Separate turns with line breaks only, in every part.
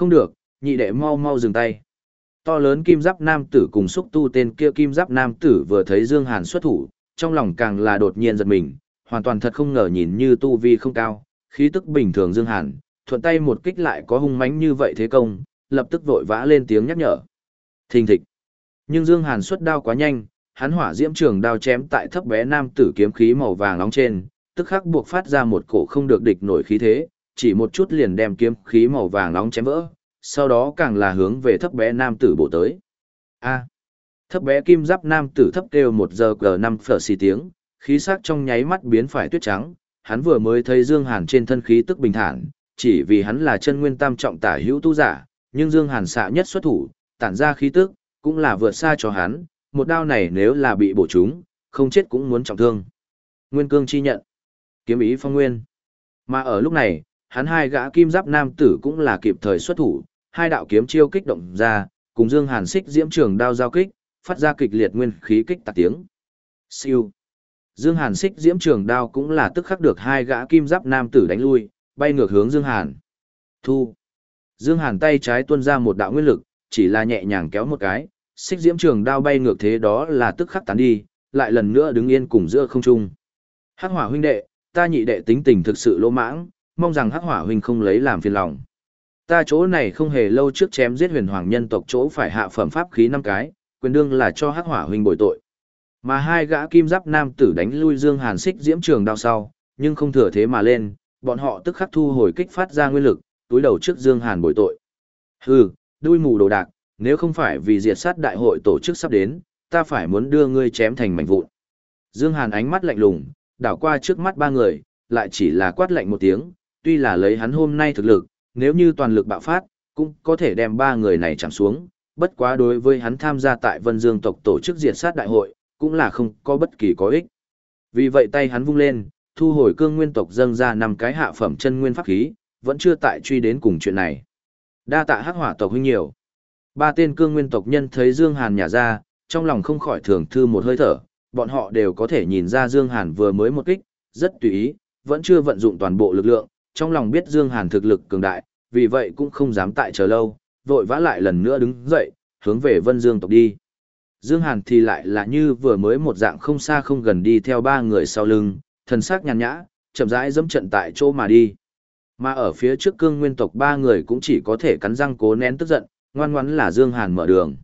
Không được, nhị đệ mau mau dừng tay. To lớn kim giáp nam tử cùng xúc tu tên kia kim giáp nam tử vừa thấy Dương Hàn xuất thủ, trong lòng càng là đột nhiên giật mình, hoàn toàn thật không ngờ nhìn như tu vi không cao, khí tức bình thường Dương Hàn, thuận tay một kích lại có hung mãnh như vậy thế công, lập tức vội vã lên tiếng nhắc nhở. Thình thịch. Nhưng Dương Hàn xuất đao quá nhanh, hắn hỏa diễm trường đao chém tại thấp bé nam tử kiếm khí màu vàng nóng trên, tức khắc buộc phát ra một cổ không được địch nổi khí thế, chỉ một chút liền đem kiếm khí màu vàng nóng chém vỡ, sau đó càng là hướng về thấp bé nam tử bổ tới. A. Thấp bé kim giáp nam tử thấp kêu một giờ cờ năm phở xì tiếng, khí sắc trong nháy mắt biến phải tuyết trắng, hắn vừa mới thấy Dương Hàn trên thân khí tức bình thản, chỉ vì hắn là chân nguyên tam trọng tả hữu tu giả, nhưng Dương Hàn xạ nhất xuất thủ, tản ra khí tức, cũng là vượt xa cho hắn, một đao này nếu là bị bổ trúng, không chết cũng muốn trọng thương. Nguyên cương chi nhận, kiếm ý phong nguyên. Mà ở lúc này, hắn hai gã kim giáp nam tử cũng là kịp thời xuất thủ, hai đạo kiếm chiêu kích động ra, cùng Dương Hàn xích diễm trường đao giao kích, phát ra kịch liệt nguyên khí kích tạc tiếng. Siêu. Dương Hàn xích diễm trường đao cũng là tức khắc được hai gã kim giáp nam tử đánh lui, bay ngược hướng Dương Hàn. Thu. Dương Hàn tay trái tuôn ra một đạo nguyên lực, chỉ là nhẹ nhàng kéo một cái, xích diễm trường đao bay ngược thế đó là tức khắc tán đi, lại lần nữa đứng yên cùng giữa không trung. Hắc hỏa huynh đệ, ta nhị đệ tính tình thực sự lỗ mãng, mong rằng hắc hỏa huynh không lấy làm phiền lòng. Ta chỗ này không hề lâu trước chém giết huyền hoàng nhân tộc chỗ phải hạ phẩm pháp khí năm cái, quyền đương là cho hắc hỏa huynh bồi tội. Mà hai gã kim giáp nam tử đánh lui Dương Hàn xích diễm trường đao sau, nhưng không thừa thế mà lên, bọn họ tức khắc thu hồi kích phát ra nguyên lực, túi đầu trước Dương Hàn bồi tội. Hừ, đuôi mù đồ đạc, nếu không phải vì diệt sát đại hội tổ chức sắp đến, ta phải muốn đưa ngươi chém thành mảnh vụn. Dương Hàn ánh mắt lạnh lùng, đảo qua trước mắt ba người, lại chỉ là quát lạnh một tiếng, tuy là lấy hắn hôm nay thực lực, nếu như toàn lực bạo phát, cũng có thể đem ba người này chạm xuống, bất quá đối với hắn tham gia tại Vân Dương tộc tổ chức diệt sát đại hội, cũng là không có bất kỳ có ích. Vì vậy tay hắn vung lên, thu hồi cương nguyên tộc dâng ra năm cái hạ phẩm chân nguyên pháp khí, vẫn chưa tại truy đến cùng chuyện này. Đa tạ hắc hỏa tộc huynh nhiều. Ba tên cương nguyên tộc nhân thấy Dương Hàn nhả ra, trong lòng không khỏi thường thư một hơi thở, bọn họ đều có thể nhìn ra Dương Hàn vừa mới một kích, rất tùy ý, vẫn chưa vận dụng toàn bộ lực lượng, trong lòng biết Dương Hàn thực lực cường đại, vì vậy cũng không dám tại chờ lâu, vội vã lại lần nữa đứng dậy, hướng về Vân Dương tộc đi. Dương Hàn thì lại là như vừa mới một dạng không xa không gần đi theo ba người sau lưng, thần sắc nhàn nhã, chậm rãi dẫm trận tại chỗ mà đi. Mà ở phía trước cương nguyên tộc ba người cũng chỉ có thể cắn răng cố nén tức giận, ngoan ngoãn là Dương Hàn mở đường.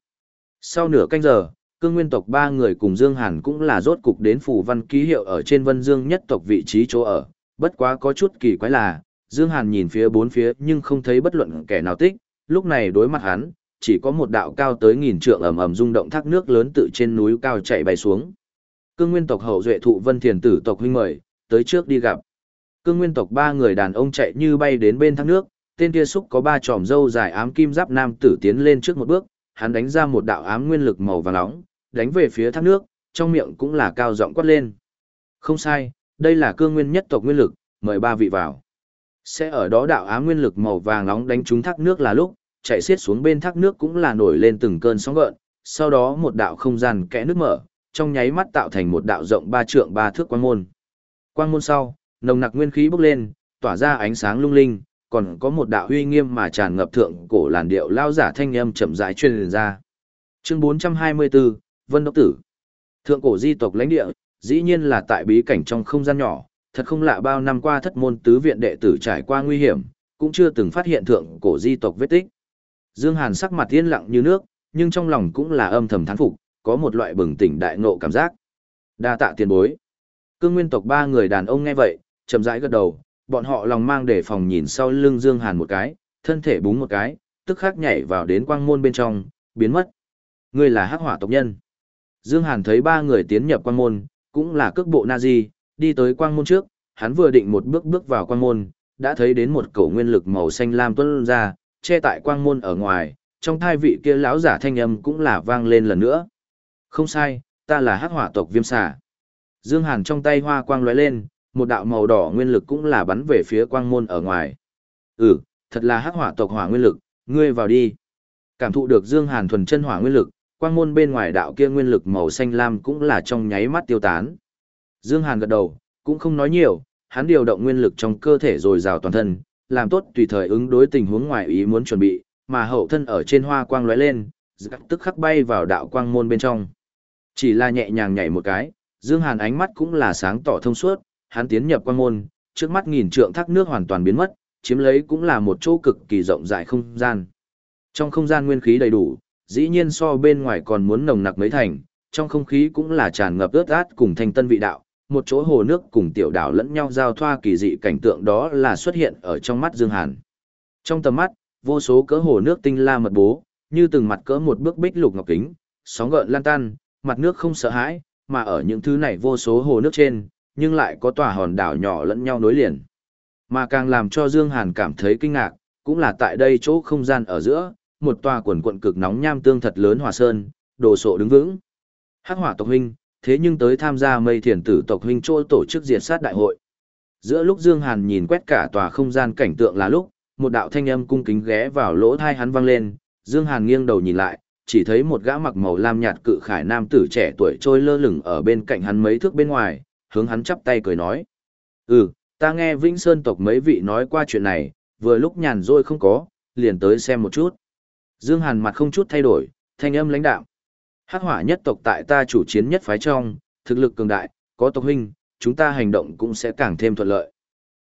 Sau nửa canh giờ, cương nguyên tộc ba người cùng Dương Hàn cũng là rốt cục đến phủ văn ký hiệu ở trên vân dương nhất tộc vị trí chỗ ở. Bất quá có chút kỳ quái là, Dương Hàn nhìn phía bốn phía nhưng không thấy bất luận kẻ nào tích, lúc này đối mặt hắn, chỉ có một đạo cao tới nghìn trượng ầm ầm rung động thác nước lớn tự trên núi cao chạy bay xuống. Cương nguyên tộc hậu duệ thụ vân thiền tử tộc huynh mời, tới trước đi gặp. Cương nguyên tộc ba người đàn ông chạy như bay đến bên thác nước, tên kia xúc có ba tròm râu dài ám kim giáp nam tử tiến lên trước một bước, hắn đánh ra một đạo ám nguyên lực màu vàng nóng, đánh về phía thác nước, trong miệng cũng là cao giọng quát lên. Không sai, đây là cương nguyên nhất tộc nguyên lực, mời ba vị vào. Sẽ ở đó đạo á nguyên lực màu vàng nóng đánh trúng thác nước là lúc, chạy xiết xuống bên thác nước cũng là nổi lên từng cơn sóng gợn, sau đó một đạo không gian kẽ nước mở, trong nháy mắt tạo thành một đạo rộng ba trượng ba thước quang môn. Quang môn sau, nồng nặc nguyên khí bốc lên, tỏa ra ánh sáng lung linh, còn có một đạo uy nghiêm mà tràn ngập thượng cổ làn điệu lao giả thanh âm chậm rãi truyền ra. Chương 424, Vân Đốc Tử. Thượng cổ di tộc lãnh địa, dĩ nhiên là tại bí cảnh trong không gian nhỏ, thật không lạ bao năm qua thất môn tứ viện đệ tử trải qua nguy hiểm, cũng chưa từng phát hiện thượng cổ di tộc vết tích. Dương Hàn sắc mặt yên lặng như nước, nhưng trong lòng cũng là âm thầm thán phục, có một loại bừng tỉnh đại ngộ cảm giác. Đa tạ tiền bối. Cương nguyên tộc ba người đàn ông nghe vậy, chậm rãi gật đầu, bọn họ lòng mang để phòng nhìn sau lưng Dương Hàn một cái, thân thể búng một cái, tức khắc nhảy vào đến quang môn bên trong, biến mất. Ngươi là hắc hỏa tộc nhân. Dương Hàn thấy ba người tiến nhập quang môn, cũng là cước bộ Nazi, đi tới quang môn trước, hắn vừa định một bước bước vào quang môn, đã thấy đến một cổ nguyên lực màu xanh lam tuân ra, che tại quang môn ở ngoài, trong thai vị kia lão giả thanh âm cũng là vang lên lần nữa. Không sai, ta là hắc hỏa tộc viêm xà. Dương Hàn trong tay hoa quang lóe lên, một đạo màu đỏ nguyên lực cũng là bắn về phía quang môn ở ngoài. Ừ, thật là hắc hỏa tộc hỏa nguyên lực, ngươi vào đi. Cảm thụ được Dương Hàn thuần chân hỏa nguyên lực, quang môn bên ngoài đạo kia nguyên lực màu xanh lam cũng là trong nháy mắt tiêu tán. Dương Hàn gật đầu, cũng không nói nhiều, hắn điều động nguyên lực trong cơ thể rồi rào toàn thân, làm tốt tùy thời ứng đối tình huống ngoài ý muốn chuẩn bị, mà hậu thân ở trên hoa quang lóe lên, tức khắc bay vào đạo quang môn bên trong. Chỉ là nhẹ nhàng nhảy một cái, Dương Hàn ánh mắt cũng là sáng tỏ thông suốt, hắn tiến nhập quang môn, trước mắt nghìn trượng thác nước hoàn toàn biến mất, chiếm lấy cũng là một chỗ cực kỳ rộng rãi không gian. Trong không gian nguyên khí đầy đủ, dĩ nhiên so bên ngoài còn muốn nồng nặc mấy thành, trong không khí cũng là tràn ngập ướt át cùng thanh tân vị đạo, một chỗ hồ nước cùng tiểu đảo lẫn nhau giao thoa kỳ dị cảnh tượng đó là xuất hiện ở trong mắt Dương Hàn. Trong tầm mắt, vô số cỡ hồ nước tinh la mật bố, như từng mặt cỡ một bước bích lục ngọc kính, sóng gợn lan tan, mặt nước không sợ hãi, mà ở những thứ này vô số hồ nước trên, nhưng lại có tòa hòn đảo nhỏ lẫn nhau nối liền. Mà càng làm cho Dương Hàn cảm thấy kinh ngạc, cũng là tại đây chỗ không gian ở giữa, một tòa quần quận cực nóng nham tương thật lớn hòa sơn, đồ sộ đứng vững. Hắc hỏa tộc huynh, thế nhưng tới tham gia mây thiền tử tộc huynh chỗ tổ chức diệt sát đại hội. Giữa lúc Dương Hàn nhìn quét cả tòa không gian cảnh tượng là lúc, một đạo thanh âm cung kính ghé vào lỗ tai hắn vang lên, Dương Hàn nghiêng đầu nhìn lại, chỉ thấy một gã mặc màu lam nhạt cự khải nam tử trẻ tuổi trôi lơ lửng ở bên cạnh hắn mấy thước bên ngoài, hướng hắn chắp tay cười nói. Ừ, ta nghe Vĩnh Sơn tộc mấy vị nói qua chuyện này, vừa lúc nhàn rỗi không có, liền tới xem một chút. Dương Hàn mặt không chút thay đổi, thanh âm lãnh đạo, Hắc hỏa nhất tộc tại ta chủ chiến nhất phái trong, thực lực cường đại, có tộc huynh, chúng ta hành động cũng sẽ càng thêm thuận lợi.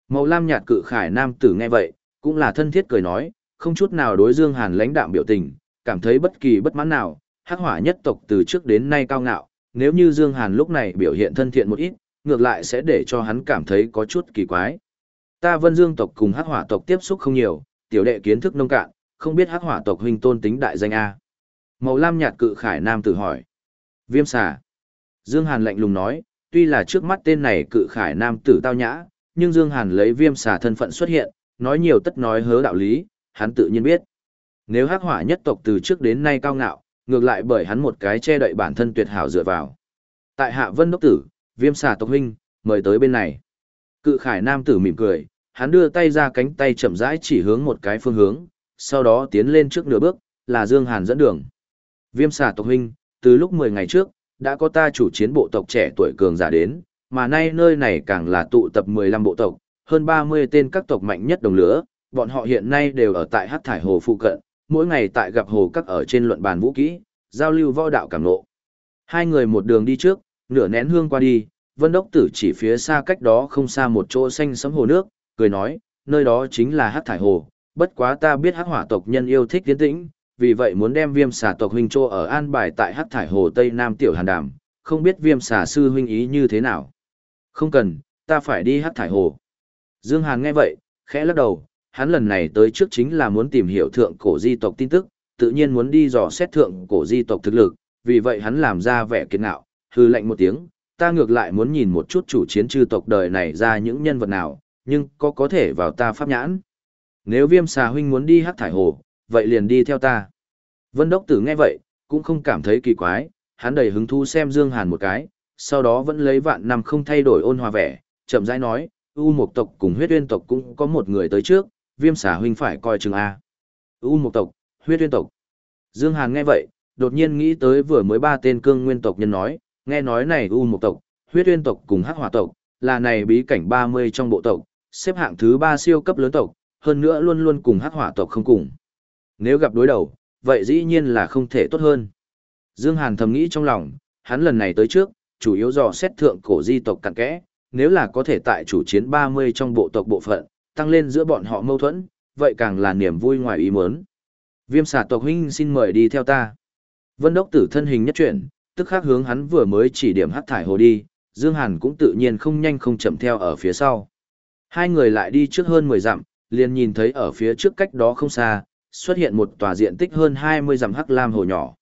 Màu lam nhạt cự khải nam tử nghe vậy, cũng là thân thiết cười nói, không chút nào đối Dương Hàn lãnh đạm biểu tình, cảm thấy bất kỳ bất mãn nào, hắc hỏa nhất tộc từ trước đến nay cao ngạo, nếu như Dương Hàn lúc này biểu hiện thân thiện một ít, ngược lại sẽ để cho hắn cảm thấy có chút kỳ quái. Ta Vân Dương tộc cùng hắc hỏa tộc tiếp xúc không nhiều, tiểu đệ kiến thức nông cạn, không biết hắc hỏa tộc huynh tôn tính đại danh A. Màu lam nhạt cự khải nam tử hỏi. Viêm xà. Dương Hàn lạnh lùng nói, tuy là trước mắt tên này cự khải nam tử tao nhã, nhưng Dương Hàn lấy viêm xà thân phận xuất hiện, nói nhiều tất nói hớ đạo lý, hắn tự nhiên biết. Nếu hắc hỏa nhất tộc từ trước đến nay cao ngạo, ngược lại bởi hắn một cái che đậy bản thân tuyệt hảo dựa vào. Tại hạ vân đốc tử, viêm xà tộc huynh, mời tới bên này. Cự khải nam tử mỉm cười, hắn đưa tay ra cánh tay chậm rãi chỉ hướng một cái phương hướng, sau đó tiến lên trước nửa bước, là Dương Hàn dẫn đường. Viêm xà tộc huynh, từ lúc 10 ngày trước, đã có ta chủ chiến bộ tộc trẻ tuổi cường giả đến, mà nay nơi này càng là tụ tập 15 bộ tộc, hơn 30 tên các tộc mạnh nhất đồng lửa, bọn họ hiện nay đều ở tại Hắc Thải Hồ phụ cận, mỗi ngày tại gặp hồ các ở trên luận bàn vũ kỹ, giao lưu võ đạo cảm ngộ. Hai người một đường đi trước, nửa nén hương qua đi, Vân Đốc Tử chỉ phía xa cách đó không xa một chỗ xanh sẫm hồ nước, cười nói, nơi đó chính là Hắc Thải Hồ, bất quá ta biết Hắc Hỏa tộc nhân yêu thích tiến tĩnh, vì vậy muốn đem Viêm Xà tộc huynh trô ở an bài tại Hắc Thải Hồ Tây Nam tiểu Hàn Đàm, không biết Viêm Xà sư huynh ý như thế nào. Không cần, ta phải đi Hắc Thải Hồ. Dương Hàn nghe vậy, khẽ lắc đầu, hắn lần này tới trước chính là muốn tìm hiểu thượng cổ di tộc tin tức, tự nhiên muốn đi dò xét thượng cổ di tộc thực lực, vì vậy hắn làm ra vẻ kiệt ngạo, hư lệnh một tiếng, ta ngược lại muốn nhìn một chút chủ chiến chư tộc đời này ra những nhân vật nào, nhưng có có thể vào ta pháp nhãn. Nếu viêm xà huynh muốn đi hắc thải hồ, vậy liền đi theo ta. Vân Đốc Tử nghe vậy, cũng không cảm thấy kỳ quái, hắn đầy hứng thú xem Dương Hàn một cái, sau đó vẫn lấy vạn năm không thay đổi ôn hòa vẻ, chậm rãi nói, U Mộc tộc cùng huyết uyên tộc cũng có một người tới trước, viêm xà huynh phải coi chừng A. U Mộc tộc, huyết uyên tộc. Dương Hàn nghe vậy, đột nhiên nghĩ tới vừa mới ba tên cương nguyên tộc nhân nói, nghe nói này U Mộc tộc, huyết uyên tộc cùng hắc hỏa tộc, là này bí cảnh 30 trong bộ tộc, xếp hạng thứ 3 siêu cấp lớn tộc, hơn nữa luôn luôn cùng hắc hỏa tộc không cùng. Nếu gặp đối đầu, vậy dĩ nhiên là không thể tốt hơn. Dương Hàn thầm nghĩ trong lòng, hắn lần này tới trước, chủ yếu dò xét thượng cổ di tộc cặn kẽ, nếu là có thể tại chủ chiến 30 trong bộ tộc bộ phận, tăng lên giữa bọn họ mâu thuẫn, vậy càng là niềm vui ngoài ý muốn. Viêm xà tộc huynh xin mời đi theo ta. Vân đốc tử thân hình nhất chuyển, tức khắc hướng hắn vừa mới chỉ điểm hắc thải hồ đi, Dương Hàn cũng tự nhiên không nhanh không chậm theo ở phía sau. Hai người lại đi trước hơn 10 dặm, liền nhìn thấy ở phía trước cách đó không xa, xuất hiện một tòa diện tích hơn 20 dặm hắc lam hồ nhỏ.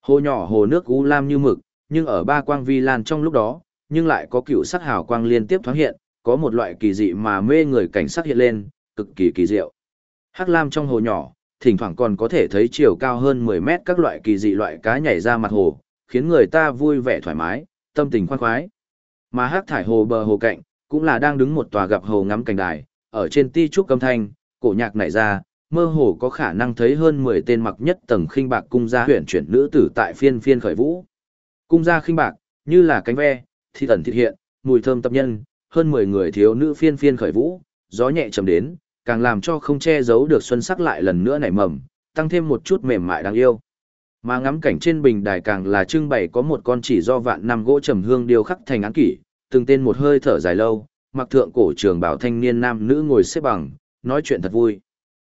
Hồ nhỏ hồ nước u lam như mực, nhưng ở ba quang vi lan trong lúc đó, nhưng lại có cựu sắc hào quang liên tiếp thoáng hiện, có một loại kỳ dị mà mê người cảnh sắc hiện lên, cực kỳ kỳ diệu. Hắc lam trong hồ nhỏ, thỉnh thoảng còn có thể thấy chiều cao hơn 10 mét các loại kỳ dị loại cá nhảy ra mặt hồ, khiến người ta vui vẻ thoải mái, tâm tình khoan khoái. Mà hắc thải hồ bờ hồ cạnh, cũng là đang đứng một tòa gặp hồ ngắm cảnh đài, ở trên ti trúc âm thanh, cổ nhạc nảy ra, mơ hồ có khả năng thấy hơn 10 tên mặc nhất tầng khinh bạc cung gia huyện chuyển nữ tử tại phiên phiên khởi vũ. Cung gia khinh bạc, như là cánh ve, thi thần thịt hiện, mùi thơm tập nhân, hơn 10 người thiếu nữ phiên phiên khởi vũ, gió nhẹ trầm đến, càng làm cho không che giấu được xuân sắc lại lần nữa nảy mầm, tăng thêm một chút mềm mại đáng yêu. Mà ngắm cảnh trên bình đài càng là trưng bày có một con chỉ do vạn năm gỗ trầm hương điêu khắc thành án kỷ, từng tên một hơi thở dài lâu, mặc thượng cổ trường bảo thanh niên nam nữ ngồi xếp bằng, nói chuyện thật vui.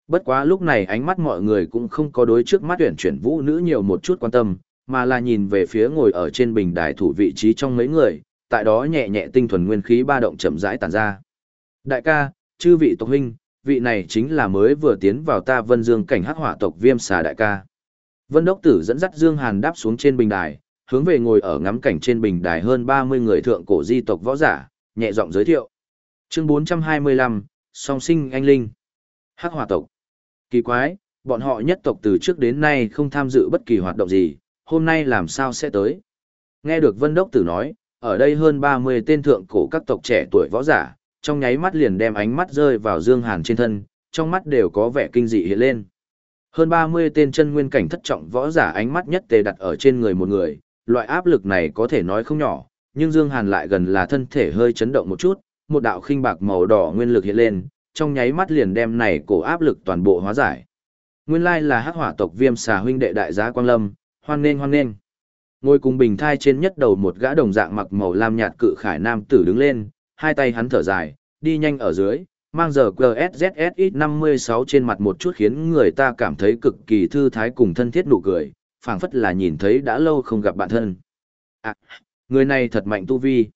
Bất quá lúc này ánh mắt mọi người cũng không có đối trước mắt tuyển chuyển vũ nữ nhiều một chút quan tâm, mà là nhìn về phía ngồi ở trên bình đài thủ vị trí trong mấy người, tại đó nhẹ nhẹ tinh thuần nguyên khí ba động chậm rãi tản ra. Đại ca, chư vị tộc huynh, vị này chính là mới vừa tiến vào ta Vân Dương cảnh hắc hỏa tộc Viêm Xà đại ca. Vân Đốc Tử dẫn dắt Dương Hàn đáp xuống trên bình đài, hướng về ngồi ở ngắm cảnh trên bình đài hơn 30 người thượng cổ di tộc võ giả, nhẹ giọng giới thiệu. Chương 425, song sinh anh linh. Hắc hỏa tộc. Kỳ quái, bọn họ nhất tộc từ trước đến nay không tham dự bất kỳ hoạt động gì, hôm nay làm sao sẽ tới. Nghe được Vân Đốc Tử nói, ở đây hơn 30 tên thượng cổ các tộc trẻ tuổi võ giả, trong nháy mắt liền đem ánh mắt rơi vào Dương Hàn trên thân, trong mắt đều có vẻ kinh dị hiện lên. Hơn 30 tên chân nguyên cảnh thất trọng võ giả ánh mắt nhất tề đặt ở trên người một người, loại áp lực này có thể nói không nhỏ, nhưng Dương Hàn lại gần là thân thể hơi chấn động một chút, một đạo khinh bạc màu đỏ nguyên lực hiện lên, trong nháy mắt liền đem này cổ áp lực toàn bộ hóa giải. Nguyên lai là hắc hỏa tộc viêm xà huynh đệ đại giá Quang Lâm, hoan nên hoan nên. Ngồi cùng bình thai trên nhất đầu một gã đồng dạng mặc màu lam nhạt cự khải nam tử đứng lên, hai tay hắn thở dài, đi nhanh ở dưới, mang giờ QSZSX56 trên mặt một chút khiến người ta cảm thấy cực kỳ thư thái cùng thân thiết nụ cười, phảng phất là nhìn thấy đã lâu không gặp bạn thân. À, người này thật mạnh tu vi.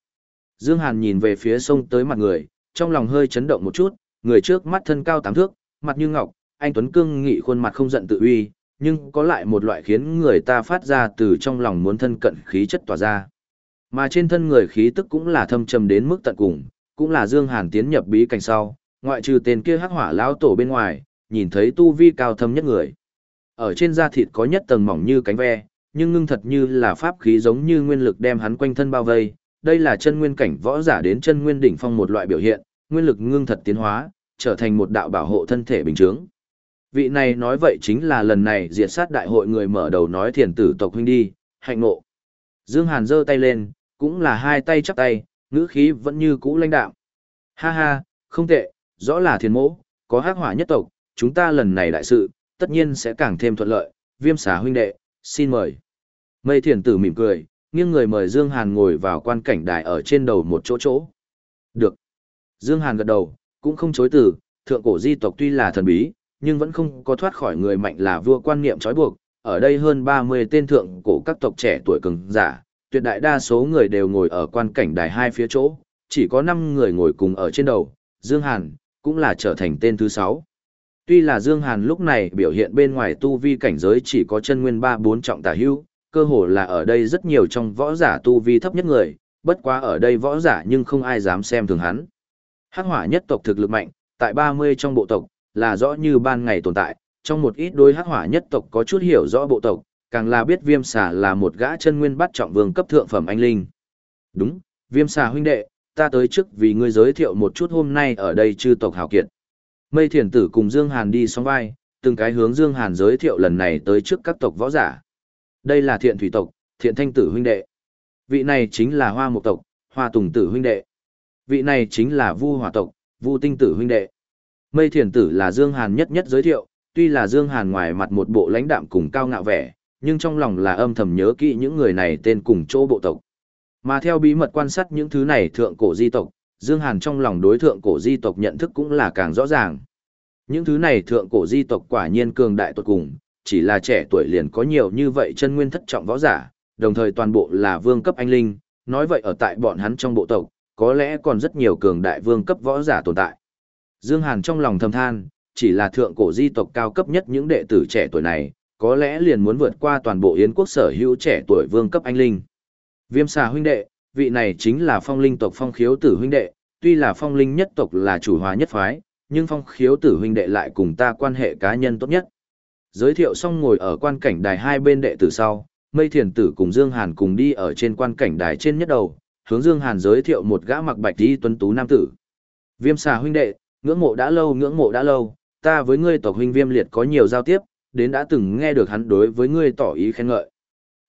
Dương Hàn nhìn về phía sông tới mặt người, trong lòng hơi chấn động một chút, người trước mắt thân cao tám thước, mặt như ngọc, anh Tuấn Cương nghị khuôn mặt không giận tự uy, nhưng có lại một loại khiến người ta phát ra từ trong lòng muốn thân cận khí chất tỏa ra. Mà trên thân người khí tức cũng là thâm trầm đến mức tận cùng, cũng là Dương Hàn tiến nhập bí cảnh sau, ngoại trừ tên kia hắc hỏa lão tổ bên ngoài, nhìn thấy tu vi cao thâm nhất người. Ở trên da thịt có nhất tầng mỏng như cánh ve, nhưng ngưng thật như là pháp khí giống như nguyên lực đem hắn quanh thân bao vây. Đây là chân nguyên cảnh võ giả đến chân nguyên đỉnh phong một loại biểu hiện, nguyên lực ngưng thật tiến hóa, trở thành một đạo bảo hộ thân thể bình thường. Vị này nói vậy chính là lần này diệt sát đại hội người mở đầu nói thiền tử tộc huynh đi, hạnh ngộ. Dương Hàn giơ tay lên, cũng là hai tay chắp tay, ngữ khí vẫn như cũ lãnh đạm. Ha ha, không tệ, rõ là thiền mỗ, có hắc hỏa nhất tộc, chúng ta lần này đại sự, tất nhiên sẽ càng thêm thuận lợi, viêm xà huynh đệ, xin mời. Mây thiền tử mỉm cười, nghiêng người mời Dương Hàn ngồi vào quan cảnh đài ở trên đầu một chỗ chỗ. Được. Dương Hàn gật đầu, cũng không chối từ, thượng cổ di tộc tuy là thần bí, nhưng vẫn không có thoát khỏi người mạnh là vua quan niệm trói buộc. Ở đây hơn 30 tên thượng cổ các tộc trẻ tuổi cường giả, tuyệt đại đa số người đều ngồi ở quan cảnh đài hai phía chỗ, chỉ có 5 người ngồi cùng ở trên đầu, Dương Hàn, cũng là trở thành tên thứ 6. Tuy là Dương Hàn lúc này biểu hiện bên ngoài tu vi cảnh giới chỉ có chân nguyên 3-4 trọng tả hưu, cơ hồ là ở đây rất nhiều trong võ giả tu vi thấp nhất người, bất quá ở đây võ giả nhưng không ai dám xem thường hắn. Hắc hỏa nhất tộc thực lực mạnh, tại 30 trong bộ tộc, là rõ như ban ngày tồn tại, trong một ít đôi hắc hỏa nhất tộc có chút hiểu rõ bộ tộc, càng là biết viêm xà là một gã chân nguyên bắt trọng vương cấp thượng phẩm anh linh. Đúng, viêm xà huynh đệ, ta tới trước vì ngươi giới thiệu một chút hôm nay ở đây chư tộc hào kiệt. Mây thiền tử cùng Dương Hàn đi song vai, từng cái hướng Dương Hàn giới thiệu lần này tới trước các tộc võ giả. Đây là thiện thủy tộc, thiện thanh tử huynh đệ. Vị này chính là hoa mục tộc, hoa tùng tử huynh đệ. Vị này chính là vu hỏa tộc, vu tinh tử huynh đệ. Mây thiền tử là Dương Hàn nhất nhất giới thiệu, tuy là Dương Hàn ngoài mặt một bộ lãnh đạm cùng cao ngạo vẻ, nhưng trong lòng là âm thầm nhớ kỹ những người này tên cùng chỗ bộ tộc. Mà theo bí mật quan sát những thứ này thượng cổ di tộc, Dương Hàn trong lòng đối thượng cổ di tộc nhận thức cũng là càng rõ ràng. Những thứ này thượng cổ di tộc quả nhiên cường đại tuyệt cùng, chỉ là trẻ tuổi liền có nhiều như vậy chân nguyên thất trọng võ giả, đồng thời toàn bộ là vương cấp anh linh, nói vậy ở tại bọn hắn trong bộ tộc, có lẽ còn rất nhiều cường đại vương cấp võ giả tồn tại. Dương Hàn trong lòng thầm than, chỉ là thượng cổ di tộc cao cấp nhất những đệ tử trẻ tuổi này, có lẽ liền muốn vượt qua toàn bộ Yến quốc sở hữu trẻ tuổi vương cấp anh linh. Viêm xà huynh đệ, vị này chính là phong linh tộc phong khiếu tử huynh đệ, tuy là phong linh nhất tộc là chủ hòa nhất phái, nhưng phong khiếu tử huynh đệ lại cùng ta quan hệ cá nhân tốt nhất. Giới thiệu xong ngồi ở quan cảnh đài hai bên đệ tử sau, mây thiền tử cùng Dương Hàn cùng đi ở trên quan cảnh đài trên nhất đầu, hướng Dương Hàn giới thiệu một gã mặc bạch đi tuấn tú nam tử. Viêm xà huynh đệ, ngưỡng mộ đã lâu ngưỡng mộ đã lâu, ta với ngươi tộc huynh viêm liệt có nhiều giao tiếp, đến đã từng nghe được hắn đối với ngươi tỏ ý khen ngợi.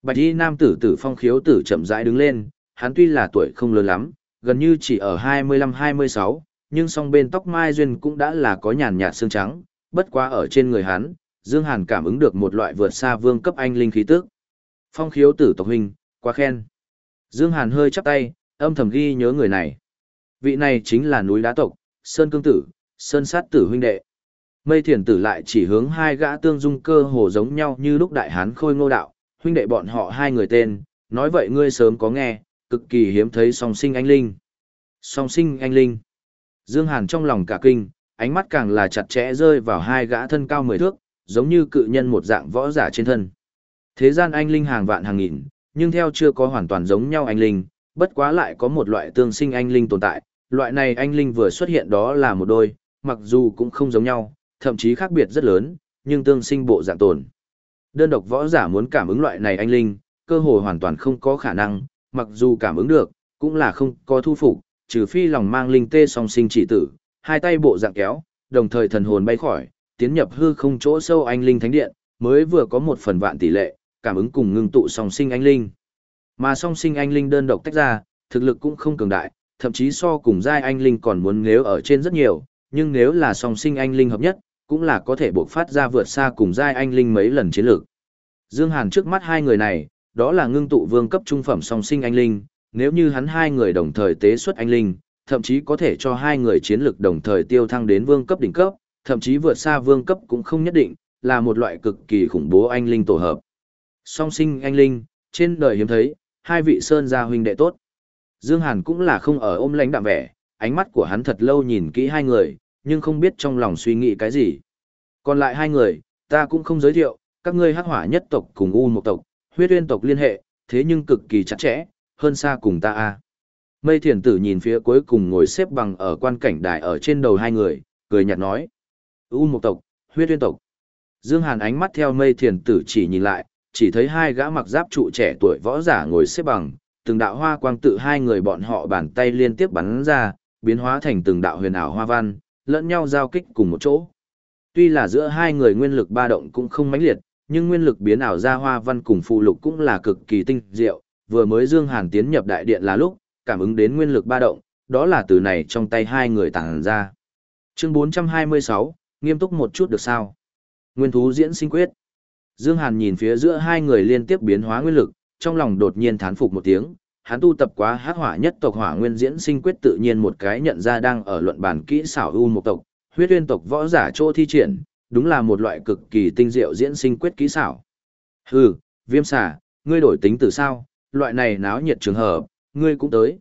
Bạch y nam tử tử phong khiếu tử chậm rãi đứng lên, hắn tuy là tuổi không lớn lắm, gần như chỉ ở 25-26, nhưng song bên tóc mai duyên cũng đã là có nhàn nhạt xương trắng, bất quá ở trên người hắn, Dương Hàn cảm ứng được một loại vượt xa vương cấp anh linh khí tức. Phong khiếu tử tộc huynh, quá khen. Dương Hàn hơi chắp tay, âm thầm ghi nhớ người này. Vị này chính là núi đá tộc, Sơn Cương Tử, Sơn Sát Tử huynh đệ. Mây thiền tử lại chỉ hướng hai gã tương dung cơ hồ giống nhau như lúc đại hán khôi ngô đạo, huynh đệ bọn họ hai người tên, nói vậy ngươi sớm có nghe, cực kỳ hiếm thấy song sinh anh linh. Song sinh anh linh. Dương Hàn trong lòng cả kinh, ánh mắt càng là chặt chẽ rơi vào hai gã thân cao mười thước, giống như cự nhân một dạng võ giả trên thân. Thế gian anh linh hàng vạn hàng nghìn, nhưng theo chưa có hoàn toàn giống nhau anh linh, bất quá lại có một loại tương sinh anh linh tồn tại, loại này anh linh vừa xuất hiện đó là một đôi, mặc dù cũng không giống nhau, thậm chí khác biệt rất lớn, nhưng tương sinh bộ dạng tồn. Đơn độc võ giả muốn cảm ứng loại này anh linh, cơ hội hoàn toàn không có khả năng, mặc dù cảm ứng được, cũng là không có thu phục, trừ phi lòng mang linh tê song sinh chỉ tử, hai tay bộ dạng kéo, đồng thời thần hồn bay khỏi, tiến nhập hư không chỗ sâu anh linh thánh điện, mới vừa có một phần vạn tỷ lệ, cảm ứng cùng ngưng tụ song sinh anh linh. Mà song sinh anh linh đơn độc tách ra, thực lực cũng không cường đại, thậm chí so cùng giai anh linh còn muốn nếu ở trên rất nhiều, nhưng nếu là song sinh anh linh hợp nhất, cũng là có thể buộc phát ra vượt xa cùng giai anh linh mấy lần chiến lược. Dương Hàn trước mắt hai người này, đó là ngưng tụ vương cấp trung phẩm song sinh anh linh, nếu như hắn hai người đồng thời tế xuất anh linh, thậm chí có thể cho hai người chiến lực đồng thời tiêu thăng đến vương cấp đỉnh cấp, thậm chí vượt xa vương cấp cũng không nhất định, là một loại cực kỳ khủng bố anh linh tổ hợp. Song sinh anh linh, trên đời hiếm thấy, hai vị sơn gia huynh đệ tốt. Dương Hàn cũng là không ở ôm lãnh đạm vẻ, ánh mắt của hắn thật lâu nhìn kỹ hai người, nhưng không biết trong lòng suy nghĩ cái gì. Còn lại hai người, ta cũng không giới thiệu, các ngươi hắc hỏa nhất tộc cùng U một tộc, huyết uyên tộc liên hệ, thế nhưng cực kỳ chặt chẽ, hơn xa cùng ta a. Mây thiền tử nhìn phía cuối cùng ngồi xếp bằng ở quan cảnh đài ở trên đầu hai người, cười nhạt nói. U một tộc, huyết uyên tộc. Dương Hàn ánh mắt theo mây thiền tử chỉ nhìn lại, chỉ thấy hai gã mặc giáp trụ trẻ tuổi võ giả ngồi xếp bằng, từng đạo hoa quang tự hai người bọn họ bàn tay liên tiếp bắn ra, biến hóa thành từng đạo huyền ảo hoa văn, lẫn nhau giao kích cùng một chỗ. Tuy là giữa hai người nguyên lực ba động cũng không mãnh liệt, nhưng nguyên lực biến ảo ra hoa văn cùng phụ lục cũng là cực kỳ tinh diệu, vừa mới Dương Hàn tiến nhập đại điện là lúc, cảm ứng đến nguyên lực ba động, đó là từ này trong tay hai người tàng ra. Chương 426, nghiêm túc một chút được sao? Nguyên thú diễn sinh quyết. Dương Hàn nhìn phía giữa hai người liên tiếp biến hóa nguyên lực, trong lòng đột nhiên thán phục một tiếng, hắn tu tập quá hắc hỏa nhất tộc hỏa nguyên diễn sinh quyết tự nhiên một cái nhận ra đang ở luận bản kỹ xảo u một tộc, huyết uyên tộc võ giả chỗ thi triển, đúng là một loại cực kỳ tinh diệu diễn sinh quyết kỹ xảo. Hừ, viêm xà, ngươi đổi tính từ sao, loại này náo nhiệt trường hợp, ngươi cũng tới.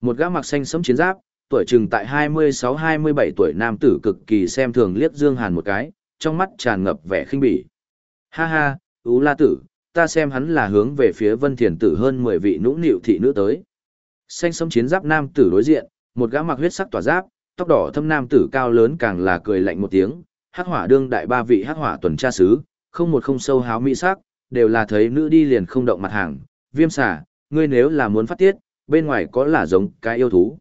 Một gã mặc xanh sẫm chiến giáp, tuổi chừng tại 26-27 tuổi nam tử cực kỳ xem thường liếc Dương Hàn một cái, trong mắt tràn ngập vẻ khinh bỉ. Ha ha, Ú La Tử, ta xem hắn là hướng về phía Vân Thiền Tử hơn 10 vị nũng nịu thị nữ tới. Xanh sẫm chiến giáp nam tử đối diện, một gã mặc huyết sắc tỏa giáp, tóc đỏ thâm nam tử cao lớn càng là cười lạnh một tiếng, hắc hỏa đương đại ba vị hắc hỏa tuần tra sứ, không một không sâu háo mỹ sắc, đều là thấy nữ đi liền không động mặt hàng, viêm xả, ngươi nếu là muốn phát tiết, bên ngoài có là giống cái yêu thú.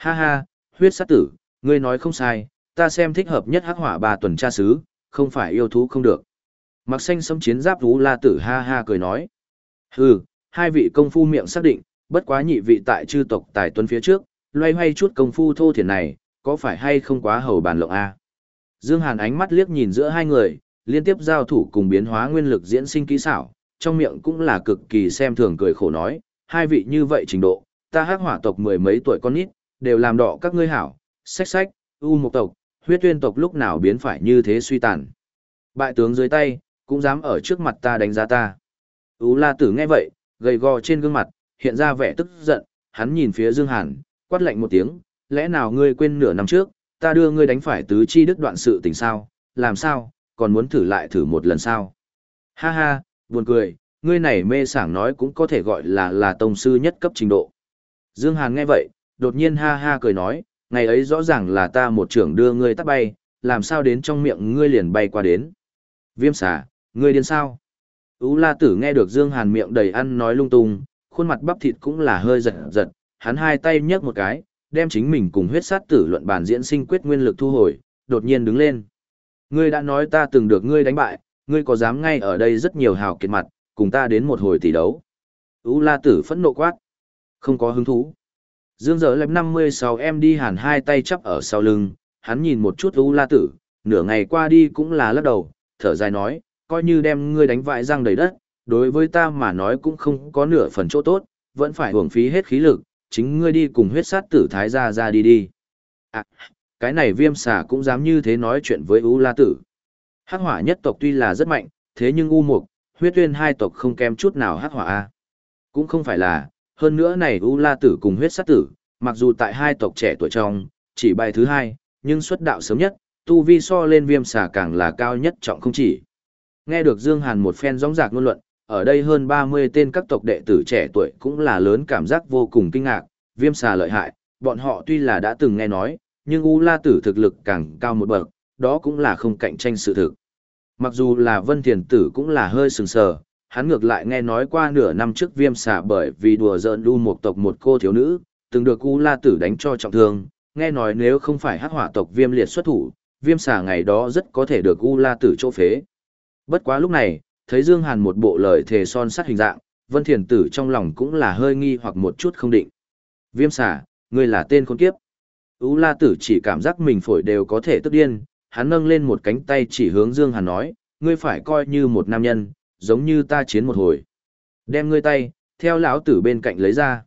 Ha ha, huyết sát tử, ngươi nói không sai, ta xem thích hợp nhất hắc hỏa ba tuần tra sứ, không phải yêu thú không được. Mặc xanh sấm chiến giáp Vũ La Tử ha ha cười nói. Hừ, hai vị công phu miệng xác định, bất quá nhị vị tại chư tộc tài tuấn phía trước, loay hoay chút công phu thô thiển này, có phải hay không quá hầu bàn lộng a? Dương Hàn ánh mắt liếc nhìn giữa hai người, liên tiếp giao thủ cùng biến hóa nguyên lực diễn sinh kỹ xảo, trong miệng cũng là cực kỳ xem thường cười khổ nói, hai vị như vậy trình độ, ta hắc hỏa tộc mười mấy tuổi con nít, đều làm đỏ các ngươi hảo, sách sách, u một tộc, huyết tuyên tộc lúc nào biến phải như thế suy tàn. Bại tướng dưới tay, cũng dám ở trước mặt ta đánh giá ta. U la tử nghe vậy, gầy gò trên gương mặt, hiện ra vẻ tức giận, hắn nhìn phía Dương Hàn, quát lạnh một tiếng, lẽ nào ngươi quên nửa năm trước, ta đưa ngươi đánh phải tứ chi đức đoạn sự tình sao, làm sao, còn muốn thử lại thử một lần sao. Ha ha, buồn cười, ngươi này mê sảng nói cũng có thể gọi là là tông sư nhất cấp trình độ. Dương Hàn nghe vậy, đột nhiên ha ha cười nói, ngày ấy rõ ràng là ta một trưởng đưa ngươi tắt bay, làm sao đến trong miệng ngươi liền bay qua đến. Viêm xà, ngươi điên sao? Ú la tử nghe được Dương Hàn miệng đầy ăn nói lung tung, khuôn mặt bắp thịt cũng là hơi giật giật, hắn hai tay nhấc một cái, đem chính mình cùng huyết sát tử luận bàn diễn sinh quyết nguyên lực thu hồi, đột nhiên đứng lên. Ngươi đã nói ta từng được ngươi đánh bại, ngươi có dám ngay ở đây rất nhiều hào kiệt mặt, cùng ta đến một hồi tỷ đấu. Ú la tử phẫn nộ quát. Không có hứng thú. Dương dở lẹp 56 em đi hẳn hai tay chắp ở sau lưng, hắn nhìn một chút U la tử, nửa ngày qua đi cũng là lắc đầu, thở dài nói, coi như đem ngươi đánh vãi răng đầy đất, đối với ta mà nói cũng không có nửa phần chỗ tốt, vẫn phải hưởng phí hết khí lực, chính ngươi đi cùng huyết sát tử thái gia ra đi đi. À, cái này viêm xà cũng dám như thế nói chuyện với U La Tử. Hắc hỏa nhất tộc tuy là rất mạnh, thế nhưng U Mục, huyết tuyên hai tộc không kém chút nào hắc hỏa A. Cũng không phải là, hơn nữa này U La Tử cùng huyết sát tử, mặc dù tại hai tộc trẻ tuổi trong, chỉ bài thứ hai, nhưng xuất đạo sớm nhất, tu vi so lên viêm xà càng là cao nhất trọng không chỉ. Nghe được Dương Hàn một phen rõng rạc ngôn luận, ở đây hơn 30 tên các tộc đệ tử trẻ tuổi cũng là lớn cảm giác vô cùng kinh ngạc, viêm xà lợi hại, bọn họ tuy là đã từng nghe nói, nhưng U La Tử thực lực càng cao một bậc, đó cũng là không cạnh tranh sự thực. Mặc dù là Vân Thiền Tử cũng là hơi sừng sờ, hắn ngược lại nghe nói qua nửa năm trước viêm xà bởi vì đùa giỡn đu một tộc một cô thiếu nữ, từng được U La Tử đánh cho trọng thương, nghe nói nếu không phải hắc hỏa tộc viêm liệt xuất thủ, viêm xà ngày đó rất có thể được U La Tử chỗ phế. Bất quá lúc này, thấy Dương Hàn một bộ lời thề son sắt hình dạng, Vân Thiền Tử trong lòng cũng là hơi nghi hoặc một chút không định. Viêm xà, ngươi là tên con kiếp. U La Tử chỉ cảm giác mình phổi đều có thể tức điên, hắn nâng lên một cánh tay chỉ hướng Dương Hàn nói, ngươi phải coi như một nam nhân, giống như ta chiến một hồi. Đem ngươi tay, theo lão tử bên cạnh lấy ra.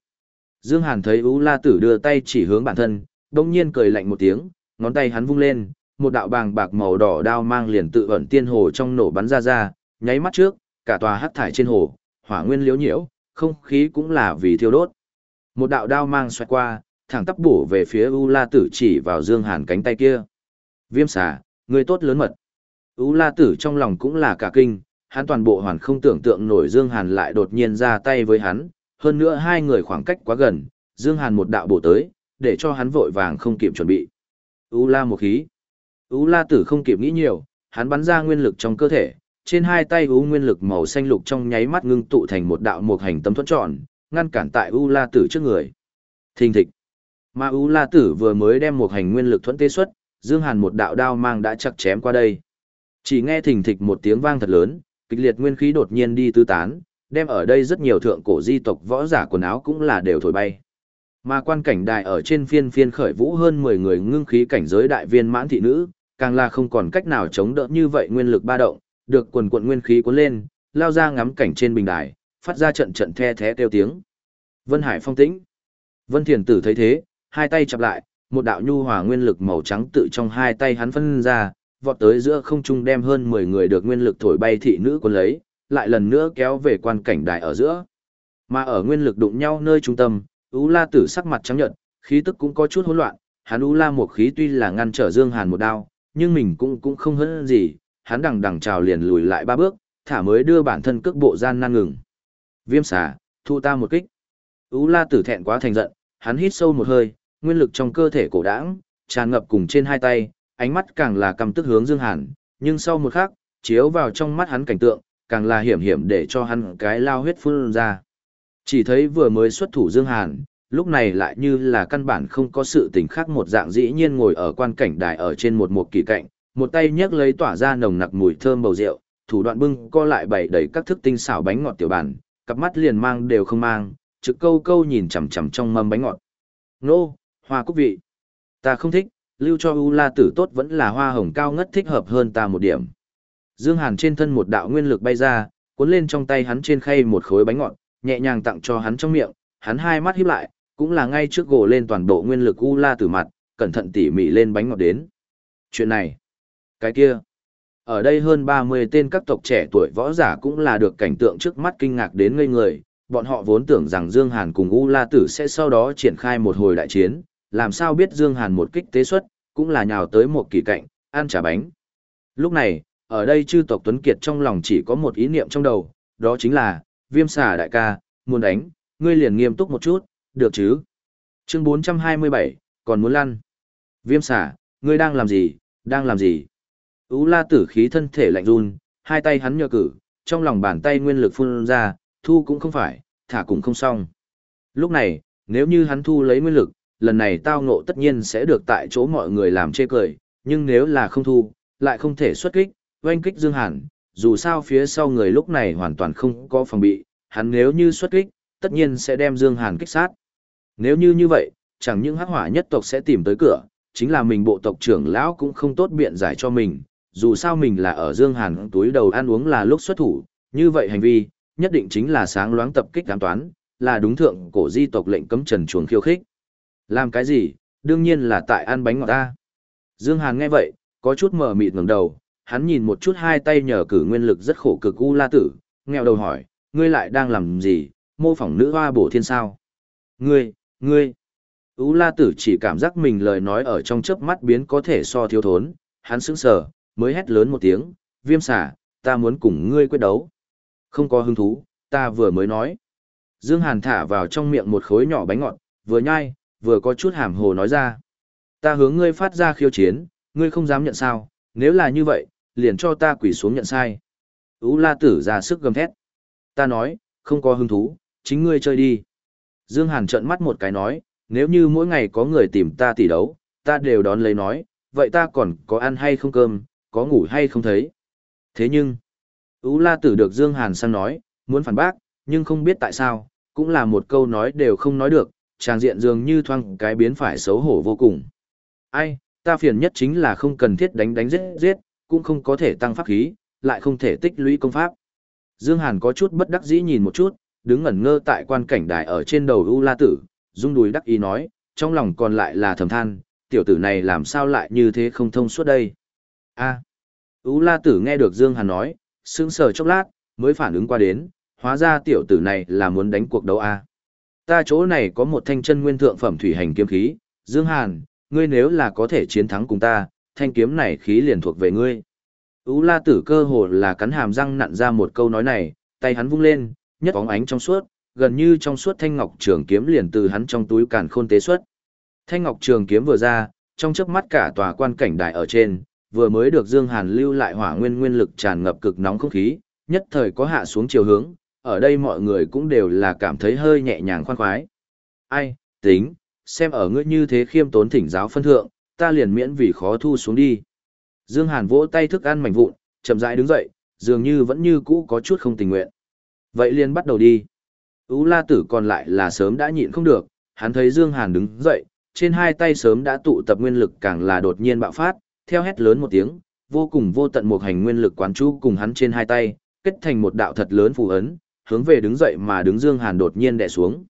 Dương Hàn thấy U La Tử đưa tay chỉ hướng bản thân, đồng nhiên cười lạnh một tiếng, ngón tay hắn vung lên, một đạo bàng bạc màu đỏ đao mang liền tự ẩn tiên hồ trong nổ bắn ra ra, nháy mắt trước, cả tòa hắc thải trên hồ, hỏa nguyên liếu nhiễu, không khí cũng là vì thiêu đốt. Một đạo đao mang xoẹt qua, thẳng tắp bổ về phía U La Tử chỉ vào Dương Hàn cánh tay kia. Viêm xà, ngươi tốt lớn mật. U La Tử trong lòng cũng là cả kinh, hắn toàn bộ hoàn không tưởng tượng nổi Dương Hàn lại đột nhiên ra tay với hắn, hơn nữa hai người khoảng cách quá gần, Dương Hàn một đạo bổ tới, để cho hắn vội vàng không kịp chuẩn bị. U La một khí. U La Tử không kịp nghĩ nhiều, hắn bắn ra nguyên lực trong cơ thể, trên hai tay U nguyên lực màu xanh lục trong nháy mắt ngưng tụ thành một đạo một hành tâm thuẫn tròn, ngăn cản tại U La Tử trước người. Thình thịch. Mà U La Tử vừa mới đem một hành nguyên lực thuẫn tế xuất, Dương Hàn một đạo đao mang đã chặt chém qua đây. Chỉ nghe thình thịch một tiếng vang thật lớn, kịch liệt nguyên khí đột nhiên đi tứ tán, đem ở đây rất nhiều thượng cổ di tộc võ giả quần áo cũng là đều thổi bay. Mà quan cảnh đại ở trên phiên phiên khởi vũ hơn 10 người ngưng khí cảnh giới đại viên mãn thị nữ, càng là không còn cách nào chống đỡ như vậy nguyên lực ba động, được quần quận nguyên khí cuốn lên, lao ra ngắm cảnh trên bình đài, phát ra trận trận the thé kêu tiếng. Vân Hải phong tĩnh. Vân Thiền Tử thấy thế, hai tay chập lại, một đạo nhu hòa nguyên lực màu trắng tự trong hai tay hắn phân ra, vọt tới giữa không trung đem hơn 10 người được nguyên lực thổi bay thị nữ quân lấy, lại lần nữa kéo về quan cảnh đài ở giữa. Mà ở nguyên lực đụng nhau nơi trung tâm, U La Tử sắc mặt trắng nhợt, khí tức cũng có chút hỗn loạn, hắn U La một khí tuy là ngăn trở Dương Hàn một đao, nhưng mình cũng cũng không hơn gì, hắn đằng đằng trào liền lùi lại ba bước, thả mới đưa bản thân cước bộ gian nan ngừng. Viêm xà, thu ta một kích. U La Tử thẹn quá thành giận, hắn hít sâu một hơi, nguyên lực trong cơ thể cổ đãng, tràn ngập cùng trên hai tay, ánh mắt càng là cầm tức hướng Dương Hàn, nhưng sau một khắc, chiếu vào trong mắt hắn cảnh tượng, càng là hiểm hiểm để cho hắn cái lao huyết phun ra. Chỉ thấy vừa mới xuất thủ Dương Hàn, lúc này lại như là căn bản không có sự tình khác một dạng dĩ nhiên ngồi ở quan cảnh đài ở trên một một kỳ cạnh, một tay nhấc lấy tỏa ra nồng nặc mùi thơm bầu rượu, thủ đoạn bưng co lại bày đầy các thức tinh xảo bánh ngọt tiểu bản, cặp mắt liền mang đều không mang, trực câu câu nhìn chằm chằm trong mâm bánh ngọt. Nô, hoa cúc vị. Ta không thích, lưu cho U La tử tốt vẫn là hoa hồng cao ngất thích hợp hơn ta một điểm. Dương Hàn trên thân một đạo nguyên lực bay ra, cuốn lên trong tay hắn trên khay một khối bánh ngọt, nhẹ nhàng tặng cho hắn trong miệng, hắn hai mắt híp lại, cũng là ngay trước gỗ lên toàn bộ nguyên lực U La tử mặt, cẩn thận tỉ mỉ lên bánh ngọt đến. Chuyện này, cái kia, ở đây hơn 30 tên các tộc trẻ tuổi võ giả cũng là được cảnh tượng trước mắt kinh ngạc đến ngây người, bọn họ vốn tưởng rằng Dương Hàn cùng U La Tử sẽ sau đó triển khai một hồi đại chiến, làm sao biết Dương Hàn một kích tế xuất, cũng là nhào tới một kỳ cạnh, ăn trả bánh. Lúc này, ở đây chư tộc Tuấn Kiệt trong lòng chỉ có một ý niệm trong đầu, đó chính là, viêm xà đại ca, muốn đánh, ngươi liền nghiêm túc một chút, được chứ? Chương 427, còn muốn lăn. Viêm xà, ngươi đang làm gì, đang làm gì? ú la tử khí thân thể lạnh run, hai tay hắn nhờ cử, trong lòng bàn tay nguyên lực phun ra, thu cũng không phải, thả cũng không xong. Lúc này, nếu như hắn thu lấy nguyên lực, lần này tao ngộ tất nhiên sẽ được tại chỗ mọi người làm chê cười, nhưng nếu là không thu, lại không thể xuất kích, oanh kích Dương Hàn, dù sao phía sau người lúc này hoàn toàn không có phòng bị, hắn nếu như xuất kích, tất nhiên sẽ đem Dương Hàn kích sát. Nếu như như vậy, chẳng những hắc hỏa nhất tộc sẽ tìm tới cửa, chính là mình bộ tộc trưởng lão cũng không tốt biện giải cho mình, dù sao mình là ở Dương Hàn túi đầu ăn uống là lúc xuất thủ, như vậy hành vi, nhất định chính là sáng loáng tập kích ám toán, là đúng thượng cổ di tộc lệnh cấm trần chuồng khiêu khích. Làm cái gì? Đương nhiên là tại ăn bánh ngọt ta. Dương Hàn nghe vậy, có chút mờ mịt ngẩng đầu, hắn nhìn một chút hai tay nhờ cử nguyên lực rất khổ cực U La Tử, nghèo đầu hỏi, ngươi lại đang làm gì, mô phỏng nữ hoa bổ thiên sao? Ngươi, ngươi. U La Tử chỉ cảm giác mình lời nói ở trong chớp mắt biến có thể so thiếu thốn, hắn sững sờ, mới hét lớn một tiếng, viêm xả, ta muốn cùng ngươi quyết đấu. Không có hứng thú, ta vừa mới nói. Dương Hàn thả vào trong miệng một khối nhỏ bánh ngọt, vừa nhai, vừa có chút hàm hồ nói ra. Ta hướng ngươi phát ra khiêu chiến, ngươi không dám nhận sao, nếu là như vậy, liền cho ta quỳ xuống nhận sai. U la tử ra sức gầm thét. Ta nói, không có hứng thú, chính ngươi chơi đi. Dương Hàn trợn mắt một cái nói, nếu như mỗi ngày có người tìm ta tỉ đấu, ta đều đón lấy nói, vậy ta còn có ăn hay không cơm, có ngủ hay không thấy. Thế nhưng, U la tử được Dương Hàn sang nói, muốn phản bác, nhưng không biết tại sao, cũng là một câu nói đều không nói được, tràng diện dường như thoang cái biến phải xấu hổ vô cùng. Ai, ta phiền nhất chính là không cần thiết đánh đánh giết giết, cũng không có thể tăng pháp khí, lại không thể tích lũy công pháp. Dương Hàn có chút bất đắc dĩ nhìn một chút, đứng ngẩn ngơ tại quan cảnh đài ở trên đầu U La Tử, rung đùi đắc ý nói, trong lòng còn lại là thầm than, tiểu tử này làm sao lại như thế không thông suốt đây. A. U La Tử nghe được Dương Hàn nói, sững sờ chốc lát, mới phản ứng qua đến, hóa ra tiểu tử này là muốn đánh cuộc đấu A. Ta chỗ này có một thanh chân nguyên thượng phẩm thủy hành kiếm khí, Dương Hàn, ngươi nếu là có thể chiến thắng cùng ta, thanh kiếm này khí liền thuộc về ngươi. Ú la tử cơ hồ là cắn hàm răng nặn ra một câu nói này, tay hắn vung lên, nhất bóng ánh trong suốt, gần như trong suốt thanh ngọc trường kiếm liền từ hắn trong túi càn khôn tế xuất. Thanh ngọc trường kiếm vừa ra, trong chớp mắt cả tòa quan cảnh đại ở trên, vừa mới được Dương Hàn lưu lại hỏa nguyên nguyên lực tràn ngập cực nóng không khí, nhất thời có hạ xuống chiều hướng, ở đây mọi người cũng đều là cảm thấy hơi nhẹ nhàng khoan khoái. Ai, tính, xem ở ngươi như thế khiêm tốn thỉnh giáo phân thượng, ta liền miễn vì khó thu xuống đi. Dương Hàn vỗ tay thức ăn mảnh vụn, chậm rãi đứng dậy, dường như vẫn như cũ có chút không tình nguyện. Vậy liền bắt đầu đi. Ú La Tử còn lại là sớm đã nhịn không được, hắn thấy Dương Hàn đứng dậy, trên hai tay sớm đã tụ tập nguyên lực càng là đột nhiên bạo phát, theo hét lớn một tiếng, vô cùng vô tận một hành nguyên lực quán chú cùng hắn trên hai tay, kết thành một đạo thật lớn phù ấn, hướng về đứng dậy mà đứng Dương Hàn đột nhiên đè xuống.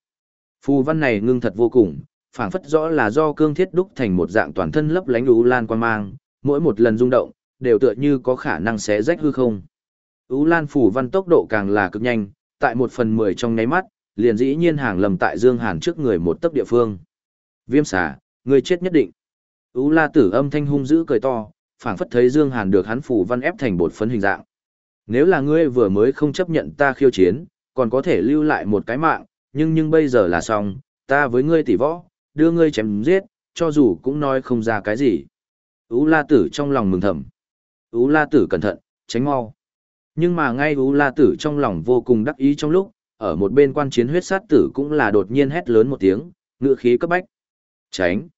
Phù văn này ngưng thật vô cùng, phảng phất rõ là do cương thiết đúc thành một dạng toàn thân lấp lánh u lan quan mang, mỗi một lần rung động, đều tựa như có khả năng xé rách hư không. U lan phù văn tốc độ càng là cực nhanh, tại một phần mười trong nháy mắt, liền dĩ nhiên hàng lầm tại Dương Hàn trước người một tấc địa phương. Viêm xà, người chết nhất định. U la tử âm thanh hung dữ cười to, phảng phất thấy Dương Hàn được hắn phù văn ép thành bột phấn hình dạng. Nếu là ngươi vừa mới không chấp nhận ta khiêu chiến, còn có thể lưu lại một cái mạng, nhưng nhưng bây giờ là xong, ta với ngươi tỷ võ, đưa ngươi chém giết, cho dù cũng nói không ra cái gì. Ú la tử trong lòng mừng thầm. Ú la tử cẩn thận, tránh mau. Nhưng mà ngay Ú la tử trong lòng vô cùng đắc ý trong lúc, ở một bên quan chiến huyết sát tử cũng là đột nhiên hét lớn một tiếng, ngựa khí cấp bách. Tránh.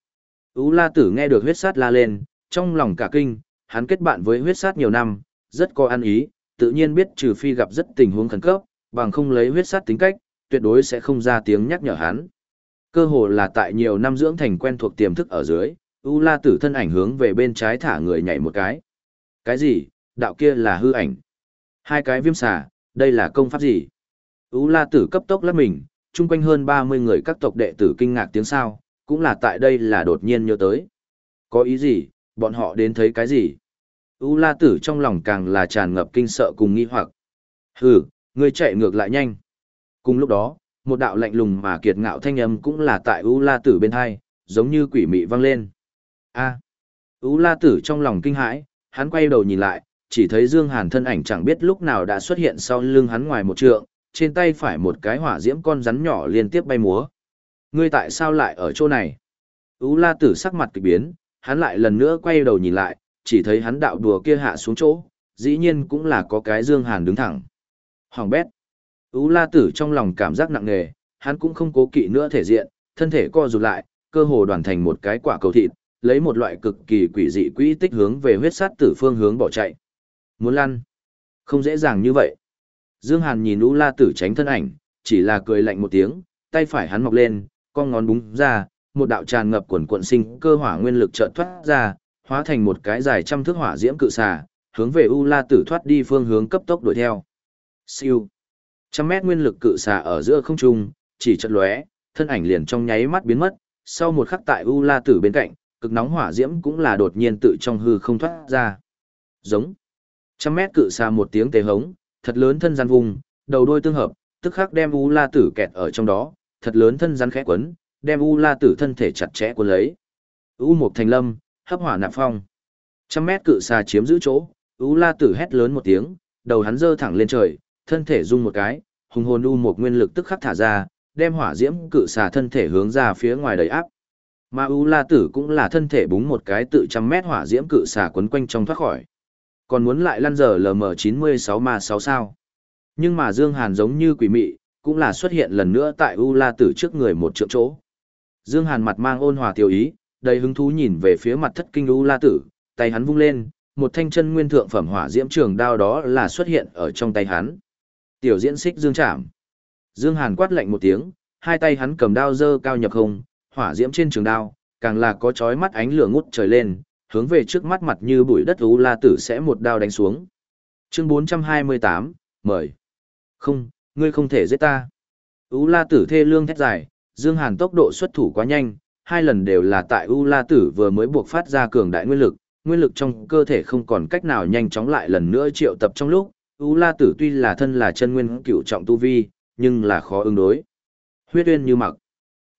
Ú la tử nghe được huyết sát la lên, trong lòng cả kinh, hắn kết bạn với huyết sát nhiều năm, rất có ăn ý, tự nhiên biết trừ phi gặp rất tình huống khẩn cấp, bằng không lấy huyết sát tính cách, tuyệt đối sẽ không ra tiếng nhắc nhở hắn. Cơ hồ là tại nhiều năm dưỡng thành quen thuộc tiềm thức ở dưới, U La Tử thân ảnh hướng về bên trái thả người nhảy một cái. Cái gì? Đạo kia là hư ảnh. Hai cái viêm xà, đây là công pháp gì? U La Tử cấp tốc lắc mình, chung quanh hơn 30 người các tộc đệ tử kinh ngạc tiếng sao, cũng là tại đây là đột nhiên nhớ tới. Có ý gì? Bọn họ đến thấy cái gì? U La Tử trong lòng càng là tràn ngập kinh sợ cùng nghi hoặc. Hừ, ngươi chạy ngược lại nhanh. Cùng lúc đó, một đạo lạnh lùng mà kiệt ngạo thanh âm cũng là tại U La Tử bên hai, giống như quỷ mị vang lên. A. U La Tử trong lòng kinh hãi, hắn quay đầu nhìn lại, chỉ thấy Dương Hàn thân ảnh chẳng biết lúc nào đã xuất hiện sau lưng hắn ngoài một trượng, trên tay phải một cái hỏa diễm con rắn nhỏ liên tiếp bay múa. Ngươi tại sao lại ở chỗ này? U La Tử sắc mặt kỳ biến, hắn lại lần nữa quay đầu nhìn lại, chỉ thấy hắn đạo đùa kia hạ xuống chỗ, dĩ nhiên cũng là có cái Dương Hàn đứng thẳng. Hoàng bét. Ú la tử trong lòng cảm giác nặng nề, hắn cũng không cố kỵ nữa thể diện, thân thể co rụt lại, cơ hồ đoàn thành một cái quả cầu thịt, lấy một loại cực kỳ quỷ dị quỹ tích hướng về huyết sát tử phương hướng bỏ chạy. Muốn lăn? Không dễ dàng như vậy. Dương Hàn nhìn Ú la tử tránh thân ảnh, chỉ là cười lạnh một tiếng, tay phải hắn mọc lên, con ngón búng ra, một đạo tràn ngập quần cuộn sinh cơ hỏa nguyên lực chợt thoát ra, hóa thành một cái dài trăm thước hỏa diễm cự xà, hướng về U La Tử thoát đi phương hướng cấp tốc đuổi theo. Siêu. Trăm mét nguyên lực cự xà ở giữa không trung, chỉ chợt lóe, thân ảnh liền trong nháy mắt biến mất, sau một khắc tại U La Tử bên cạnh, cực nóng hỏa diễm cũng là đột nhiên tự trong hư không thoát ra. Giống. Trăm mét cự xà một tiếng tê hống, thật lớn thân gian vùng, đầu đôi tương hợp, tức khắc đem U La Tử kẹt ở trong đó, thật lớn thân rắn khẽ quấn, đem U La Tử thân thể chặt chẽ cuốn lấy. U Mộc Thành Lâm, hấp hỏa nạp phong. Trăm mét cự xà chiếm giữ chỗ, U La Tử hét lớn một tiếng, đầu hắn dơ thẳng lên trời, thân thể rung một cái, hùng hồn U một nguyên lực tức khắc thả ra, đem hỏa diễm cự xà thân thể hướng ra phía ngoài đầy áp. Mà U La Tử cũng là thân thể búng một cái tự trăm mét hỏa diễm cự xà quấn quanh trong thoát khỏi. Còn muốn lại lăn giờ LM96 mà 6 sao. Nhưng mà Dương Hàn giống như quỷ mị, cũng là xuất hiện lần nữa tại U La Tử trước người một trượng chỗ. Dương Hàn mặt mang ôn hòa tiêu ý, đầy hứng thú nhìn về phía mặt thất kinh U La Tử, tay hắn vung lên, một thanh chân nguyên thượng phẩm hỏa diễm trường đao đó là xuất hiện ở trong tay hắn. Tiểu diễn xích dương chạm. Dương Hàn quát lạnh một tiếng, hai tay hắn cầm đao dơ cao nhập không, hỏa diễm trên trường đao, càng là có chói mắt ánh lửa ngút trời lên, hướng về trước mắt mặt như bụi đất U La Tử sẽ một đao đánh xuống. Chương 428, mời. Không, ngươi không thể giết ta. U La Tử thê lương thét dài, Dương Hàn tốc độ xuất thủ quá nhanh, hai lần đều là tại U La Tử vừa mới buộc phát ra cường đại nguyên lực, nguyên lực trong cơ thể không còn cách nào nhanh chóng lại lần nữa triệu tập trong lúc, U La Tử tuy là thân là chân nguyên cựu trọng tu vi, nhưng là khó ứng đối. Huyết uyên như mặc.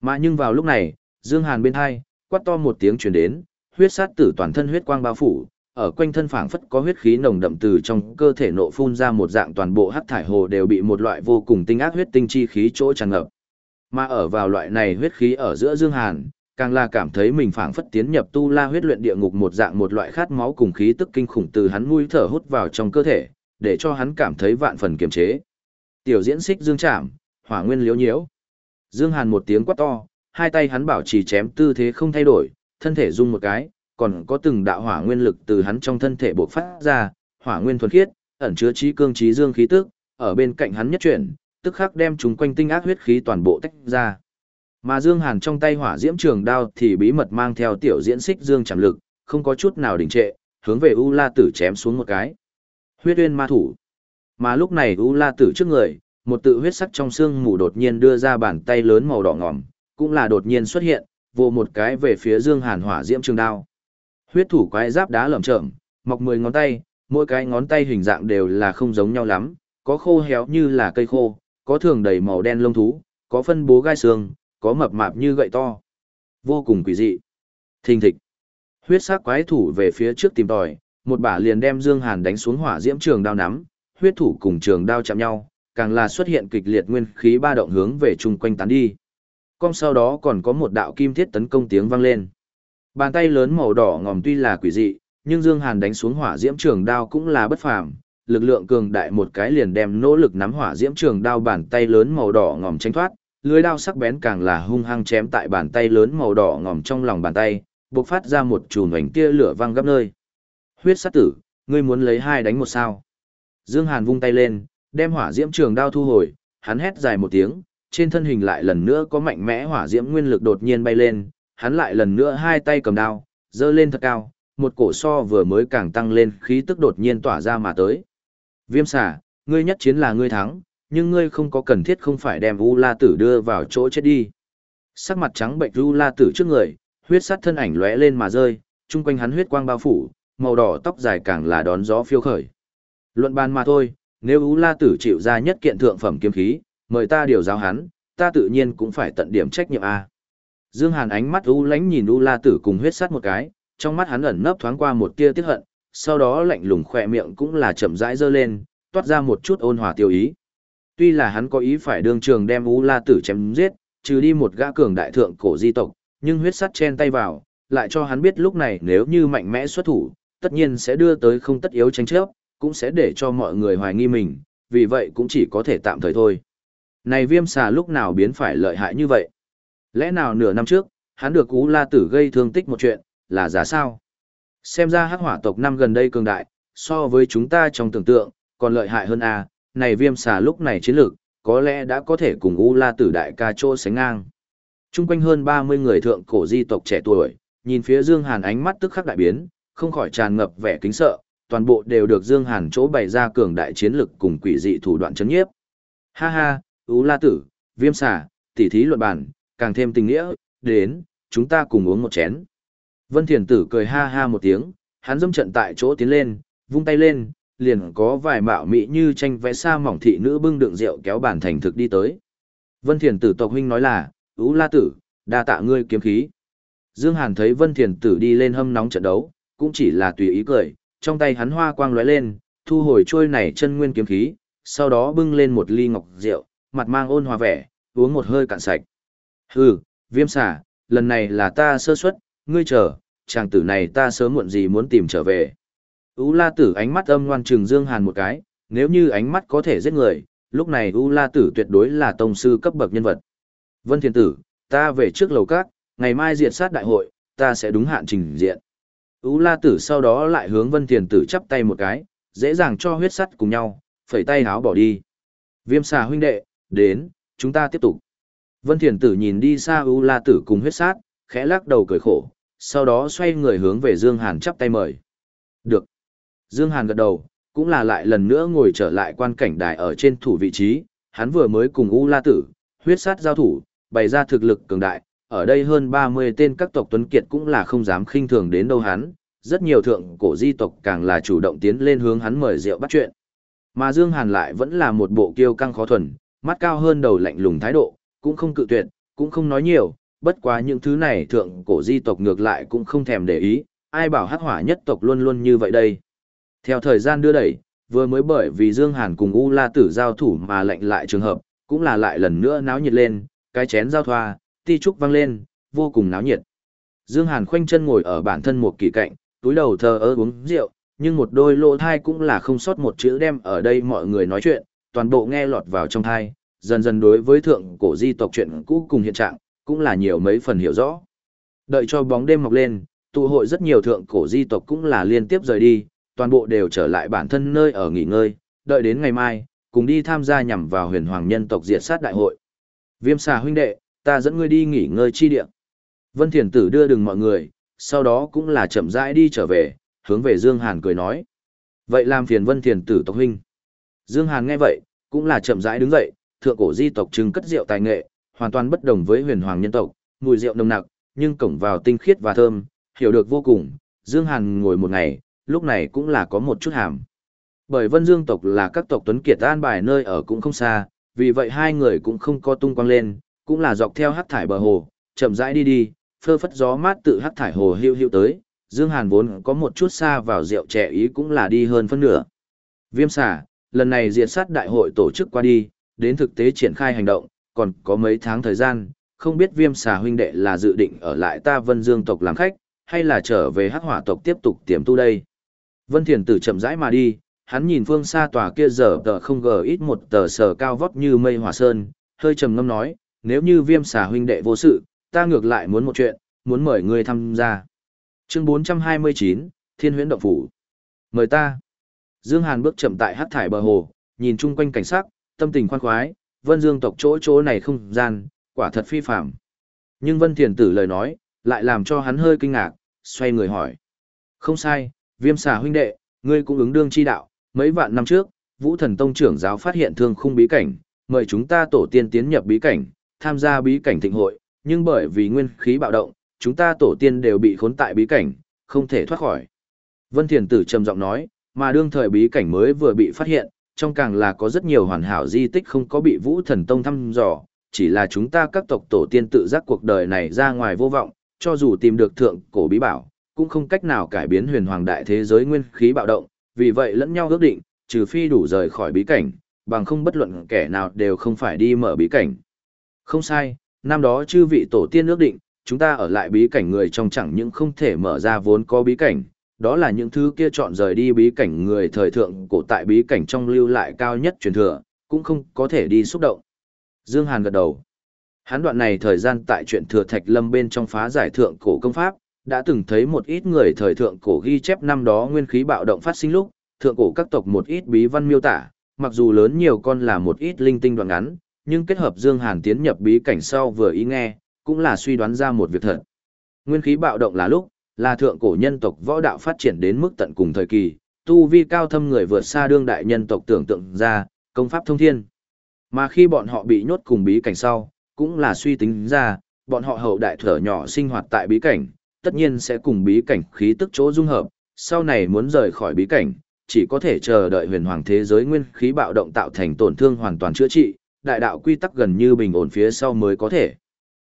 Mà nhưng vào lúc này, Dương Hàn bên hai, quát to một tiếng truyền đến, huyết sát tử toàn thân huyết quang bao phủ, ở quanh thân phảng phất có huyết khí nồng đậm từ trong cơ thể nộ phun ra một dạng toàn bộ hắc thải hồ đều bị một loại vô cùng tinh ác huyết tinh chi khí chỗ tràn ngập. Mà ở vào loại này huyết khí ở giữa Dương Hàn, càng là cảm thấy mình phảng phất tiến nhập tu la huyết luyện địa ngục một dạng một loại khát máu cùng khí tức kinh khủng từ hắn mũi thở hút vào trong cơ thể, để cho hắn cảm thấy vạn phần kiềm chế. Tiểu diễn xích dương chạm, hỏa nguyên liếu nhiễu. Dương Hàn một tiếng quát to, hai tay hắn bảo trì chém tư thế không thay đổi, thân thể rung một cái, còn có từng đạo hỏa nguyên lực từ hắn trong thân thể bộc phát ra, hỏa nguyên thuần khiết, ẩn chứa trí cương trí dương khí tức, ở bên cạnh hắn nhất chuyển, tức khắc đem chúng quanh tinh ác huyết khí toàn bộ tách ra. Mà Dương Hàn trong tay hỏa diễm trường đao thì bí mật mang theo tiểu diễn xích dương chạm lực, không có chút nào đình trệ, hướng về U La Tử chém xuống một cái. Huyết uyên ma thủ. Mà lúc này U La Tử trước người, một tự huyết sắc trong xương mù đột nhiên đưa ra bàn tay lớn màu đỏ ngòm, cũng là đột nhiên xuất hiện, vồ một cái về phía Dương Hàn hỏa diễm trường đao. Huyết thủ quái giáp đá lởm chởm, mọc 10 ngón tay, mỗi cái ngón tay hình dạng đều là không giống nhau lắm, có khô héo như là cây khô, có thường đầy màu đen lông thú, có phân bố gai xương, có mập mạp như gậy to. Vô cùng quỷ dị. Thình thịch. Huyết sắc quái thủ về phía trước tìm tòi, một bả liền đem Dương Hàn đánh xuống hỏa diễm trường đao nắm, huyết thủ cùng trường đao chạm nhau, càng là xuất hiện kịch liệt nguyên khí ba động hướng về chung quanh tán đi. Cong sau đó còn có một đạo kim thiết tấn công tiếng vang lên. Bàn tay lớn màu đỏ ngòm tuy là quỷ dị, nhưng Dương Hàn đánh xuống hỏa diễm trường đao cũng là bất phàm, lực lượng cường đại một cái liền đem nỗ lực nắm hỏa diễm trường đao bàn tay lớn màu đỏ ngòm tránh thoát, lưới đao sắc bén càng là hung hăng chém tại bàn tay lớn màu đỏ ngòm trong lòng bàn tay, bộc phát ra một chùm ảnh tia lửa văng gấp nơi. Huyết sát tử, ngươi muốn lấy hai đánh một sao? Dương Hàn vung tay lên, đem hỏa diễm trường đao thu hồi, hắn hét dài một tiếng, trên thân hình lại lần nữa có mạnh mẽ hỏa diễm nguyên lực đột nhiên bay lên, hắn lại lần nữa hai tay cầm đao, dơ lên thật cao, một cổ so vừa mới càng tăng lên khí tức đột nhiên tỏa ra mà tới. Viêm xà, ngươi nhất chiến là ngươi thắng, nhưng ngươi không có cần thiết không phải đem U La Tử đưa vào chỗ chết đi. Sắc mặt trắng bệnh U La Tử trước người, huyết sát thân ảnh lóe lên mà rơi, chung quanh hắn huyết quang bao phủ, màu đỏ tóc dài càng là đón gió phiêu khởi. Luận bàn mà thôi, nếu U La Tử chịu ra nhất kiện thượng phẩm kiếm khí, mời ta điều giáo hắn, ta tự nhiên cũng phải tận điểm trách nhiệm a. Dương Hàn ánh mắt u lánh nhìn U La Tử cùng huyết sát một cái, trong mắt hắn ẩn nấp thoáng qua một tia tiếc hận, sau đó lạnh lùng khỏe miệng cũng là chậm rãi dơ lên, toát ra một chút ôn hòa tiêu ý. Tuy là hắn có ý phải đương trường đem U La Tử chém giết, trừ đi một gã cường đại thượng cổ di tộc, nhưng huyết sắt chen tay vào, lại cho hắn biết lúc này nếu như mạnh mẽ xuất thủ, tất nhiên sẽ đưa tới không tất yếu tranh chấp, cũng sẽ để cho mọi người hoài nghi mình, vì vậy cũng chỉ có thể tạm thời thôi. Này viêm xà lúc nào biến phải lợi hại như vậy? Lẽ nào nửa năm trước, hắn được Ú La Tử gây thương tích một chuyện, là giả sao? Xem ra hắc hỏa tộc năm gần đây cường đại, so với chúng ta trong tưởng tượng, còn lợi hại hơn à, này viêm xà lúc này chiến lược, có lẽ đã có thể cùng U La Tử đại ca trô sánh ngang. Trung quanh hơn 30 người thượng cổ di tộc trẻ tuổi, nhìn phía Dương Hàn ánh mắt tức khắc đại biến, không khỏi tràn ngập vẻ kính sợ, toàn bộ đều được Dương Hàn chỗ bày ra cường đại chiến lực cùng quỷ dị thủ đoạn chấn nhiếp. Ha ha, U La Tử, Viêm Xà, tỉ thí luận bản càng thêm tình nghĩa, đến, chúng ta cùng uống một chén. Vân Thiền Tử cười ha ha một tiếng, hắn dâm trận tại chỗ tiến lên, vung tay lên, liền có vài mạo mỹ như tranh vẽ xa mỏng thị nữ bưng đựng rượu kéo bàn thành thực đi tới. Vân Thiền Tử tộc huynh nói là, Ú La Tử, đa tạ ngươi kiếm khí. Dương Hàn thấy Vân Thiền Tử đi lên hâm nóng trận đấu, cũng chỉ là tùy ý cười, trong tay hắn hoa quang lóe lên, thu hồi trôi này chân nguyên kiếm khí, sau đó bưng lên một ly ngọc rượu, mặt mang ôn hòa vẻ, uống một hơi cạn sạch. Hừ, viêm xả, lần này là ta sơ suất, ngươi chờ, chàng tử này ta sớm muộn gì muốn tìm trở về. U la tử ánh mắt âm ngoan trừng Dương Hàn một cái, nếu như ánh mắt có thể giết người, lúc này U la tử tuyệt đối là tông sư cấp bậc nhân vật. Vân Thiên Tử, ta về trước lầu các, ngày mai diệt sát đại hội, ta sẽ đúng hạn trình diện. U la tử sau đó lại hướng Vân Thiên Tử chắp tay một cái, dễ dàng cho huyết sắt cùng nhau, phẩy tay háo bỏ đi. Viêm xà huynh đệ, đến, chúng ta tiếp tục. Vân Thiền Tử nhìn đi xa U la tử cùng huyết sát, khẽ lắc đầu cười khổ, sau đó xoay người hướng về Dương Hàn chắp tay mời. Dương Hàn gật đầu, cũng là lại lần nữa ngồi trở lại quan cảnh đài ở trên thủ vị trí, hắn vừa mới cùng U La Tử, huyết sát giao thủ, bày ra thực lực cường đại, ở đây hơn 30 tên các tộc tuấn kiệt cũng là không dám khinh thường đến đâu hắn, rất nhiều thượng cổ di tộc càng là chủ động tiến lên hướng hắn mời rượu bắt chuyện. Mà Dương Hàn lại vẫn là một bộ kiêu căng khó thuần, mắt cao hơn đầu lạnh lùng thái độ, cũng không cự tuyệt, cũng không nói nhiều, bất quá những thứ này thượng cổ di tộc ngược lại cũng không thèm để ý, ai bảo hắc hỏa nhất tộc luôn luôn như vậy đây. Theo thời gian đưa đẩy, vừa mới bởi vì Dương Hàn cùng U La Tử giao thủ mà lệnh lại trường hợp, cũng là lại lần nữa náo nhiệt lên, cái chén giao thoa, ti trúc vang lên, vô cùng náo nhiệt. Dương Hàn khoanh chân ngồi ở bản thân một kỳ cạnh, túi đầu thờ ơ uống rượu, nhưng một đôi lỗ thai cũng là không sót một chữ đem ở đây mọi người nói chuyện, toàn bộ nghe lọt vào trong thai, dần dần đối với thượng cổ di tộc chuyện cũ cùng hiện trạng, cũng là nhiều mấy phần hiểu rõ. Đợi cho bóng đêm mọc lên, tụ hội rất nhiều thượng cổ di tộc cũng là liên tiếp rời đi, toàn bộ đều trở lại bản thân nơi ở nghỉ ngơi, đợi đến ngày mai, cùng đi tham gia nhằm vào huyền hoàng nhân tộc diệt sát đại hội. Viêm xà huynh đệ, ta dẫn ngươi đi nghỉ ngơi chi địa. Vân Thiền Tử đưa đừng mọi người, sau đó cũng là chậm rãi đi trở về, hướng về Dương Hàn cười nói. Vậy làm phiền Vân Thiền Tử tộc huynh. Dương Hàn nghe vậy, cũng là chậm rãi đứng dậy, thượng cổ di tộc trưng cất rượu tài nghệ, hoàn toàn bất đồng với huyền hoàng nhân tộc, mùi rượu nồng nặc, nhưng cổng vào tinh khiết và thơm, hiểu được vô cùng. Dương Hàn ngồi một ngày, lúc này cũng là có một chút hàm. Bởi Vân Dương tộc là các tộc tuấn kiệt an bài nơi ở cũng không xa, vì vậy hai người cũng không có tung quang lên, cũng là dọc theo hắc thải bờ hồ, chậm rãi đi đi, phơ phất gió mát tự hắc thải hồ hưu hưu tới, Dương Hàn vốn có một chút xa vào rượu trẻ ý cũng là đi hơn phân nửa. Viêm xả, lần này diệt sát đại hội tổ chức qua đi, đến thực tế triển khai hành động, còn có mấy tháng thời gian, không biết viêm xà huynh đệ là dự định ở lại ta Vân Dương tộc làm khách, hay là trở về hắc hỏa tộc tiếp tục tiềm tu đây. Vân Thiền Tử chậm rãi mà đi, hắn nhìn phương xa tòa kia giờ tờ không gờ ít một tờ sở cao vóc như mây hỏa sơn, hơi trầm ngâm nói, nếu như viêm xà huynh đệ vô sự, ta ngược lại muốn một chuyện, muốn mời ngươi tham gia. Chương 429, Thiên huyễn động phủ. Mời ta. Dương Hàn bước chậm tại hát thải bờ hồ, nhìn chung quanh cảnh sắc, tâm tình khoan khoái, Vân Dương tộc chỗ chỗ này không gian, quả thật phi phạm. Nhưng Vân Thiền Tử lời nói, lại làm cho hắn hơi kinh ngạc, xoay người hỏi. Không sai, viêm xà huynh đệ, ngươi cũng ứng đương chi đạo, mấy vạn năm trước, Vũ Thần Tông trưởng giáo phát hiện thương khung bí cảnh, mời chúng ta tổ tiên tiến nhập bí cảnh, tham gia bí cảnh thịnh hội, nhưng bởi vì nguyên khí bạo động, chúng ta tổ tiên đều bị khốn tại bí cảnh, không thể thoát khỏi. Vân Thiền Tử trầm giọng nói, mà đương thời bí cảnh mới vừa bị phát hiện, trong càng là có rất nhiều hoàn hảo di tích không có bị Vũ Thần Tông thăm dò, chỉ là chúng ta các tộc tổ tiên tự giác cuộc đời này ra ngoài vô vọng, cho dù tìm được thượng cổ bí bảo, cũng không cách nào cải biến huyền hoàng đại thế giới nguyên khí bạo động, vì vậy lẫn nhau ước định, trừ phi đủ rời khỏi bí cảnh, bằng không bất luận kẻ nào đều không phải đi mở bí cảnh. Không sai, năm đó chư vị tổ tiên ước định, chúng ta ở lại bí cảnh người trong chẳng những không thể mở ra vốn có bí cảnh, đó là những thứ kia chọn rời đi bí cảnh người thời thượng cổ tại bí cảnh trong lưu lại cao nhất truyền thừa, cũng không có thể đi xúc động. Dương Hàn gật đầu. Hắn đoạn này thời gian tại truyện thừa thạch lâm bên trong phá giải thượng cổ công pháp, đã từng thấy một ít người thời thượng cổ ghi chép năm đó nguyên khí bạo động phát sinh lúc, thượng cổ các tộc một ít bí văn miêu tả, mặc dù lớn nhiều con là một ít linh tinh đoạn ngắn, nhưng kết hợp Dương Hàn tiến nhập bí cảnh sau vừa ý nghe, cũng là suy đoán ra một việc thật. Nguyên khí bạo động là lúc, là thượng cổ nhân tộc võ đạo phát triển đến mức tận cùng thời kỳ, tu vi cao thâm người vượt xa đương đại nhân tộc tưởng tượng ra, công pháp thông thiên. Mà khi bọn họ bị nhốt cùng bí cảnh sau, cũng là suy tính ra, bọn họ hậu đại thở nhỏ sinh hoạt tại bí cảnh, tất nhiên sẽ cùng bí cảnh khí tức chỗ dung hợp, sau này muốn rời khỏi bí cảnh, chỉ có thể chờ đợi huyền hoàng thế giới nguyên khí bạo động tạo thành tổn thương hoàn toàn chữa trị, đại đạo quy tắc gần như bình ổn phía sau mới có thể.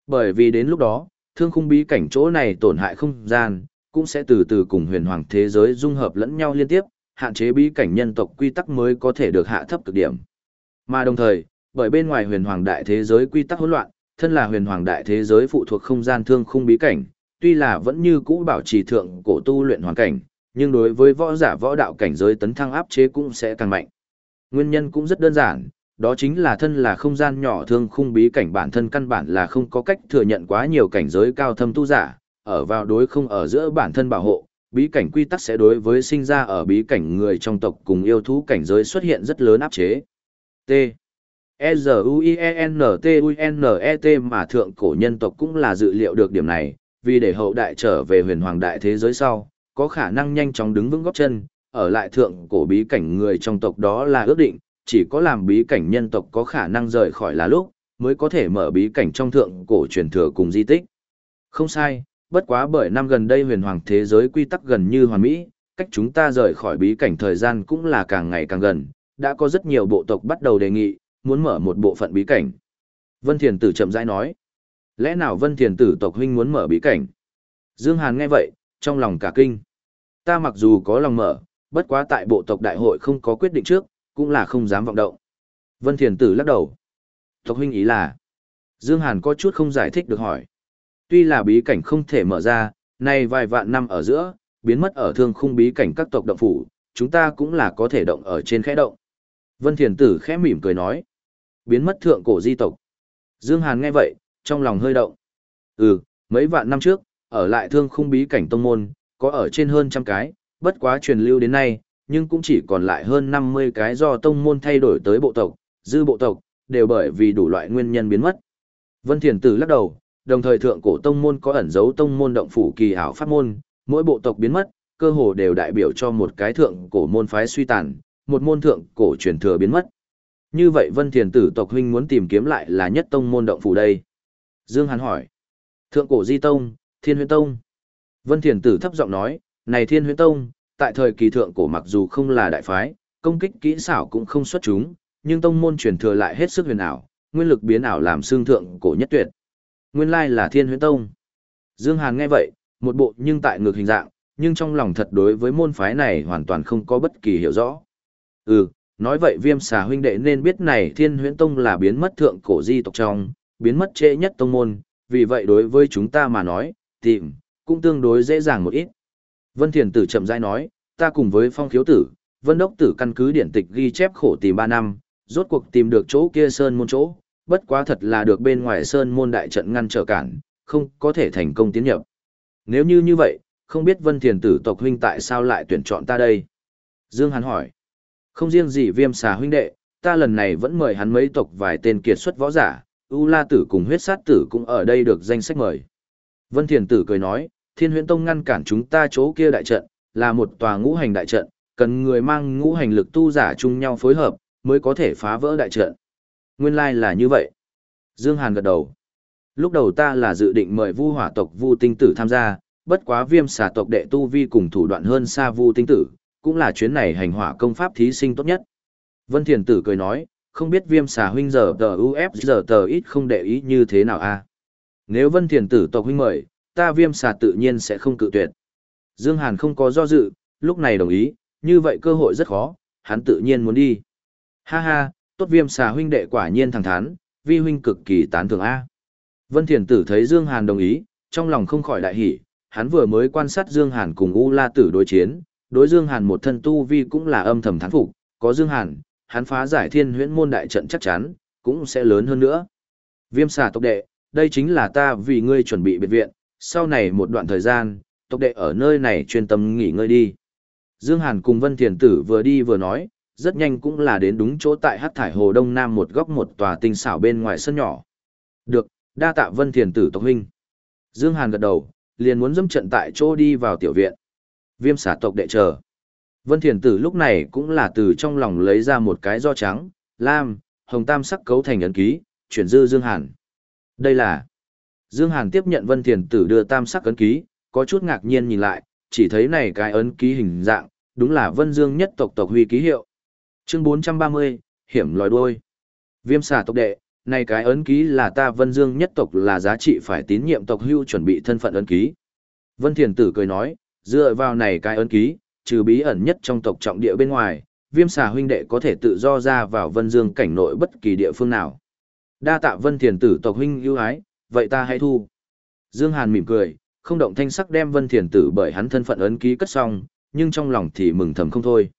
Bởi vì đến lúc đó, thương khung bí cảnh chỗ này tổn hại không gian, cũng sẽ từ từ cùng huyền hoàng thế giới dung hợp lẫn nhau liên tiếp, hạn chế bí cảnh nhân tộc quy tắc mới có thể được hạ thấp cực điểm. Mà đồng thời, bởi bên ngoài huyền hoàng đại thế giới quy tắc hỗn loạn, thân là huyền hoàng đại thế giới phụ thuộc không gian thương khung bí cảnh, tuy là vẫn như cũ bảo trì thượng cổ tu luyện hoàn cảnh, nhưng đối với võ giả võ đạo cảnh giới tấn thăng áp chế cũng sẽ càng mạnh. Nguyên nhân cũng rất đơn giản, đó chính là thân là không gian nhỏ thương khung bí cảnh bản thân căn bản là không có cách thừa nhận quá nhiều cảnh giới cao thâm tu giả, ở vào đối không ở giữa bản thân bảo hộ, bí cảnh quy tắc sẽ đối với sinh ra ở bí cảnh người trong tộc cùng yêu thú cảnh giới xuất hiện rất lớn áp chế. T. E Z U I E N T U N E T mà thượng cổ nhân tộc cũng là dự liệu được điểm này, vì để hậu đại trở về huyền hoàng đại thế giới sau, có khả năng nhanh chóng đứng vững góp chân, ở lại thượng cổ bí cảnh người trong tộc đó là ước định, chỉ có làm bí cảnh nhân tộc có khả năng rời khỏi là lúc, mới có thể mở bí cảnh trong thượng cổ truyền thừa cùng di tích. Không sai, bất quá bởi năm gần đây huyền hoàng thế giới quy tắc gần như hoàn mỹ, cách chúng ta rời khỏi bí cảnh thời gian cũng là càng ngày càng gần, đã có rất nhiều bộ tộc bắt đầu đề nghị, muốn mở một bộ phận bí cảnh. Vân Thiền Tử chậm rãi nói, lẽ nào Vân Thiền Tử tộc huynh muốn mở bí cảnh? Dương Hàn nghe vậy, trong lòng cả kinh. Ta mặc dù có lòng mở, bất quá tại bộ tộc đại hội không có quyết định trước, cũng là không dám vọng động. Vân Thiền Tử lắc đầu. Tộc huynh ý là, Dương Hàn có chút không giải thích được hỏi. Tuy là bí cảnh không thể mở ra, nay vài vạn năm ở giữa, biến mất ở thương khung bí cảnh các tộc động phủ, chúng ta cũng là có thể động ở trên khẽ động. Vân Thiền Tử khẽ mỉm cười nói. Biến mất thượng cổ di tộc. Dương Hàn nghe vậy, trong lòng hơi động. Ừ, mấy vạn năm trước, ở lại thương khung bí cảnh tông môn, có ở trên hơn trăm cái, bất quá truyền lưu đến nay, nhưng cũng chỉ còn lại hơn 50 cái do tông môn thay đổi tới bộ tộc, dư bộ tộc, đều bởi vì đủ loại nguyên nhân biến mất. Vân Thiền Tử lắc đầu, đồng thời thượng cổ tông môn có ẩn dấu tông môn động phủ kỳ ảo pháp môn, mỗi bộ tộc biến mất, cơ hồ đều đại biểu cho một cái thượng cổ môn phái suy tàn, một môn thượng cổ truyền thừa biến mất. Như vậy Vân Thiền Tử tộc huynh muốn tìm kiếm lại là nhất tông môn động phủ đây. Dương Hàn hỏi. Thượng cổ Di Tông, Thiên Huyễn Tông. Vân Thiền Tử thấp giọng nói, này Thiên Huyễn Tông, tại thời kỳ thượng cổ mặc dù không là đại phái, công kích kỹ xảo cũng không xuất chúng, nhưng tông môn truyền thừa lại hết sức huyền ảo, nguyên lực biến ảo làm xương thượng cổ nhất tuyệt. Nguyên lai là Thiên Huyễn Tông. Dương Hàn nghe vậy, một bộ nhưng tại ngược hình dạng, nhưng trong lòng thật đối với môn phái này hoàn toàn không có bất kỳ hiểu rõ. Ừ, nói vậy viêm xà huynh đệ nên biết này Thiên Huyễn Tông là biến mất thượng cổ di tộc trong, biến mất trễ nhất tông môn, vì vậy đối với chúng ta mà nói, tìm, cũng tương đối dễ dàng một ít. Vân Thiền Tử chậm rãi nói, ta cùng với phong khiếu tử, Vân Đốc Tử căn cứ điển tịch ghi chép khổ tìm 3 năm, rốt cuộc tìm được chỗ kia sơn môn chỗ, bất quá thật là được bên ngoài sơn môn đại trận ngăn trở cản, không có thể thành công tiến nhập. Nếu như như vậy, không biết Vân Thiền Tử tộc huynh tại sao lại tuyển chọn ta đây? Dương Hán hỏi. Không riêng gì viêm xà huynh đệ, ta lần này vẫn mời hắn mấy tộc vài tên kiệt xuất võ giả, U La Tử cùng huyết sát tử cũng ở đây được danh sách mời. Vân Thiền Tử cười nói, Thiên Huyễn Tông ngăn cản chúng ta chỗ kia đại trận, là một tòa ngũ hành đại trận, cần người mang ngũ hành lực tu giả chung nhau phối hợp, mới có thể phá vỡ đại trận. Nguyên lai là như vậy. Dương Hàn gật đầu. Lúc đầu ta là dự định mời Vu Hỏa tộc Vu Tinh Tử tham gia, bất quá Viêm Xà tộc đệ tu vi cùng thủ đoạn hơn xa Vu Tinh Tử, cũng là chuyến này hành hỏa công pháp thí sinh tốt nhất. Vân Thiền Tử cười nói, không biết Viêm Xà huynh giờ tờ UF giờ tờ ít không để ý như thế nào a. Nếu Vân Thiền Tử tộc huynh mời, ta Viêm Xà tự nhiên sẽ không cự tuyệt. Dương Hàn không có do dự, lúc này đồng ý, như vậy cơ hội rất khó, hắn tự nhiên muốn đi. Ha ha, tốt viêm xà huynh đệ quả nhiên thẳng thắn, vi huynh cực kỳ tán thưởng A. Vân Thiền Tử thấy Dương Hàn đồng ý, trong lòng không khỏi đại hỉ, hắn vừa mới quan sát Dương Hàn cùng U La Tử đối chiến, đối Dương Hàn một thân tu vi cũng là âm thầm thán phục, có Dương Hàn, hắn phá giải thiên huyễn môn đại trận chắc chắn, cũng sẽ lớn hơn nữa. Viêm xà tộc đệ, đây chính là ta vì ngươi chuẩn bị biệt viện, sau này một đoạn thời gian, tộc đệ ở nơi này chuyên tâm nghỉ ngơi đi. Dương Hàn cùng Vân Thiền Tử vừa đi vừa nói, rất nhanh cũng là đến đúng chỗ tại Hắc Thải Hồ Đông Nam một góc một tòa tinh xảo bên ngoài sân nhỏ. Được, đa tạ Vân Thiền Tử tộc huynh. Dương Hàn gật đầu, liền muốn dâm trận tại chỗ đi vào tiểu viện. Viêm xả tộc đệ chờ. Vân Thiền Tử lúc này cũng là từ trong lòng lấy ra một cái do trắng, lam, hồng tam sắc cấu thành ấn ký, chuyển dư Dương Hàn. Đây là... Dương Hàn tiếp nhận Vân Thiền Tử đưa tam sắc ấn ký, có chút ngạc nhiên nhìn lại, chỉ thấy này cái ấn ký hình dạng, đúng là Vân Dương nhất tộc tộc huy ký hiệu. Chương 430, hiểm lòi đuôi. Viêm xà tộc đệ, này cái ấn ký là ta Vân Dương nhất tộc là giá trị phải tín nhiệm tộc hưu chuẩn bị thân phận ấn ký. Vân Thiền Tử cười nói, dựa vào này cái ấn ký, trừ bí ẩn nhất trong tộc trọng địa bên ngoài, viêm xà huynh đệ có thể tự do ra vào Vân Dương cảnh nội bất kỳ địa phương nào. Đa tạ Vân Thiền Tử tộc huynh ưu ái, vậy ta hãy thu. Dương Hàn mỉm cười, không động thanh sắc đem Vân Thiền Tử bởi hắn thân phận ấn ký cất xong, nhưng trong lòng thì mừng thầm không thôi.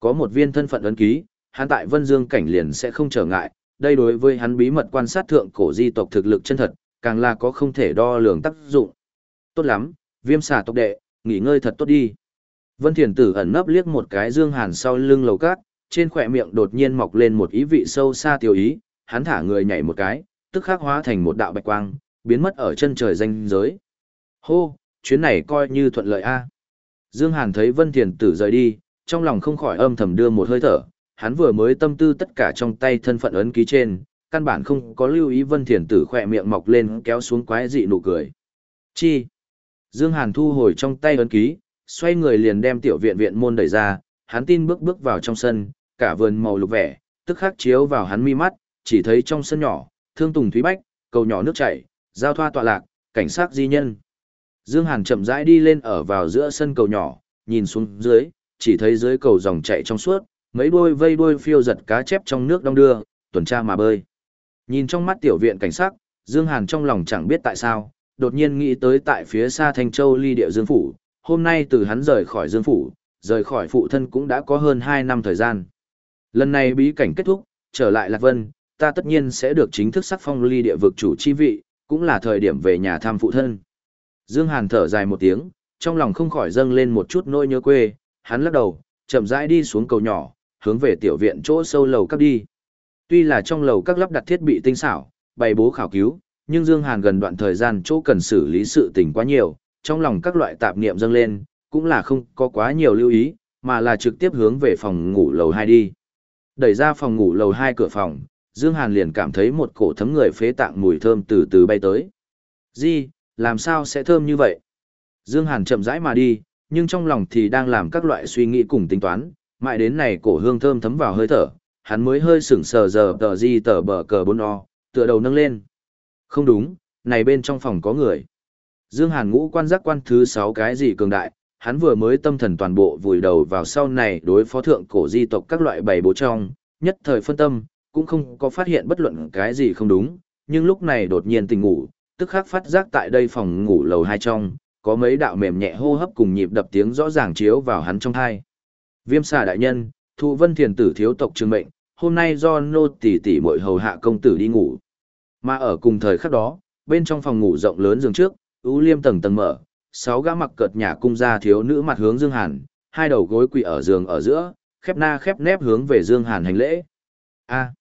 Có một viên thân phận ấn ký, hắn tại Vân Dương cảnh liền sẽ không trở ngại, đây đối với hắn bí mật quan sát thượng cổ di tộc thực lực chân thật, càng là có không thể đo lường tác dụng. Tốt lắm, viêm xà tộc đệ, nghỉ ngơi thật tốt đi. Vân Thiền Tử ẩn nấp liếc một cái Dương Hàn sau lưng lầu cát, trên khỏe miệng đột nhiên mọc lên một ý vị sâu xa tiêu ý, hắn thả người nhảy một cái, tức khắc hóa thành một đạo bạch quang, biến mất ở chân trời danh giới. Hô, chuyến này coi như thuận lợi a. Dương Hàn thấy Vân Thiền Tử rời đi, trong lòng không khỏi âm thầm đưa một hơi thở, hắn vừa mới tâm tư tất cả trong tay thân phận ấn ký trên, căn bản không có lưu ý Vân Thiền Tử khỏe miệng mọc lên kéo xuống quái dị nụ cười. Chi? Dương Hàn thu hồi trong tay ấn ký, xoay người liền đem tiểu viện viện môn đẩy ra, hắn tin bước bước vào trong sân, cả vườn màu lục vẻ, tức khắc chiếu vào hắn mi mắt, chỉ thấy trong sân nhỏ, thương tùng thúy bách, cầu nhỏ nước chảy, giao thoa tọa lạc, cảnh sát di nhân. Dương Hàn chậm rãi đi lên ở vào giữa sân cầu nhỏ, nhìn xuống dưới, chỉ thấy dưới cầu dòng chảy trong suốt, mấy đôi vây đôi phiêu giật cá chép trong nước đông đưa, tuần tra mà bơi. Nhìn trong mắt tiểu viện cảnh sát, Dương Hàn trong lòng chẳng biết tại sao, đột nhiên nghĩ tới tại phía xa Thanh Châu ly địa Dương Phủ, hôm nay từ hắn rời khỏi Dương Phủ, rời khỏi phụ thân cũng đã có hơn 2 năm thời gian. Lần này bí cảnh kết thúc, trở lại Lạc Vân, ta tất nhiên sẽ được chính thức sắc phong ly địa vực chủ chi vị, cũng là thời điểm về nhà thăm phụ thân. Dương Hàn thở dài một tiếng, trong lòng không khỏi dâng lên một chút nỗi nhớ quê, hắn lắc đầu, chậm rãi đi xuống cầu nhỏ, hướng về tiểu viện chỗ sâu lầu các đi. Tuy là trong lầu các lắp đặt thiết bị tinh xảo, bày bố khảo cứu, nhưng Dương Hàn gần đoạn thời gian chỗ cần xử lý sự tình quá nhiều, trong lòng các loại tạp niệm dâng lên, cũng là không có quá nhiều lưu ý, mà là trực tiếp hướng về phòng ngủ lầu 2 đi. Đẩy ra phòng ngủ lầu 2 cửa phòng, Dương Hàn liền cảm thấy một cổ thấm người phế tạng mùi thơm từ từ bay tới. Gì, làm sao sẽ thơm như vậy? Dương Hàn chậm rãi mà đi, nhưng trong lòng thì đang làm các loại suy nghĩ cùng tính toán, mãi đến này cổ hương thơm thấm vào hơi thở, hắn mới hơi sững sờ giờ tờ di tờ bờ cờ bốn o, tựa đầu nâng lên. Không đúng, này bên trong phòng có người. Dương Hàn ngũ quan giác quan thứ 6 cái gì cường đại, hắn vừa mới tâm thần toàn bộ vùi đầu vào sau này đối phó thượng cổ di tộc các loại bảy bố trong, nhất thời phân tâm, cũng không có phát hiện bất luận cái gì không đúng, nhưng lúc này đột nhiên tỉnh ngủ, tức khắc phát giác tại đây phòng ngủ lầu hai trong, có mấy đạo mềm nhẹ hô hấp cùng nhịp đập tiếng rõ ràng chiếu vào hắn trong tai. Viêm xà đại nhân, thụ vân thiền tử thiếu tộc trường mệnh, hôm nay do nô tỷ tỷ muội hầu hạ công tử đi ngủ. Mà ở cùng thời khắc đó, bên trong phòng ngủ rộng lớn giường trước, ưu liêm tầng tầng mở, sáu gã mặc cợt nhà cung ra thiếu nữ mặt hướng Dương Hàn, hai đầu gối quỳ ở giường ở giữa, khép na khép nép hướng về Dương Hàn hành lễ. A.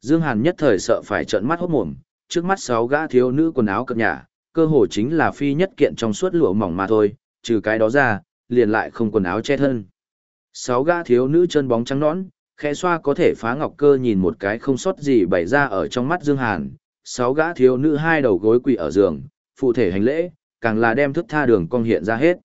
Dương Hàn nhất thời sợ phải trợn mắt hốt mồm, trước mắt sáu gã thiếu nữ quần áo cợt nhà, cơ hồ chính là phi nhất kiện trong suốt lụa mỏng mà thôi, trừ cái đó ra, liền lại không quần áo che thân. Sáu gã thiếu nữ chân bóng trắng nõn, khẽ xoa có thể phá ngọc cơ nhìn một cái không sót gì bày ra ở trong mắt Dương Hàn. Sáu gã thiếu nữ hai đầu gối quỳ ở giường, phụ thể hành lễ, càng là đem thức tha đường cong hiện ra hết.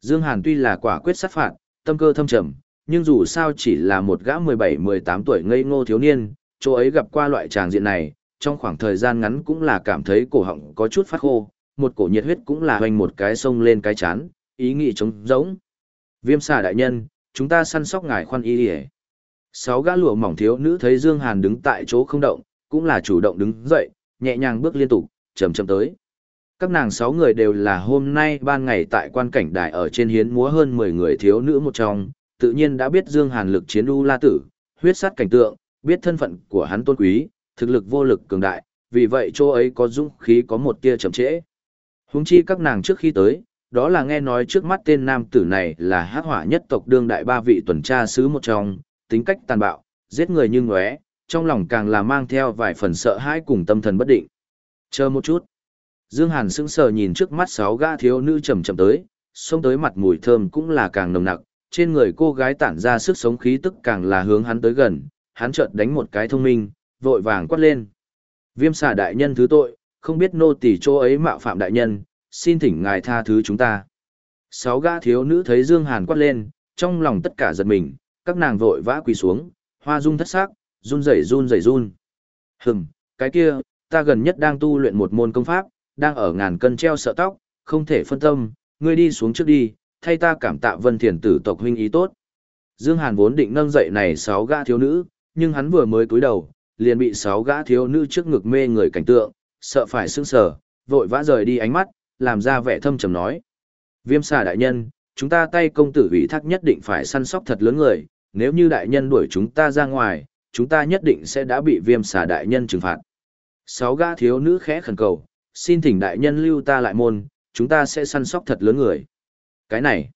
Dương Hàn tuy là quả quyết sát phạt, tâm cơ thâm trầm, nhưng dù sao chỉ là một gã 17-18 tuổi ngây ngô thiếu niên, chỗ ấy gặp qua loại tràng diện này, trong khoảng thời gian ngắn cũng là cảm thấy cổ họng có chút phát khô, một cổ nhiệt huyết cũng là hoành một cái sông lên cái chán, ý nghĩ trống rỗng. Viêm xà đại nhân, chúng ta săn sóc ngài khoan y đi Sáu gã lụa mỏng thiếu nữ thấy Dương Hàn đứng tại chỗ không động, cũng là chủ động đứng dậy, nhẹ nhàng bước liên tục, chậm chậm tới. Các nàng sáu người đều là hôm nay ban ngày tại quan cảnh đài ở trên hiến múa hơn 10 người thiếu nữ một trong, tự nhiên đã biết Dương Hàn lực chiến U La Tử, huyết sát cảnh tượng, biết thân phận của hắn tôn quý, thực lực vô lực cường đại, vì vậy chỗ ấy có dũng khí có một tia chậm trễ. Huống chi các nàng trước khi tới, đó là nghe nói trước mắt tên nam tử này là hắc hỏa nhất tộc đương đại ba vị tuần tra sứ một trong, tính cách tàn bạo, giết người như ngóe, trong lòng càng là mang theo vài phần sợ hãi cùng tâm thần bất định. Chờ một chút. Dương Hàn sững sờ nhìn trước mắt sáu gã thiếu nữ chậm chậm tới, xông tới mặt mùi thơm cũng là càng nồng nặc, trên người cô gái tản ra sức sống khí tức càng là hướng hắn tới gần, hắn chợt đánh một cái thông minh, vội vàng quát lên. Viêm xà đại nhân thứ tội, không biết nô tỳ chỗ ấy mạo phạm đại nhân, xin thỉnh ngài tha thứ chúng ta. Sáu gã thiếu nữ thấy Dương Hàn quát lên, trong lòng tất cả giật mình, các nàng vội vã quỳ xuống, hoa dung thất sắc, run rẩy run rẩy run. Hừm, cái kia, ta gần nhất đang tu luyện một môn công pháp, đang ở ngàn cân treo sợ tóc, không thể phân tâm, ngươi đi xuống trước đi, thay ta cảm tạ vân thiền tử tộc huynh ý tốt. Dương Hàn vốn định nâng dậy này sáu gã thiếu nữ, nhưng hắn vừa mới cúi đầu, liền bị sáu gã thiếu nữ trước ngực mê người cảnh tượng, sợ phải sưng sờ, vội vã rời đi ánh mắt, làm ra vẻ thâm trầm nói. Viêm xà đại nhân, chúng ta tay công tử ủy thác nhất định phải săn sóc thật lớn người, nếu như đại nhân đuổi chúng ta ra ngoài, chúng ta nhất định sẽ đã bị viêm xà đại nhân trừng phạt. Sáu gã thiếu nữ khẽ khẩn cầu, xin thỉnh đại nhân lưu ta lại môn, chúng ta sẽ săn sóc thật lớn người. Cái này,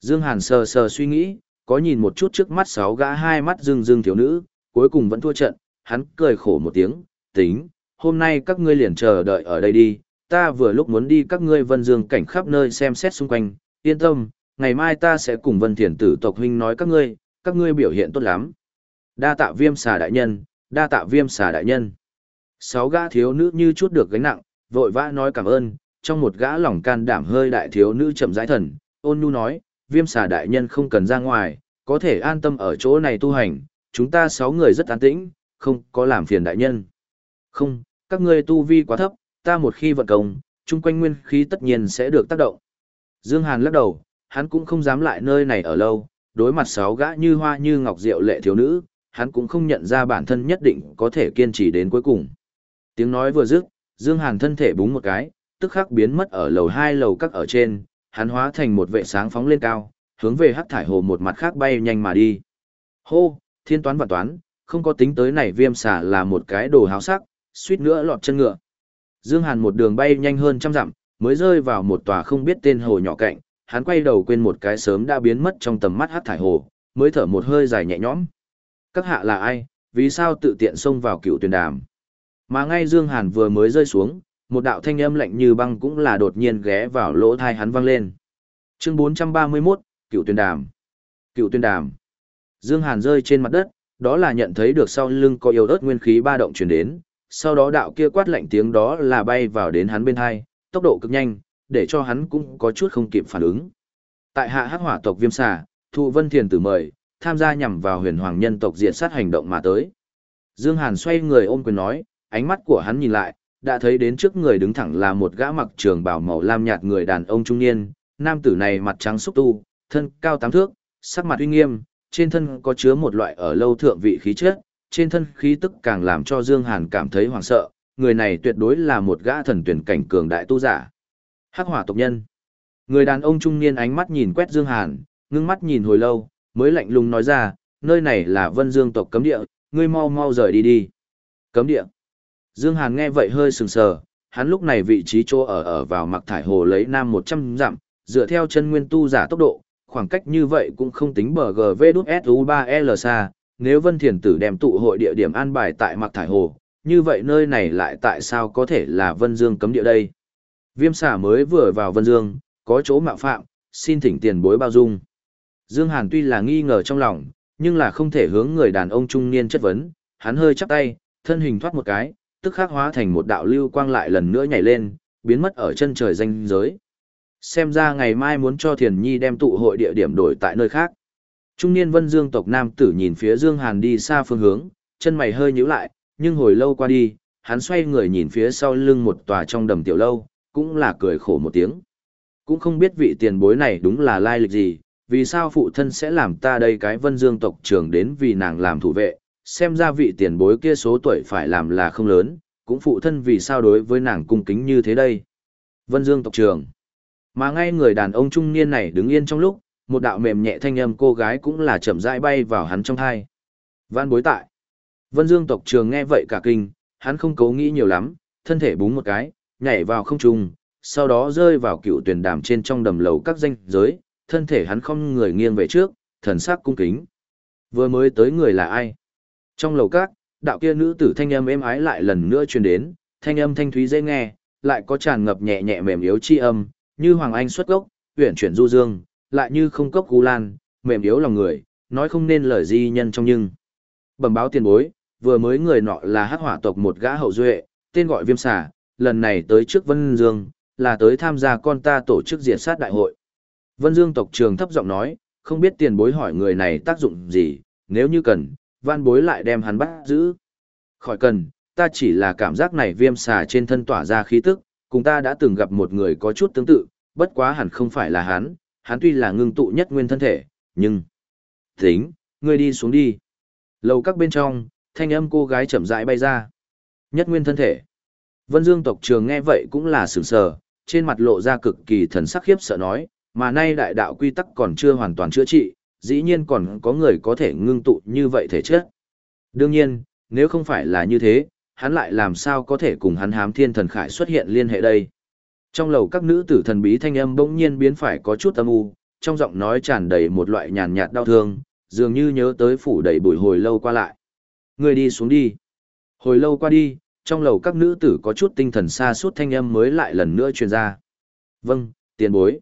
Dương Hàn sờ sờ suy nghĩ, có nhìn một chút trước mắt sáu gã hai mắt rưng rưng thiếu nữ, cuối cùng vẫn thua trận, hắn cười khổ một tiếng, tính, hôm nay các ngươi liền chờ đợi ở đây đi, ta vừa lúc muốn đi các ngươi vân dương cảnh khắp nơi xem xét xung quanh, yên tâm, ngày mai ta sẽ cùng vân thiền tử tộc huynh nói các ngươi, các ngươi biểu hiện tốt lắm. Đa tạ viêm xà đại nhân, đa tạ viêm xà đại nhân. Sáu gã thiếu nữ như chút được gánh nặng, vội vã nói cảm ơn, trong một gã lòng can đảm hơi đại thiếu nữ chậm rãi thần, ôn nhu nói, viêm xà đại nhân không cần ra ngoài, có thể an tâm ở chỗ này tu hành, chúng ta sáu người rất an tĩnh, không có làm phiền đại nhân. Không, các ngươi tu vi quá thấp, ta một khi vận công, chung quanh nguyên khí tất nhiên sẽ được tác động. Dương Hàn lắc đầu, hắn cũng không dám lại nơi này ở lâu, đối mặt sáu gã như hoa như ngọc diệu lệ thiếu nữ, hắn cũng không nhận ra bản thân nhất định có thể kiên trì đến cuối cùng. Tiếng nói vừa dứt, Dương Hàn thân thể búng một cái, tức khắc biến mất ở lầu hai lầu các ở trên, hắn hóa thành một vệ sáng phóng lên cao, hướng về hắc thải hồ một mặt khác bay nhanh mà đi. Hô, thiên toán và toán, không có tính tới này viêm xả là một cái đồ háo sắc, suýt nữa lọt chân ngựa. Dương Hàn một đường bay nhanh hơn trăm dặm, mới rơi vào một tòa không biết tên hồ nhỏ cạnh, hắn quay đầu quên một cái sớm đã biến mất trong tầm mắt hắc thải hồ, mới thở một hơi dài nhẹ nhõm. Các hạ là ai, vì sao tự tiện xông vào cựu tuyển đàm? Mà ngay Dương Hàn vừa mới rơi xuống, một đạo thanh âm lạnh như băng cũng là đột nhiên ghé vào lỗ tai hắn vang lên. Chương 431, Cựu Tuyên Đàm. Cựu Tuyên Đàm. Dương Hàn rơi trên mặt đất, đó là nhận thấy được sau lưng có yếu ớt nguyên khí ba động truyền đến, sau đó đạo kia quát lạnh tiếng đó là bay vào đến hắn bên hai, tốc độ cực nhanh, để cho hắn cũng có chút không kịp phản ứng. Tại hạ hắc hỏa tộc viêm xà, Thụ Vân Thiền tử mời, tham gia nhằm vào huyền hoàng nhân tộc diện sát hành động mà tới. Dương Hàn xoay người ôm quyền nói, ánh mắt của hắn nhìn lại, đã thấy đến trước người đứng thẳng là một gã mặc trường bào màu lam nhạt người đàn ông trung niên, nam tử này mặt trắng xúc tu, thân cao tám thước, sắc mặt uy nghiêm, trên thân có chứa một loại ở lâu thượng vị khí chất, trên thân khí tức càng làm cho Dương Hàn cảm thấy hoảng sợ, người này tuyệt đối là một gã thần tuyển cảnh cường đại tu giả. Hắc hỏa tộc nhân. Người đàn ông trung niên ánh mắt nhìn quét Dương Hàn, ngưng mắt nhìn hồi lâu, mới lạnh lùng nói ra, nơi này là Vân Dương tộc cấm địa, ngươi mau mau rời đi đi. Cấm địa. Dương Hàn nghe vậy hơi sừng sờ, hắn lúc này vị trí chỗ ở ở vào mặc thải hồ lấy nam 100 dặm, dựa theo chân nguyên tu giả tốc độ, khoảng cách như vậy cũng không tính bờ GV đút SU3L xa, nếu Vân Thiền Tử đem tụ hội địa điểm an bài tại mặc thải hồ, như vậy nơi này lại tại sao có thể là Vân Dương cấm địa đây? Viêm xả mới vừa vào Vân Dương, có chỗ mạo phạm, xin thỉnh tiền bối bao dung. Dương Hàn tuy là nghi ngờ trong lòng, nhưng là không thể hướng người đàn ông trung niên chất vấn, hắn hơi chắp tay, thân hình thoát một cái, tức khắc hóa thành một đạo lưu quang lại lần nữa nhảy lên, biến mất ở chân trời danh giới. Xem ra ngày mai muốn cho Thiền Nhi đem tụ hội địa điểm đổi tại nơi khác. Trung niên Vân Dương tộc nam tử nhìn phía Dương Hàn đi xa phương hướng, chân mày hơi nhíu lại, nhưng hồi lâu qua đi, hắn xoay người nhìn phía sau lưng một tòa trong đầm tiểu lâu, cũng là cười khổ một tiếng. Cũng không biết vị tiền bối này đúng là lai lịch gì, vì sao phụ thân sẽ làm ta đây cái Vân Dương tộc trưởng đến vì nàng làm thủ vệ, xem ra vị tiền bối kia số tuổi phải làm là không lớn, cũng phụ thân vì sao đối với nàng cung kính như thế đây. Vân Dương tộc trưởng. Mà ngay người đàn ông trung niên này đứng yên trong lúc, một đạo mềm nhẹ thanh âm cô gái cũng là chậm rãi bay vào hắn trong thai. Văn bối tại. Vân Dương tộc trưởng nghe vậy cả kinh, hắn không cố nghĩ nhiều lắm, thân thể búng một cái, nhảy vào không trung, sau đó rơi vào cựu tuyển đàm trên trong đầm lầu các danh giới, thân thể hắn không người nghiêng về trước, thần sắc cung kính. Vừa mới tới người là ai? Trong lầu các, đạo kia nữ tử thanh âm êm ái lại lần nữa truyền đến, thanh âm thanh thúy dễ nghe, lại có tràn ngập nhẹ nhẹ mềm yếu chi âm, như hoàng anh xuất gốc, uyển chuyển du dương, lại như không cốc cú lan, mềm yếu lòng người, nói không nên lời di nhân trong nhưng. Bẩm báo tiền bối, vừa mới người nọ là hắc hỏa tộc một gã hậu duệ, tên gọi viêm xà, lần này tới trước Vân Dương, là tới tham gia con ta tổ chức diệt sát đại hội. Vân Dương tộc trường thấp giọng nói, không biết tiền bối hỏi người này tác dụng gì, nếu như cần, Van bối lại đem hắn bắt giữ. Khỏi cần, ta chỉ là cảm giác này viêm xà trên thân tỏa ra khí tức, cùng ta đã từng gặp một người có chút tương tự, bất quá hẳn không phải là hắn, hắn tuy là ngưng tụ nhất nguyên thân thể, nhưng... Tính, ngươi đi xuống đi. Lầu các bên trong, thanh âm cô gái chậm rãi bay ra. Nhất nguyên thân thể. Vân Dương tộc trường nghe vậy cũng là sửng sờ, trên mặt lộ ra cực kỳ thần sắc khiếp sợ nói, mà nay đại đạo quy tắc còn chưa hoàn toàn chữa trị, dĩ nhiên còn có người có thể ngưng tụ như vậy thể chất. Đương nhiên, nếu không phải là như thế, hắn lại làm sao có thể cùng hắn hám thiên thần khải xuất hiện liên hệ đây. Trong lầu các nữ tử thần bí thanh âm bỗng nhiên biến phải có chút âm u, trong giọng nói tràn đầy một loại nhàn nhạt đau thương, dường như nhớ tới phủ đầy bụi hồi lâu qua lại. Người đi xuống đi. Hồi lâu qua đi, trong lầu các nữ tử có chút tinh thần xa suốt thanh âm mới lại lần nữa truyền ra. Vâng, tiền bối.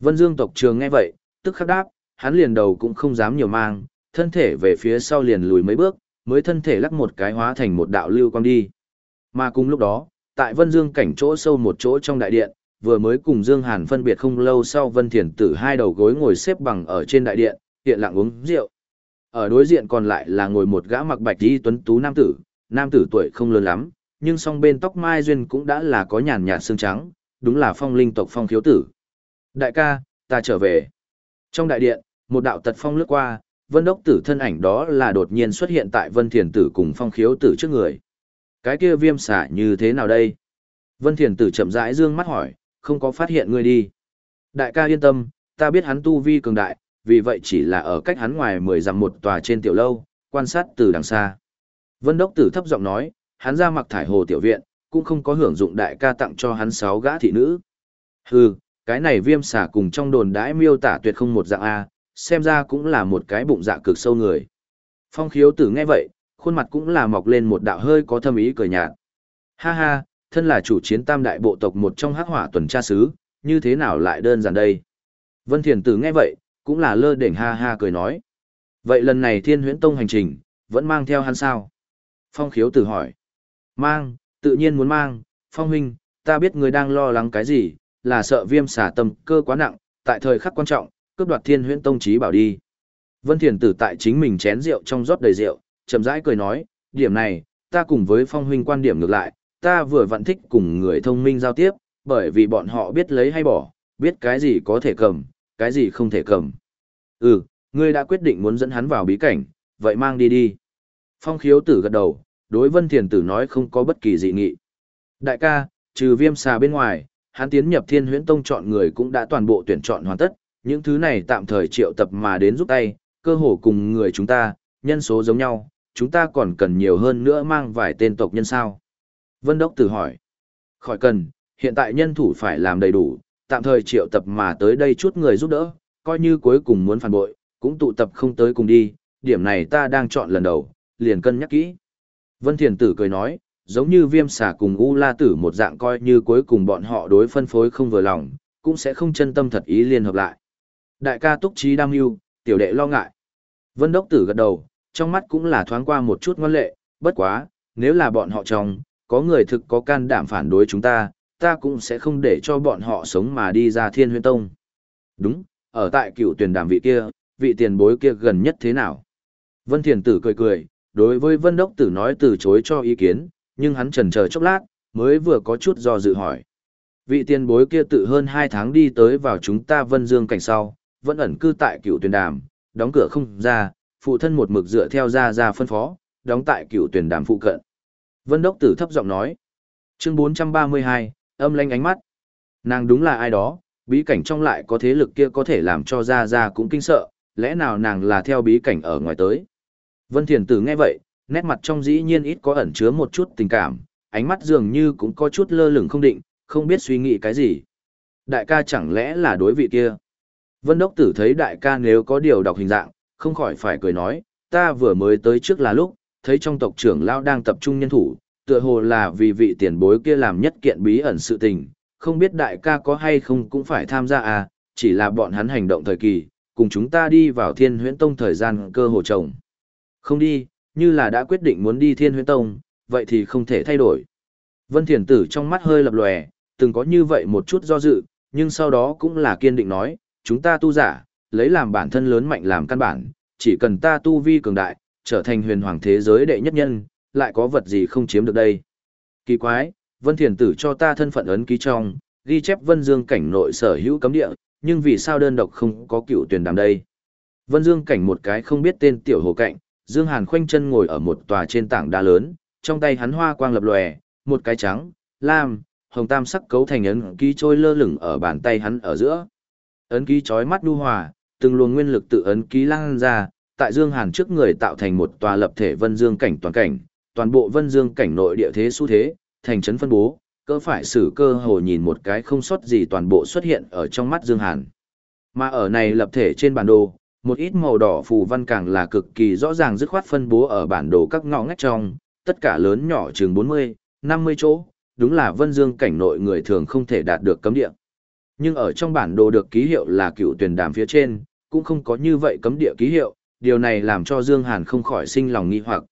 Vân Dương tộc trường nghe vậy, tức khắc đáp, hắn liền đầu cũng không dám nhiều mang, thân thể về phía sau liền lùi mấy bước, mới thân thể lắc một cái hóa thành một đạo lưu quang đi. Mà cùng lúc đó, tại Vân Dương cảnh chỗ sâu một chỗ trong đại điện, vừa mới cùng Dương Hàn phân biệt không lâu sau Vân Thiền Tử hai đầu gối ngồi xếp bằng ở trên đại điện, hiện lặng uống rượu. Ở đối diện còn lại là ngồi một gã mặc bạch y tuấn tú nam tử, nam tử tuổi không lớn lắm, nhưng song bên tóc mai duyên cũng đã là có nhàn nhạt xương trắng, đúng là phong linh tộc phong khiếu tử. Đại ca, ta trở về. Trong đại điện, một đạo tật phong lướt qua, vân đốc tử thân ảnh đó là đột nhiên xuất hiện tại vân thiền tử cùng phong khiếu tử trước người. Cái kia viêm xả như thế nào đây? Vân thiền tử chậm rãi dương mắt hỏi, không có phát hiện ngươi đi. Đại ca yên tâm, ta biết hắn tu vi cường đại, vì vậy chỉ là ở cách hắn ngoài mười dặm một tòa trên tiểu lâu, quan sát từ đằng xa. Vân đốc tử thấp giọng nói, hắn ra mặc thải hồ tiểu viện, cũng không có hưởng dụng đại ca tặng cho hắn sáu gã thị nữ. Hừ, cái này viêm xả cùng trong đồn đãi miêu tả tuyệt không một dạng A, xem ra cũng là một cái bụng dạ cực sâu người. Phong khiếu tử nghe vậy, khuôn mặt cũng là mọc lên một đạo hơi có thâm ý cười nhạt. Ha ha, thân là chủ chiến tam đại bộ tộc một trong hắc hỏa tuần tra sứ, như thế nào lại đơn giản đây? Vân Thiền Tử nghe vậy, cũng là lơ đỉnh ha ha cười nói. Vậy lần này thiên huyễn tông hành trình, vẫn mang theo hắn sao? Phong khiếu tử hỏi. Mang, tự nhiên muốn mang, Phong huynh, ta biết người đang lo lắng cái gì, là sợ viêm xả tâm cơ quá nặng, tại thời khắc quan trọng, cướp đoạt thiên huyễn tông trí bảo đi. Vân Thiền Tử tại chính mình chén rượu trong rót đầy rượu, chậm rãi cười nói, điểm này, ta cùng với Phong huynh quan điểm ngược lại, ta vừa vặn thích cùng người thông minh giao tiếp, bởi vì bọn họ biết lấy hay bỏ, biết cái gì có thể cầm, cái gì không thể cầm. Ừ, ngươi đã quyết định muốn dẫn hắn vào bí cảnh, vậy mang đi đi. Phong khiếu tử gật đầu, đối Vân Thiền Tử nói không có bất kỳ dị nghị. Đại ca, trừ viêm xà bên ngoài, hắn tiến nhập thiên huyễn tông chọn người cũng đã toàn bộ tuyển chọn hoàn tất, những thứ này tạm thời triệu tập mà đến giúp tay, cơ hồ cùng người chúng ta, nhân số giống nhau, chúng ta còn cần nhiều hơn nữa mang vài tên tộc nhân sao. Vân Đốc Tử hỏi, khỏi cần, hiện tại nhân thủ phải làm đầy đủ, tạm thời triệu tập mà tới đây chút người giúp đỡ, coi như cuối cùng muốn phản bội, cũng tụ tập không tới cùng đi, điểm này ta đang chọn lần đầu, liền cân nhắc kỹ. Vân Thiền Tử cười nói, giống như viêm xà cùng U La Tử một dạng coi như cuối cùng bọn họ đối phân phối không vừa lòng, cũng sẽ không chân tâm thật ý liên hợp lại. Đại ca túc trí đam mưu, tiểu đệ lo ngại. Vân Đốc Tử gật đầu, trong mắt cũng là thoáng qua một chút ngoan lệ, bất quá, nếu là bọn họ trong, có người thực có can đảm phản đối chúng ta, ta cũng sẽ không để cho bọn họ sống mà đi ra thiên huyên tông. Đúng, ở tại cựu tuyển đàm vị kia, vị tiền bối kia gần nhất thế nào? Vân Thiền Tử cười cười, đối với Vân Đốc Tử nói từ chối cho ý kiến, nhưng hắn trần chờ chốc lát, mới vừa có chút do dự hỏi. Vị tiền bối kia tự hơn 2 tháng đi tới vào chúng ta Vân Dương cảnh sau, vẫn ẩn cư tại cựu tuyển đàm, đóng cửa không ra, phụ thân một mực dựa theo ra ra phân phó, đóng tại cựu tuyển đàm phụ cận. Vân Đốc Tử thấp giọng nói. Chương 432, âm lanh ánh mắt. Nàng đúng là ai đó, bí cảnh trong lại có thế lực kia có thể làm cho ra ra cũng kinh sợ, lẽ nào nàng là theo bí cảnh ở ngoài tới. Vân Thiền Tử nghe vậy, nét mặt trong dĩ nhiên ít có ẩn chứa một chút tình cảm, ánh mắt dường như cũng có chút lơ lửng không định, không biết suy nghĩ cái gì. Đại ca chẳng lẽ là đối vị kia? Vân Đốc Tử thấy đại ca nếu có điều đọc hình dạng, không khỏi phải cười nói, ta vừa mới tới trước là lúc, thấy trong tộc trưởng lao đang tập trung nhân thủ, tựa hồ là vì vị tiền bối kia làm nhất kiện bí ẩn sự tình, không biết đại ca có hay không cũng phải tham gia à, chỉ là bọn hắn hành động thời kỳ, cùng chúng ta đi vào thiên huyễn tông thời gian cơ hồ trồng. Không đi, như là đã quyết định muốn đi thiên huyễn tông, vậy thì không thể thay đổi. Vân Thiền Tử trong mắt hơi lập lòe, từng có như vậy một chút do dự, nhưng sau đó cũng là kiên định nói, chúng ta tu giả, lấy làm bản thân lớn mạnh làm căn bản, chỉ cần ta tu vi cường đại, trở thành huyền hoàng thế giới đệ nhất nhân, lại có vật gì không chiếm được đây. Kỳ quái, Vân Thiền Tử cho ta thân phận ấn ký trong, ghi chép Vân Dương cảnh nội sở hữu cấm địa, nhưng vì sao đơn độc không có cựu tuyển đàm đây? Vân Dương cảnh một cái không biết tên tiểu hồ cạnh, Dương Hàn khoanh chân ngồi ở một tòa trên tảng đá lớn, trong tay hắn hoa quang lập lòe, một cái trắng, lam, hồng tam sắc cấu thành ấn ký trôi lơ lửng ở bàn tay hắn ở giữa. Ấn ký chói mắt nhu hòa, từng luồng nguyên lực tự ấn ký lan ra, tại Dương Hàn trước người tạo thành một tòa lập thể Vân Dương cảnh toàn cảnh, toàn bộ Vân Dương cảnh nội địa thế xu thế, thành trấn phân bố, cỡ phải xử cơ hồ nhìn một cái không sót gì toàn bộ xuất hiện ở trong mắt Dương Hàn. Mà ở này lập thể trên bản đồ, một ít màu đỏ phù văn càng là cực kỳ rõ ràng dứt khoát phân bố ở bản đồ các ngõ ngách trong, tất cả lớn nhỏ chừng 40, 50 chỗ, đúng là Vân Dương cảnh nội người thường không thể đạt được cấm địa. Nhưng ở trong bản đồ được ký hiệu là cựu tuyển đàm phía trên, cũng không có như vậy cấm địa ký hiệu, điều này làm cho Dương Hàn không khỏi sinh lòng nghi hoặc.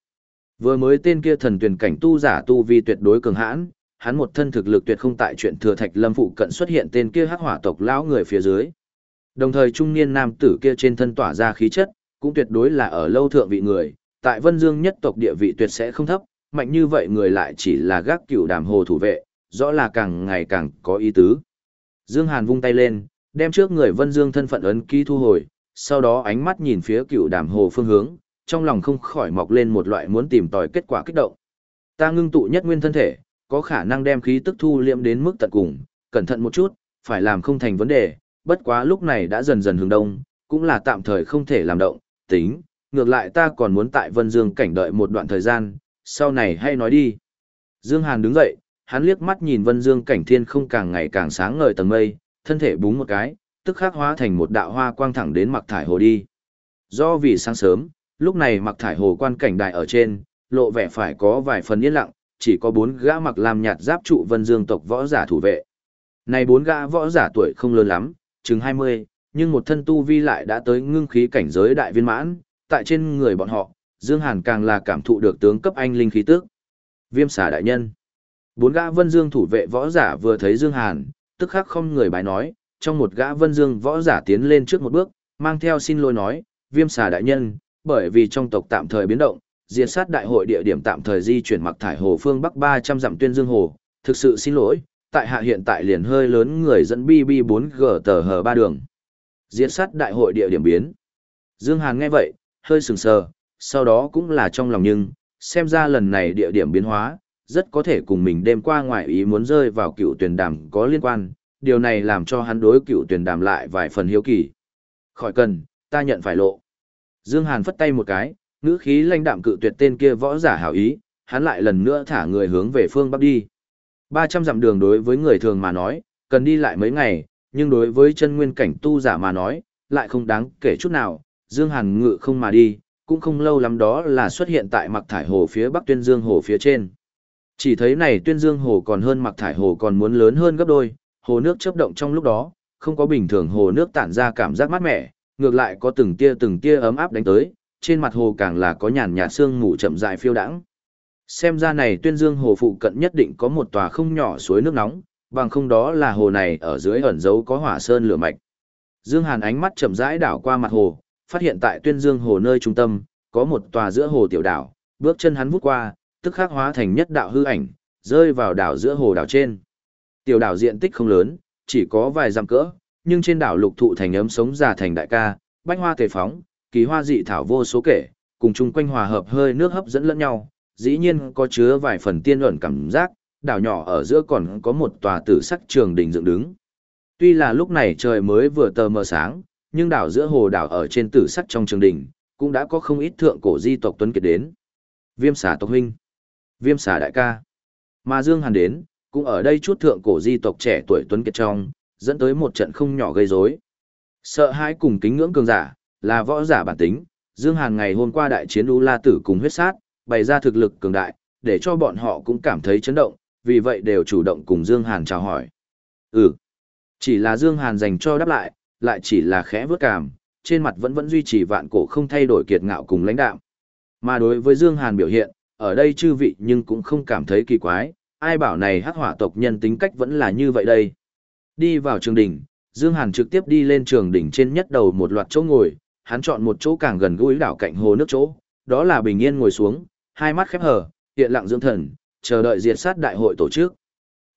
Vừa mới tên kia thần tuyển cảnh tu giả tu vi tuyệt đối cường hãn, hắn một thân thực lực tuyệt không tại chuyện thừa thạch lâm phụ cận xuất hiện tên kia hắc hỏa tộc lão người phía dưới. Đồng thời trung niên nam tử kia trên thân tỏa ra khí chất, cũng tuyệt đối là ở lâu thượng vị người, tại Vân Dương nhất tộc địa vị tuyệt sẽ không thấp, mạnh như vậy người lại chỉ là gác cửu đàm hồ thủ vệ, rõ là càng ngày càng có ý tứ. Dương Hàn vung tay lên, đem trước người Vân Dương thân phận ấn ký thu hồi, sau đó ánh mắt nhìn phía cựu đàm hồ phương hướng, trong lòng không khỏi mọc lên một loại muốn tìm tòi kết quả kích động. Ta ngưng tụ nhất nguyên thân thể, có khả năng đem khí tức thu liệm đến mức tận cùng, cẩn thận một chút, phải làm không thành vấn đề, bất quá lúc này đã dần dần hướng đông, cũng là tạm thời không thể làm động, tính, ngược lại ta còn muốn tại Vân Dương cảnh đợi một đoạn thời gian, sau này hay nói đi. Dương Hàn đứng dậy, hắn liếc mắt nhìn Vân Dương cảnh thiên không càng ngày càng sáng ngời tầng mây, thân thể búng một cái, tức khắc hóa thành một đạo hoa quang thẳng đến mặc thải hồ đi. Do vì sáng sớm, lúc này mặc thải hồ quan cảnh đại ở trên, lộ vẻ phải có vài phần yên lặng, chỉ có bốn gã mặc làm nhạt giáp trụ Vân Dương tộc võ giả thủ vệ. Này bốn gã võ giả tuổi không lớn lắm, chừng 20, nhưng một thân tu vi lại đã tới ngưng khí cảnh giới đại viên mãn, tại trên người bọn họ, Dương Hàn càng là cảm thụ được tướng cấp anh linh khí tức. Viêm xà đại nhân. Bốn gã Vân Dương thủ vệ võ giả vừa thấy Dương Hàn, tức khắc không người bái nói, trong một gã Vân Dương võ giả tiến lên trước một bước, mang theo xin lỗi nói, Viêm xà đại nhân, bởi vì trong tộc tạm thời biến động, diệt sát đại hội địa điểm tạm thời di chuyển mặc thải hồ phương bắc 300 dặm tuyên dương hồ, thực sự xin lỗi, tại hạ hiện tại liền hơi lớn người dẫn BB4G tờ hờ ba đường. Diệt sát đại hội địa điểm biến. Dương Hàn nghe vậy, hơi sừng sờ, sau đó cũng là trong lòng nhưng, xem ra lần này địa điểm biến hóa, rất có thể cùng mình đêm qua ngoại ý muốn rơi vào cựu tuyển đàm có liên quan, điều này làm cho hắn đối cựu tuyển đàm lại vài phần hiếu kỳ. Khỏi cần, ta nhận phải lộ. Dương Hàn phất tay một cái, ngữ khí lãnh đạm cự tuyệt tên kia võ giả hảo ý, hắn lại lần nữa thả người hướng về phương bắc đi. 300 dặm đường đối với người thường mà nói, cần đi lại mấy ngày, nhưng đối với chân nguyên cảnh tu giả mà nói, lại không đáng kể chút nào, Dương Hàn ngự không mà đi, cũng không lâu lắm đó là xuất hiện tại mặc thải hồ phía bắc tuyên dương hồ phía trên. Chỉ thấy này tuyên dương hồ còn hơn mặc thải hồ còn muốn lớn hơn gấp đôi, hồ nước chớp động trong lúc đó, không có bình thường hồ nước tản ra cảm giác mát mẻ, ngược lại có từng tia từng tia ấm áp đánh tới, trên mặt hồ càng là có nhàn nhạt sương mù chậm rãi phiêu đãng. Xem ra này tuyên dương hồ phụ cận nhất định có một tòa không nhỏ suối nước nóng, bằng không đó là hồ này ở dưới ẩn dấu có hỏa sơn lửa mạch. Dương Hàn ánh mắt chậm rãi đảo qua mặt hồ, phát hiện tại tuyên dương hồ nơi trung tâm, có một tòa giữa hồ tiểu đảo, bước chân hắn vút qua, tức khắc hóa thành nhất đạo hư ảnh, rơi vào đảo giữa hồ đảo trên. Tiểu đảo diện tích không lớn, chỉ có vài dặm cỡ, nhưng trên đảo lục thụ thành ấm sống già thành đại ca, bách hoa tề phóng, kỳ hoa dị thảo vô số kể, cùng chung quanh hòa hợp hơi nước hấp dẫn lẫn nhau, dĩ nhiên có chứa vài phần tiên luận cảm giác, đảo nhỏ ở giữa còn có một tòa tử sắc trường đỉnh dựng đứng. Tuy là lúc này trời mới vừa tờ mờ sáng, nhưng đảo giữa hồ đảo ở trên tử sắc trong trường đỉnh, cũng đã có không ít thượng cổ di tộc tuấn kiệt đến. Viêm xà tộc huynh, viêm xà đại ca. Mà Dương Hàn đến, cũng ở đây chút thượng cổ di tộc trẻ tuổi tuấn kiệt trong, dẫn tới một trận không nhỏ gây rối. Sợ hãi cùng kính ngưỡng cường giả, là võ giả bản tính, Dương Hàn ngày hôm qua đại chiến U La Tử cùng huyết sát, bày ra thực lực cường đại, để cho bọn họ cũng cảm thấy chấn động, vì vậy đều chủ động cùng Dương Hàn chào hỏi. Ừ, chỉ là Dương Hàn dành cho đáp lại, lại chỉ là khẽ vớt cảm, trên mặt vẫn vẫn duy trì vạn cổ không thay đổi kiệt ngạo cùng lãnh đạm. Mà đối với Dương Hàn biểu hiện, ở đây chư vị nhưng cũng không cảm thấy kỳ quái, ai bảo này hắc hỏa tộc nhân tính cách vẫn là như vậy đây. Đi vào trường đỉnh, Dương Hàn trực tiếp đi lên trường đỉnh trên nhất đầu một loạt chỗ ngồi, hắn chọn một chỗ càng gần gũi đảo cạnh hồ nước chỗ, đó là bình yên ngồi xuống, hai mắt khép hờ, hiện lặng dưỡng thần, chờ đợi diệt sát đại hội tổ chức.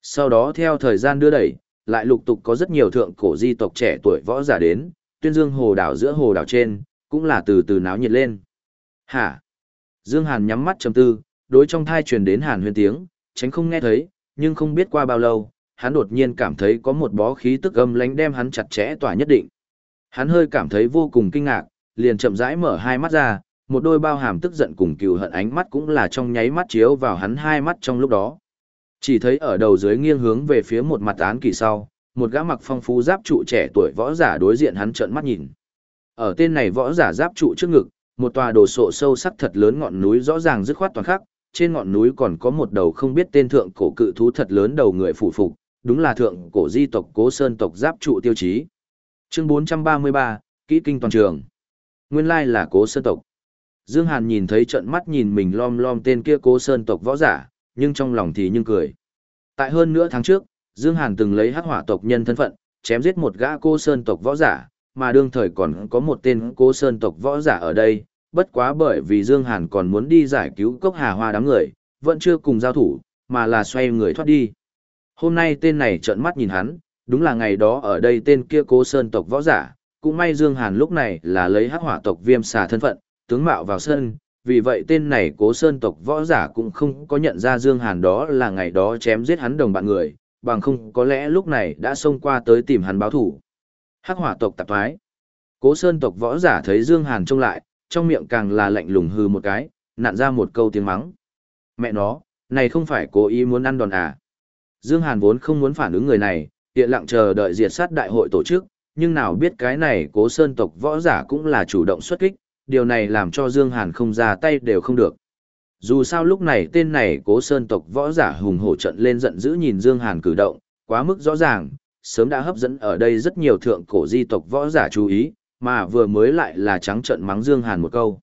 Sau đó theo thời gian đưa đẩy, lại lục tục có rất nhiều thượng cổ di tộc trẻ tuổi võ giả đến, tuyên dương hồ đảo giữa hồ đảo trên, cũng là từ từ náo nhiệt lên. Hả? Dương Hàn nhắm mắt trầm tư, đối trong thai truyền đến Hàn Huyên tiếng, tránh không nghe thấy, nhưng không biết qua bao lâu, hắn đột nhiên cảm thấy có một bó khí tức âm lánh đem hắn chặt chẽ tỏa nhất định. Hắn hơi cảm thấy vô cùng kinh ngạc, liền chậm rãi mở hai mắt ra, một đôi bao hàm tức giận cùng cừu hận ánh mắt cũng là trong nháy mắt chiếu vào hắn hai mắt trong lúc đó. Chỉ thấy ở đầu dưới nghiêng hướng về phía một mặt án kỳ sau, một gã mặc phong phú giáp trụ trẻ tuổi võ giả đối diện hắn trợn mắt nhìn. Ở tên này võ giả giáp trụ trước ngực, một tòa đồ sộ sâu sắc thật lớn ngọn núi rõ ràng dứt khoát toàn khắc, trên ngọn núi còn có một đầu không biết tên thượng cổ cự thú thật lớn đầu người phủ phục, đúng là thượng cổ di tộc Cố Sơn tộc giáp trụ tiêu chí. Chương 433, kỹ kinh toàn trường. Nguyên lai là Cố Sơn tộc. Dương Hàn nhìn thấy trận mắt nhìn mình lom lom tên kia Cố Sơn tộc võ giả, nhưng trong lòng thì nhưng cười. Tại hơn nửa tháng trước, Dương Hàn từng lấy hắc hỏa tộc nhân thân phận, chém giết một gã Cố Sơn tộc võ giả, mà đương thời còn có một tên Cố Sơn tộc võ giả ở đây, bất quá bởi vì Dương Hàn còn muốn đi giải cứu cốc hà hoa đám người, vẫn chưa cùng giao thủ, mà là xoay người thoát đi. Hôm nay tên này trợn mắt nhìn hắn, đúng là ngày đó ở đây tên kia cố sơn tộc võ giả, cũng may Dương Hàn lúc này là lấy hắc hỏa tộc viêm xà thân phận, tướng mạo vào sân, vì vậy tên này cố sơn tộc võ giả cũng không có nhận ra Dương Hàn đó là ngày đó chém giết hắn đồng bạn người, bằng không có lẽ lúc này đã xông qua tới tìm hắn báo thủ. Hắc hỏa tộc tạp thoái. Cố sơn tộc võ giả thấy Dương Hàn trông lại, trong miệng càng là lạnh lùng hư một cái, nặn ra một câu tiếng mắng. Mẹ nó, này không phải cố ý muốn ăn đòn à. Dương Hàn vốn không muốn phản ứng người này, hiện lặng chờ đợi diệt sát đại hội tổ chức, nhưng nào biết cái này cố sơn tộc võ giả cũng là chủ động xuất kích, điều này làm cho Dương Hàn không ra tay đều không được. Dù sao lúc này tên này cố sơn tộc võ giả hùng hổ trận lên giận dữ nhìn Dương Hàn cử động, quá mức rõ ràng, sớm đã hấp dẫn ở đây rất nhiều thượng cổ di tộc võ giả chú ý, mà vừa mới lại là trắng trận mắng Dương Hàn một câu.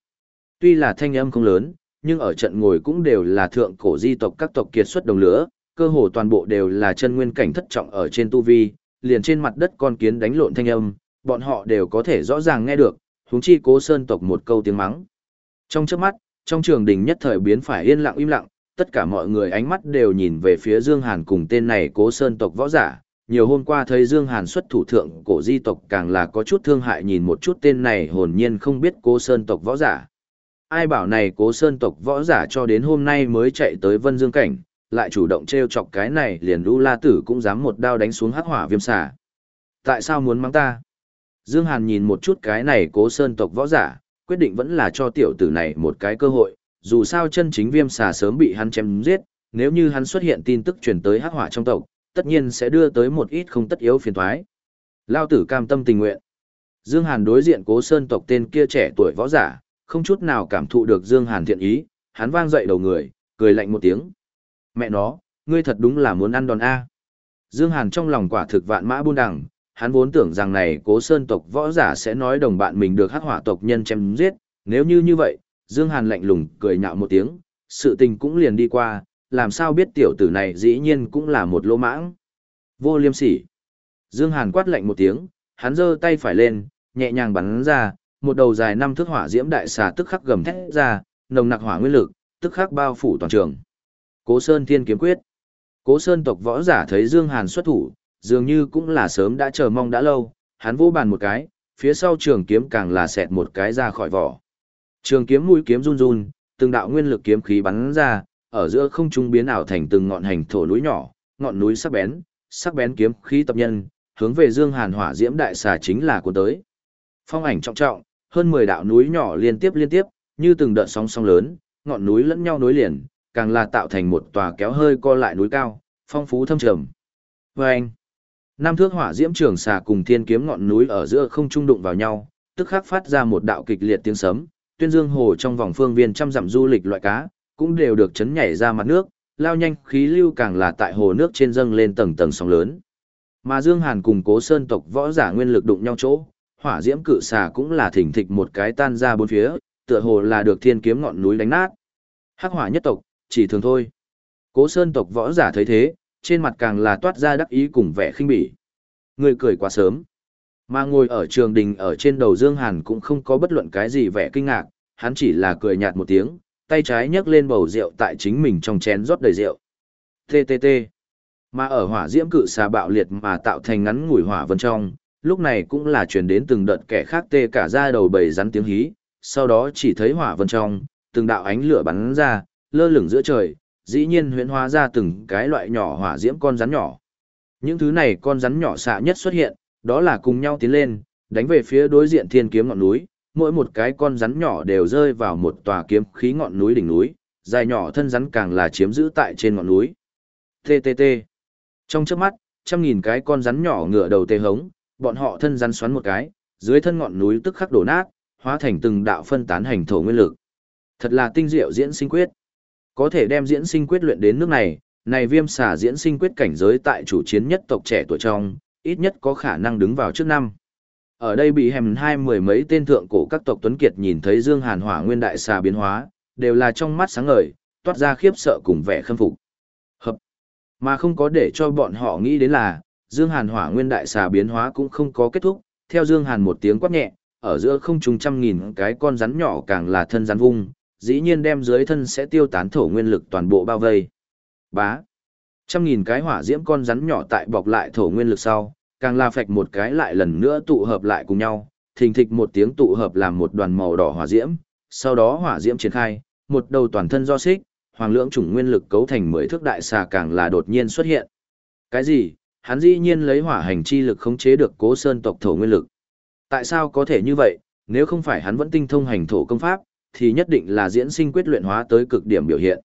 Tuy là thanh âm không lớn, nhưng ở trận ngồi cũng đều là thượng cổ di tộc các tộc kiệt xuất đồng lửa, cơ hồ toàn bộ đều là chân nguyên cảnh thất trọng ở trên tu vi, liền trên mặt đất con kiến đánh lộn thanh âm, bọn họ đều có thể rõ ràng nghe được, huống chi cố sơn tộc một câu tiếng mắng. Trong chớp mắt, trong trường đình nhất thời biến phải yên lặng im lặng, tất cả mọi người ánh mắt đều nhìn về phía Dương Hàn cùng tên này cố sơn tộc võ giả. Nhiều hôm qua thấy Dương Hàn xuất thủ thượng cổ di tộc càng là có chút thương hại nhìn một chút tên này hồn nhiên không biết cố sơn tộc võ giả. Ai bảo này cố sơn tộc võ giả cho đến hôm nay mới chạy tới Vân Dương Cảnh, lại chủ động treo chọc cái này liền lũ la tử cũng dám một đao đánh xuống hắc hỏa viêm xà. Tại sao muốn mắng ta? Dương Hàn nhìn một chút cái này cố sơn tộc võ giả, quyết định vẫn là cho tiểu tử này một cái cơ hội, dù sao chân chính viêm xà sớm bị hắn chém giết, nếu như hắn xuất hiện tin tức truyền tới hắc hỏa trong tộc, tất nhiên sẽ đưa tới một ít không tất yếu phiền toái. Lao tử cam tâm tình nguyện. Dương Hàn đối diện cố sơn tộc tên kia trẻ tuổi võ giả, không chút nào cảm thụ được Dương Hàn thiện ý, hắn vang dậy đầu người, cười lạnh một tiếng. Mẹ nó, ngươi thật đúng là muốn ăn đòn A. Dương Hàn trong lòng quả thực vạn mã buôn đằng, hắn vốn tưởng rằng này cố sơn tộc võ giả sẽ nói đồng bạn mình được hắc hỏa tộc nhân chém giết, nếu như như vậy, Dương Hàn lạnh lùng cười nhạo một tiếng, sự tình cũng liền đi qua, làm sao biết tiểu tử này dĩ nhiên cũng là một lỗ mãng. Vô liêm sỉ. Dương Hàn quát lạnh một tiếng, hắn giơ tay phải lên, nhẹ nhàng bắn ra, một đầu dài năm thước hỏa diễm đại xà tức khắc gầm thét ra, nồng nặc hỏa nguyên lực, tức khắc bao phủ toàn trường. Cố Sơn Thiên Kiếm Quyết. Cố Sơn tộc võ giả thấy Dương Hàn xuất thủ, dường như cũng là sớm đã chờ mong đã lâu, hắn vỗ bàn một cái, phía sau trường kiếm càng là xẹt một cái ra khỏi vỏ. Trường kiếm mũi kiếm run run, từng đạo nguyên lực kiếm khí bắn ra, ở giữa không trung biến ảo thành từng ngọn hành thổ núi nhỏ, ngọn núi sắc bén, sắc bén kiếm khí tập nhân, hướng về Dương Hàn hỏa diễm đại xà chính là cuốn tới. Phong ảnh trọng trọng, hơn 10 đạo núi nhỏ liên tiếp liên tiếp, như từng đợt sóng sóng lớn, ngọn núi lẫn nhau nối liền, càng là tạo thành một tòa kéo hơi co lại núi cao, phong phú thâm trầm. Vâng! Nam thước hỏa diễm trường xà cùng thiên kiếm ngọn núi ở giữa không trung đụng vào nhau, tức khắc phát ra một đạo kịch liệt tiếng sấm, tuyên dương hồ trong vòng phương viên trăm dặm du lịch loại cá, cũng đều được chấn nhảy ra mặt nước, lao nhanh khí lưu càng là tại hồ nước trên dâng lên tầng tầng sóng lớn. Mà Dương Hàn cùng Cố Sơn tộc võ giả nguyên lực đụng nhau chỗ, hỏa diễm cự xà cũng là thỉnh thịch một cái tan ra bốn phía, tựa hồ là được thiên kiếm ngọn núi đánh nát. Hắc hỏa nhất tộc, chỉ thường thôi. Cố Sơn tộc võ giả thấy thế, trên mặt càng là toát ra đắc ý cùng vẻ khinh bỉ. Người cười quá sớm. Mà ngồi ở trường đình ở trên đầu Dương Hàn cũng không có bất luận cái gì vẻ kinh ngạc, hắn chỉ là cười nhạt một tiếng, tay trái nhấc lên bầu rượu tại chính mình trong chén rót đầy rượu. TTT. Mà ở hỏa diễm cự xà bạo liệt mà tạo thành ngắn ngủi hỏa vân trong, lúc này cũng là truyền đến từng đợt kẻ khác tê cả ra đầu bầy rắn tiếng hí, sau đó chỉ thấy hỏa vân trong, từng đạo ánh lửa bắn ra, lơ lửng giữa trời, dĩ nhiên huyễn hóa ra từng cái loại nhỏ hỏa diễm con rắn nhỏ. Những thứ này con rắn nhỏ xạ nhất xuất hiện, đó là cùng nhau tiến lên, đánh về phía đối diện thiên kiếm ngọn núi, mỗi một cái con rắn nhỏ đều rơi vào một tòa kiếm khí ngọn núi đỉnh núi, dài nhỏ thân rắn càng là chiếm giữ tại trên ngọn núi. TTT. Trong chớp mắt, trăm nghìn cái con rắn nhỏ ngựa đầu tê hống, bọn họ thân rắn xoắn một cái, dưới thân ngọn núi tức khắc đổ nát, hóa thành từng đạo phân tán hành thổ nguyên lực. Thật là tinh diệu diễn sinh quyết. Có thể đem diễn sinh quyết luyện đến nước này, này viêm xà diễn sinh quyết cảnh giới tại chủ chiến nhất tộc trẻ tuổi trong, ít nhất có khả năng đứng vào trước năm. Ở đây bị hèm hai mười mấy tên thượng cổ các tộc tuấn kiệt nhìn thấy Dương Hàn Hỏa Nguyên đại xà biến hóa, đều là trong mắt sáng ngời, toát ra khiếp sợ cùng vẻ khâm phục. Hợp. Mà không có để cho bọn họ nghĩ đến là, Dương Hàn Hỏa Nguyên đại xà biến hóa cũng không có kết thúc, theo Dương Hàn một tiếng quát nhẹ, ở giữa không trung trăm nghìn cái con rắn nhỏ càng là thân rắn vung, dĩ nhiên đem dưới thân sẽ tiêu tán thổ nguyên lực toàn bộ bao vây. Bá. Trăm nghìn cái hỏa diễm con rắn nhỏ tại bọc lại thổ nguyên lực sau, càng la phạch một cái lại lần nữa tụ hợp lại cùng nhau, thình thịch một tiếng tụ hợp làm một đoàn màu đỏ hỏa diễm, sau đó hỏa diễm triển khai, một đầu toàn thân do xích, hoàng lượng chủng nguyên lực cấu thành mười thước đại xà càng là đột nhiên xuất hiện. Cái gì? Hắn dĩ nhiên lấy hỏa hành chi lực khống chế được Cố Sơn tộc thổ nguyên lực. Tại sao có thể như vậy? Nếu không phải hắn vẫn tinh thông hành thổ công pháp, thì nhất định là diễn sinh quyết luyện hóa tới cực điểm biểu hiện.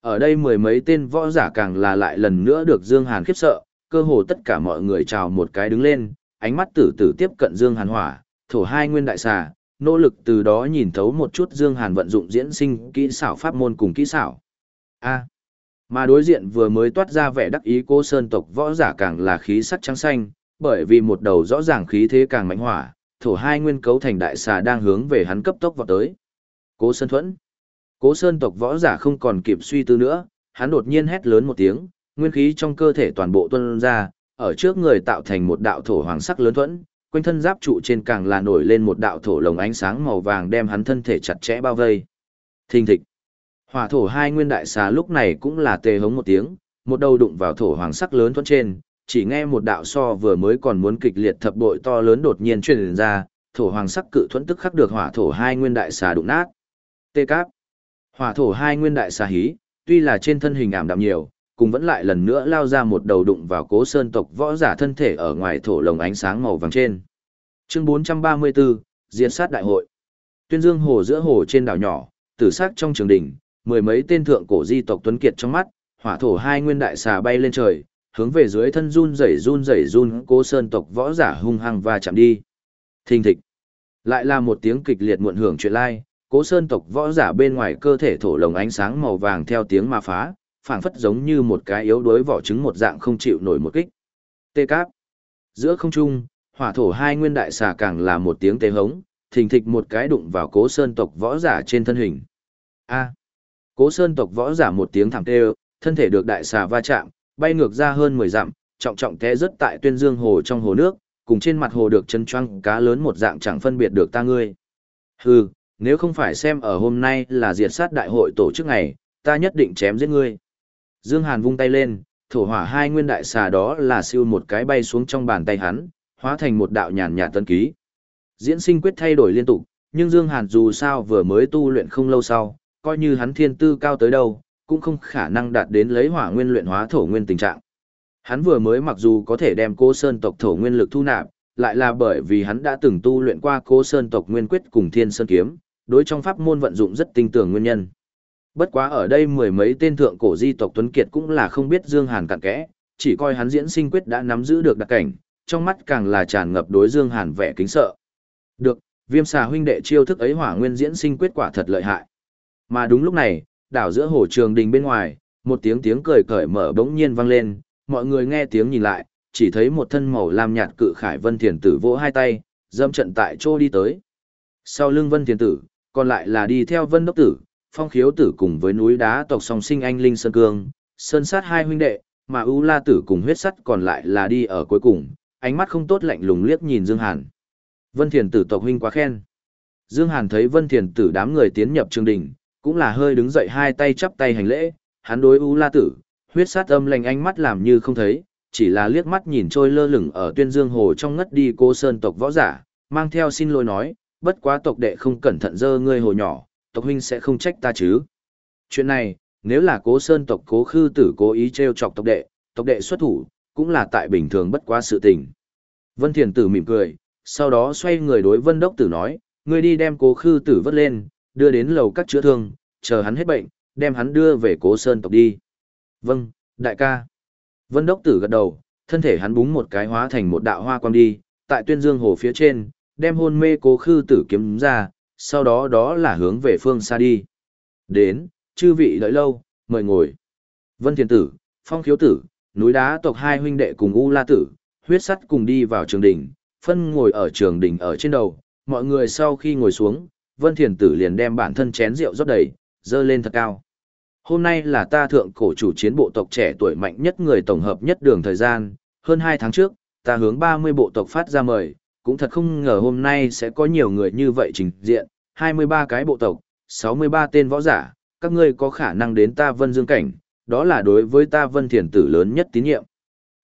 Ở đây mười mấy tên võ giả càng là lại lần nữa được Dương Hàn khiếp sợ, cơ hồ tất cả mọi người chào một cái đứng lên, ánh mắt tử tử tiếp cận Dương Hàn hỏa, thổ hai nguyên đại xà, nỗ lực từ đó nhìn thấu một chút Dương Hàn vận dụng diễn sinh kỹ xảo pháp môn cùng kỹ xảo. A. mà đối diện vừa mới toát ra vẻ đắc ý cô sơn tộc võ giả càng là khí sắc trắng xanh, bởi vì một đầu rõ ràng khí thế càng mạnh hỏa, thổ hai nguyên cấu thành đại xà đang hướng về hắn cấp tốc vào tới. Cố Sơn Thuẫn. Cố Sơn tộc võ giả không còn kịp suy tư nữa, hắn đột nhiên hét lớn một tiếng, nguyên khí trong cơ thể toàn bộ tuôn ra, ở trước người tạo thành một đạo thổ hoàng sắc lớn thuẫn, quanh thân giáp trụ trên càng là nổi lên một đạo thổ lồng ánh sáng màu vàng đem hắn thân thể chặt chẽ bao vây. Thình thịch. Hỏa thổ hai nguyên đại xà lúc này cũng là tê hống một tiếng, một đầu đụng vào thổ hoàng sắc lớn thuẫn trên, chỉ nghe một đạo so vừa mới còn muốn kịch liệt thập bội to lớn đột nhiên truyền ra, thổ hoàng sắc cự thuẫn tức khắc được hỏa thổ hai nguyên đại xà đụng nát. Tê cáp. Hỏa thổ hai nguyên đại xà hí, tuy là trên thân hình ảm đạm nhiều, cùng vẫn lại lần nữa lao ra một đầu đụng vào cố sơn tộc võ giả thân thể ở ngoài thổ lồng ánh sáng màu vàng trên. Chương 434, Diệt sát đại hội. Tuyên Dương hồ giữa hồ trên đảo nhỏ, tử sắc trong trường đỉnh, mười mấy tên thượng cổ di tộc tuấn kiệt trong mắt, hỏa thổ hai nguyên đại xà bay lên trời, hướng về dưới thân run rẩy run rẩy run cố sơn tộc võ giả hung hăng và chạm đi. Thình thịch. Lại là một tiếng kịch liệt muộn hưởng chuyện lai, cố sơn tộc võ giả bên ngoài cơ thể thổ lồng ánh sáng màu vàng theo tiếng mà phá, phảng phất giống như một cái yếu đuối vỏ trứng một dạng không chịu nổi một kích. Tê cáp. Giữa không trung, hỏa thổ hai nguyên đại xà càng là một tiếng tê hống, thình thịch một cái đụng vào cố sơn tộc võ giả trên thân hình. A. Cố sơn tộc võ giả một tiếng thảm tê thân thể được đại xà va chạm, bay ngược ra hơn 10 dặm, trọng trọng té rớt tại tuyên dương hồ trong hồ nước, cùng trên mặt hồ được chân choang cá lớn một dạng chẳng phân biệt được ta ngươi. Hừ, nếu không phải xem ở hôm nay là diệt sát đại hội tổ chức ngày, ta nhất định chém giết ngươi. Dương Hàn vung tay lên, thổ hỏa hai nguyên đại xà đó là siêu một cái bay xuống trong bàn tay hắn, hóa thành một đạo nhàn nhạt tân ký. Diễn sinh quyết thay đổi liên tục, nhưng Dương Hàn dù sao vừa mới tu luyện không lâu sau, coi như hắn thiên tư cao tới đâu, cũng không khả năng đạt đến lấy hỏa nguyên luyện hóa thổ nguyên tình trạng. Hắn vừa mới mặc dù có thể đem cô sơn tộc thổ nguyên lực thu nạp, lại là bởi vì hắn đã từng tu luyện qua cô sơn tộc nguyên quyết cùng thiên sơn kiếm, đối trong pháp môn vận dụng rất tinh tường nguyên nhân. Bất quá ở đây mười mấy tên thượng cổ di tộc Tuấn Kiệt cũng là không biết Dương Hàn cặn kẽ, chỉ coi hắn diễn sinh quyết đã nắm giữ được đặc cảnh, trong mắt càng là tràn ngập đối Dương Hàn vẻ kính sợ. Được, viêm xà huynh đệ chiêu thức ấy hỏa nguyên diễn sinh quyết quả thật lợi hại. Mà đúng lúc này, đảo giữa hồ trường đình bên ngoài, một tiếng tiếng cười cởi mở bỗng nhiên vang lên, mọi người nghe tiếng nhìn lại, chỉ thấy một thân màu lam nhạt cự khải vân thiền tử vỗ hai tay, dâm trận tại chỗ đi tới. Sau lưng Vân Thiền Tử, còn lại là đi theo Vân Đốc Tử, Phong Khiếu Tử cùng với núi đá tộc song sinh anh Linh Sơn Cương, Sơn sát hai huynh đệ, mà U La Tử cùng huyết sắt còn lại là đi ở cuối cùng, ánh mắt không tốt lạnh lùng liếc nhìn Dương Hàn. Vân Thiền Tử tộc huynh quá khen. Dương Hàn thấy Vân Thiền Tử đám người tiến nhập trường đình, cũng là hơi đứng dậy hai tay chắp tay hành lễ, hắn đối U La Tử, huyết sát âm lành ánh mắt làm như không thấy, chỉ là liếc mắt nhìn trôi lơ lửng ở tuyên dương hồ trong ngất đi cô sơn tộc võ giả, mang theo xin lỗi nói, bất quá tộc đệ không cẩn thận dơ ngươi hồ nhỏ, tộc huynh sẽ không trách ta chứ. Chuyện này, nếu là cố sơn tộc cố khư tử cố ý treo chọc tộc đệ, tộc đệ xuất thủ, cũng là tại bình thường bất quá sự tình. Vân Thiền Tử mỉm cười, sau đó xoay người đối Vân Đốc Tử nói, ngươi đi đem cố khư tử vớt lên, đưa đến lầu các chữa thương, chờ hắn hết bệnh, đem hắn đưa về cố sơn tộc đi. Vâng, đại ca. Vân Đốc Tử gật đầu, thân thể hắn búng một cái hóa thành một đạo hoa quang đi, tại tuyên dương hồ phía trên, đem hôn mê cố khư tử kiếm ra, sau đó đó là hướng về phương xa đi. Đến, chư vị đợi lâu, mời ngồi. Vân Thiền Tử, Phong Khiếu Tử, núi đá tộc hai huynh đệ cùng U La Tử, huyết sắt cùng đi vào trường đỉnh, phân ngồi ở trường đỉnh ở trên đầu, mọi người sau khi ngồi xuống, Vân Thiền Tử liền đem bản thân chén rượu rót đầy, dơ lên thật cao. Hôm nay là ta thượng cổ chủ chiến bộ tộc trẻ tuổi mạnh nhất người tổng hợp nhất đường thời gian, hơn 2 tháng trước, ta hướng 30 bộ tộc phát ra mời, cũng thật không ngờ hôm nay sẽ có nhiều người như vậy trình diện, 23 cái bộ tộc, 63 tên võ giả, các ngươi có khả năng đến ta Vân Dương Cảnh, đó là đối với ta Vân Thiền Tử lớn nhất tín nhiệm.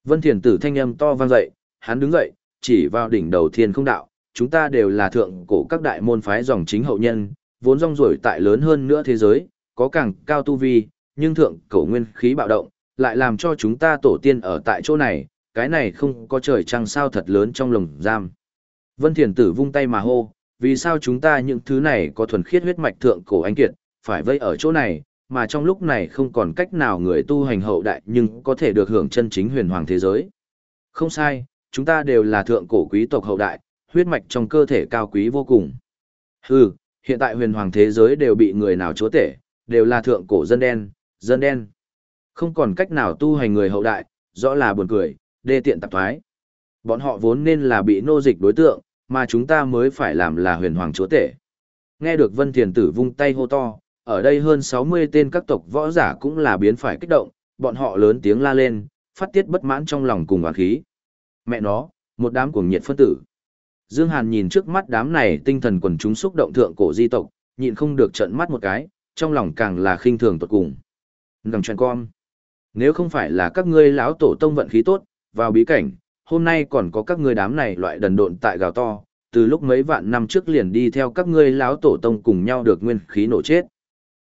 Vân Thiền Tử thanh âm to vang dậy, hắn đứng dậy, chỉ vào đỉnh đầu thiên không đạo, chúng ta đều là thượng cổ các đại môn phái dòng chính hậu nhân, vốn rong ruổi tại lớn hơn nữa thế giới, có càng cao tu vi, nhưng thượng cổ nguyên khí bạo động, lại làm cho chúng ta tổ tiên ở tại chỗ này, cái này không có trời trăng sao thật lớn trong lồng giam. Vân Thiền Tử vung tay mà hô, vì sao chúng ta những thứ này có thuần khiết huyết mạch thượng cổ anh kiệt, phải vây ở chỗ này, mà trong lúc này không còn cách nào người tu hành hậu đại nhưng có thể được hưởng chân chính huyền hoàng thế giới. Không sai, chúng ta đều là thượng cổ quý tộc hậu đại, huyết mạch trong cơ thể cao quý vô cùng. Hừ, hiện tại huyền hoàng thế giới đều bị người nào chúa tể, đều là thượng cổ dân đen, dân đen. Không còn cách nào tu hành người hậu đại, rõ là buồn cười, đê tiện tạp thoái. Bọn họ vốn nên là bị nô dịch đối tượng, mà chúng ta mới phải làm là huyền hoàng chúa tể. Nghe được Vân Thiền Tử vung tay hô to, ở đây hơn 60 tên các tộc võ giả cũng là biến phải kích động, bọn họ lớn tiếng la lên, phát tiết bất mãn trong lòng cùng oán khí. Mẹ nó, một đám cuồng nhiệt phân tử. Dương Hàn nhìn trước mắt đám này tinh thần quần chúng xúc động thượng cổ di tộc, nhịn không được trợn mắt một cái, trong lòng càng là khinh thường tột cùng. Ngầm truyền con. Nếu không phải là các ngươi lão tổ tông vận khí tốt, vào bí cảnh, hôm nay còn có các ngươi đám này loại đần độn tại gào to, từ lúc mấy vạn năm trước liền đi theo các ngươi lão tổ tông cùng nhau được nguyên khí nổ chết.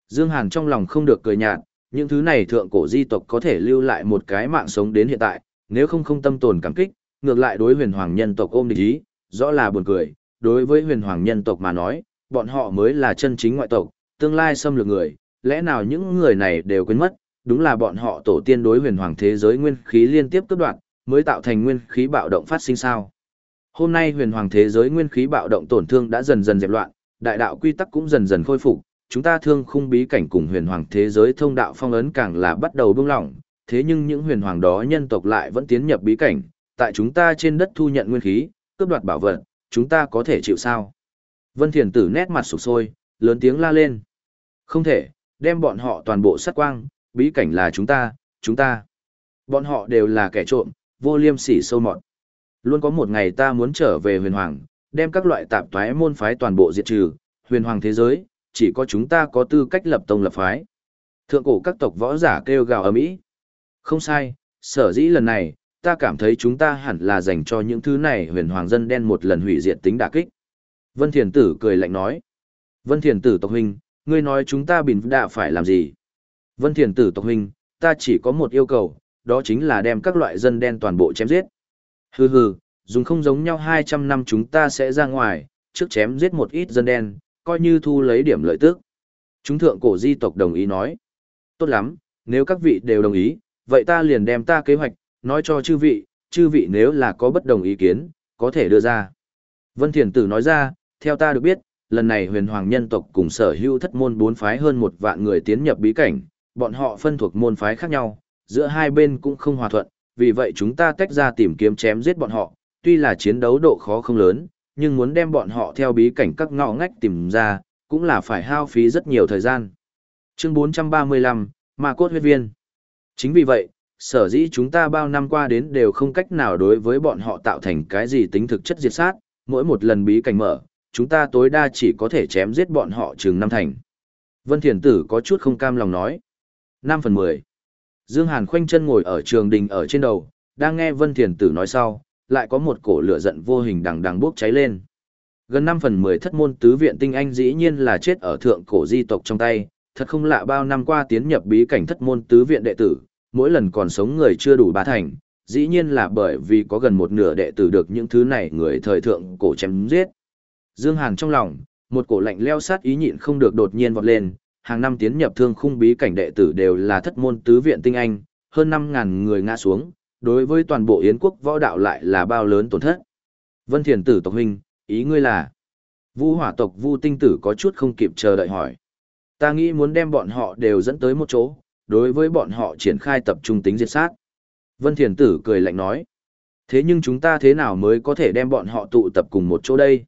Dương Hàn trong lòng không được cười nhạt, những thứ này thượng cổ di tộc có thể lưu lại một cái mạng sống đến hiện tại, nếu không không tâm tồn cảm kích, ngược lại đối huyền hoàng nhân tộc ôm địch ý, rõ là buồn cười, đối với huyền hoàng nhân tộc mà nói, bọn họ mới là chân chính ngoại tộc, tương lai xâm lược người, lẽ nào những người này đều quên mất, đúng là bọn họ tổ tiên đối huyền hoàng thế giới nguyên khí liên tiếp cướp đoạt, mới tạo thành nguyên khí bạo động phát sinh sao. Hôm nay huyền hoàng thế giới nguyên khí bạo động tổn thương đã dần dần dẹp loạn, đại đạo quy tắc cũng dần dần khôi phục, chúng ta thương khung bí cảnh cùng huyền hoàng thế giới thông đạo phong ấn càng là bắt đầu buông lỏng, thế nhưng những huyền hoàng đó nhân tộc lại vẫn tiến nhập bí cảnh, tại chúng ta trên đất thu nhận nguyên khí, cướp đoạt bảo vật, chúng ta có thể chịu sao? Vân Thiền Tử nét mặt sụp sôi, lớn tiếng la lên. Không thể, đem bọn họ toàn bộ sát quang, bí cảnh là chúng ta, chúng ta. Bọn họ đều là kẻ trộm, vô liêm sỉ sâu mọt. Luôn có một ngày ta muốn trở về huyền hoàng, đem các loại tạp thoái môn phái toàn bộ diệt trừ, huyền hoàng thế giới, chỉ có chúng ta có tư cách lập tông lập phái. Thượng cổ các tộc võ giả kêu gào ầm ĩ. Không sai, sở dĩ lần này, ta cảm thấy chúng ta hẳn là dành cho những thứ này huyền hoàng dân đen một lần hủy diệt tính đả kích. Vân Thiền Tử cười lạnh nói. Vân Thiền Tử tộc huynh, ngươi nói chúng ta bình đạ phải làm gì? Vân Thiền Tử tộc huynh, ta chỉ có một yêu cầu, đó chính là đem các loại dân đen toàn bộ chém giết. Hừ hừ, dùng không giống nhau 200 năm chúng ta sẽ ra ngoài, trước chém giết một ít dân đen, coi như thu lấy điểm lợi tức. Chúng thượng cổ di tộc đồng ý nói. Tốt lắm, nếu các vị đều đồng ý, vậy ta liền đem ta kế hoạch, nói cho chư vị, chư vị nếu là có bất đồng ý kiến, có thể đưa ra. Vân Thiền Tử nói ra, theo ta được biết, lần này huyền hoàng nhân tộc cùng sở hữu thất môn bốn phái hơn một vạn người tiến nhập bí cảnh, bọn họ phân thuộc môn phái khác nhau, giữa hai bên cũng không hòa thuận, vì vậy chúng ta tách ra tìm kiếm chém giết bọn họ, tuy là chiến đấu độ khó không lớn, nhưng muốn đem bọn họ theo bí cảnh các ngõ ngách tìm ra, cũng là phải hao phí rất nhiều thời gian. Chương 435, Ma Cốt Huyết Viên Chính vì vậy, sở dĩ chúng ta bao năm qua đến đều không cách nào đối với bọn họ tạo thành cái gì tính thực chất diệt sát, mỗi một lần bí cảnh mở, chúng ta tối đa chỉ có thể chém giết bọn họ chừng năm thành. Vân Thiền Tử có chút không cam lòng nói. 5 phần 10. Dương Hàn khoanh chân ngồi ở trường đình ở trên đầu, đang nghe Vân Thiền Tử nói sau, lại có một cổ lửa giận vô hình đằng đằng bốc cháy lên. Gần 5 phần 10 thất môn tứ viện tinh anh dĩ nhiên là chết ở thượng cổ di tộc trong tay, thật không lạ bao năm qua tiến nhập bí cảnh thất môn tứ viện đệ tử, mỗi lần còn sống người chưa đủ ba thành, dĩ nhiên là bởi vì có gần một nửa đệ tử được những thứ này người thời thượng cổ chém giết. Dương Hàn trong lòng, một cổ lạnh leo sát ý nhịn không được đột nhiên vọt lên, hàng năm tiến nhập thương khung bí cảnh đệ tử đều là thất môn tứ viện tinh anh, hơn 5.000 người ngã xuống, đối với toàn bộ Yến quốc võ đạo lại là bao lớn tổn thất. Vân Thiền Tử tộc huynh, ý ngươi là? Vu hỏa tộc Vu tinh tử có chút không kịp chờ đợi hỏi. Ta nghĩ muốn đem bọn họ đều dẫn tới một chỗ, đối với bọn họ triển khai tập trung tính diệt sát. Vân Thiền Tử cười lạnh nói. Thế nhưng chúng ta thế nào mới có thể đem bọn họ tụ tập cùng một chỗ đây?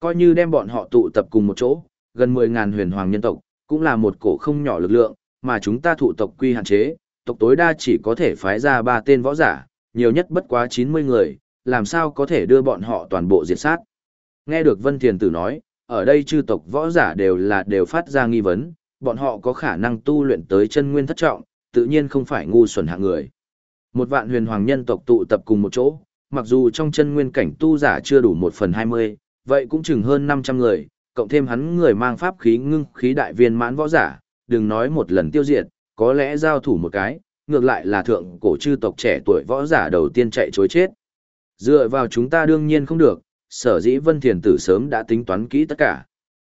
Coi như đem bọn họ tụ tập cùng một chỗ, gần 10.000 huyền hoàng nhân tộc, cũng là một cổ không nhỏ lực lượng, mà chúng ta thụ tộc quy hạn chế, tộc tối đa chỉ có thể phái ra ba tên võ giả, nhiều nhất bất quá 90 người, làm sao có thể đưa bọn họ toàn bộ diệt sát. Nghe được Vân Thiền Tử nói, ở đây chư tộc võ giả đều là đều phát ra nghi vấn, bọn họ có khả năng tu luyện tới chân nguyên thất trọng, tự nhiên không phải ngu xuẩn hạng người. Một vạn huyền hoàng nhân tộc tụ tập cùng một chỗ, mặc dù trong chân nguyên cảnh tu giả chưa đủ một phần 20, vậy cũng chừng hơn 500 người, cộng thêm hắn người mang pháp khí ngưng khí đại viên mãn võ giả, đừng nói một lần tiêu diệt, có lẽ giao thủ một cái, ngược lại là thượng cổ chư tộc trẻ tuổi võ giả đầu tiên chạy chối chết. Dựa vào chúng ta đương nhiên không được, sở dĩ Vân Thiền Tử sớm đã tính toán kỹ tất cả.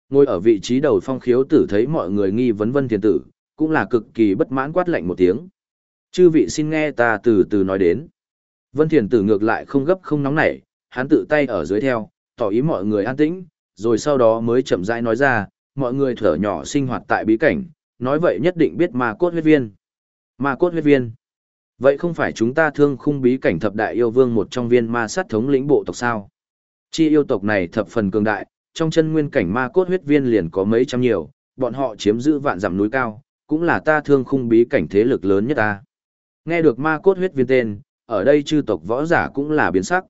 Ngồi ở vị trí đầu phong khiếu tử thấy mọi người nghi vấn Vân Thiền Tử, cũng là cực kỳ bất mãn quát lạnh một tiếng. Chư vị xin nghe ta từ từ nói đến. Vân Thiền Tử ngược lại không gấp không nóng nảy, hắn tự tay ở dưới theo, tỏ ý mọi người an tĩnh, rồi sau đó mới chậm rãi nói ra, mọi người thở nhỏ sinh hoạt tại bí cảnh, nói vậy nhất định biết ma cốt huyết viên. Ma cốt huyết viên. Vậy không phải chúng ta thương khung bí cảnh thập đại yêu vương một trong viên ma sát thống lĩnh bộ tộc sao? Chi yêu tộc này thập phần cường đại, trong chân nguyên cảnh ma cốt huyết viên liền có mấy trăm nhiều, bọn họ chiếm giữ vạn dặm núi cao, cũng là ta thương khung bí cảnh thế lực lớn nhất ta. Nghe được ma cốt huyết viên tên, ở đây chư tộc võ giả cũng là biến sắc.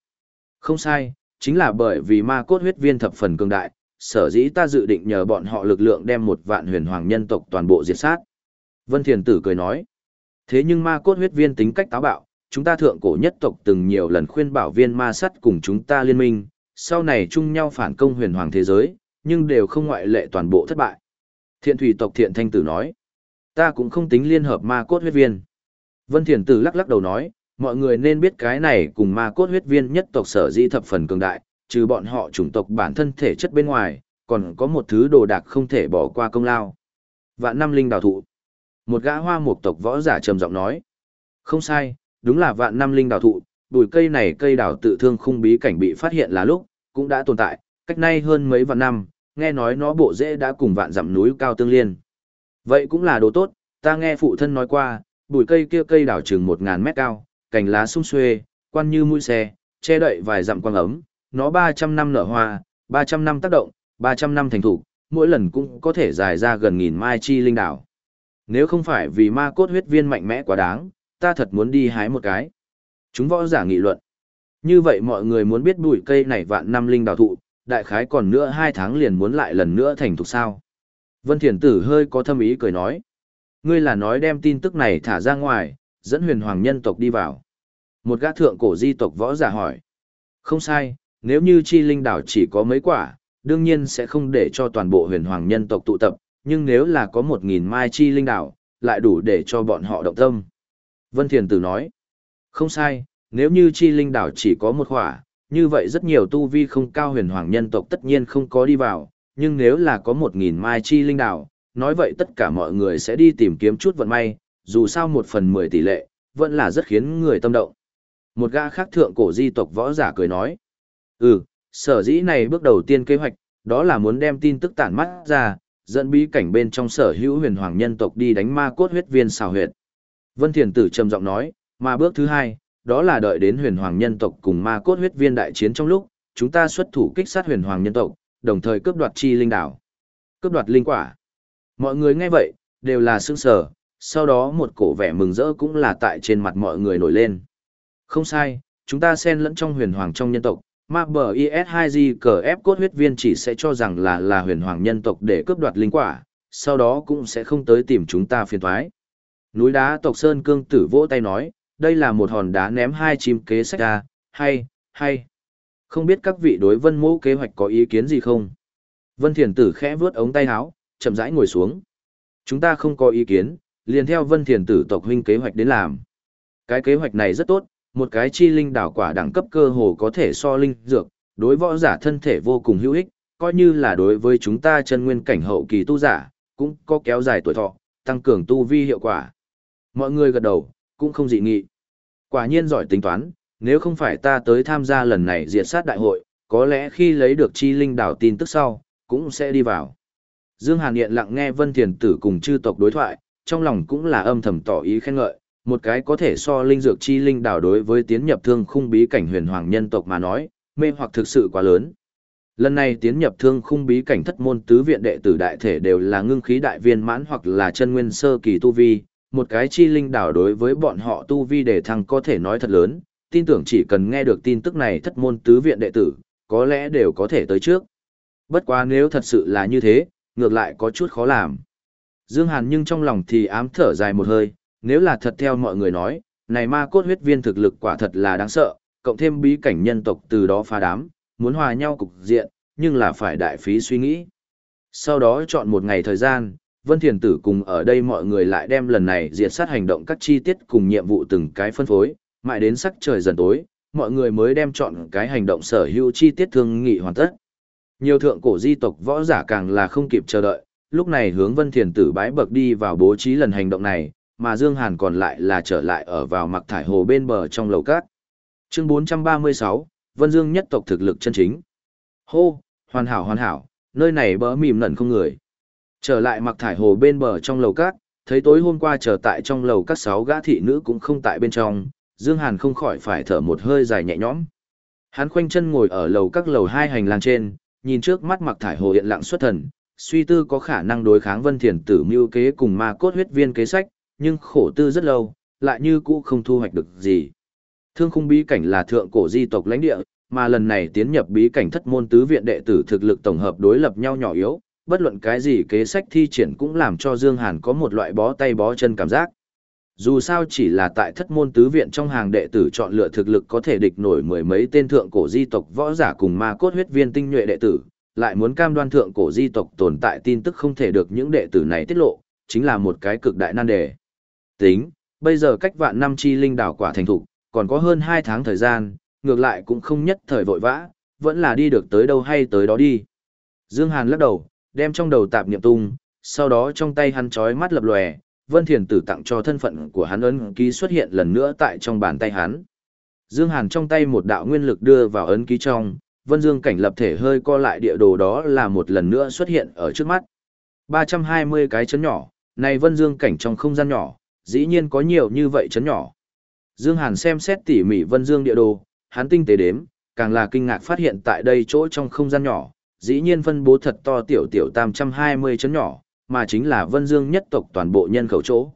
Không sai, chính là bởi vì ma cốt huyết viên thập phần cường đại, sở dĩ ta dự định nhờ bọn họ lực lượng đem một vạn huyền hoàng nhân tộc toàn bộ diệt sát. Vân Thiền Tử cười nói, thế nhưng ma cốt huyết viên tính cách táo bạo, chúng ta thượng cổ nhất tộc từng nhiều lần khuyên bảo viên ma sắt cùng chúng ta liên minh, sau này chung nhau phản công huyền hoàng thế giới, nhưng đều không ngoại lệ toàn bộ thất bại. Thiện thủy tộc thiện thanh tử nói, ta cũng không tính liên hợp ma cốt huyết viên. Vân Thiền Tử lắc lắc đầu nói, mọi người nên biết cái này cùng ma cốt huyết viên nhất tộc sở di thập phần cường đại, trừ bọn họ chủng tộc bản thân thể chất bên ngoài, còn có một thứ đồ đạc không thể bỏ qua công lao. Vạn năm linh đào thụ. Một gã hoa mục tộc võ giả trầm giọng nói. Không sai, đúng là vạn năm linh đào thụ, Bụi cây này cây đào tự thương khung bí cảnh bị phát hiện là lúc, cũng đã tồn tại, cách nay hơn mấy vạn năm, nghe nói nó bộ rễ đã cùng vạn dặm núi cao tương liên. Vậy cũng là đồ tốt, ta nghe phụ thân nói qua, bụi cây kia cây đào chừng một ngàn mét cao, cành lá sung xuê, quan như mũi xe, che đậy vài dặm quang ấm, nó 300 năm nở hoa, 300 năm tác động, 300 năm thành thủ, mỗi lần cũng có thể dài ra gần nghìn mai chi linh đảo. Nếu không phải vì ma cốt huyết viên mạnh mẽ quá đáng, ta thật muốn đi hái một cái. Chúng võ giả nghị luận. Như vậy mọi người muốn biết bụi cây này vạn năm linh đào thụ, đại khái còn nữa hai tháng liền muốn lại lần nữa thành thục sao. Vân Thiền Tử hơi có thâm ý cười nói. Ngươi là nói đem tin tức này thả ra ngoài, dẫn huyền hoàng nhân tộc đi vào. Một gã thượng cổ di tộc võ giả hỏi. Không sai, nếu như chi linh đảo chỉ có mấy quả, đương nhiên sẽ không để cho toàn bộ huyền hoàng nhân tộc tụ tập, nhưng nếu là có một nghìn mai chi linh đảo, lại đủ để cho bọn họ động tâm. Vân Thiền Tử nói, không sai, nếu như chi linh đảo chỉ có một quả, như vậy rất nhiều tu vi không cao huyền hoàng nhân tộc tất nhiên không có đi vào, nhưng nếu là có một nghìn mai chi linh đảo, nói vậy tất cả mọi người sẽ đi tìm kiếm chút vận may, dù sao một phần mười tỷ lệ, vẫn là rất khiến người tâm động. Một gã khác thượng cổ di tộc võ giả cười nói, Ừ, sở dĩ này bước đầu tiên kế hoạch, đó là muốn đem tin tức tản mắt ra, dẫn bí cảnh bên trong sở hữu huyền hoàng nhân tộc đi đánh ma cốt huyết viên xào huyệt. Vân Thiền Tử trầm giọng nói, mà bước thứ hai, đó là đợi đến huyền hoàng nhân tộc cùng ma cốt huyết viên đại chiến trong lúc, chúng ta xuất thủ kích sát huyền hoàng nhân tộc, đồng thời cướp đoạt chi linh đảo. Cướp đoạt linh quả. Mọi người nghe vậy, đều là sững sờ, sau đó một cổ vẻ mừng rỡ cũng là tại trên mặt mọi người nổi lên. Không sai, chúng ta xen lẫn trong huyền hoàng trong nhân tộc, mà bờ IS2G cờ ép cốt huyết viên chỉ sẽ cho rằng là là huyền hoàng nhân tộc để cướp đoạt linh quả, sau đó cũng sẽ không tới tìm chúng ta phiền thoái. Núi đá tộc Sơn Cương tử vỗ tay nói, đây là một hòn đá ném hai chim kế sách ra, hay, hay. Không biết các vị đối vân mô kế hoạch có ý kiến gì không? Vân Thiền Tử khẽ vướt ống tay áo, chậm rãi ngồi xuống. Chúng ta không có ý kiến, liền theo Vân Thiền Tử tộc huynh kế hoạch đến làm. Cái kế hoạch này rất tốt, một cái chi linh đảo quả đẳng cấp cơ hồ có thể so linh dược, đối võ giả thân thể vô cùng hữu ích, coi như là đối với chúng ta chân nguyên cảnh hậu kỳ tu giả, cũng có kéo dài tuổi thọ, tăng cường tu vi hiệu quả. Mọi người gật đầu, cũng không dị nghị. Quả nhiên giỏi tính toán, nếu không phải ta tới tham gia lần này diệt sát đại hội, có lẽ khi lấy được chi linh đảo tin tức sau, cũng sẽ đi vào. Dương Hàn Điện lặng nghe Vân Thiền Tử cùng chư tộc đối thoại, trong lòng cũng là âm thầm tỏ ý khen ngợi, một cái có thể so linh dược chi linh đảo đối với tiến nhập thương khung bí cảnh huyền hoàng nhân tộc mà nói, mê hoặc thực sự quá lớn. Lần này tiến nhập thương khung bí cảnh thất môn tứ viện đệ tử đại thể đều là ngưng khí đại viên mãn hoặc là chân nguyên sơ kỳ tu vi, một cái chi linh đảo đối với bọn họ tu vi để thăng có thể nói thật lớn, tin tưởng chỉ cần nghe được tin tức này thất môn tứ viện đệ tử, có lẽ đều có thể tới trước. Bất quá nếu thật sự là như thế, ngược lại có chút khó làm. Dương Hàn nhưng trong lòng thì ám thở dài một hơi, nếu là thật theo mọi người nói, này ma cốt huyết viên thực lực quả thật là đáng sợ, cộng thêm bí cảnh nhân tộc từ đó phá đám, muốn hòa nhau cục diện, nhưng là phải đại phí suy nghĩ. Sau đó chọn một ngày thời gian, Vân Thiền Tử cùng ở đây mọi người lại đem lần này diệt sát hành động các chi tiết cùng nhiệm vụ từng cái phân phối, mãi đến sắc trời dần tối, mọi người mới đem chọn cái hành động sở hữu chi tiết thương nghị hoàn tất. Nhiều thượng cổ di tộc võ giả càng là không kịp chờ đợi, lúc này hướng Vân Thiền Tử bái bậc đi vào bố trí lần hành động này, mà Dương Hàn còn lại là trở lại ở vào mặc thải hồ bên bờ trong lầu cát. Chương 436, Vân Dương nhất tộc thực lực chân chính. Hô, hoàn hảo hoàn hảo, nơi này bỡ mỉm nẩn không người. Trở lại mặc thải hồ bên bờ trong lầu cát, thấy tối hôm qua chờ tại trong lầu các sáu gã thị nữ cũng không tại bên trong, Dương Hàn không khỏi phải thở một hơi dài nhẹ nhõm. Hắn khoanh chân ngồi ở lầu các lầu hai hành lang trên, nhìn trước mắt mặc thải hồ hiện lặng xuất thần, suy tư có khả năng đối kháng vân thiền tử mưu kế cùng ma cốt huyết viên kế sách, nhưng khổ tư rất lâu, lại như cũ không thu hoạch được gì. Thương khung bí cảnh là thượng cổ di tộc lãnh địa, mà lần này tiến nhập bí cảnh thất môn tứ viện đệ tử thực lực tổng hợp đối lập nhau nhỏ yếu, bất luận cái gì kế sách thi triển cũng làm cho Dương Hàn có một loại bó tay bó chân cảm giác. Dù sao chỉ là tại thất môn tứ viện trong hàng đệ tử chọn lựa thực lực có thể địch nổi mười mấy tên thượng cổ di tộc võ giả cùng ma cốt huyết viên tinh nhuệ đệ tử, lại muốn cam đoan thượng cổ di tộc tồn tại tin tức không thể được những đệ tử này tiết lộ, chính là một cái cực đại nan đề. Tính, bây giờ cách vạn năm chi linh đảo quả thành thục, còn có hơn 2 tháng thời gian, ngược lại cũng không nhất thời vội vã, vẫn là đi được tới đâu hay tới đó đi. Dương Hàn lắc đầu, đem trong đầu tạp niệm tung, sau đó trong tay hắn chói mắt lập lòe, Vân Thiền Tử tặng cho thân phận của hắn ấn ký xuất hiện lần nữa tại trong bàn tay hắn. Dương Hàn trong tay một đạo nguyên lực đưa vào ấn ký trong, Vân Dương cảnh lập thể hơi co lại địa đồ đó là một lần nữa xuất hiện ở trước mắt. 320 cái chấn nhỏ, này Vân Dương cảnh trong không gian nhỏ, dĩ nhiên có nhiều như vậy chấn nhỏ. Dương Hàn xem xét tỉ mỉ Vân Dương địa đồ, hắn tinh tế đếm, càng là kinh ngạc phát hiện tại đây chỗ trong không gian nhỏ, dĩ nhiên phân bố thật to tiểu tiểu 320 chấn nhỏ, mà chính là Vân Dương nhất tộc toàn bộ nhân khẩu chỗ.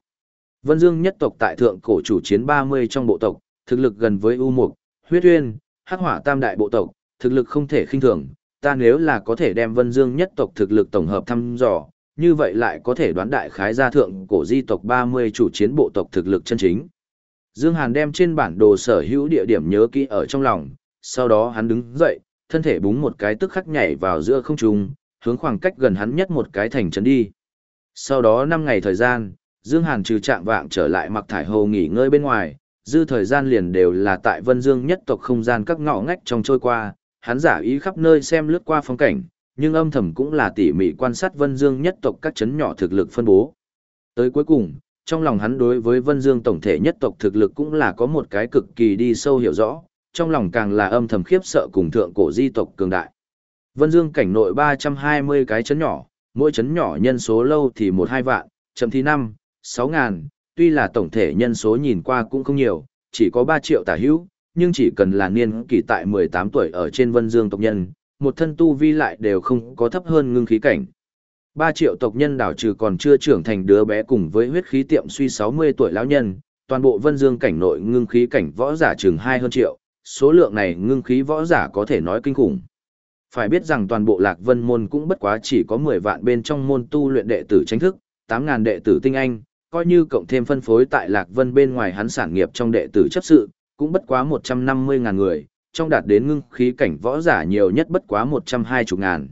Vân Dương nhất tộc tại thượng cổ chủ chiến 30 trong bộ tộc, thực lực gần với U Mục, Huyết Uyên, Hắc Hỏa Tam đại bộ tộc, thực lực không thể khinh thường, ta nếu là có thể đem Vân Dương nhất tộc thực lực tổng hợp thăm dò, như vậy lại có thể đoán đại khái gia thượng cổ di tộc 30 chủ chiến bộ tộc thực lực chân chính. Dương Hàn đem trên bản đồ sở hữu địa điểm nhớ kỹ ở trong lòng, sau đó hắn đứng dậy, thân thể búng một cái tức khắc nhảy vào giữa không trung, hướng khoảng cách gần hắn nhất một cái thành trấn đi. Sau đó 5 ngày thời gian, Dương Hàn trừ trạng vạng trở lại mặc thải hồ nghỉ ngơi bên ngoài, dư thời gian liền đều là tại Vân Dương nhất tộc không gian các ngõ ngách trong trôi qua, hắn giả ý khắp nơi xem lướt qua phong cảnh, nhưng âm thầm cũng là tỉ mỉ quan sát Vân Dương nhất tộc các chấn nhỏ thực lực phân bố. Tới cuối cùng, trong lòng hắn đối với Vân Dương tổng thể nhất tộc thực lực cũng là có một cái cực kỳ đi sâu hiểu rõ, trong lòng càng là âm thầm khiếp sợ cùng thượng cổ di tộc cường đại. Vân Dương cảnh nội 320 cái chấn nhỏ, mỗi chấn nhỏ nhân số lâu thì 1-2 vạn, chậm thì 5, 6 ngàn, tuy là tổng thể nhân số nhìn qua cũng không nhiều, chỉ có 3 triệu tả hữu, nhưng chỉ cần là niên kỳ tại 18 tuổi ở trên Vân Dương tộc nhân, một thân tu vi lại đều không có thấp hơn ngưng khí cảnh. 3 triệu tộc nhân đảo trừ còn chưa trưởng thành đứa bé cùng với huyết khí tiệm suy 60 tuổi lão nhân, toàn bộ Vân Dương cảnh nội ngưng khí cảnh võ giả chừng 2 hơn triệu, số lượng này ngưng khí võ giả có thể nói kinh khủng. Phải biết rằng toàn bộ Lạc Vân môn cũng bất quá chỉ có 10 vạn bên trong môn tu luyện đệ tử chính thức, 8.000 đệ tử tinh anh, coi như cộng thêm phân phối tại Lạc Vân bên ngoài hắn sản nghiệp trong đệ tử chấp sự, cũng bất quá 150.000 người, trong đạt đến ngưng khí cảnh võ giả nhiều nhất bất quá 120.000.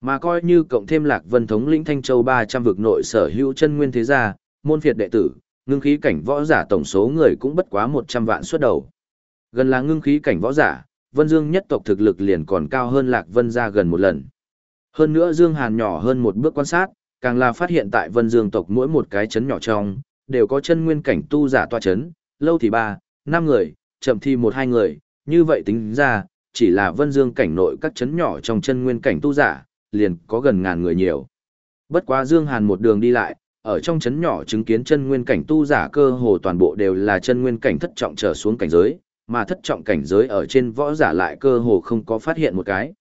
Mà coi như cộng thêm Lạc Vân thống lĩnh Thanh Châu 300 vực nội sở hữu chân nguyên thế gia, môn phiệt đệ tử, ngưng khí cảnh võ giả tổng số người cũng bất quá 100 vạn xuất đầu. Gần là ngưng khí cảnh võ giả, Vân Dương nhất tộc thực lực liền còn cao hơn Lạc Vân gia gần một lần. Hơn nữa Dương Hàn nhỏ hơn một bước quan sát, càng là phát hiện tại Vân Dương tộc mỗi một cái chấn nhỏ trong, đều có chân nguyên cảnh tu giả tòa chấn, lâu thì ba, năm người, chậm thì một hai người, như vậy tính ra, chỉ là Vân Dương cảnh nội các chấn nhỏ trong chân nguyên cảnh tu giả, liền có gần ngàn người nhiều. Bất quá Dương Hàn một đường đi lại, ở trong chấn nhỏ chứng kiến chân nguyên cảnh tu giả cơ hồ toàn bộ đều là chân nguyên cảnh thất trọng trở xuống cảnh giới, mà thất trọng cảnh giới ở trên võ giả lại cơ hồ không có phát hiện một cái.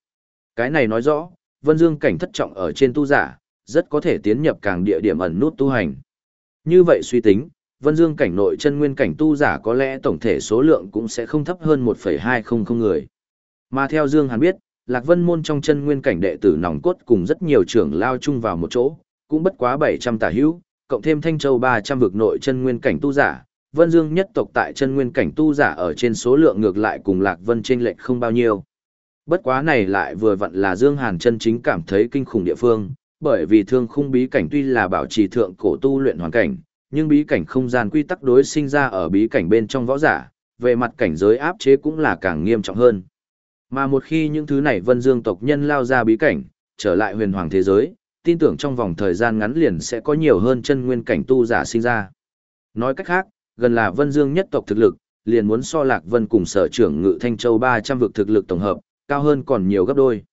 Cái này nói rõ, Vân Dương cảnh thất trọng ở trên tu giả, rất có thể tiến nhập càng địa điểm ẩn nút tu hành. Như vậy suy tính, Vân Dương cảnh nội chân nguyên cảnh tu giả có lẽ tổng thể số lượng cũng sẽ không thấp hơn 1,200 người. Mà theo Dương Hàn biết, Lạc Vân môn trong chân nguyên cảnh đệ tử nòng cốt cùng rất nhiều trưởng lao chung vào một chỗ, cũng bất quá 700 tả hữu, cộng thêm Thanh Châu 300 vực nội chân nguyên cảnh tu giả, Vân Dương nhất tộc tại chân nguyên cảnh tu giả ở trên số lượng ngược lại cùng Lạc Vân chênh lệch không bao nhiêu. Bất quá này lại vừa vặn là Dương Hàn chân chính cảm thấy kinh khủng địa phương, bởi vì thương khung bí cảnh tuy là bảo trì thượng cổ tu luyện hoàn cảnh, nhưng bí cảnh không gian quy tắc đối sinh ra ở bí cảnh bên trong võ giả, về mặt cảnh giới áp chế cũng là càng nghiêm trọng hơn. Mà một khi những thứ này Vân Dương tộc nhân lao ra bí cảnh, trở lại huyền hoàng thế giới, tin tưởng trong vòng thời gian ngắn liền sẽ có nhiều hơn chân nguyên cảnh tu giả sinh ra. Nói cách khác, gần là Vân Dương nhất tộc thực lực, liền muốn so Lạc Vân cùng sở trưởng Ngự Thanh Châu 300 vực thực lực tổng hợp, cao hơn còn nhiều gấp đôi.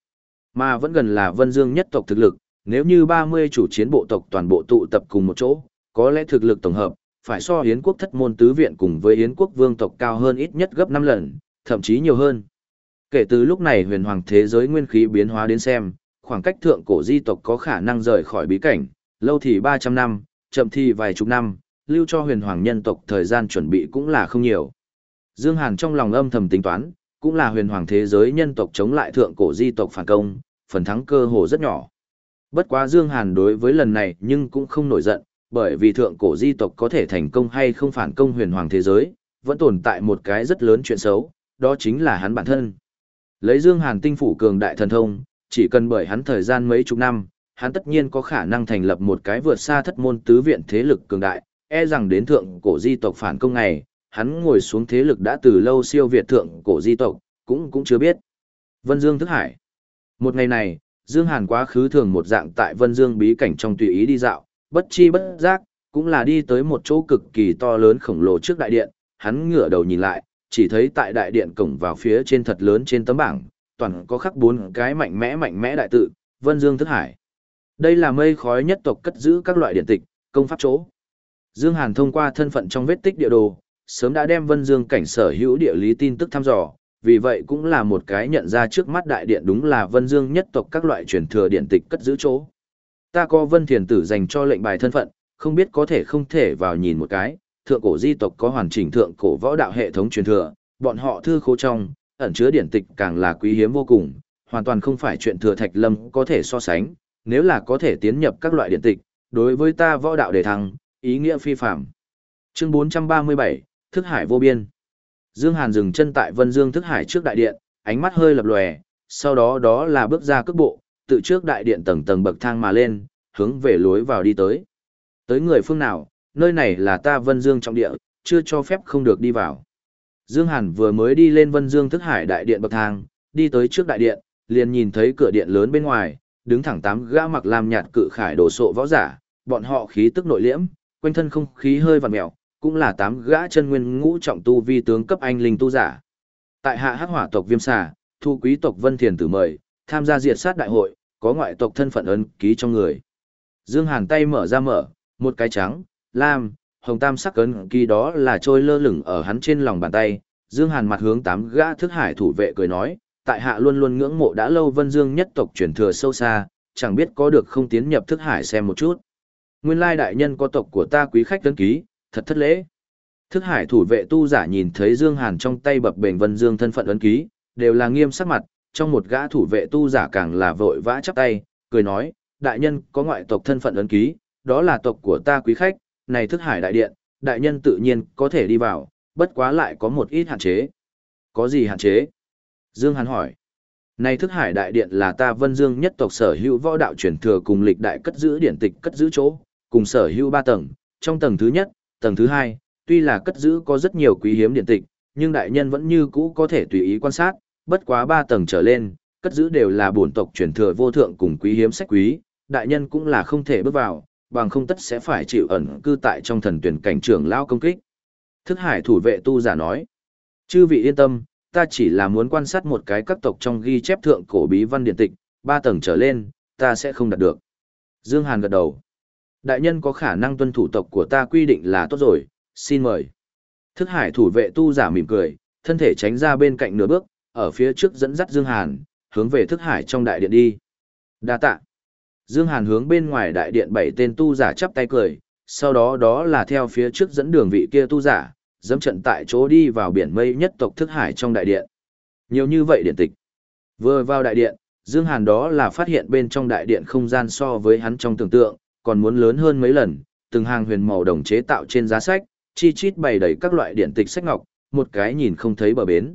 Mà vẫn gần là Vân Dương nhất tộc thực lực, nếu như 30 chủ chiến bộ tộc toàn bộ tụ tập cùng một chỗ, có lẽ thực lực tổng hợp, phải so Yến quốc thất môn tứ viện cùng với Yến quốc vương tộc cao hơn ít nhất gấp 5 lần, thậm chí nhiều hơn. Kể từ lúc này huyền hoàng thế giới nguyên khí biến hóa đến xem, khoảng cách thượng cổ di tộc có khả năng rời khỏi bí cảnh, lâu thì 300 năm, chậm thì vài chục năm, lưu cho huyền hoàng nhân tộc thời gian chuẩn bị cũng là không nhiều. Dương Hàn trong lòng âm thầm tính toán, cũng là huyền hoàng thế giới nhân tộc chống lại thượng cổ di tộc phản công, phần thắng cơ hồ rất nhỏ. Bất quá Dương Hàn đối với lần này nhưng cũng không nổi giận, bởi vì thượng cổ di tộc có thể thành công hay không phản công huyền hoàng thế giới, vẫn tồn tại một cái rất lớn chuyện xấu, đó chính là hắn bản thân. Lấy Dương Hàn tinh phủ cường đại thần thông, chỉ cần bởi hắn thời gian mấy chục năm, hắn tất nhiên có khả năng thành lập một cái vượt xa thất môn tứ viện thế lực cường đại, e rằng đến thượng cổ di tộc phản công này hắn ngồi xuống thế lực đã từ lâu siêu việt thượng cổ di tộc, cũng cũng chưa biết. Vân Dương Thức Hải Một ngày này, Dương Hàn quá khứ thường một dạng tại Vân Dương bí cảnh trong tùy ý đi dạo, bất chi bất giác, cũng là đi tới một chỗ cực kỳ to lớn khổng lồ trước đại điện, hắn ngửa đầu nhìn lại, chỉ thấy tại đại điện cổng vào phía trên thật lớn trên tấm bảng, toàn có khắc bốn cái mạnh mẽ mạnh mẽ đại tự, Vân Dương Thức Hải. Đây là mây khói nhất tộc cất giữ các loại điện tịch, công pháp chỗ. Dương Hàn thông qua thân phận trong vết tích địa đồ, sớm đã đem Vân Dương cảnh sở hữu địa lý tin tức thăm dò, vì vậy cũng là một cái nhận ra trước mắt đại điện đúng là Vân Dương nhất tộc các loại truyền thừa điện tịch cất giữ chỗ. Ta có Vân Thiền Tử dành cho lệnh bài thân phận, không biết có thể không thể vào nhìn một cái, thượng cổ di tộc có hoàn chỉnh thượng cổ võ đạo hệ thống truyền thừa, bọn họ thư khố trong, ẩn chứa điển tịch càng là quý hiếm vô cùng, hoàn toàn không phải chuyện thừa thạch lâm có thể so sánh, nếu là có thể tiến nhập các loại điển tịch, đối với ta võ đạo đề thăng, ý nghĩa phi phạm. Chương 437, Thức Hải vô biên. Dương Hàn dừng chân tại Vân Dương Thức Hải trước đại điện, ánh mắt hơi lập lòe, sau đó đó là bước ra cước bộ, tự trước đại điện tầng tầng bậc thang mà lên, hướng về lối vào đi tới. Tới người phương nào, nơi này là ta Vân Dương trọng địa, chưa cho phép không được đi vào. Dương Hàn vừa mới đi lên Vân Dương Thức Hải đại điện bậc thang, đi tới trước đại điện, liền nhìn thấy cửa điện lớn bên ngoài, đứng thẳng tám gã mặc lam nhạt cự khải đồ sộ võ giả, bọn họ khí tức nội liễm, quanh thân không khí hơi vặn mèo, cũng là tám gã chân nguyên ngũ trọng tu vi tướng cấp anh linh tu giả. Tại hạ hắc hỏa tộc Viêm Xà, thu quý tộc Vân Thiền tử mời, tham gia diệt sát đại hội, có ngoại tộc thân phận ấn ký trong người. Dương Hàn tay mở ra mở, một cái trắng, lam, hồng tam sắc ấn ký đó là trôi lơ lửng ở hắn trên lòng bàn tay, Dương Hàn mặt hướng tám gã thức hải thủ vệ cười nói, tại hạ luôn luôn ngưỡng mộ đã lâu Vân Dương nhất tộc truyền thừa sâu xa, chẳng biết có được không tiến nhập thức hải xem một chút. Nguyên lai đại nhân có tộc của ta quý khách tấn ký, thật thất lễ. Thức hải thủ vệ tu giả nhìn thấy Dương Hàn trong tay bập bềnh Vân Dương thân phận ấn ký, đều là nghiêm sắc mặt, trong một gã thủ vệ tu giả càng là vội vã chắp tay, cười nói, đại nhân có ngoại tộc thân phận ấn ký, đó là tộc của ta quý khách, này thức hải đại điện, đại nhân tự nhiên có thể đi vào, bất quá lại có một ít hạn chế. Có gì hạn chế? Dương Hàn hỏi. Này thức hải đại điện là ta vân dương nhất tộc sở hữu võ đạo truyền thừa cùng lịch đại cất giữ điển tịch cất giữ chỗ, cùng sở hữu ba tầng, trong tầng thứ nhất, tầng thứ hai, tuy là cất giữ có rất nhiều quý hiếm điển tịch, nhưng đại nhân vẫn như cũ có thể tùy ý quan sát, bất quá ba tầng trở lên, cất giữ đều là bổn tộc truyền thừa vô thượng cùng quý hiếm sách quý, đại nhân cũng là không thể bước vào, bằng không tất sẽ phải chịu ẩn cư tại trong thần tuyển cảnh trưởng lao công kích. Thức hải thủ vệ tu giả nói, chư vị yên tâm, ta chỉ là muốn quan sát một cái các tộc trong ghi chép thượng cổ bí văn điện tịch, ba tầng trở lên, ta sẽ không đạt được. Dương Hàn gật đầu. Đại nhân có khả năng tuân thủ tộc của ta quy định là tốt rồi, xin mời. Thức hải thủ vệ tu giả mỉm cười, thân thể tránh ra bên cạnh nửa bước, ở phía trước dẫn dắt Dương Hàn, hướng về thức hải trong đại điện đi. Đa tạ. Dương Hàn hướng bên ngoài đại điện bảy tên tu giả chắp tay cười, sau đó đó là theo phía trước dẫn đường vị kia tu giả, dẫm trận tại chỗ đi vào biển mây nhất tộc thức hải trong đại điện. Nhiều như vậy điện tịch. Vừa vào đại điện, Dương Hàn đó là phát hiện bên trong đại điện không gian so với hắn trong tưởng tượng, còn muốn lớn hơn mấy lần, từng hàng huyền màu đồng chế tạo trên giá sách, chi chít bày đầy các loại điện tịch sách ngọc, một cái nhìn không thấy bờ bến.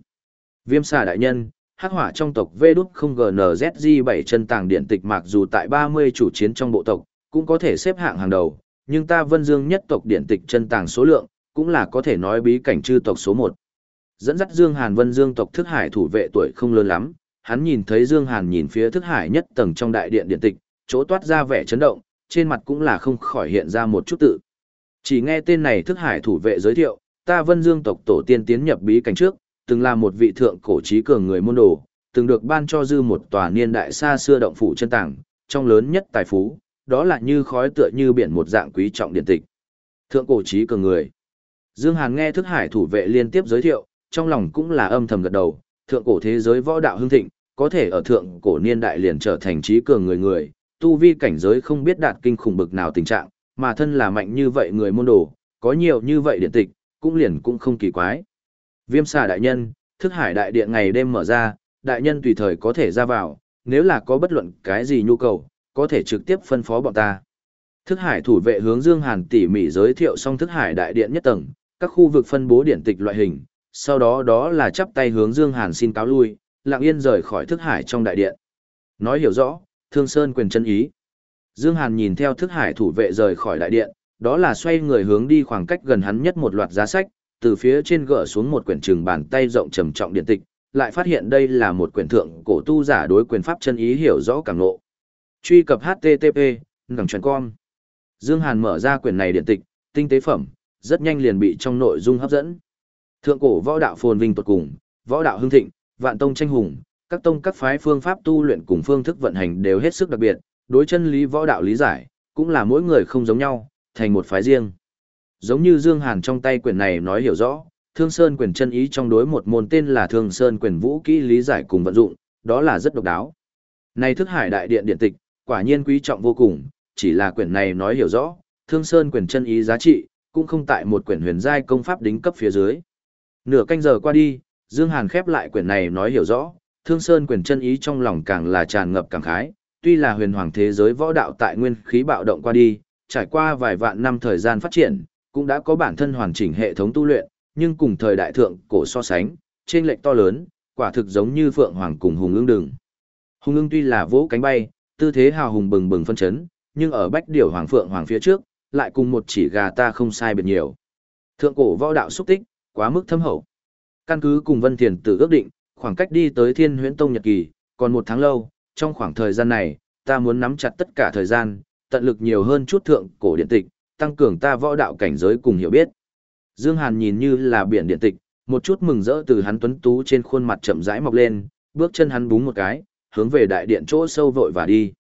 Viêm xà đại nhân, hắc hỏa trong tộc V đút không GNZG 7 chân tàng điện tịch mặc dù tại 30 chủ chiến trong bộ tộc, cũng có thể xếp hạng hàng đầu, nhưng ta vân dương nhất tộc điện tịch chân tàng số lượng, cũng là có thể nói bí cảnh chư tộc số 1. Dẫn dắt Dương Hàn vân dương tộc thức hải thủ vệ tuổi không lớn lắm, hắn nhìn thấy Dương Hàn nhìn phía thức hải nhất tầng trong đại điện điện tịch, chỗ toát ra vẻ chấn động, trên mặt cũng là không khỏi hiện ra một chút tự. Chỉ nghe tên này thức hải thủ vệ giới thiệu, ta vân dương tộc tổ tiên tiến nhập bí cảnh trước, từng là một vị thượng cổ trí cường người môn đồ, từng được ban cho dư một tòa niên đại xa xưa động phủ chân tàng, trong lớn nhất tài phú, đó là như khói tựa như biển một dạng quý trọng điện tịch. Thượng cổ trí cường người. Dương Hàn nghe thức hải thủ vệ liên tiếp giới thiệu, trong lòng cũng là âm thầm gật đầu, thượng cổ thế giới võ đạo hưng thịnh, có thể ở thượng cổ niên đại liền trở thành trí cường người người, tu vi cảnh giới không biết đạt kinh khủng bực nào tình trạng, mà thân là mạnh như vậy người môn đồ, có nhiều như vậy điện tịch, cũng liền cũng không kỳ quái. Viêm xà đại nhân, thức hải đại điện ngày đêm mở ra, đại nhân tùy thời có thể ra vào, nếu là có bất luận cái gì nhu cầu, có thể trực tiếp phân phó bọn ta. Thức hải thủ vệ hướng Dương Hàn tỉ mỉ giới thiệu xong thức hải đại điện nhất tầng, các khu vực phân bố điển tịch loại hình, sau đó đó là chắp tay hướng Dương Hàn xin cáo lui, lặng yên rời khỏi thức hải trong đại điện. Nói hiểu rõ, Thương Sơn quyền chân ý. Dương Hàn nhìn theo thức hải thủ vệ rời khỏi đại điện, đó là xoay người hướng đi khoảng cách gần hắn nhất một loạt giá sách, từ phía trên gỡ xuống một quyển trường bàn tay rộng trầm trọng điện tịch, lại phát hiện đây là một quyển thượng cổ tu giả đối quyền pháp chân ý hiểu rõ càng ngộ. Truy cập http ngẳng chuẩn con. Dương Hàn mở ra quyển này điện tịch, tinh tế phẩm, rất nhanh liền bị trong nội dung hấp dẫn. Thượng cổ võ đạo phồn vinh tuột cùng, võ đạo hưng thịnh, vạn tông tranh hùng, các tông các phái phương pháp tu luyện cùng phương thức vận hành đều hết sức đặc biệt, đối chân lý võ đạo lý giải, cũng là mỗi người không giống nhau, thành một phái riêng. Giống như Dương Hàn trong tay quyển này nói hiểu rõ, Thương Sơn quyền chân ý trong đối một môn tên là Thương Sơn quyền vũ kỹ lý giải cùng vận dụng, đó là rất độc đáo. Này thức hải đại điện điện tịch, quả nhiên quý trọng vô cùng, chỉ là quyển này nói hiểu rõ, Thương Sơn quyền chân ý giá trị, cũng không tại một quyển huyền giai công pháp đính cấp phía dưới. Nửa canh giờ qua đi, Dương Hàn khép lại quyển này nói hiểu rõ, Thương Sơn quyền chân ý trong lòng càng là tràn ngập càng khái, tuy là huyền hoàng thế giới võ đạo tại nguyên khí bạo động qua đi, trải qua vài vạn năm thời gian phát triển, cũng đã có bản thân hoàn chỉnh hệ thống tu luyện, nhưng cùng thời đại thượng cổ so sánh, trên lệch to lớn, quả thực giống như Phượng Hoàng cùng Hùng ương đừng. Hùng ương tuy là vỗ cánh bay, tư thế hào hùng bừng bừng phân chấn, nhưng ở bách điểu Hoàng Phượng Hoàng phía trước, lại cùng một chỉ gà ta không sai biệt nhiều. Thượng cổ võ đạo xúc tích, quá mức thâm hậu. Căn cứ cùng Vân Thiền tự ước định, khoảng cách đi tới Thiên Huyễn Tông Nhật Kỳ, còn một tháng lâu, trong khoảng thời gian này, ta muốn nắm chặt tất cả thời gian, tận lực nhiều hơn chút thượng cổ điện tịch, tăng cường ta võ đạo cảnh giới cùng hiểu biết. Dương Hàn nhìn như là biển điện tịch, một chút mừng rỡ từ hắn tuấn tú trên khuôn mặt chậm rãi mọc lên, bước chân hắn búng một cái, hướng về đại điện chỗ sâu vội và đi.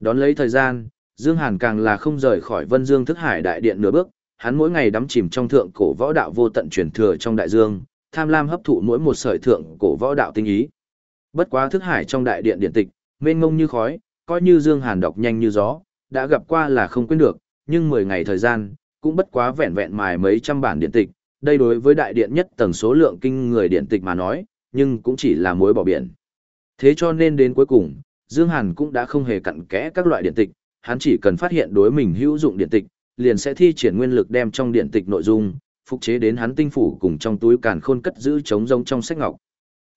Đón lấy thời gian, Dương Hàn càng là không rời khỏi Vân Dương Thức Hải đại điện nửa bước, hắn mỗi ngày đắm chìm trong thượng cổ võ đạo vô tận truyền thừa trong đại dương, tham lam hấp thụ mỗi một sợi thượng cổ võ đạo tinh ý. Bất quá thức hải trong đại điện điện tịch, mênh mông như khói, coi như Dương Hàn đọc nhanh như gió, đã gặp qua là không quên được, nhưng 10 ngày thời gian, cũng bất quá vẹn vẹn mài mấy trăm bản điện tịch, đây đối với đại điện nhất tầng số lượng kinh người điện tịch mà nói, nhưng cũng chỉ là muối bỏ biển. Thế cho nên đến cuối cùng, Dương Hàn cũng đã không hề cặn kẽ các loại điện tịch, hắn chỉ cần phát hiện đối mình hữu dụng điện tịch, liền sẽ thi triển nguyên lực đem trong điện tịch nội dung, phục chế đến hắn tinh phủ cùng trong túi càn khôn cất giữ chống rông trong sách ngọc.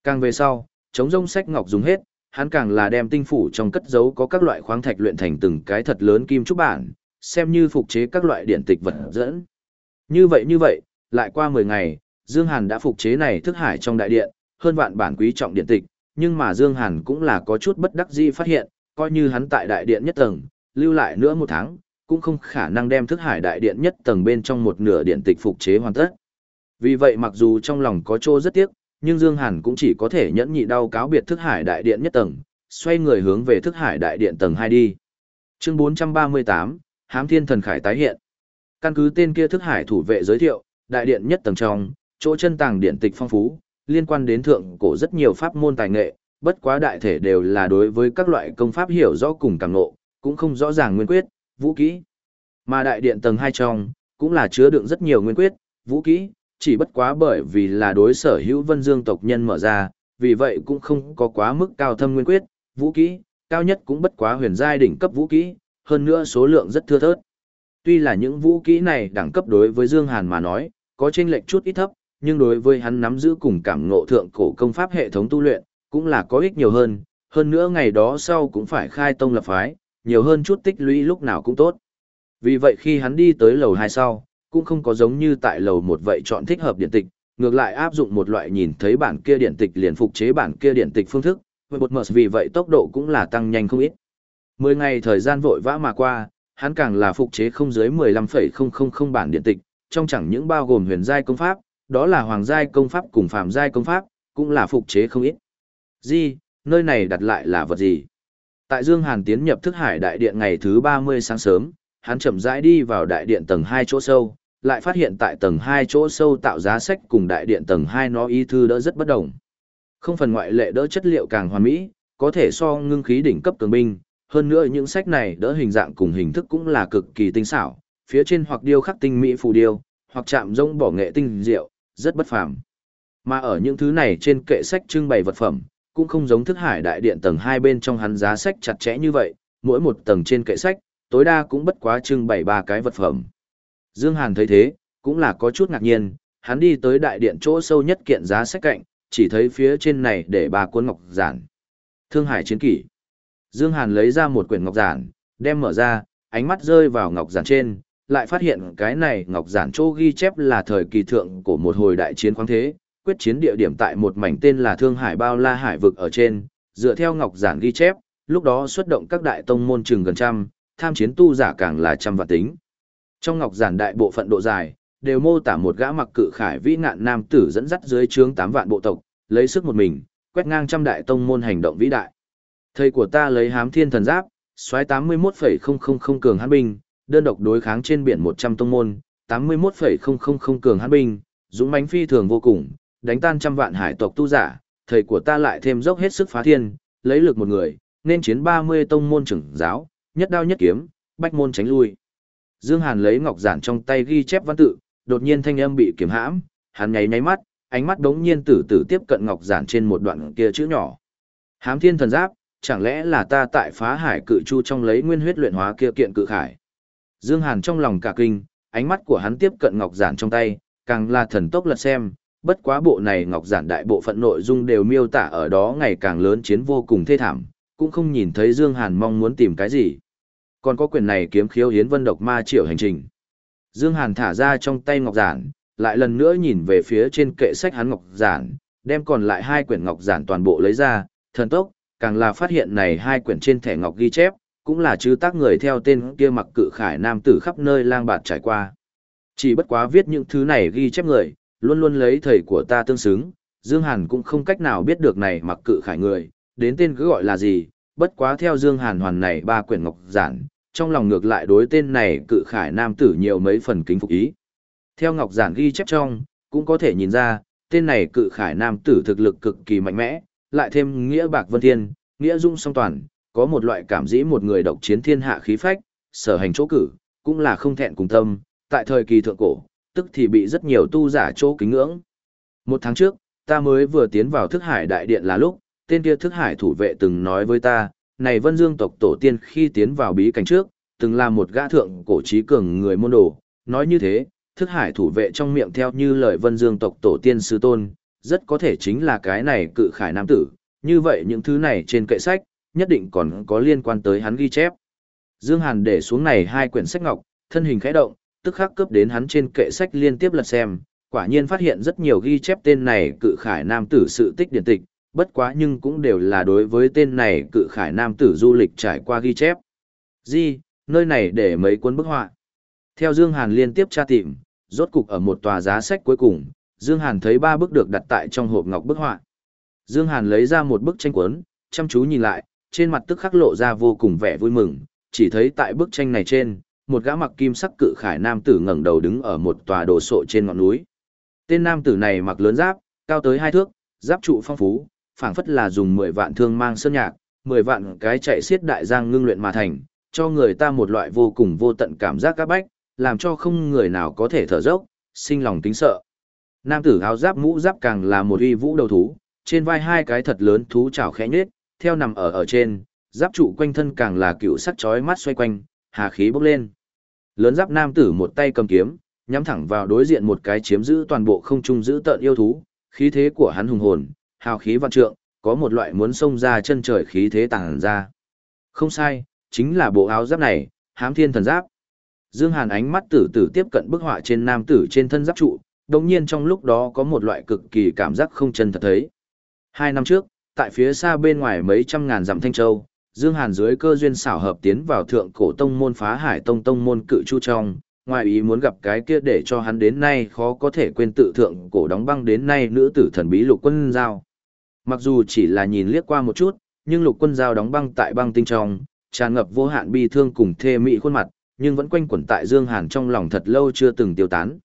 Càng về sau, chống rông sách ngọc dùng hết, hắn càng là đem tinh phủ trong cất giấu có các loại khoáng thạch luyện thành từng cái thật lớn kim trúc bản, xem như phục chế các loại điện tịch vật dẫn. Như vậy như vậy, lại qua 10 ngày, Dương Hàn đã phục chế này thức hải trong đại điện, hơn vạn bản quý trọng điện tịch, nhưng mà Dương Hàn cũng là có chút bất đắc dĩ phát hiện, coi như hắn tại đại điện nhất tầng, lưu lại nữa một tháng, cũng không khả năng đem thức hải đại điện nhất tầng bên trong một nửa điện tịch phục chế hoàn tất. Vì vậy mặc dù trong lòng có chỗ rất tiếc, nhưng Dương Hàn cũng chỉ có thể nhẫn nhị đau cáo biệt thức hải đại điện nhất tầng, xoay người hướng về thức hải đại điện tầng 2 đi. Chương 438, Hám Thiên Thần Khải tái hiện. Căn cứ tên kia thức hải thủ vệ giới thiệu, đại điện nhất tầng trong, chỗ chân tàng điện tịch phong phú, liên quan đến thượng cổ rất nhiều pháp môn tài nghệ, bất quá đại thể đều là đối với các loại công pháp hiểu rõ cùng càng ngộ, cũng không rõ ràng nguyên quyết, vũ kỹ. Mà đại điện tầng hai trong, cũng là chứa đựng rất nhiều nguyên quyết, vũ kỹ, chỉ bất quá bởi vì là đối sở hữu vân dương tộc nhân mở ra, vì vậy cũng không có quá mức cao thâm nguyên quyết, vũ kỹ, cao nhất cũng bất quá huyền giai đỉnh cấp vũ kỹ, hơn nữa số lượng rất thưa thớt. Tuy là những vũ kỹ này đẳng cấp đối với Dương Hàn mà nói, có chênh lệch chút ít thấp, nhưng đối với hắn nắm giữ cùng cảm ngộ thượng cổ công pháp hệ thống tu luyện, cũng là có ích nhiều hơn, hơn nữa ngày đó sau cũng phải khai tông lập phái, nhiều hơn chút tích lũy lúc nào cũng tốt. Vì vậy khi hắn đi tới lầu 2 sau, cũng không có giống như tại lầu 1 vậy chọn thích hợp điện tịch, ngược lại áp dụng một loại nhìn thấy bản kia điện tịch liền phục chế bản kia điện tịch phương thức, một mở vì vậy tốc độ cũng là tăng nhanh không ít. 10 ngày thời gian vội vã mà qua, hắn càng là phục chế không dưới 15,000 bản điện tịch, trong chẳng những bao gồm huyền giai công pháp, đó là hoàng giai công pháp cùng phàm giai công pháp, cũng là phục chế không ít. Gì, nơi này đặt lại là vật gì? Tại Dương Hàn tiến nhập thức hải đại điện ngày thứ 30 sáng sớm, hắn chậm rãi đi vào đại điện tầng 2 chỗ sâu, lại phát hiện tại tầng 2 chỗ sâu tạo giá sách cùng đại điện tầng 2 nó ý thư đỡ rất bất đồng. Không phần ngoại lệ đỡ chất liệu càng hoàn mỹ, có thể so ngưng khí đỉnh cấp cường binh, hơn nữa những sách này đỡ hình dạng cùng hình thức cũng là cực kỳ tinh xảo, phía trên hoặc điêu khắc tinh mỹ phù điêu, hoặc chạm rông bỏ nghệ tinh diệu, rất bất phàm. Mà ở những thứ này trên kệ sách trưng bày vật phẩm, cũng không giống thức hải đại điện tầng hai bên trong hắn giá sách chặt chẽ như vậy, mỗi một tầng trên kệ sách, tối đa cũng bất quá trưng bày ba cái vật phẩm. Dương Hàn thấy thế, cũng là có chút ngạc nhiên, hắn đi tới đại điện chỗ sâu nhất kiện giá sách cạnh, chỉ thấy phía trên này để ba cuốn ngọc giản. Thương Hải Chiến Kỷ. Dương Hàn lấy ra một quyển ngọc giản, đem mở ra, ánh mắt rơi vào ngọc giản trên, lại phát hiện cái này ngọc giản chỗ ghi chép là thời kỳ thượng của một hồi đại chiến khoáng thế, quyết chiến địa điểm tại một mảnh tên là Thương Hải Bao La Hải vực ở trên, dựa theo ngọc giản ghi chép, lúc đó xuất động các đại tông môn chừng gần trăm, tham chiến tu giả càng là trăm vạn tính. Trong ngọc giản đại bộ phận độ dài, đều mô tả một gã mặc cự khải vĩ ngạn nam tử dẫn dắt dưới trướng 8 vạn bộ tộc, lấy sức một mình, quét ngang trăm đại tông môn hành động vĩ đại. Thầy của ta lấy hám thiên thần giáp, xoáy 81,000 cường hán binh, đơn độc đối kháng trên biển 100 tông môn, 81,000 cường hán binh, dũng mãnh phi thường vô cùng, đánh tan trăm vạn hải tộc tu giả, thầy của ta lại thêm dốc hết sức phá thiên, lấy lực một người, nên chiến 30 tông môn trưởng giáo, nhất đao nhất kiếm, bách môn tránh lui. Dương Hàn lấy ngọc giản trong tay ghi chép văn tự, đột nhiên thanh âm bị kiềm hãm, hắn nháy nháy mắt, ánh mắt đống nhiên tử tử tiếp cận ngọc giản trên một đoạn kia chữ nhỏ. Hám thiên thần giáp, chẳng lẽ là ta tại phá hải cự chu trong lấy nguyên huyết luyện hóa kia kiện cự khải. Dương Hàn trong lòng cả kinh, ánh mắt của hắn tiếp cận ngọc giản trong tay, càng là thần tốc lật xem, bất quá bộ này ngọc giản đại bộ phận nội dung đều miêu tả ở đó ngày càng lớn chiến vô cùng thê thảm, cũng không nhìn thấy Dương Hàn mong muốn tìm cái gì. Còn có quyền này kiếm khiếu hiến vân độc ma triệu hành trình. Dương Hàn thả ra trong tay ngọc giản, lại lần nữa nhìn về phía trên kệ sách hắn ngọc giản, đem còn lại hai quyển ngọc giản toàn bộ lấy ra, thần tốc, càng là phát hiện này hai quyển trên thẻ ngọc ghi chép, cũng là chư tác người theo tên kia mặc cự khải nam tử khắp nơi lang bạt trải qua. Chỉ bất quá viết những thứ này ghi chép người, luôn luôn lấy thầy của ta tương xứng, Dương Hàn cũng không cách nào biết được này mặc cự khải người, đến tên cứ gọi là gì, bất quá theo Dương Hàn hoàn này ba quyển ngọc giản, trong lòng ngược lại đối tên này cự khải nam tử nhiều mấy phần kính phục ý. Theo ngọc giản ghi chép trong, cũng có thể nhìn ra, Tên này cự khải nam tử thực lực cực kỳ mạnh mẽ, lại thêm nghĩa bạc vân thiên, nghĩa dung song toàn, có một loại cảm dĩ một người độc chiến thiên hạ khí phách, sở hành chỗ cử, cũng là không thẹn cùng tâm, tại thời kỳ thượng cổ, tức thì bị rất nhiều tu giả chỗ kính ngưỡng. Một tháng trước, ta mới vừa tiến vào thức hải đại điện là lúc, tên kia thức hải thủ vệ từng nói với ta, này vân dương tộc tổ tiên khi tiến vào bí cảnh trước, từng là một gã thượng cổ trí cường người môn đồ, nói như thế, thức hải thủ vệ trong miệng theo như lời vân dương tộc tổ tiên sư tôn, rất có thể chính là cái này cự khải nam tử, như vậy những thứ này trên kệ sách, nhất định còn có liên quan tới hắn ghi chép. Dương Hàn để xuống này hai quyển sách ngọc, thân hình khẽ động, tức khắc cướp đến hắn trên kệ sách liên tiếp lật xem, quả nhiên phát hiện rất nhiều ghi chép tên này cự khải nam tử sự tích điển tịch, bất quá nhưng cũng đều là đối với tên này cự khải nam tử du lịch trải qua ghi chép. Di, nơi này để mấy cuốn bức họa. Theo Dương Hàn liên tiếp tra tìm, rốt cục ở một tòa giá sách cuối cùng, Dương Hàn thấy ba bức được đặt tại trong hộp ngọc bức họa. Dương Hàn lấy ra một bức tranh cuốn, chăm chú nhìn lại, trên mặt tức khắc lộ ra vô cùng vẻ vui mừng, chỉ thấy tại bức tranh này trên, một gã mặc kim sắc cự khải nam tử ngẩng đầu đứng ở một tòa đồ sộ trên ngọn núi. Tên nam tử này mặc lớn giáp, cao tới hai thước, giáp trụ phong phú, phảng phất là dùng 10 vạn thương mang sơn nhạc, 10 vạn cái chạy xiết đại giang ngưng luyện mà thành, cho người ta một loại vô cùng vô tận cảm giác các bách, làm cho không người nào có thể thở dốc, sinh lòng tính sợ. Nam tử áo giáp mũ giáp càng là một uy vũ đầu thú, trên vai hai cái thật lớn thú chảo khẽ nhết, theo nằm ở ở trên, giáp trụ quanh thân càng là cựu sắc chói mắt xoay quanh, hà khí bốc lên. Lớn giáp nam tử một tay cầm kiếm, nhắm thẳng vào đối diện một cái chiếm giữ toàn bộ không trung giữ tợn yêu thú, khí thế của hắn hùng hồn, hào khí vạn trượng, có một loại muốn xông ra chân trời khí thế tàng ra. Không sai, chính là bộ áo giáp này, hám thiên thần giáp. Dương Hàn ánh mắt tử tử tiếp cận bức họa trên nam tử trên thân giáp trụ, đồng nhiên trong lúc đó có một loại cực kỳ cảm giác không chân thật thấy. Hai năm trước, tại phía xa bên ngoài mấy trăm ngàn dặm Thanh Châu, Dương Hàn dưới cơ duyên xảo hợp tiến vào thượng cổ tông môn phá hải tông tông môn cự chu trong, ngoài ý muốn gặp cái kia để cho hắn đến nay khó có thể quên tự thượng cổ đóng băng đến nay nữ tử thần bí lục quân giao. Mặc dù chỉ là nhìn liếc qua một chút, nhưng lục quân giao đóng băng tại băng tinh trong, tràn ngập vô hạn bi thương cùng thê mỹ khuôn mặt, nhưng vẫn quanh quẩn tại Dương Hàn trong lòng thật lâu chưa từng tiêu tán.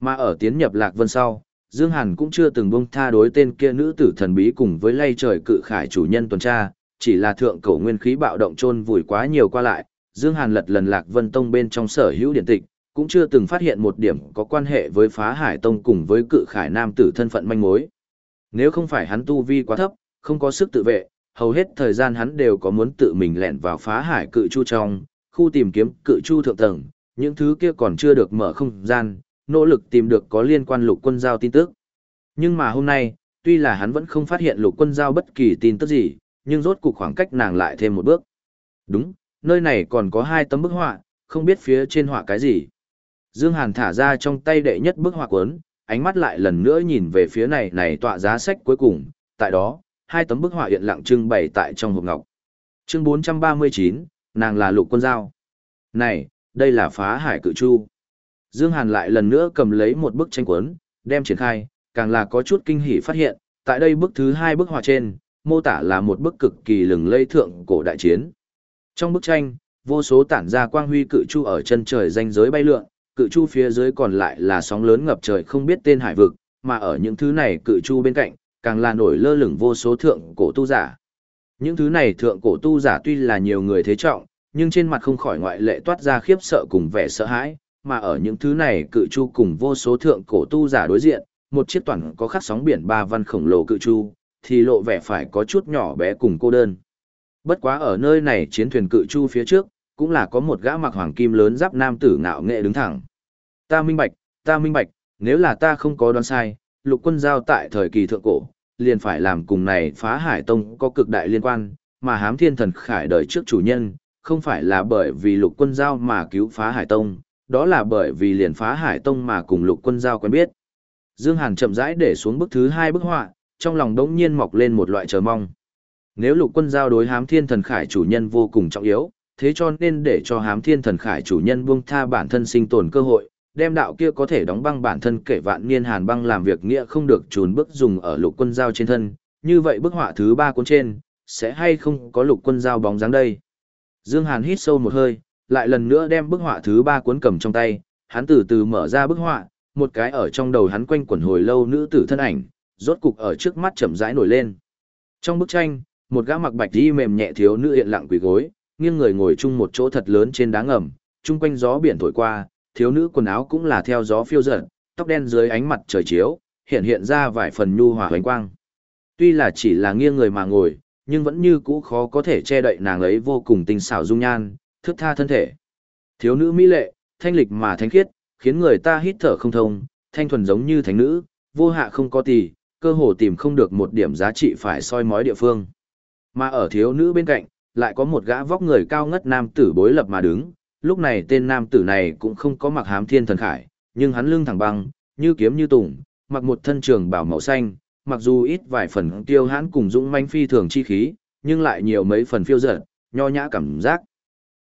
Mà ở tiến nhập Lạc Vân sau, Dương Hàn cũng chưa từng buông tha đối tên kia nữ tử thần bí cùng với lay trời cự khải chủ nhân tuần tra, chỉ là thượng cổ nguyên khí bạo động trôn vùi quá nhiều qua lại, Dương Hàn lật lần Lạc Vân Tông bên trong sở hữu điện tịch, cũng chưa từng phát hiện một điểm có quan hệ với phá hải tông cùng với cự khải nam tử thân phận manh mối. Nếu không phải hắn tu vi quá thấp, không có sức tự vệ, hầu hết thời gian hắn đều có muốn tự mình lẻn vào phá hải cự chu trong, khu tìm kiếm cự chu thượng tầng, những thứ kia còn chưa được mở không gian, nỗ lực tìm được có liên quan lục quân giao tin tức. Nhưng mà hôm nay, tuy là hắn vẫn không phát hiện lục quân giao bất kỳ tin tức gì, nhưng rốt cuộc khoảng cách nàng lại thêm một bước. Đúng, nơi này còn có hai tấm bức họa, không biết phía trên họa cái gì. Dương Hàn thả ra trong tay đệ nhất bức họa cuốn, ánh mắt lại lần nữa nhìn về phía này này tọa giá sách cuối cùng, tại đó, hai tấm bức họa hiện lặng trưng bày tại trong hộp ngọc. Chương 439, nàng là lục quân giao. Này, đây là phá hải cự chu. Dương Hàn lại lần nữa cầm lấy một bức tranh cuốn, đem triển khai, càng là có chút kinh hỉ phát hiện, tại đây bức thứ hai bức họa trên, mô tả là một bức cực kỳ lừng lây thượng cổ đại chiến. Trong bức tranh, vô số tản ra quang huy cự chu ở chân trời danh giới bay lượn, cự chu phía dưới còn lại là sóng lớn ngập trời không biết tên hải vực, mà ở những thứ này cự chu bên cạnh, càng là nổi lơ lửng vô số thượng cổ tu giả. Những thứ này thượng cổ tu giả tuy là nhiều người thế trọng, nhưng trên mặt không khỏi ngoại lệ toát ra khiếp sợ cùng vẻ sợ hãi, mà ở những thứ này cự chu cùng vô số thượng cổ tu giả đối diện, một chiếc toàn có khắc sóng biển ba văn khổng lồ cự chu, thì lộ vẻ phải có chút nhỏ bé cùng cô đơn. Bất quá ở nơi này chiến thuyền cự chu phía trước, cũng là có một gã mặc hoàng kim lớn giáp nam tử ngạo nghệ đứng thẳng. Ta minh bạch, ta minh bạch, nếu là ta không có đoán sai, lục quân giao tại thời kỳ thượng cổ, liền phải làm cùng này phá hải tông có cực đại liên quan, mà hám thiên thần khải đời trước chủ nhân, không phải là bởi vì lục quân giao mà cứu phá hải tông, đó là bởi vì liền phá hải tông mà cùng lục quân giao quen biết. Dương Hàn chậm rãi để xuống bức thứ hai bức họa, trong lòng đống nhiên mọc lên một loại chờ mong. Nếu lục quân giao đối hám thiên thần khải chủ nhân vô cùng trọng yếu, thế cho nên để cho hám thiên thần khải chủ nhân buông tha bản thân sinh tồn cơ hội, đem đạo kia có thể đóng băng bản thân kể vạn niên hàn băng làm việc nghĩa không được trốn bức dùng ở lục quân giao trên thân, như vậy bức họa thứ ba cuốn trên, sẽ hay không có lục quân giao bóng dáng đây. Dương Hàn hít sâu một hơi, lại lần nữa đem bức họa thứ ba cuốn cầm trong tay, hắn từ từ mở ra bức họa, một cái ở trong đầu hắn quanh quẩn hồi lâu nữ tử thân ảnh, rốt cục ở trước mắt chậm rãi nổi lên. Trong bức tranh, một gã mặc bạch y mềm nhẹ thiếu nữ hiện lặng quỳ gối, nghiêng người ngồi chung một chỗ thật lớn trên đá ngầm, chung quanh gió biển thổi qua, thiếu nữ quần áo cũng là theo gió phiêu dật, tóc đen dưới ánh mặt trời chiếu, hiện hiện ra vài phần nhu hòa hoành quang. Tuy là chỉ là nghiêng người mà ngồi, nhưng vẫn như cũ khó có thể che đậy nàng ấy vô cùng tinh xảo dung nhan, thước tha thân thể. Thiếu nữ mỹ lệ, thanh lịch mà thánh khiết, khiến người ta hít thở không thông, thanh thuần giống như thánh nữ, vô hạ không có tỷ, cơ hồ tìm không được một điểm giá trị phải soi mói địa phương. Mà ở thiếu nữ bên cạnh, lại có một gã vóc người cao ngất nam tử bối lập mà đứng, lúc này tên nam tử này cũng không có mặc hám thiên thần khải, nhưng hắn lưng thẳng băng, như kiếm như tùng, mặc một thân trường bảo màu xanh, mặc dù ít vài phần tiêu hãn cùng dũng manh phi thường chi khí, nhưng lại nhiều mấy phần phiêu dở, nho nhã cảm giác.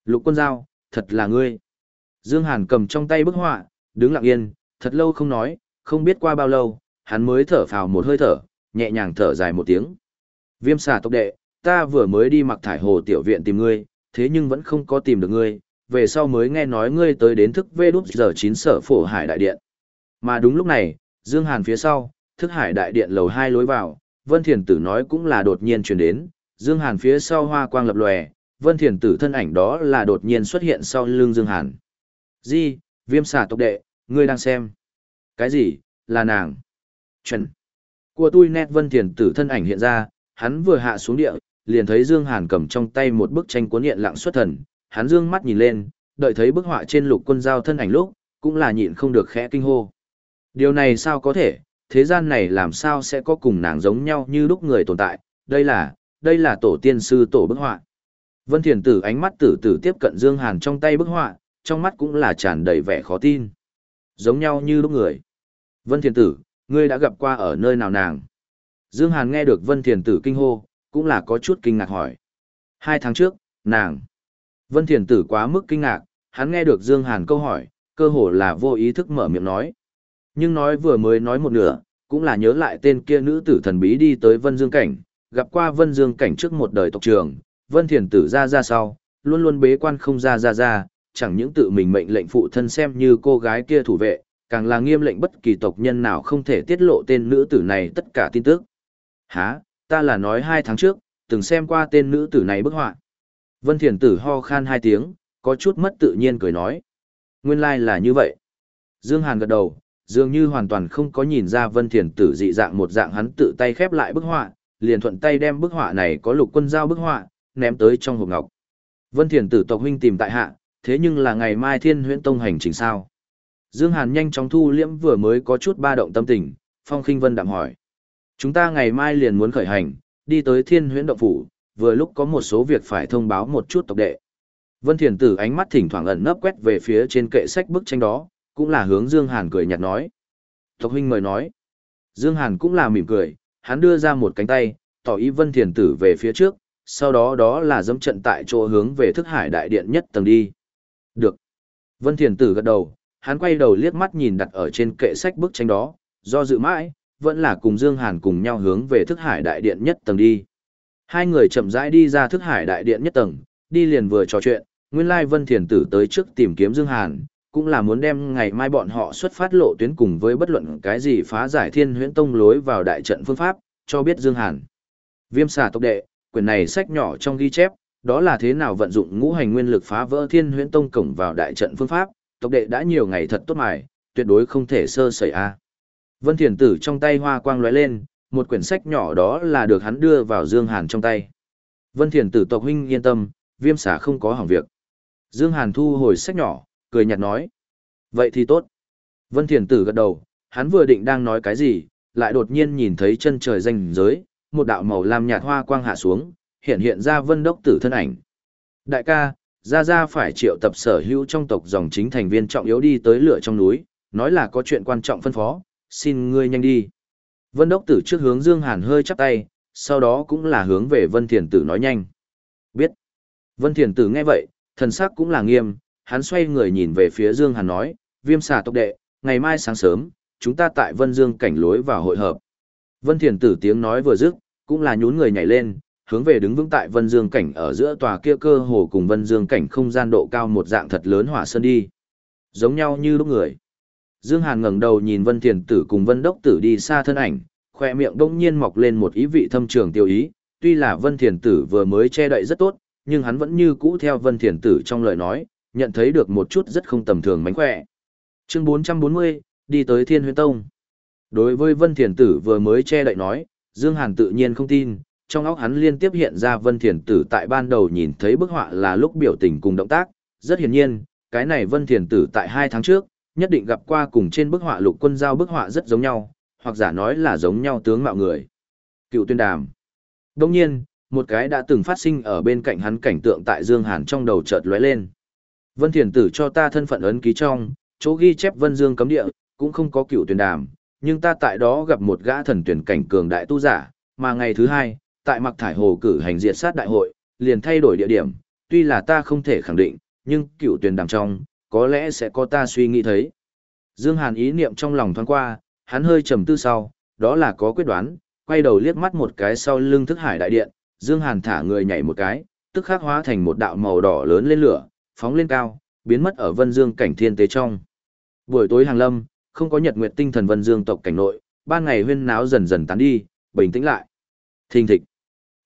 Lục quân giao, thật là ngươi. Dương Hàn cầm trong tay bức họa, đứng lặng yên, thật lâu không nói, không biết qua bao lâu, hắn mới thở phào một hơi thở, nhẹ nhàng thở dài một tiếng. Viêm xà tộc đệ, ta vừa mới đi mặc thải hồ tiểu viện tìm ngươi, thế nhưng vẫn không có tìm được ngươi, về sau mới nghe nói ngươi tới đến thức vê đút giờ chín sở phổ hải đại điện. Mà đúng lúc này, Dương Hàn phía sau, thức hải đại điện lầu hai lối vào, Vân Thiền Tử nói cũng là đột nhiên truyền đến, Dương Hàn phía sau hoa quang lập lòe, Vân Thiền Tử thân ảnh đó là đột nhiên xuất hiện sau lưng Dương Hàn. Di, viêm xà tộc đệ, ngươi đang xem. Cái gì, là nàng. Chuẩn. Của tôi nét Vân Thiền Tử thân ảnh hiện ra, hắn vừa hạ xuống địa, liền thấy Dương Hàn cầm trong tay một bức tranh cuốn hiện lặng xuất thần, hắn dương mắt nhìn lên, đợi thấy bức họa trên lục quân giao thân ảnh lúc, cũng là nhịn không được khẽ kinh hô. Điều này sao có thể, thế gian này làm sao sẽ có cùng nàng giống nhau như lúc người tồn tại, đây là, đây là tổ tiên sư tổ bức họa. Vân Thiền Tử ánh mắt tử tử tiếp cận Dương Hàn trong tay bức họa, trong mắt cũng là tràn đầy vẻ khó tin. Giống nhau như lúc người. Vân Thiền Tử, ngươi đã gặp qua ở nơi nào nàng? Dương Hàn nghe được Vân Thiền Tử kinh hô, cũng là có chút kinh ngạc hỏi. Hai tháng trước, nàng. Vân Thiền Tử quá mức kinh ngạc, hắn nghe được Dương Hàn câu hỏi, cơ hồ là vô ý thức mở miệng nói. Nhưng nói vừa mới nói một nửa, cũng là nhớ lại tên kia nữ tử thần bí đi tới Vân Dương Cảnh, gặp qua Vân Dương Cảnh trước một đời tộc trưởng, Vân Thiền Tử ra ra sau, luôn luôn bế quan không ra ra ra, chẳng những tự mình mệnh lệnh phụ thân xem như cô gái kia thủ vệ, càng là nghiêm lệnh bất kỳ tộc nhân nào không thể tiết lộ tên nữ tử này tất cả tin tức. Hả, ta là nói hai tháng trước, từng xem qua tên nữ tử này bức họa. Vân Thiền Tử ho khan hai tiếng, có chút mất tự nhiên cười nói. Nguyên lai like là như vậy. Dương Hàn gật đầu, dường như hoàn toàn không có nhìn ra Vân Thiền Tử dị dạng một dạng hắn tự tay khép lại bức họa, liền thuận tay đem bức họa này có lục quân giao bức họa, ném tới trong hộp ngọc. Vân Thiền Tử tộc huynh tìm tại hạ, thế nhưng là ngày mai Thiên Huyễn Tông hành trình sao? Dương Hàn nhanh chóng thu liễm vừa mới có chút ba động tâm tình, Phong Khinh Vân đạm hỏi. Chúng ta ngày mai liền muốn khởi hành, đi tới Thiên Huyễn Động Phủ, vừa lúc có một số việc phải thông báo một chút tộc đệ. Vân Thiền Tử ánh mắt thỉnh thoảng ẩn nấp quét về phía trên kệ sách bức tranh đó, cũng là hướng Dương Hàn cười nhạt nói. Tộc huynh mời nói. Dương Hàn cũng là mỉm cười, hắn đưa ra một cánh tay, tỏ ý Vân Thiền Tử về phía trước, sau đó đó là dẫm trận tại chỗ hướng về thức hải đại điện nhất tầng đi. Được. Vân Thiền Tử gật đầu, hắn quay đầu liếc mắt nhìn đặt ở trên kệ sách bức tranh đó, do dự mãi, vẫn là cùng Dương Hàn cùng nhau hướng về thức hải đại điện nhất tầng đi. Hai người chậm rãi đi ra thức hải đại điện nhất tầng, đi liền vừa trò chuyện, nguyên lai Vân Thiền Tử tới trước tìm kiếm Dương Hàn, cũng là muốn đem ngày mai bọn họ xuất phát lộ tuyến cùng với bất luận cái gì phá giải thiên huyễn tông lối vào đại trận phương pháp, cho biết Dương Hàn. Viêm xà tộc đệ, quyển này sách nhỏ trong ghi chép, đó là thế nào vận dụng ngũ hành nguyên lực phá vỡ thiên huyễn tông cổng vào đại trận phương pháp, tộc đệ đã nhiều ngày thật tốt mài, tuyệt đối không thể sơ sẩy a. Vân Thiền Tử trong tay hoa quang lóe lên, một quyển sách nhỏ đó là được hắn đưa vào Dương Hàn trong tay. Vân Thiền Tử tộc huynh yên tâm, viêm xả không có hỏng việc. Dương Hàn thu hồi sách nhỏ, cười nhạt nói. Vậy thì tốt. Vân Thiền Tử gật đầu, hắn vừa định đang nói cái gì, lại đột nhiên nhìn thấy chân trời danh giới, một đạo màu lam nhạt hoa quang hạ xuống, hiện hiện ra vân đốc tử thân ảnh. Đại ca, Gia Gia phải triệu tập sở hữu trong tộc dòng chính thành viên trọng yếu đi tới lửa trong núi, nói là có chuyện quan trọng phân phó, xin ngươi nhanh đi. Vân đốc tử trước hướng Dương Hàn hơi chắp tay, sau đó cũng là hướng về Vân Thiền Tử nói nhanh. Biết. Vân Thiền Tử nghe vậy, thần sắc cũng là nghiêm, hắn xoay người nhìn về phía Dương Hàn nói, viêm xà tộc đệ, ngày mai sáng sớm, chúng ta tại Vân Dương cảnh lối vào hội hợp. Vân Thiền Tử tiếng nói vừa dứt, cũng là nhún người nhảy lên, hướng về đứng vững tại Vân Dương cảnh ở giữa tòa kia cơ hồ cùng Vân Dương cảnh không gian độ cao một dạng thật lớn hỏa sơn đi. Giống nhau như lúc người. Dương Hàn ngẩng đầu nhìn Vân Thiền Tử cùng Vân Đốc Tử đi xa thân ảnh, khoe miệng đông nhiên mọc lên một ý vị thâm trường tiêu ý, tuy là Vân Thiền Tử vừa mới che đậy rất tốt, nhưng hắn vẫn như cũ theo Vân Thiền Tử trong lời nói, nhận thấy được một chút rất không tầm thường mánh khỏe. Chương 440, đi tới Thiên Huyên Tông. Đối với Vân Thiền Tử vừa mới che đậy nói, Dương Hàn tự nhiên không tin, trong óc hắn liên tiếp hiện ra Vân Thiền Tử tại ban đầu nhìn thấy bức họa là lúc biểu tình cùng động tác, rất hiển nhiên, cái này Vân Thiền Tử tại hai tháng trước, nhất định gặp qua cùng trên bức họa lục quân giao bức họa rất giống nhau, hoặc giả nói là giống nhau tướng mạo người. Cựu tuyên đàm. Đồng nhiên, một cái đã từng phát sinh ở bên cạnh hắn cảnh tượng tại Dương Hàn trong đầu chợt lóe lên. Vân Thiền Tử cho ta thân phận ấn ký trong, chỗ ghi chép Vân Dương cấm địa, cũng không có cựu tuyên đàm, nhưng ta tại đó gặp một gã thần tuyển cảnh cường đại tu giả, mà ngày thứ hai, tại mặc thải hồ cử hành diệt sát đại hội, liền thay đổi địa điểm, tuy là ta không thể khẳng định, nhưng cựu tuyển đàm trong, có lẽ sẽ có ta suy nghĩ thấy. Dương Hàn ý niệm trong lòng thoáng qua, hắn hơi trầm tư sau, đó là có quyết đoán, quay đầu liếc mắt một cái sau lưng thức hải đại điện, Dương Hàn thả người nhảy một cái, tức khắc hóa thành một đạo màu đỏ lớn lên lửa, phóng lên cao, biến mất ở vân dương cảnh thiên tế trong. Buổi tối hàng lâm, không có nhật nguyệt tinh thần vân dương tộc cảnh nội, ban ngày huyên náo dần dần tán đi, bình tĩnh lại. Thình thịch.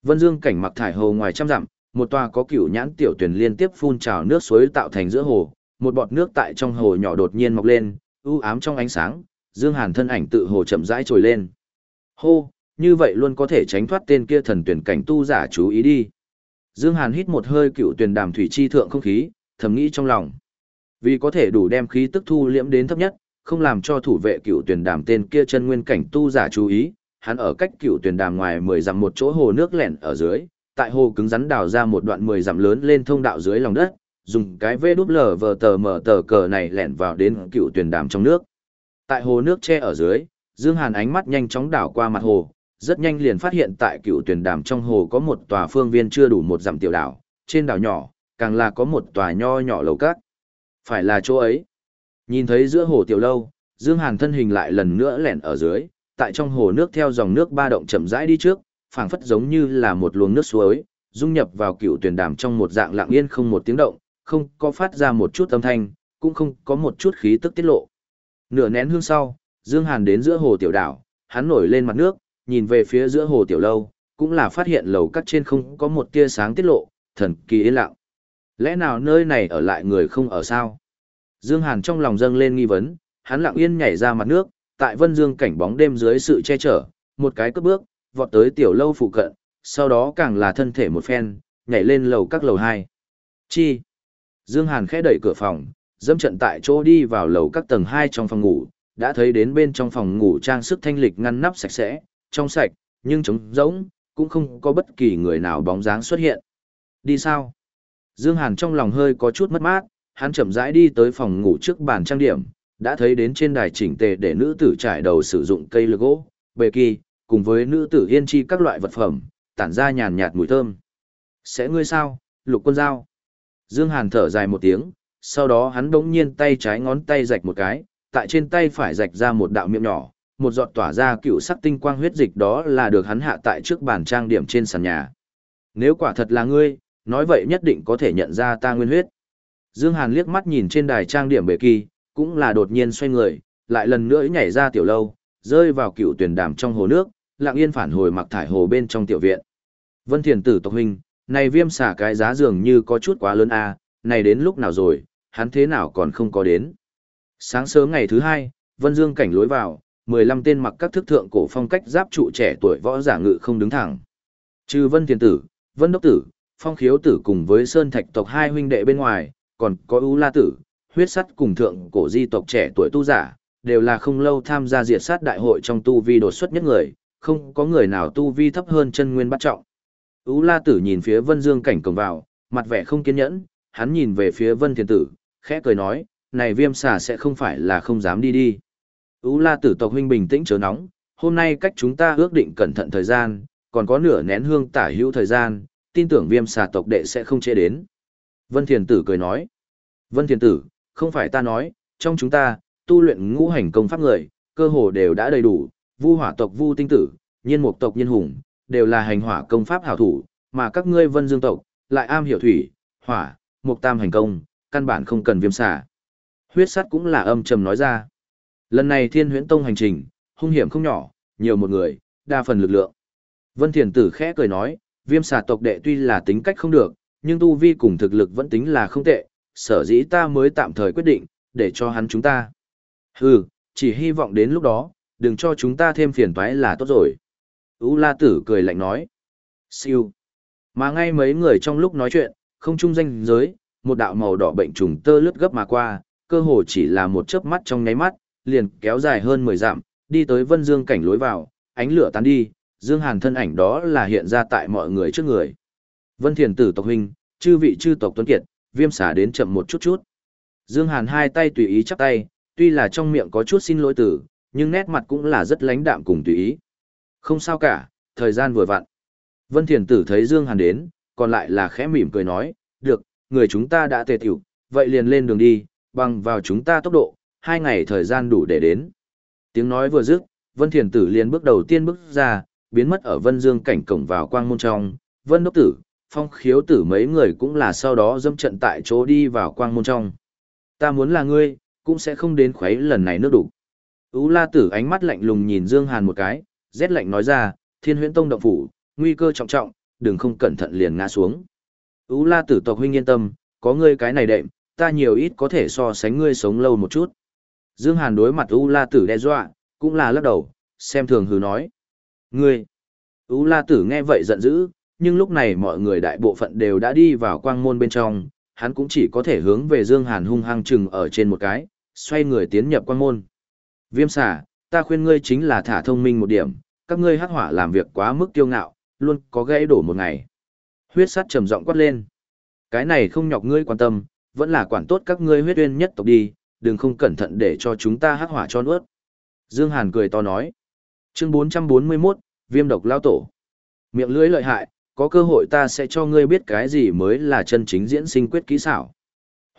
Vân dương cảnh mặc thải hồ ngoài trăm dặm, một tòa có cửu nhãn tiểu tuyển liên tiếp phun trào nước suối tạo thành giữa hồ, một bọt nước tại trong hồ nhỏ đột nhiên mọc lên, u ám trong ánh sáng, Dương Hàn thân ảnh tự hồ chậm rãi trồi lên. Hô, như vậy luôn có thể tránh thoát tên kia thần tuyển cảnh tu giả chú ý đi. Dương Hàn hít một hơi cựu tuyển đàm thủy chi thượng không khí, thầm nghĩ trong lòng. Vì có thể đủ đem khí tức thu liễm đến thấp nhất, không làm cho thủ vệ cựu tuyển đàm tên kia chân nguyên cảnh tu giả chú ý, hắn ở cách cựu tuyển đàm ngoài 10 dặm một chỗ hồ nước lẻn ở dưới, tại hồ cứng rắn đào ra một đoạn 10 dặm lớn lên thông đạo dưới lòng đất, dùng cái vê đúp lờ vờ tờ mở tờ cờ này lẻn vào đến cựu tuyển đàm trong nước. Tại hồ nước che ở dưới, Dương Hàn ánh mắt nhanh chóng đảo qua mặt hồ, rất nhanh liền phát hiện tại cựu tuyển đàm trong hồ có một tòa phương viên chưa đủ một dặm tiểu đảo, trên đảo nhỏ, càng là có một tòa nho nhỏ lầu cát. Phải là chỗ ấy. Nhìn thấy giữa hồ tiểu lâu, Dương Hàn thân hình lại lần nữa lẻn ở dưới, tại trong hồ nước theo dòng nước ba động chậm rãi đi trước, phảng phất giống như là một luồng nước suối, dung nhập vào cựu tuyển đàm trong một dạng lặng yên không một tiếng động, không có phát ra một chút âm thanh, cũng không có một chút khí tức tiết lộ. Nửa nén hương sau, Dương Hàn đến giữa hồ tiểu đảo, hắn nổi lên mặt nước, nhìn về phía giữa hồ tiểu lâu, cũng là phát hiện lầu cắt trên không có một tia sáng tiết lộ, thần kỳ yên lặng. Lẽ nào nơi này ở lại người không ở sao? Dương Hàn trong lòng dâng lên nghi vấn, hắn lặng yên nhảy ra mặt nước, tại vân dương cảnh bóng đêm dưới sự che chở, một cái cất bước, vọt tới tiểu lâu phụ cận, sau đó càng là thân thể một phen, nhảy lên lầu các lầu hai. Chi? Dương Hàn khẽ đẩy cửa phòng, dẫm trận tại chỗ đi vào lầu các tầng hai trong phòng ngủ, đã thấy đến bên trong phòng ngủ trang sức thanh lịch ngăn nắp sạch sẽ, trong sạch, nhưng trống rỗng, cũng không có bất kỳ người nào bóng dáng xuất hiện. Đi sao? Dương Hàn trong lòng hơi có chút mất mát, hắn chậm rãi đi tới phòng ngủ trước bàn trang điểm, đã thấy đến trên đài chỉnh tề để nữ tử trải đầu sử dụng cây lược gỗ, bề kỳ, cùng với nữ tử yên chi các loại vật phẩm, tản ra nhàn nhạt mùi thơm. Sẽ ngươi sao, lục quân dao? Dương Hàn thở dài một tiếng, sau đó hắn đống nhiên tay trái ngón tay rạch một cái, tại trên tay phải rạch ra một đạo miệng nhỏ, một giọt tỏa ra cựu sắc tinh quang huyết dịch đó là được hắn hạ tại trước bàn trang điểm trên sàn nhà. Nếu quả thật là ngươi, nói vậy nhất định có thể nhận ra ta nguyên huyết. Dương Hàn liếc mắt nhìn trên đài trang điểm bề kỳ, cũng là đột nhiên xoay người, lại lần nữa nhảy ra tiểu lâu, rơi vào cựu tuyển đàm trong hồ nước, lặng yên phản hồi mặc thải hồ bên trong tiểu viện. Vân Thiền Tử tộc huynh, này viêm xả cái giá dường như có chút quá lớn a, à, này đến lúc nào rồi, hắn thế nào còn không có đến. Sáng sớm ngày thứ hai, Vân Dương cảnh lối vào, 15 tên mặc các thức thượng cổ phong cách giáp trụ trẻ tuổi võ giả ngự không đứng thẳng. Trừ Vân Thiền Tử, Vân Đốc Tử, Phong Khiếu Tử cùng với Sơn Thạch tộc hai huynh đệ bên ngoài, còn có U La Tử, huyết sắt cùng thượng cổ di tộc trẻ tuổi tu giả, đều là không lâu tham gia diệt sát đại hội trong tu vi đột xuất nhất người, không có người nào tu vi thấp hơn chân nguyên bắt trọng. U La Tử nhìn phía Vân Dương cảnh cổng vào, mặt vẻ không kiên nhẫn, hắn nhìn về phía Vân Thiền Tử, khẽ cười nói, này viêm xà sẽ không phải là không dám đi đi. U La Tử tộc huynh bình tĩnh chớ nóng, hôm nay cách chúng ta ước định cẩn thận thời gian, còn có nửa nén hương tả hữu thời gian, tin tưởng viêm xà tộc đệ sẽ không chế đến. Vân Thiền Tử cười nói, Vân Thiền Tử, không phải ta nói, trong chúng ta, tu luyện ngũ hành công pháp người, cơ hồ đều đã đầy đủ, vu hỏa tộc vu tinh tử, nhiên mục tộc nhiên hùng, đều là hành hỏa công pháp hảo thủ, mà các ngươi vân dương tộc, lại am hiểu thủy, hỏa, mục tam hành công, căn bản không cần viêm xả. Huyết sắt cũng là âm trầm nói ra. Lần này Thiên Huyễn Tông hành trình, hung hiểm không nhỏ, nhiều một người, đa phần lực lượng. Vân Thiền Tử khẽ cười nói, viêm xà tộc đệ tuy là tính cách không được, nhưng tu vi cùng thực lực vẫn tính là không tệ, sở dĩ ta mới tạm thời quyết định, để cho hắn chúng ta. Hừ, chỉ hy vọng đến lúc đó, đừng cho chúng ta thêm phiền toái là tốt rồi. U La Tử cười lạnh nói. Siêu. Mà ngay mấy người trong lúc nói chuyện, không trung danh giới, một đạo màu đỏ bệnh trùng tơ lướt gấp mà qua, cơ hồ chỉ là một chớp mắt trong nháy mắt, liền kéo dài hơn 10 dặm, đi tới Vân Dương cảnh lối vào, ánh lửa tan đi, Dương Hàn thân ảnh đó là hiện ra tại mọi người trước người. Vân Thiền tử tộc huynh, chư vị chư tộc tuấn kiệt, viêm xả đến chậm một chút chút. Dương Hàn hai tay tùy ý chắp tay, tuy là trong miệng có chút xin lỗi tử, nhưng nét mặt cũng là rất lãnh đạm cùng tùy ý. Không sao cả, thời gian vừa vặn. Vân Thiền tử thấy Dương Hàn đến, còn lại là khẽ mỉm cười nói, được, người chúng ta đã tề tiểu, vậy liền lên đường đi, bằng vào chúng ta tốc độ, hai ngày thời gian đủ để đến. Tiếng nói vừa dứt, Vân Thiền tử liền bước đầu tiên bước ra, biến mất ở Vân Dương cảnh cổng vào quang môn trong, Vân Đốc tử, Phong Khiếu tử mấy người cũng là sau đó dâm trận tại chỗ đi vào quang môn trong. Ta muốn là ngươi, cũng sẽ không đến khuấy lần này nước đủ. Ú La tử ánh mắt lạnh lùng nhìn Dương Hàn một cái, rét lạnh nói ra, Thiên Huyễn Tông động phủ, nguy cơ trọng trọng, đừng không cẩn thận liền ngã xuống. Ú La tử tộc huynh yên tâm, có ngươi cái này đệm, ta nhiều ít có thể so sánh ngươi sống lâu một chút. Dương Hàn đối mặt U La tử đe dọa, cũng là lắc đầu, xem thường hừ nói. Ngươi! U La tử nghe vậy giận dữ, nhưng lúc này mọi người đại bộ phận đều đã đi vào quang môn bên trong, hắn cũng chỉ có thể hướng về Dương Hàn hung hăng chừng ở trên một cái, xoay người tiến nhập quang môn. Viêm xà, ta khuyên ngươi chính là thả thông minh một điểm, các ngươi hắc hỏa làm việc quá mức kiêu ngạo, luôn có gãy đổ một ngày. Huyết sắt trầm giọng quát lên. Cái này không nhọc ngươi quan tâm, vẫn là quản tốt các ngươi huyết uyên nhất tộc đi, đừng không cẩn thận để cho chúng ta hắc hỏa cho nuốt. Dương Hàn cười to nói. Chương 441, Viêm độc lao tổ. Miệng lưỡi lợi hại, có cơ hội ta sẽ cho ngươi biết cái gì mới là chân chính diễn sinh quyết kỹ xảo.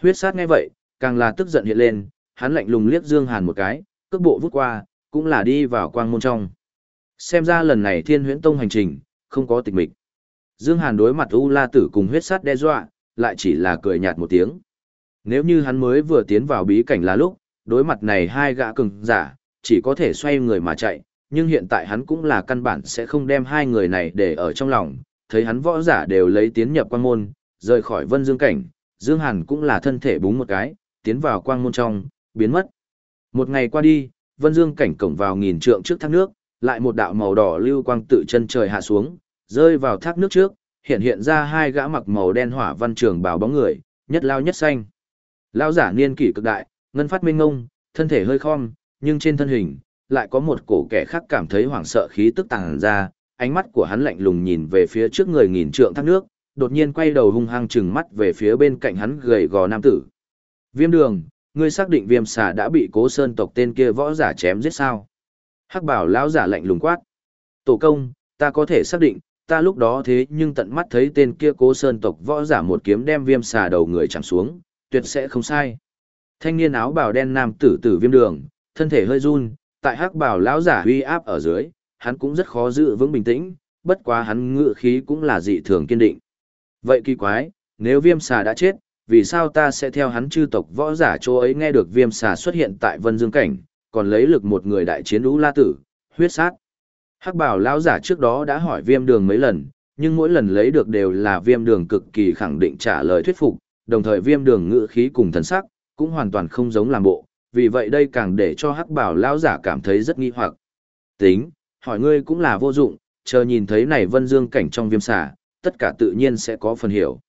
Huyết sát nghe vậy, càng là tức giận hiện lên, hắn lạnh lùng liếc Dương Hàn một cái, cước bộ vút qua, cũng là đi vào quang môn trong. Xem ra lần này Thiên Huyễn Tông hành trình, không có tịch mịch. Dương Hàn đối mặt U La Tử cùng huyết sát đe dọa, lại chỉ là cười nhạt một tiếng. Nếu như hắn mới vừa tiến vào bí cảnh là lúc, đối mặt này hai gã cường giả, chỉ có thể xoay người mà chạy, nhưng hiện tại hắn cũng là căn bản sẽ không đem hai người này để ở trong lòng, thấy hắn võ giả đều lấy tiến nhập quan môn, rời khỏi vân dương cảnh, Dương Hàn cũng là thân thể búng một cái, tiến vào quang môn trong, biến mất. Một ngày qua đi, vân dương cảnh cổng vào nghìn trượng trước thác nước, lại một đạo màu đỏ lưu quang tự chân trời hạ xuống, rơi vào thác nước trước, hiện hiện ra hai gã mặc màu đen hỏa văn trường bào bóng người, nhất lao nhất xanh. Lao giả niên kỷ cực đại, ngân phát minh ngông, thân thể hơi khom, nhưng trên thân hình, lại có một cổ kẻ khác cảm thấy hoảng sợ khí tức tàng ra, ánh mắt của hắn lạnh lùng nhìn về phía trước người nghìn trượng thác nước, đột nhiên quay đầu hung hăng trừng mắt về phía bên cạnh hắn gầy gò nam tử. Viêm đường, ngươi xác định viêm xà đã bị cố sơn tộc tên kia võ giả chém giết sao? Hắc bảo lão giả lạnh lùng quát. Tổ công, ta có thể xác định, ta lúc đó thế nhưng tận mắt thấy tên kia cố sơn tộc võ giả một kiếm đem viêm xà đầu người chẳng xuống, tuyệt sẽ không sai. Thanh niên áo bào đen nam tử tử viêm đường, thân thể hơi run, tại hắc bảo lão giả uy áp ở dưới, hắn cũng rất khó giữ vững bình tĩnh, bất quá hắn ngự khí cũng là dị thường kiên định. Vậy kỳ quái, nếu viêm xà đã chết, vì sao ta sẽ theo hắn chư tộc võ giả chỗ ấy nghe được viêm xà xuất hiện tại vân dương cảnh, còn lấy lực một người đại chiến lũ la tử, huyết sát. Hắc bảo lão giả trước đó đã hỏi viêm đường mấy lần, nhưng mỗi lần lấy được đều là viêm đường cực kỳ khẳng định trả lời thuyết phục, đồng thời viêm đường ngự khí cùng thần sắc, cũng hoàn toàn không giống làm bộ, vì vậy đây càng để cho hắc bảo lão giả cảm thấy rất nghi hoặc. Tính, hỏi ngươi cũng là vô dụng, chờ nhìn thấy này vân dương cảnh trong viêm xà, tất cả tự nhiên sẽ có phần hiểu.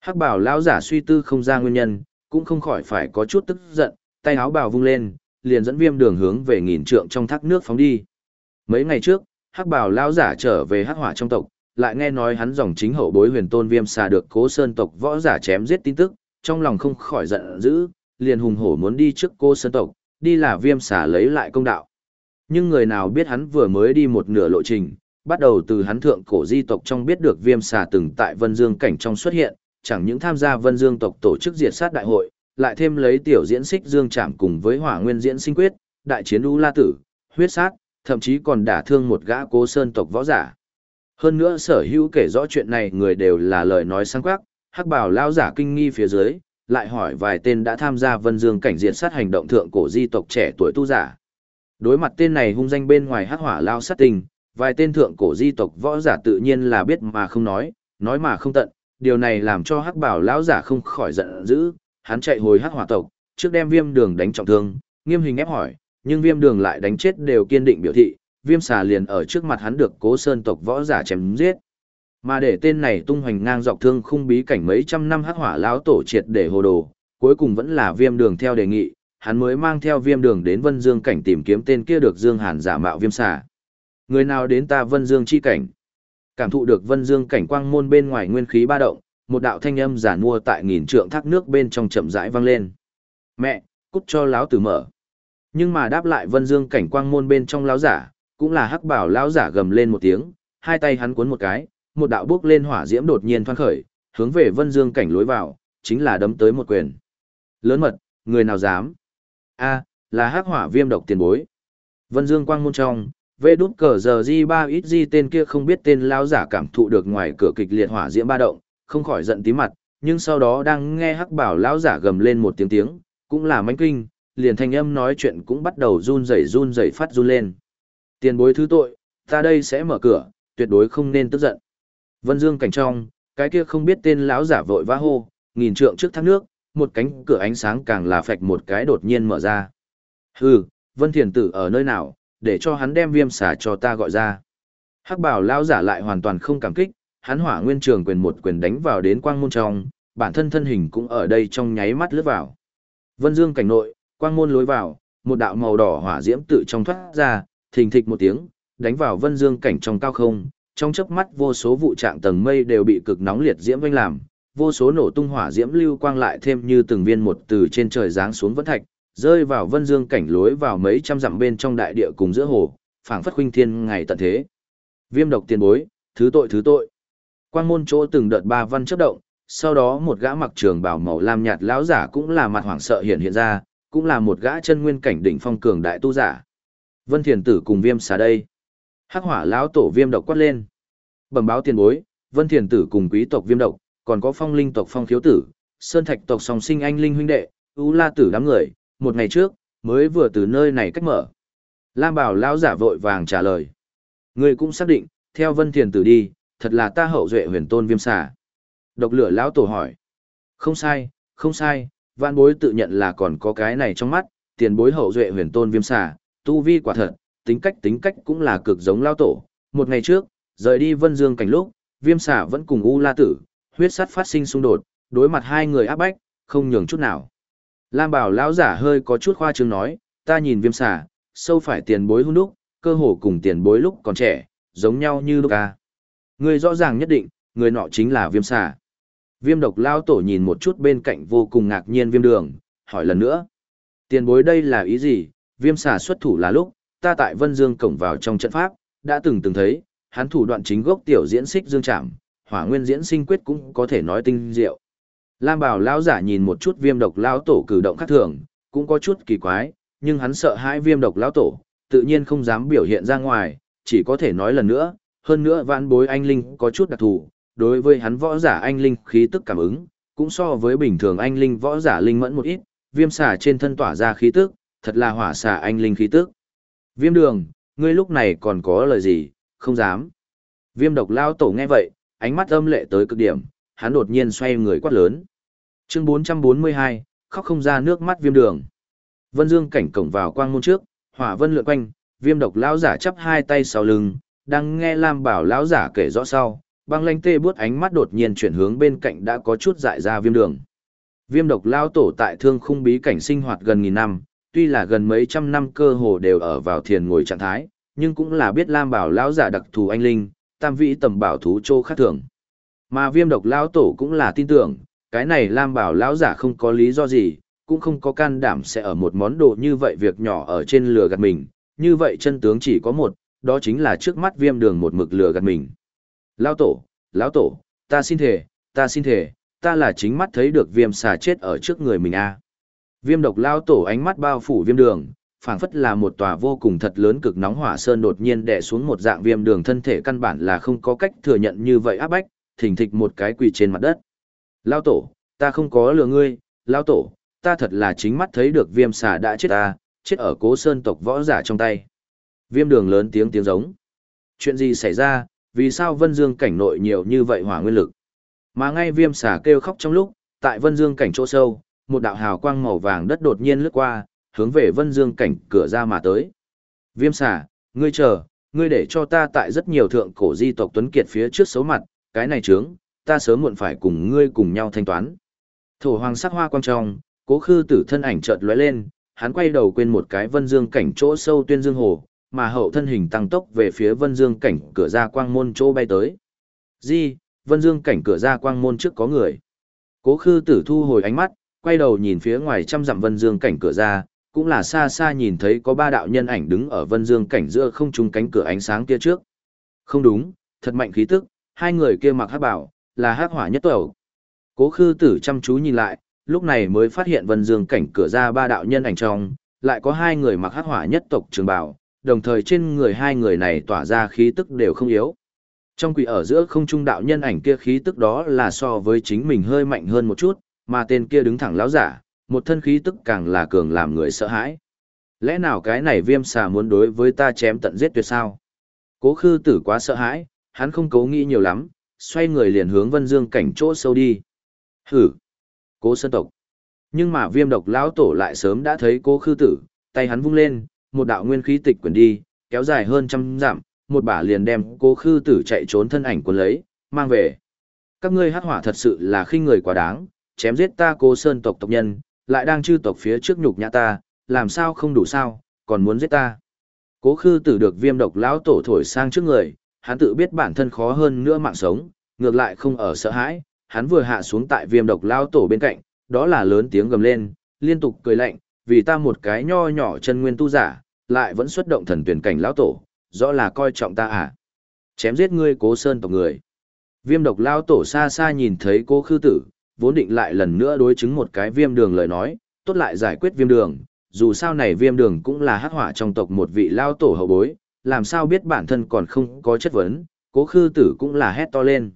Hắc bảo lão giả suy tư không ra nguyên nhân, cũng không khỏi phải có chút tức giận, tay áo bào vung lên, liền dẫn viêm đường hướng về nghìn trượng trong thác nước phóng đi. Mấy ngày trước, hắc bảo lão giả trở về hắc hỏa trong tộc, lại nghe nói hắn dòng chính hậu bối huyền tôn viêm xà được cố sơn tộc võ giả chém giết tin tức, trong lòng không khỏi giận dữ, liền hùng hổ muốn đi trước cô sơn tộc, đi là viêm xà lấy lại công đạo. Nhưng người nào biết hắn vừa mới đi một nửa lộ trình, bắt đầu từ hắn thượng cổ di tộc trong biết được viêm xà từng tại Vân Dương cảnh trong xuất hiện, chẳng những tham gia Vân Dương tộc tổ chức diệt sát đại hội, lại thêm lấy tiểu diễn xích Dương Trảm cùng với Hỏa Nguyên diễn sinh quyết, đại chiến U La tử, huyết sát, thậm chí còn đả thương một gã Cố Sơn tộc võ giả. Hơn nữa sở hữu kể rõ chuyện này người đều là lời nói sáng quắc, hắc bảo lao giả kinh nghi phía dưới, lại hỏi vài tên đã tham gia Vân Dương cảnh diệt sát hành động thượng cổ di tộc trẻ tuổi tu giả, Đối mặt tên này hung danh bên ngoài hắc hỏa lao sát tình, vài tên thượng cổ di tộc võ giả tự nhiên là biết mà không nói, nói mà không tận, điều này làm cho hắc bảo lão giả không khỏi giận dữ, hắn chạy hồi hắc hỏa tộc, trước đem viêm đường đánh trọng thương, nghiêm hình ép hỏi, nhưng viêm đường lại đánh chết đều kiên định biểu thị, viêm xà liền ở trước mặt hắn được cố sơn tộc võ giả chém giết. Mà để tên này tung hoành ngang dọc thương khung bí cảnh mấy trăm năm hắc hỏa lão tổ triệt để hồ đồ, cuối cùng vẫn là viêm đường theo đề nghị, hắn mới mang theo viêm đường đến Vân Dương cảnh tìm kiếm tên kia được Dương Hàn giả mạo viêm xà. Người nào đến ta Vân Dương chi cảnh? Cảm thụ được Vân Dương cảnh quang môn bên ngoài nguyên khí ba động, một đạo thanh âm giả mua tại nghìn trượng thác nước bên trong chậm rãi vang lên. Mẹ, cút cho lão tử mở. Nhưng mà đáp lại Vân Dương cảnh quang môn bên trong lão giả, cũng là hắc bảo lão giả gầm lên một tiếng, hai tay hắn cuốn một cái, một đạo bước lên hỏa diễm đột nhiên thoáng khởi, hướng về Vân Dương cảnh lối vào, chính là đấm tới một quyền. Lớn mật, người nào dám? A, là hắc hỏa viêm độc tiền bối. Vân Dương quang môn trong, vê đút cờ giờ di ba ít di tên kia không biết tên lão giả cảm thụ được ngoài cửa kịch liệt hỏa diễm ba động, không khỏi giận tí mặt, nhưng sau đó đang nghe hắc bảo lão giả gầm lên một tiếng tiếng, cũng là mánh kinh, liền thanh âm nói chuyện cũng bắt đầu run rẩy run rẩy phát run lên. Tiền bối thứ tội, ta đây sẽ mở cửa, tuyệt đối không nên tức giận. Vân Dương cảnh trong, cái kia không biết tên lão giả vội vã hô, nghìn trượng trước thác nước, một cánh cửa ánh sáng càng là phạch một cái đột nhiên mở ra. Hừ, Vân Thiền Tử ở nơi nào, để cho hắn đem viêm xả cho ta gọi ra. Hắc bảo lao giả lại hoàn toàn không cảm kích, hắn hỏa nguyên trường quyền một quyền đánh vào đến quang môn trong, bản thân thân hình cũng ở đây trong nháy mắt lướt vào. Vân Dương cảnh nội, quang môn lối vào, một đạo màu đỏ hỏa diễm tự trong thoát ra, thình thịch một tiếng, đánh vào Vân Dương cảnh trong cao không, trong chớp mắt vô số vụ trạng tầng mây đều bị cực nóng liệt diễm vây làm, vô số nổ tung hỏa diễm lưu quang lại thêm như từng viên một từ trên trời giáng xuống vẫn thạch, rơi vào Vân Dương cảnh lối vào mấy trăm dặm bên trong đại địa cùng giữa hồ, phảng phất huynh thiên ngày tận thế. Viêm độc tiền bối, thứ tội thứ tội. Quang môn chỗ từng đợt ba văn chớp động, sau đó một gã mặc trường bào màu lam nhạt lão giả cũng là mặt hoảng sợ hiện hiện ra, cũng là một gã chân nguyên cảnh đỉnh phong cường đại tu giả. Vân Thiền Tử cùng Viêm xà đây. Hắc Hỏa lão tổ Viêm độc quát lên. Bẩm báo tiền bối, Vân Thiền Tử cùng quý tộc Viêm độc, còn có Phong Linh tộc Phong Khiếu Tử, Sơn Thạch tộc song sinh anh linh huynh đệ, U La Tử đám người, một ngày trước mới vừa từ nơi này cách mở. Lam Bảo lão giả vội vàng trả lời. Người cũng xác định, theo Vân Thiền Tử đi, thật là ta hậu duệ huyền tôn Viêm xà. Độc lửa lão tổ hỏi. Không sai, không sai, vạn bối tự nhận là còn có cái này trong mắt, tiền bối hậu duệ huyền tôn viêm xà, tu vi quả thật, tính cách tính cách cũng là cực giống lao tổ. Một ngày trước, rời đi Vân Dương cảnh lúc, viêm xà vẫn cùng U La Tử, huyết sắt phát sinh xung đột, đối mặt hai người áp bách, không nhường chút nào. Lam Bảo lão giả hơi có chút khoa trương nói, ta nhìn viêm xà, sâu phải tiền bối hung đúc, cơ hồ cùng tiền bối lúc còn trẻ, giống nhau như lúc ca. À. Người rõ ràng nhất định, người nọ chính là viêm xà. Viêm độc lao tổ nhìn một chút bên cạnh vô cùng ngạc nhiên viêm đường, hỏi lần nữa. Tiền bối đây là ý gì, viêm xà xuất thủ là lúc, ta tại Vân Dương cổng vào trong trận pháp, đã từng từng thấy, hắn thủ đoạn chính gốc tiểu diễn xích dương chạm hỏa nguyên diễn sinh quyết cũng có thể nói tinh diệu. Lam bảo lão giả nhìn một chút viêm độc lão tổ cử động khác thường, cũng có chút kỳ quái, nhưng hắn sợ hãi viêm độc lão tổ, tự nhiên không dám biểu hiện ra ngoài, chỉ có thể nói lần nữa, hơn nữa vãn bối anh linh có chút đặc thù, đối với hắn võ giả anh linh khí tức cảm ứng, cũng so với bình thường anh linh võ giả linh mẫn một ít, viêm xà trên thân tỏa ra khí tức, thật là hỏa xà anh linh khí tức. Viêm đường, ngươi lúc này còn có lời gì, không dám. Viêm độc lao tổ nghe vậy, ánh mắt âm lệ tới cực điểm, hắn đột nhiên xoay người quát lớn. Chương 442, khóc không ra nước mắt viêm đường. Vân Dương cảnh cổng vào quang môn trước, hỏa vân lượn quanh, viêm độc lão giả chắp hai tay sau lưng, đang nghe Lam Bảo lão giả kể rõ sau, băng lanh tê bước ánh mắt đột nhiên chuyển hướng bên cạnh đã có chút dại ra viêm đường. Viêm độc lao tổ tại thương khung bí cảnh sinh hoạt gần nghìn năm, tuy là gần mấy trăm năm cơ hồ đều ở vào thiền ngồi trạng thái, nhưng cũng là biết Lam Bảo lão giả đặc thù anh linh, tam vĩ tầm bảo thú chô khác thường. Mà viêm độc lao tổ cũng là tin tưởng, cái này Lam Bảo lão giả không có lý do gì, cũng không có can đảm sẽ ở một món đồ như vậy việc nhỏ ở trên lừa gạt mình, như vậy chân tướng chỉ có một, đó chính là trước mắt viêm đường một mực lừa gạt mình. Lão tổ, lão tổ, ta xin thể, ta xin thể, ta là chính mắt thấy được viêm xà chết ở trước người mình a. Viêm độc lão tổ ánh mắt bao phủ viêm đường, phảng phất là một tòa vô cùng thật lớn cực nóng hỏa sơn đột nhiên đè xuống một dạng viêm đường thân thể căn bản là không có cách thừa nhận như vậy áp bách, thình thịch một cái quỳ trên mặt đất. Lão tổ, ta không có lừa ngươi, lão tổ, ta thật là chính mắt thấy được viêm xà đã chết ta, chết ở cố sơn tộc võ giả trong tay. Viêm đường lớn tiếng tiếng giống. Chuyện gì xảy ra, vì sao Vân Dương cảnh nội nhiều như vậy hỏa nguyên lực? Mà ngay viêm xà kêu khóc trong lúc, tại Vân Dương cảnh chỗ sâu, một đạo hào quang màu vàng đất đột nhiên lướt qua, hướng về Vân Dương cảnh cửa ra mà tới. Viêm xà, ngươi chờ, ngươi để cho ta tại rất nhiều thượng cổ di tộc tuấn kiệt phía trước xấu mặt, cái này trướng, ta sớm muộn phải cùng ngươi cùng nhau thanh toán. Thổ hoàng sắc hoa quang trong, cố khư tử thân ảnh chợt lóe lên, hắn quay đầu quên một cái vân dương cảnh chỗ sâu tuyên dương hồ, mà hậu thân hình tăng tốc về phía vân dương cảnh cửa ra quang môn chỗ bay tới. Di, vân dương cảnh cửa ra quang môn trước có người. Cố khư tử thu hồi ánh mắt, quay đầu nhìn phía ngoài trăm dặm vân dương cảnh cửa ra, cũng là xa xa nhìn thấy có ba đạo nhân ảnh đứng ở vân dương cảnh giữa không trung cánh cửa ánh sáng kia trước. Không đúng, thật mạnh khí tức, hai người kia mặc hắc bảo, là hắc hỏa nhất tẩu. Cố khư tử chăm chú nhìn lại, lúc này mới phát hiện vân dương cảnh cửa ra ba đạo nhân ảnh trong, lại có hai người mặc hắc hỏa nhất tộc trường bảo, đồng thời trên người hai người này tỏa ra khí tức đều không yếu. Trong quỷ ở giữa không trung đạo nhân ảnh kia khí tức đó là so với chính mình hơi mạnh hơn một chút, mà tên kia đứng thẳng láo giả, một thân khí tức càng là cường làm người sợ hãi. Lẽ nào cái này viêm xà muốn đối với ta chém tận giết tuyệt sao? Cố khư tử quá sợ hãi, hắn không cố nghĩ nhiều lắm, xoay người liền hướng vân dương cảnh chỗ sâu đi. Hử! Cố sơn tộc. Nhưng mà viêm độc lão tổ lại sớm đã thấy cố khư tử, tay hắn vung lên, một đạo nguyên khí tịch quyển đi, kéo dài hơn trăm dặm, một bả liền đem cố khư tử chạy trốn thân ảnh cuốn lấy, mang về. Các ngươi hắc hỏa thật sự là khinh người quá đáng, chém giết ta cố sơn tộc tộc nhân, lại đang chư tộc phía trước nhục nhã ta, làm sao không đủ sao, còn muốn giết ta. Cố khư tử được viêm độc lão tổ thổi sang trước người, hắn tự biết bản thân khó hơn nữa mạng sống, ngược lại không ở sợ hãi, hắn vừa hạ xuống tại viêm độc lão tổ bên cạnh, đó là lớn tiếng gầm lên, liên tục cười lạnh, vì ta một cái nho nhỏ chân nguyên tu giả, lại vẫn xuất động thần tuyển cảnh lão tổ, rõ là coi trọng ta à. Chém giết ngươi cố sơn tộc người. Viêm độc lão tổ xa xa nhìn thấy cố khư tử, vốn định lại lần nữa đối chứng một cái viêm đường lời nói, tốt lại giải quyết viêm đường, dù sao này viêm đường cũng là hắc hỏa trong tộc một vị lao tổ hậu bối, làm sao biết bản thân còn không có chất vấn, cố khư tử cũng là hét to lên.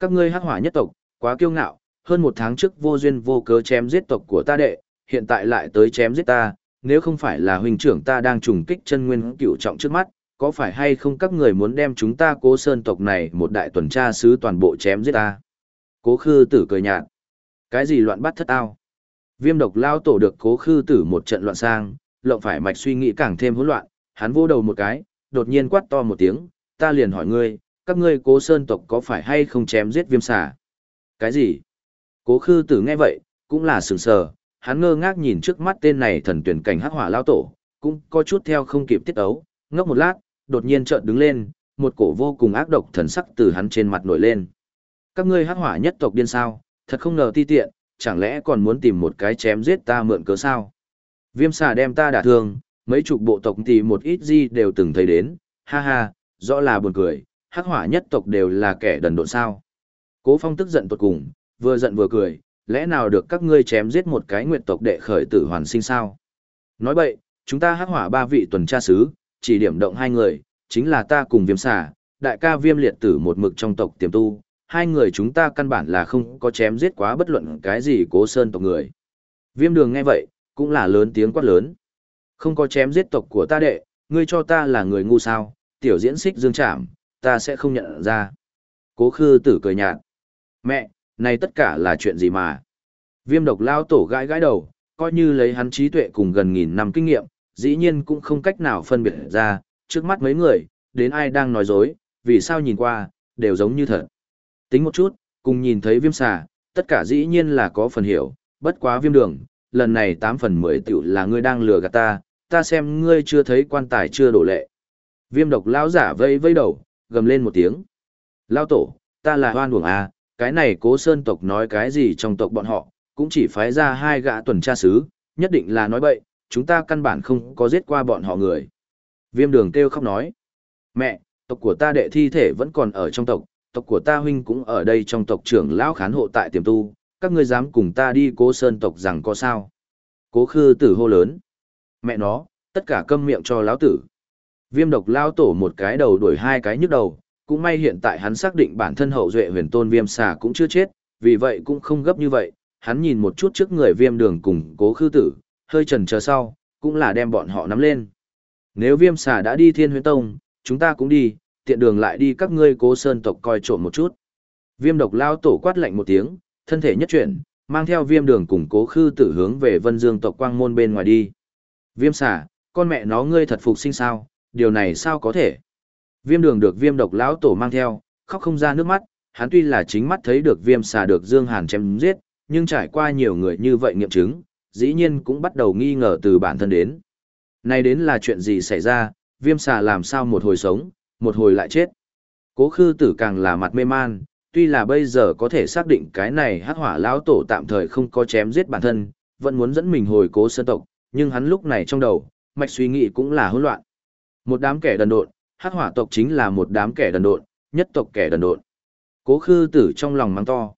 Các ngươi hắc hỏa nhất tộc, quá kiêu ngạo, hơn một tháng trước vô duyên vô cớ chém giết tộc của ta đệ, hiện tại lại tới chém giết ta, nếu không phải là huynh trưởng ta đang trùng kích chân nguyên cựu trọng trước mắt, có phải hay không các người muốn đem chúng ta cố sơn tộc này một đại tuần tra sứ toàn bộ chém giết ta? Cố khư tử cười nhạt. Cái gì loạn bắt thất ao? Viêm độc lao tổ được cố khư tử một trận loạn sang, lộng phải mạch suy nghĩ càng thêm hỗn loạn, hắn vô đầu một cái, đột nhiên quát to một tiếng, ta liền hỏi ngươi, các ngươi cố sơn tộc có phải hay không chém giết viêm xà? Cái gì? Cố khư tử nghe vậy, cũng là sừng sờ, hắn ngơ ngác nhìn trước mắt tên này thần tuyển cảnh hắc hỏa lao tổ, cũng có chút theo không kịp tiết ấu, ngốc một lát, đột nhiên chợt đứng lên, một cổ vô cùng ác độc thần sắc từ hắn trên mặt nổi lên. Các ngươi hắc hỏa nhất tộc điên sao, thật không ngờ ti tiện, chẳng lẽ còn muốn tìm một cái chém giết ta mượn cớ sao? Viêm xà đem ta đả thương, mấy chục bộ tộc thì một ít gì đều từng thấy đến, ha ha, rõ là buồn cười, hắc hỏa nhất tộc đều là kẻ đần độn sao. Cố phong tức giận tột cùng, vừa giận vừa cười, lẽ nào được các ngươi chém giết một cái nguyệt tộc đệ khởi tử hoàn sinh sao? Nói vậy, chúng ta hắc hỏa ba vị tuần tra sứ, chỉ điểm động hai người, chính là ta cùng viêm xà, đại ca viêm liệt tử một mực trong tộc tiềm tu, hai người chúng ta căn bản là không có chém giết quá bất luận cái gì cố sơn tộc người. Viêm đường nghe vậy, cũng là lớn tiếng quát lớn. Không có chém giết tộc của ta đệ, ngươi cho ta là người ngu sao, tiểu diễn xích dương trảm, ta sẽ không nhận ra. Cố khư tử cười nhạt. Mẹ, này tất cả là chuyện gì mà? Viêm độc lao tổ gãi gãi đầu, coi như lấy hắn trí tuệ cùng gần nghìn năm kinh nghiệm, dĩ nhiên cũng không cách nào phân biệt ra, trước mắt mấy người, đến ai đang nói dối, vì sao nhìn qua, đều giống như thật. Tính một chút, cùng nhìn thấy viêm xà, tất cả dĩ nhiên là có phần hiểu, bất quá viêm đường, lần này 8 phần 10 tiểu là ngươi đang lừa gạt ta, ta xem ngươi chưa thấy quan tài chưa đổ lệ. Viêm độc lão giả vây vây đầu, gầm lên một tiếng. lao tổ, ta là hoan uổng à, cái này cố sơn tộc nói cái gì trong tộc bọn họ, cũng chỉ phái ra hai gã tuần tra sứ, nhất định là nói bậy, chúng ta căn bản không có giết qua bọn họ người. Viêm đường kêu khóc nói, mẹ, tộc của ta đệ thi thể vẫn còn ở trong tộc, tộc của ta huynh cũng ở đây trong tộc trưởng lão khán hộ tại tiềm tu, các ngươi dám cùng ta đi cố sơn tộc rằng có sao. Cố khư tử hô lớn. Mẹ nó, tất cả câm miệng cho lão tử. Viêm độc lao tổ một cái đầu đuổi hai cái nhức đầu, cũng may hiện tại hắn xác định bản thân hậu duệ huyền tôn viêm xà cũng chưa chết, vì vậy cũng không gấp như vậy, hắn nhìn một chút trước người viêm đường cùng cố khư tử, hơi trần chờ sau, cũng là đem bọn họ nắm lên. Nếu viêm xà đã đi thiên huyền tông, chúng ta cũng đi, tiện đường lại đi các ngươi cố sơn tộc coi trộm một chút. Viêm độc lao tổ quát lạnh một tiếng, thân thể nhất chuyển, mang theo viêm đường cùng cố khư tử hướng về vân dương tộc quang môn bên ngoài đi. Viêm xà, con mẹ nó ngươi thật phục sinh sao, điều này sao có thể? Viêm đường được viêm độc lão tổ mang theo, khóc không ra nước mắt, hắn tuy là chính mắt thấy được viêm xà được Dương Hàn chém giết, nhưng trải qua nhiều người như vậy nghiệm chứng, dĩ nhiên cũng bắt đầu nghi ngờ từ bản thân đến. Này đến là chuyện gì xảy ra, viêm xà làm sao một hồi sống, một hồi lại chết. Cố khư tử càng là mặt mê man, tuy là bây giờ có thể xác định cái này hắc hỏa lão tổ tạm thời không có chém giết bản thân, vẫn muốn dẫn mình hồi cố sơn tộc, nhưng hắn lúc này trong đầu, mạch suy nghĩ cũng là hỗn loạn. Một đám kẻ đần độn, hắc hỏa tộc chính là một đám kẻ đần độn, nhất tộc kẻ đần độn. Cố khư tử trong lòng mắng to.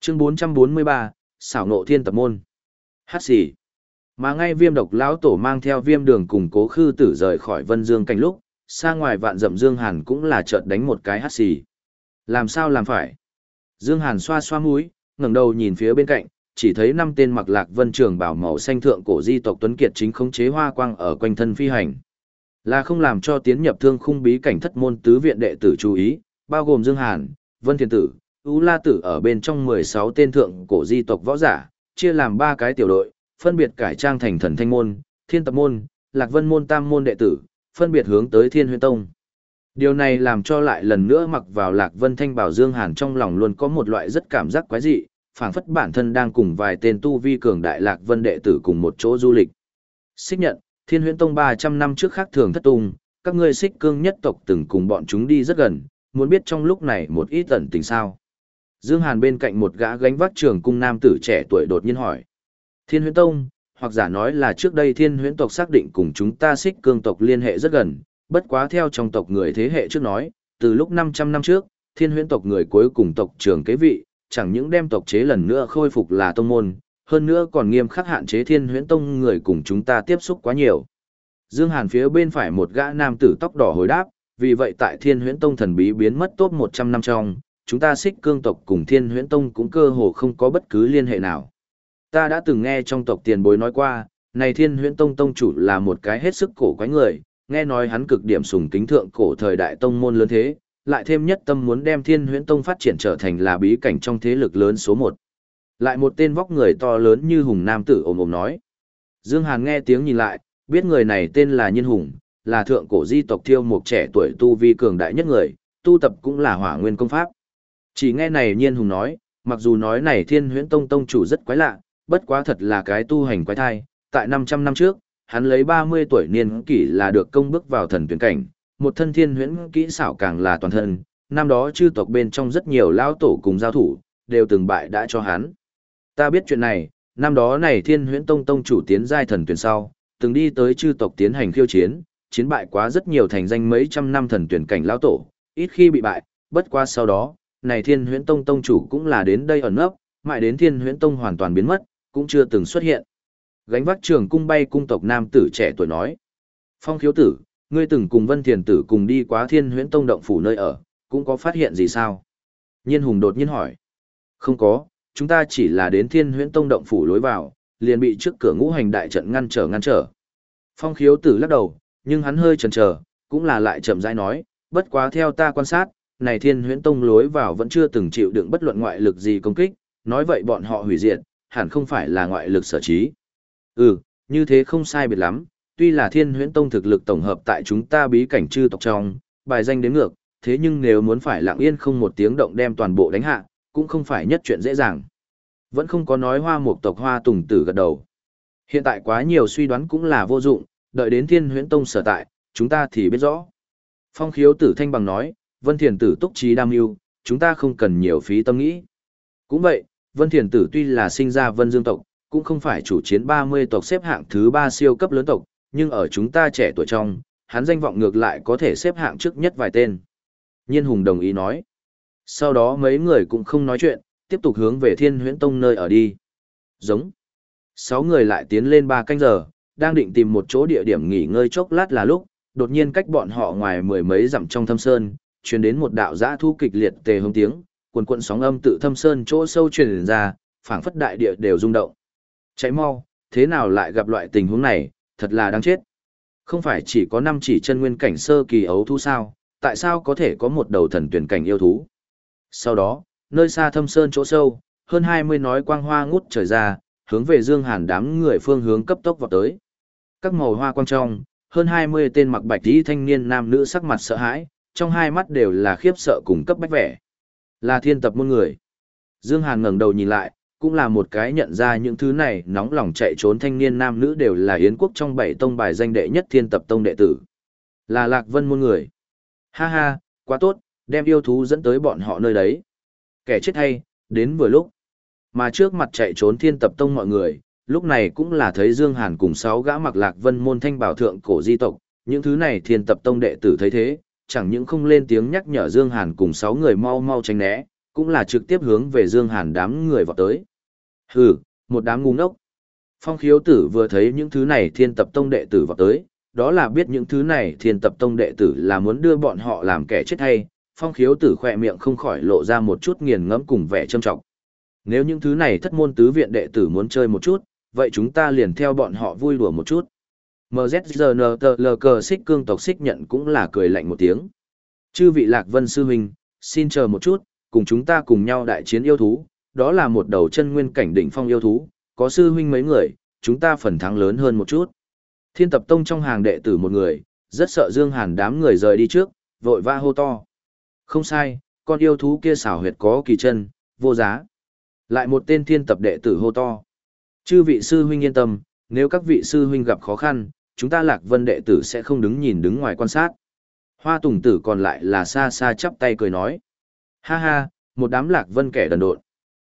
Chương 443, xảo nộ thiên tập môn. Hát gì, Mà ngay viêm độc lão tổ mang theo viêm đường cùng cố khư tử rời khỏi vân dương cảnh lúc, xa ngoài vạn dậm Dương Hàn cũng là chợt đánh một cái hắt xì. Làm sao làm phải? Dương Hàn xoa xoa mũi, ngẩng đầu nhìn phía bên cạnh, chỉ thấy năm tên mặc lạc vân trường bảo màu xanh thượng cổ di tộc tuấn kiệt chính khống chế hoa quang ở quanh thân phi hành. Là không làm cho tiến nhập thương khung bí cảnh thất môn tứ viện đệ tử chú ý, bao gồm Dương Hàn, Vân Thiên Tử, U La Tử ở bên trong 16 tên thượng cổ di tộc võ giả, chia làm ba cái tiểu đội, phân biệt cải trang thành thần thanh môn, thiên tập môn, lạc vân môn tam môn đệ tử, phân biệt hướng tới thiên huyên tông. Điều này làm cho lại lần nữa mặc vào lạc vân thanh bảo Dương Hàn trong lòng luôn có một loại rất cảm giác quái dị, phảng phất bản thân đang cùng vài tên tu vi cường đại lạc vân đệ tử cùng một chỗ du lịch. Xích nhận, thiên huyễn tông 300 năm trước khác thường thất tung, các ngươi xích cương nhất tộc từng cùng bọn chúng đi rất gần, muốn biết trong lúc này một ít tẩn tình sao. Dương Hàn bên cạnh một gã gánh vác trường cung nam tử trẻ tuổi đột nhiên hỏi. Thiên huyễn tông, hoặc giả nói là trước đây thiên huyễn tộc xác định cùng chúng ta xích cương tộc liên hệ rất gần, bất quá theo trong tộc người thế hệ trước nói, từ lúc 500 năm trước, thiên huyễn tộc người cuối cùng tộc trưởng kế vị, chẳng những đem tộc chế lần nữa khôi phục là tông môn, hơn nữa còn nghiêm khắc hạn chế thiên huyễn tông người cùng chúng ta tiếp xúc quá nhiều. Dương Hàn phía bên phải một gã nam tử tóc đỏ hồi đáp, vì vậy tại thiên huyễn tông thần bí biến mất tốt 100 năm trong, chúng ta xích cương tộc cùng thiên huyễn tông cũng cơ hồ không có bất cứ liên hệ nào. Ta đã từng nghe trong tộc tiền bối nói qua, này thiên huyễn tông tông chủ là một cái hết sức cổ quái người, nghe nói hắn cực điểm sùng kính thượng cổ thời đại tông môn lớn thế, lại thêm nhất tâm muốn đem thiên huyễn tông phát triển trở thành là bí cảnh trong thế lực lớn số một. Lại một tên vóc người to lớn như hùng nam tử ồm ồm nói. Dương Hàn nghe tiếng nhìn lại, biết người này tên là nhân Hùng, là thượng cổ di tộc thiêu một trẻ tuổi tu vi cường đại nhất người, tu tập cũng là hỏa nguyên công pháp. Chỉ nghe này Nhiên Hùng nói, mặc dù nói này thiên huyễn tông tông chủ rất quái lạ, bất quá thật là cái tu hành quái thai, tại 500 năm trước, hắn lấy 30 tuổi niên kỷ là được công bước vào thần tuyển cảnh, một thân thiên huyễn kỹ xảo càng là toàn thân, năm đó chư tộc bên trong rất nhiều lao tổ cùng giao thủ, đều từng bại đã cho hắn. Ta biết chuyện này, năm đó này thiên huyễn tông tông chủ tiến giai thần tuyển sau, từng đi tới chư tộc tiến hành khiêu chiến, chiến bại quá rất nhiều thành danh mấy trăm năm thần tuyển cảnh lao tổ, ít khi bị bại, bất qua sau đó, này thiên huyễn tông tông chủ cũng là đến đây ẩn nấp, mãi đến thiên huyễn tông hoàn toàn biến mất, cũng chưa từng xuất hiện. Gánh vác trường cung bay cung tộc nam tử trẻ tuổi nói. Phong khiếu tử, ngươi từng cùng vân thiền tử cùng đi quá thiên huyễn tông động phủ nơi ở, cũng có phát hiện gì sao? Nhiên hùng đột nhiên hỏi. Không có, chúng ta chỉ là đến thiên huyễn tông động phủ lối vào, liền bị trước cửa ngũ hành đại trận ngăn trở ngăn trở. Phong khiếu tử lắc đầu, nhưng hắn hơi chần chờ, cũng là lại chậm rãi nói, bất quá theo ta quan sát, này thiên huyễn tông lối vào vẫn chưa từng chịu đựng bất luận ngoại lực gì công kích, nói vậy bọn họ hủy diệt, hẳn không phải là ngoại lực sở trí. Ừ, như thế không sai biệt lắm, tuy là thiên huyễn tông thực lực tổng hợp tại chúng ta bí cảnh chư tộc trong, bài danh đến ngược, thế nhưng nếu muốn phải lặng yên không một tiếng động đem toàn bộ đánh hạ, cũng không phải nhất chuyện dễ dàng. Vẫn không có nói hoa mục tộc hoa tùng tử gật đầu. Hiện tại quá nhiều suy đoán cũng là vô dụng, đợi đến thiên huyễn tông sở tại, chúng ta thì biết rõ. Phong khiếu tử thanh bằng nói, vân thiền tử túc trí đam yêu, chúng ta không cần nhiều phí tâm nghĩ. Cũng vậy, vân thiền tử tuy là sinh ra vân dương tộc, cũng không phải chủ chiến 30 tộc xếp hạng thứ 3 siêu cấp lớn tộc, nhưng ở chúng ta trẻ tuổi trong, hắn danh vọng ngược lại có thể xếp hạng trước nhất vài tên. Nhiên Hùng đồng ý nói. Sau đó mấy người cũng không nói chuyện, tiếp tục hướng về thiên huyễn tông nơi ở đi. Giống. Sáu người lại tiến lên ba canh giờ, đang định tìm một chỗ địa điểm nghỉ ngơi chốc lát là lúc, đột nhiên cách bọn họ ngoài mười mấy dặm trong thâm sơn, truyền đến một đạo giã thu kịch liệt tề hông tiếng, quần quận sóng âm tự thâm sơn chỗ sâu truyền ra, phảng phất đại địa đều rung động. Cháy mau, thế nào lại gặp loại tình huống này, thật là đáng chết. Không phải chỉ có năm chỉ chân nguyên cảnh sơ kỳ ấu thú sao, tại sao có thể có một đầu thần tuyển cảnh yêu thú? Sau đó, nơi xa thâm sơn chỗ sâu, hơn 20 nói quang hoa ngút trời ra, hướng về Dương Hàn đám người phương hướng cấp tốc vào tới. Các màu hoa quang trong, hơn 20 tên mặc bạch y thanh niên nam nữ sắc mặt sợ hãi, trong hai mắt đều là khiếp sợ cùng cấp bách vẻ. Là thiên tập môn người. Dương Hàn ngẩng đầu nhìn lại, cũng là một cái nhận ra những thứ này nóng lòng chạy trốn thanh niên nam nữ đều là Yến quốc trong bảy tông bài danh đệ nhất thiên tập tông đệ tử. Là Lạc Vân môn người. Ha ha, quá tốt, đem yêu thú dẫn tới bọn họ nơi đấy. Kẻ chết hay, đến vừa lúc. Mà trước mặt chạy trốn thiên tập tông mọi người, lúc này cũng là thấy Dương Hàn cùng sáu gã mặc Lạc Vân môn thanh bảo thượng cổ di tộc, những thứ này thiên tập tông đệ tử thấy thế, chẳng những không lên tiếng nhắc nhở Dương Hàn cùng sáu người mau mau tránh né, cũng là trực tiếp hướng về Dương Hàn đám người vọt tới. Hừ, một đám ngu ngốc. Phong khiếu tử vừa thấy những thứ này thiên tập tông đệ tử vọt tới, đó là biết những thứ này thiên tập tông đệ tử là muốn đưa bọn họ làm kẻ chết hay, phong khiếu tử khỏe miệng không khỏi lộ ra một chút nghiền ngẫm cùng vẻ trâm trọng. Nếu những thứ này thất môn tứ viện đệ tử muốn chơi một chút, vậy chúng ta liền theo bọn họ vui đùa một chút. MZGNTL xích cương tộc xích nhận cũng là cười lạnh một tiếng. Chư vị lạc vân sư huynh, xin chờ một chút, cùng chúng ta cùng nhau đại chiến yêu thú, đó là một đầu chân nguyên cảnh đỉnh phong yêu thú, có sư huynh mấy người, chúng ta phần thắng lớn hơn một chút. Thiên tập tông trong hàng đệ tử một người, rất sợ Dương Hàn đám người rời đi trước, vội va hô to. Không sai, con yêu thú kia xảo huyệt có kỳ chân, vô giá. Lại một tên thiên tập đệ tử hô to. Chư vị sư huynh yên tâm, nếu các vị sư huynh gặp khó khăn, chúng ta lạc vân đệ tử sẽ không đứng nhìn đứng ngoài quan sát. Hoa tùng tử còn lại là xa xa chắp tay cười nói. Ha ha, một đám lạc vân kẻ đần độn.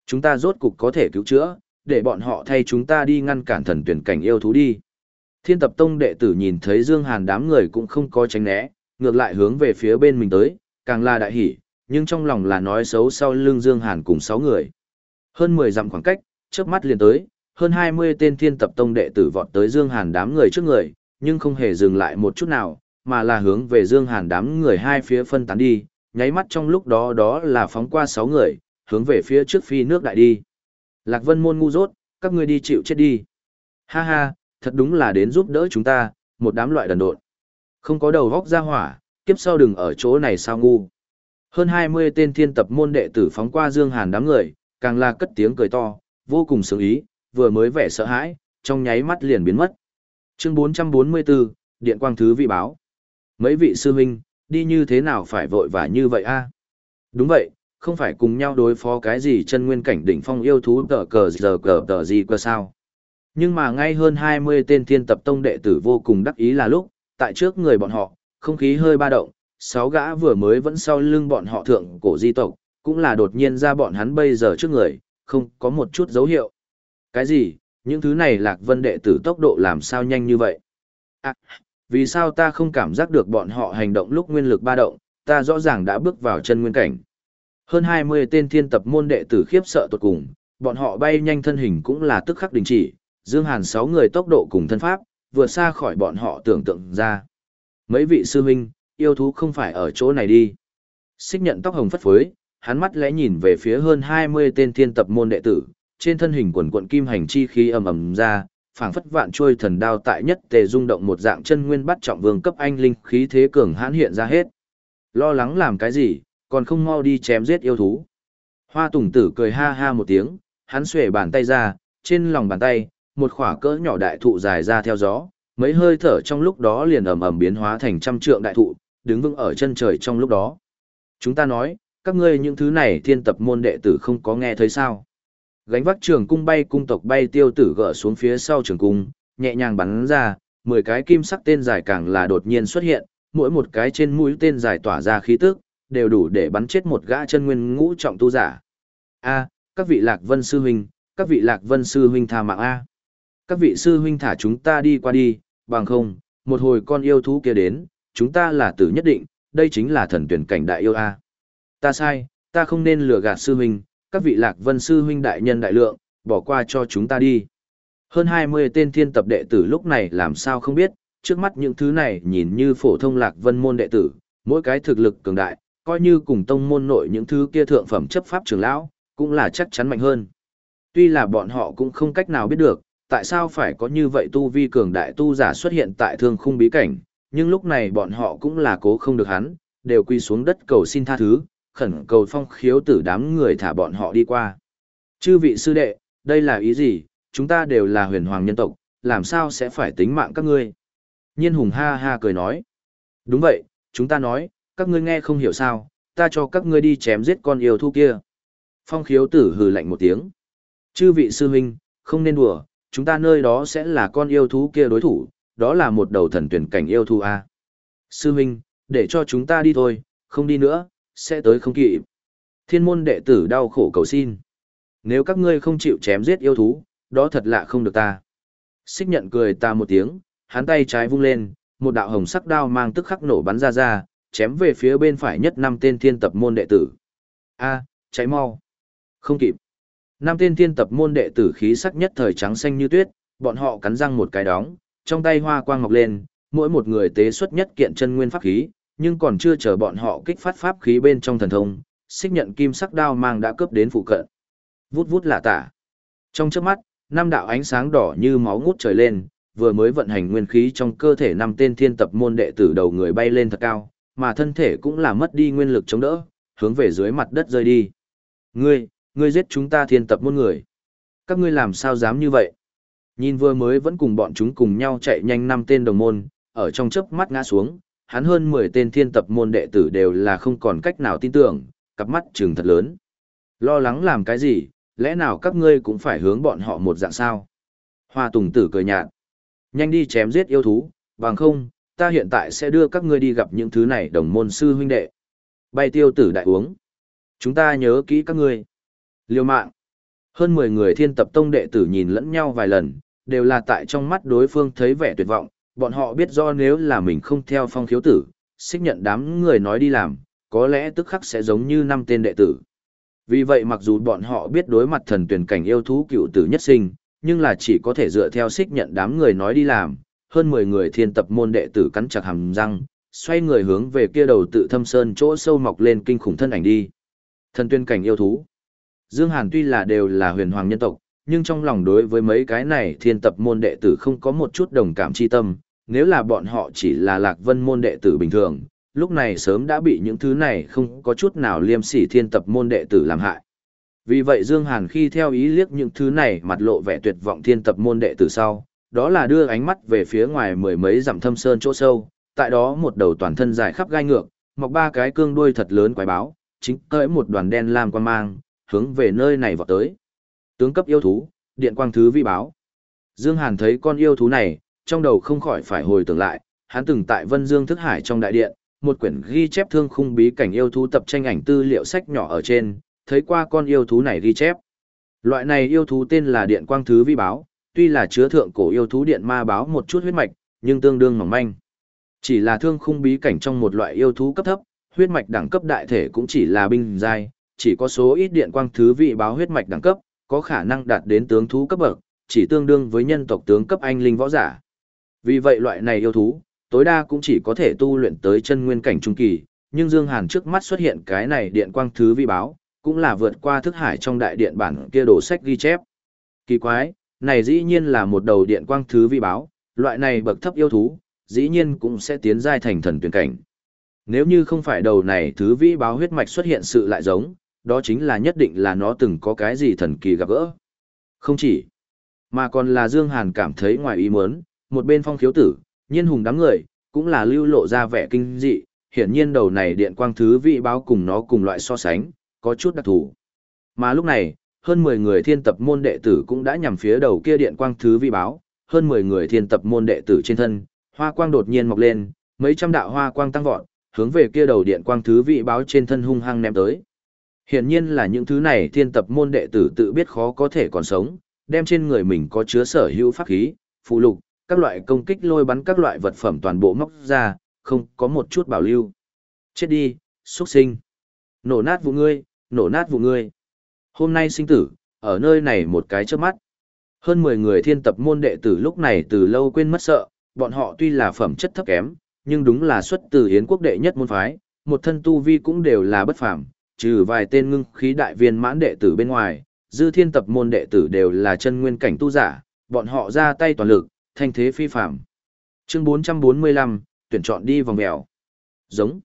Chúng ta rốt cục có thể cứu chữa, để bọn họ thay chúng ta đi ngăn cản thần tuyển cảnh yêu thú đi. Thiên tập tông đệ tử nhìn thấy Dương Hàn đám người cũng không có tránh né, ngược lại hướng về phía bên mình tới, càng là đại hỉ, nhưng trong lòng là nói xấu sau lưng Dương Hàn cùng sáu người. Hơn 10 dặm khoảng cách, trước mắt liền tới, hơn 20 tên thiên tập tông đệ tử vọt tới Dương Hàn đám người trước người, nhưng không hề dừng lại một chút nào, mà là hướng về Dương Hàn đám người hai phía phân tán đi, nháy mắt trong lúc đó đó là phóng qua 6 người, hướng về phía trước phi nước đại đi. Lạc Vân môn ngu dốt, các ngươi đi chịu chết đi. Ha ha, thật đúng là đến giúp đỡ chúng ta, một đám loại đần độn. Không có đầu vóc ra hỏa, kiếp sau đừng ở chỗ này sao ngu. Hơn 20 tên thiên tập môn đệ tử phóng qua Dương Hàn đám người, càng là cất tiếng cười to, vô cùng sướng ý, vừa mới vẻ sợ hãi, trong nháy mắt liền biến mất. Chương 444, Điện quang thứ vị báo. Mấy vị sư huynh, đi như thế nào phải vội vã như vậy a? Đúng vậy, không phải cùng nhau đối phó cái gì chân nguyên cảnh đỉnh phong yêu thú tờ cờ giờ cờ tờ gì cơ sao. Nhưng mà ngay hơn 20 tên thiên tập tông đệ tử vô cùng đắc ý là lúc, tại trước người bọn họ, không khí hơi ba động, sáu gã vừa mới vẫn sau lưng bọn họ thượng cổ di tộc, cũng là đột nhiên ra bọn hắn bây giờ trước người, không có một chút dấu hiệu. Cái gì, những thứ này lạc vân đệ tử tốc độ làm sao nhanh như vậy? À, vì sao ta không cảm giác được bọn họ hành động lúc nguyên lực ba động, ta rõ ràng đã bước vào chân nguyên cảnh. Hơn 20 tên thiên tập môn đệ tử khiếp sợ tột cùng, bọn họ bay nhanh thân hình cũng là tức khắc đình chỉ, Dương Hàn 6 người tốc độ cùng thân pháp, vượt xa khỏi bọn họ tưởng tượng ra. Mấy vị sư huynh, yêu thú không phải ở chỗ này đi. Xích nhận tóc hồng phất phới, hắn mắt lẽ nhìn về phía hơn 20 tên thiên tập môn đệ tử, trên thân hình quần quận kim hành chi khí ầm ầm ra, phảng phất vạn trôi thần đao tại nhất tề rung động một dạng chân nguyên bắt trọng vương cấp anh linh khí thế cường hãn hiện ra hết. Lo lắng làm cái gì, còn không mau đi chém giết yêu thú. Hoa Tùng Tử cười ha ha một tiếng, hắn xuề bàn tay ra, trên lòng bàn tay, một khỏa cỡ nhỏ đại thụ dài ra theo gió, mấy hơi thở trong lúc đó liền ầm ầm biến hóa thành trăm trượng đại thụ, đứng vững ở chân trời trong lúc đó. Chúng ta nói, các ngươi những thứ này thiên tập môn đệ tử không có nghe thấy sao? Gánh vác trường cung bay cung tộc bay tiêu tử gỡ xuống phía sau trường cung, nhẹ nhàng bắn ra, 10 cái kim sắc tên dài càng là đột nhiên xuất hiện, mỗi một cái trên mũi tên dài tỏa ra khí tức, đều đủ để bắn chết một gã chân nguyên ngũ trọng tu giả. A, các vị Lạc Vân sư huynh, các vị Lạc Vân sư huynh tha mạng a. Các vị sư huynh thả chúng ta đi qua đi, bằng không, một hồi con yêu thú kia đến, chúng ta là tử nhất định, đây chính là thần tuyển cảnh đại yêu a. Ta sai, ta không nên lừa gạt sư huynh, các vị Lạc Vân sư huynh đại nhân đại lượng, bỏ qua cho chúng ta đi. Hơn 20 tên thiên tập đệ tử lúc này làm sao không biết, trước mắt những thứ này nhìn như phổ thông Lạc Vân môn đệ tử, mỗi cái thực lực cường đại, coi như cùng tông môn nội những thứ kia thượng phẩm chấp pháp trưởng lão, cũng là chắc chắn mạnh hơn. Tuy là bọn họ cũng không cách nào biết được, tại sao phải có như vậy tu vi cường đại tu giả xuất hiện tại thương khung bí cảnh, nhưng lúc này bọn họ cũng là cố không được hắn, đều quy xuống đất cầu xin tha thứ, khẩn cầu phong khiếu tử đám người thả bọn họ đi qua. Chư vị sư đệ, đây là ý gì, chúng ta đều là huyền hoàng nhân tộc, làm sao sẽ phải tính mạng các ngươi? Nhiên hùng ha ha cười nói. Đúng vậy, chúng ta nói, các ngươi nghe không hiểu sao, ta cho các ngươi đi chém giết con yêu thú kia. Phong khiếu tử hừ lạnh một tiếng. Chư vị sư huynh, không nên đùa, chúng ta nơi đó sẽ là con yêu thú kia đối thủ, đó là một đầu thần tuyển cảnh yêu thú A. Sư huynh, để cho chúng ta đi thôi, không đi nữa, sẽ tới không kịp. Thiên môn đệ tử đau khổ cầu xin. Nếu các ngươi không chịu chém giết yêu thú, đó thật lạ không được ta. Xích nhận cười ta một tiếng, hắn tay trái vung lên, một đạo hồng sắc đao mang tức khắc nổ bắn ra ra, chém về phía bên phải nhất năm tên thiên tập môn đệ tử. A, cháy mau. Không kịp. Năm tên thiên tập môn đệ tử khí sắc nhất thời trắng xanh như tuyết, bọn họ cắn răng một cái đóng, trong tay hoa quang ngọc lên, mỗi một người tế xuất nhất kiện chân nguyên pháp khí, nhưng còn chưa chờ bọn họ kích phát pháp khí bên trong thần thông, xích nhận kim sắc đao mang đã cướp đến phụ cận. Vút vút lạ tả. Trong chớp mắt, năm đạo ánh sáng đỏ như máu ngút trời lên, vừa mới vận hành nguyên khí trong cơ thể năm tên thiên tập môn đệ tử đầu người bay lên thật cao, mà thân thể cũng là mất đi nguyên lực chống đỡ, hướng về dưới mặt đất rơi đi. Ngươi, ngươi giết chúng ta thiên tập môn người. Các ngươi làm sao dám như vậy? Nhìn vừa mới vẫn cùng bọn chúng cùng nhau chạy nhanh năm tên đồng môn, ở trong chớp mắt ngã xuống, hắn hơn 10 tên thiên tập môn đệ tử đều là không còn cách nào tin tưởng, cặp mắt trừng thật lớn. Lo lắng làm cái gì, lẽ nào các ngươi cũng phải hướng bọn họ một dạng sao? Hoa Tùng Tử cười nhạt. Nhanh đi chém giết yêu thú, bằng không, ta hiện tại sẽ đưa các ngươi đi gặp những thứ này đồng môn sư huynh đệ. Bay tiêu tử đại uống. Chúng ta nhớ kỹ các ngươi. Liêu mạng. Hơn 10 người thiên tập tông đệ tử nhìn lẫn nhau vài lần, đều là tại trong mắt đối phương thấy vẻ tuyệt vọng, bọn họ biết do nếu là mình không theo phong khiếu tử, xích nhận đám người nói đi làm, có lẽ tức khắc sẽ giống như năm tên đệ tử. Vì vậy mặc dù bọn họ biết đối mặt thần tuyển cảnh yêu thú cựu tử nhất sinh, nhưng là chỉ có thể dựa theo xích nhận đám người nói đi làm, hơn 10 người thiên tập môn đệ tử cắn chặt hàm răng, xoay người hướng về kia đầu tự thâm sơn chỗ sâu mọc lên kinh khủng thân ảnh đi. Thần tuyên cảnh yêu thú. Dương Hàn tuy là đều là huyền hoàng nhân tộc, nhưng trong lòng đối với mấy cái này thiên tập môn đệ tử không có một chút đồng cảm chi tâm, nếu là bọn họ chỉ là lạc vân môn đệ tử bình thường, lúc này sớm đã bị những thứ này không có chút nào liêm sỉ thiên tập môn đệ tử làm hại. Vì vậy Dương Hàn khi theo ý liếc những thứ này mặt lộ vẻ tuyệt vọng thiên tập môn đệ tử sau, đó là đưa ánh mắt về phía ngoài mười mấy dặm thâm sơn chỗ sâu, tại đó một đầu toàn thân dài khắp gai ngược, mọc ba cái cương đuôi thật lớn quái báo, chính cởi một đoàn đen lam quan mang, hướng về nơi này vọt tới. Tướng cấp yêu thú, điện quang thứ vi báo. Dương Hàn thấy con yêu thú này, trong đầu không khỏi phải hồi tưởng lại, hắn từng tại Vân Dương Thức Hải trong đại điện, một quyển ghi chép thương khung bí cảnh yêu thú tập tranh ảnh tư liệu sách nhỏ ở trên, thấy qua con yêu thú này ghi chép. Loại này yêu thú tên là điện quang thứ vi báo, tuy là chứa thượng cổ yêu thú điện ma báo một chút huyết mạch, nhưng tương đương mỏng manh. Chỉ là thương khung bí cảnh trong một loại yêu thú cấp thấp, huyết mạch đẳng cấp đại thể cũng chỉ là binh giai, chỉ có số ít điện quang thứ vị báo huyết mạch đẳng cấp, có khả năng đạt đến tướng thú cấp bậc, chỉ tương đương với nhân tộc tướng cấp anh linh võ giả. Vì vậy loại này yêu thú, tối đa cũng chỉ có thể tu luyện tới chân nguyên cảnh trung kỳ, nhưng Dương Hàn trước mắt xuất hiện cái này điện quang thứ vi báo, cũng là vượt qua thức hải trong đại điện bản kia đồ sách ghi chép. Kỳ quái, này dĩ nhiên là một đầu điện quang thứ vi báo, loại này bậc thấp yêu thú, dĩ nhiên cũng sẽ tiến giai thành thần tuyển cảnh. Nếu như không phải đầu này thứ vi báo huyết mạch xuất hiện sự lại giống, đó chính là nhất định là nó từng có cái gì thần kỳ gặp gỡ. Không chỉ, mà còn là Dương Hàn cảm thấy ngoài ý muốn, một bên phong khiếu tử, nhiên hùng đám người, cũng là lưu lộ ra vẻ kinh dị, hiển nhiên đầu này điện quang thứ vị báo cùng nó cùng loại so sánh, có chút đặc thù. Mà lúc này, hơn 10 người thiên tập môn đệ tử cũng đã nhằm phía đầu kia điện quang thứ vị báo, hơn 10 người thiên tập môn đệ tử trên thân, hoa quang đột nhiên mọc lên, mấy trăm đạo hoa quang tăng vọt, hướng về kia đầu điện quang thứ vị báo trên thân hung hăng ném tới. Hiển nhiên là những thứ này thiên tập môn đệ tử tự biết khó có thể còn sống, đem trên người mình có chứa sở hữu pháp khí, phụ lục, các loại công kích lôi bắn các loại vật phẩm toàn bộ móc ra, không có một chút bảo lưu. Chết đi, xuất sinh. Nổ nát vụ ngươi, nổ nát vụ ngươi. Hôm nay sinh tử, ở nơi này một cái trước mắt. Hơn 10 người thiên tập môn đệ tử lúc này từ lâu quên mất sợ, bọn họ tuy là phẩm chất thấp kém, nhưng đúng là xuất từ hiến quốc đệ nhất môn phái, một thân tu vi cũng đều là bất phàm, trừ vài tên ngưng khí đại viên mãn đệ tử bên ngoài, dư thiên tập môn đệ tử đều là chân nguyên cảnh tu giả, bọn họ ra tay toàn lực, thanh thế phi phạm. Chương 445, tuyển chọn đi vòng mèo. Giống.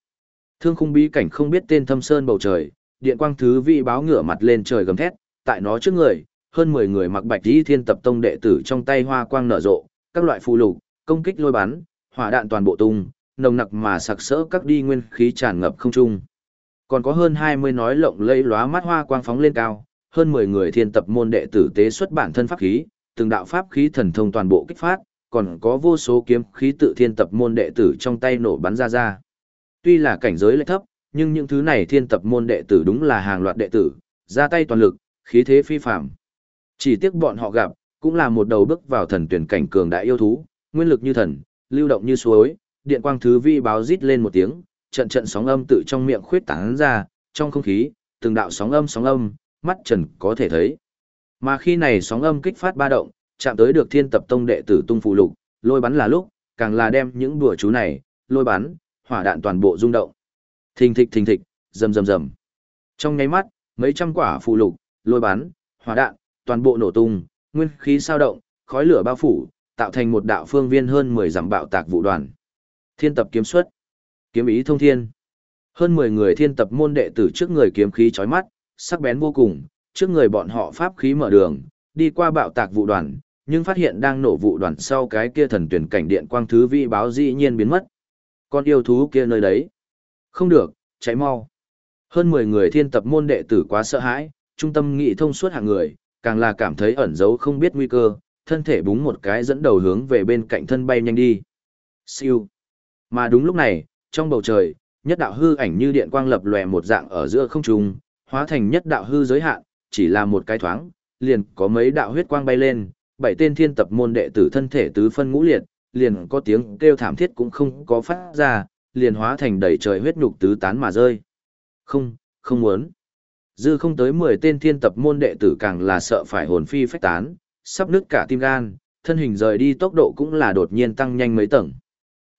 Thương khung bí cảnh không biết tên thâm sơn bầu trời, điện quang thứ vị báo ngửa mặt lên trời gầm thét, tại nó trước người, hơn 10 người mặc bạch y thiên tập tông đệ tử trong tay hoa quang nở rộ, các loại phù lục, công kích lôi bắn, hỏa đạn toàn bộ tung, nồng nặc mà sặc sỡ các đi nguyên khí tràn ngập không trung. Còn có hơn 20 nói lộng lẫy lóa mắt hoa quang phóng lên cao, hơn 10 người thiên tập môn đệ tử tế xuất bản thân pháp khí, từng đạo pháp khí thần thông toàn bộ kích phát, còn có vô số kiếm khí tự thiên tập môn đệ tử trong tay nổ bắn ra ra. Tuy là cảnh giới lại thấp, nhưng những thứ này thiên tập môn đệ tử đúng là hàng loạt đệ tử, ra tay toàn lực, khí thế phi phàm. Chỉ tiếc bọn họ gặp, cũng là một đầu bước vào thần tuyển cảnh cường đại yêu thú, nguyên lực như thần, lưu động như suối, điện quang thứ vi báo rít lên một tiếng, trận trận sóng âm tự trong miệng khuyết tán ra, trong không khí, từng đạo sóng âm sóng âm, mắt trần có thể thấy. Mà khi này sóng âm kích phát ba động, chạm tới được thiên tập tông đệ tử tung phù lục, lôi bắn là lúc, càng là đem những đùa chú này, lôi bắn, hỏa đạn toàn bộ rung động. Thình thịch thình thịch, rầm rầm rầm. Trong nháy mắt, mấy trăm quả phù lục, lôi bắn, hỏa đạn, toàn bộ nổ tung, nguyên khí sao động, khói lửa bao phủ, tạo thành một đạo phương viên hơn 10 dặm bạo tạc vụ đoàn. Thiên tập kiếm xuất, kiếm ý thông thiên. Hơn 10 người thiên tập môn đệ tử trước người kiếm khí chói mắt, sắc bén vô cùng, trước người bọn họ pháp khí mở đường, đi qua bạo tạc vụ đoàn, nhưng phát hiện đang nổ vụ đoàn sau cái kia thần tuyển cảnh điện quang thứ vi báo dĩ nhiên biến mất. Con yêu thú kia nơi đấy. Không được, cháy mau. Hơn 10 người thiên tập môn đệ tử quá sợ hãi, trung tâm nghị thông suốt hàng người, càng là cảm thấy ẩn giấu không biết nguy cơ, thân thể búng một cái dẫn đầu hướng về bên cạnh thân bay nhanh đi. Siêu. Mà đúng lúc này, trong bầu trời, nhất đạo hư ảnh như điện quang lập lòe một dạng ở giữa không trung, hóa thành nhất đạo hư giới hạn, chỉ là một cái thoáng, liền có mấy đạo huyết quang bay lên, bảy tên thiên tập môn đệ tử thân thể tứ phân ngũ liệt, liền có tiếng kêu thảm thiết cũng không có phát ra, liền hóa thành đầy trời huyết nhục tứ tán mà rơi. Không, không muốn. Dư không tới 10 tên thiên tập môn đệ tử càng là sợ phải hồn phi phách tán, sắp nứt cả tim gan, thân hình rời đi tốc độ cũng là đột nhiên tăng nhanh mấy tầng.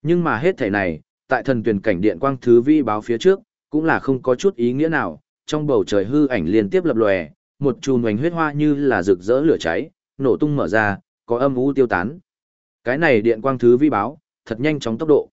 Nhưng mà hết thể này, tại thần tuyển cảnh điện quang thứ vi báo phía trước, cũng là không có chút ý nghĩa nào, trong bầu trời hư ảnh liên tiếp lập lòe, một chùm hoành huyết hoa như là rực rỡ lửa cháy, nổ tung mở ra, có âm u tiêu tán. Cái này điện quang thứ vi báo, thật nhanh chóng tốc độ.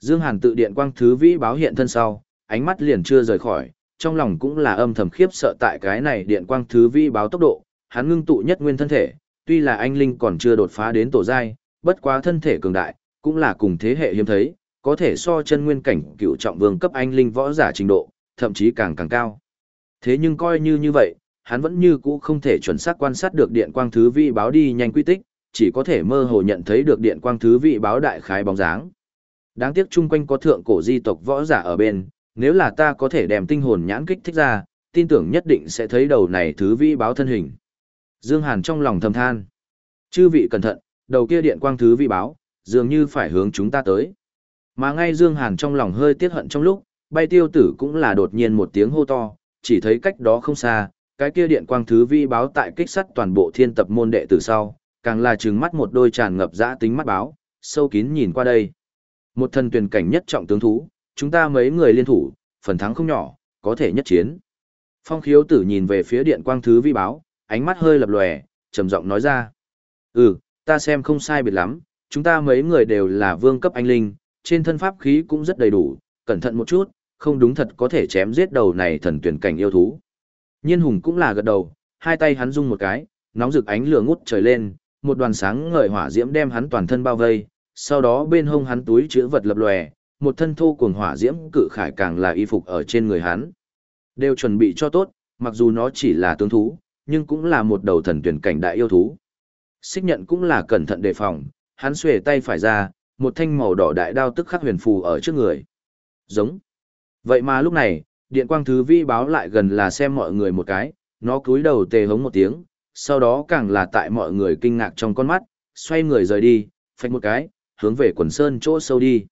Dương Hàn tự điện quang thứ vi báo hiện thân sau, ánh mắt liền chưa rời khỏi, trong lòng cũng là âm thầm khiếp sợ tại cái này điện quang thứ vi báo tốc độ, hắn ngưng tụ nhất nguyên thân thể, tuy là anh linh còn chưa đột phá đến tổ giai, bất quá thân thể cường đại, cũng là cùng thế hệ hiếm thấy, có thể so chân nguyên cảnh cựu trọng vương cấp anh linh võ giả trình độ, thậm chí càng càng cao. Thế nhưng coi như như vậy, hắn vẫn như cũ không thể chuẩn xác quan sát được điện quang thứ vị báo đi nhanh quy tích, chỉ có thể mơ hồ nhận thấy được điện quang thứ vị báo đại khái bóng dáng. Đáng tiếc chung quanh có thượng cổ di tộc võ giả ở bên, nếu là ta có thể đem tinh hồn nhãn kích thích ra, tin tưởng nhất định sẽ thấy đầu này thứ vị báo thân hình. Dương Hàn trong lòng thầm than. Chư vị cẩn thận, đầu kia điện quang thứ vị báo, dường như phải hướng chúng ta tới. Mà ngay Dương Hàn trong lòng hơi tiếc hận trong lúc, bay tiêu tử cũng là đột nhiên một tiếng hô to, chỉ thấy cách đó không xa, cái kia điện quang thứ vi báo tại kích sắt toàn bộ thiên tập môn đệ từ sau, càng là trừng mắt một đôi tràn ngập dã tính mắt báo, sâu kín nhìn qua đây. Một thần tuyển cảnh nhất trọng tướng thú, chúng ta mấy người liên thủ, phần thắng không nhỏ, có thể nhất chiến. Phong khiếu tử nhìn về phía điện quang thứ vi báo, ánh mắt hơi lập lòe, trầm giọng nói ra. Ừ, ta xem không sai biệt lắm, chúng ta mấy người đều là vương cấp anh linh, trên thân pháp khí cũng rất đầy đủ, cẩn thận một chút, không đúng thật có thể chém giết đầu này thần tuyển cảnh yêu thú. Nhiên hùng cũng là gật đầu, hai tay hắn rung một cái, nóng rực ánh lửa ngút trời lên, một đoàn sáng ngời hỏa diễm đem hắn toàn thân bao vây, sau đó bên hông hắn túi chứa vật lập lòe, một thân thô cuồng hỏa diễm cự khải càng là y phục ở trên người hắn. Đều chuẩn bị cho tốt, mặc dù nó chỉ là tướng thú, nhưng cũng là một đầu thần tuyển cảnh đại yêu thú. Xích nhận cũng là cẩn thận đề phòng, hắn xuề tay phải ra, một thanh màu đỏ đại đao tức khắc huyền phù ở trước người. Giống. Vậy mà lúc này, điện quang thứ vi báo lại gần là xem mọi người một cái, nó cúi đầu tề hống một tiếng, sau đó càng là tại mọi người kinh ngạc trong con mắt, xoay người rời đi, phanh một cái, hướng về quần sơn chỗ sâu đi.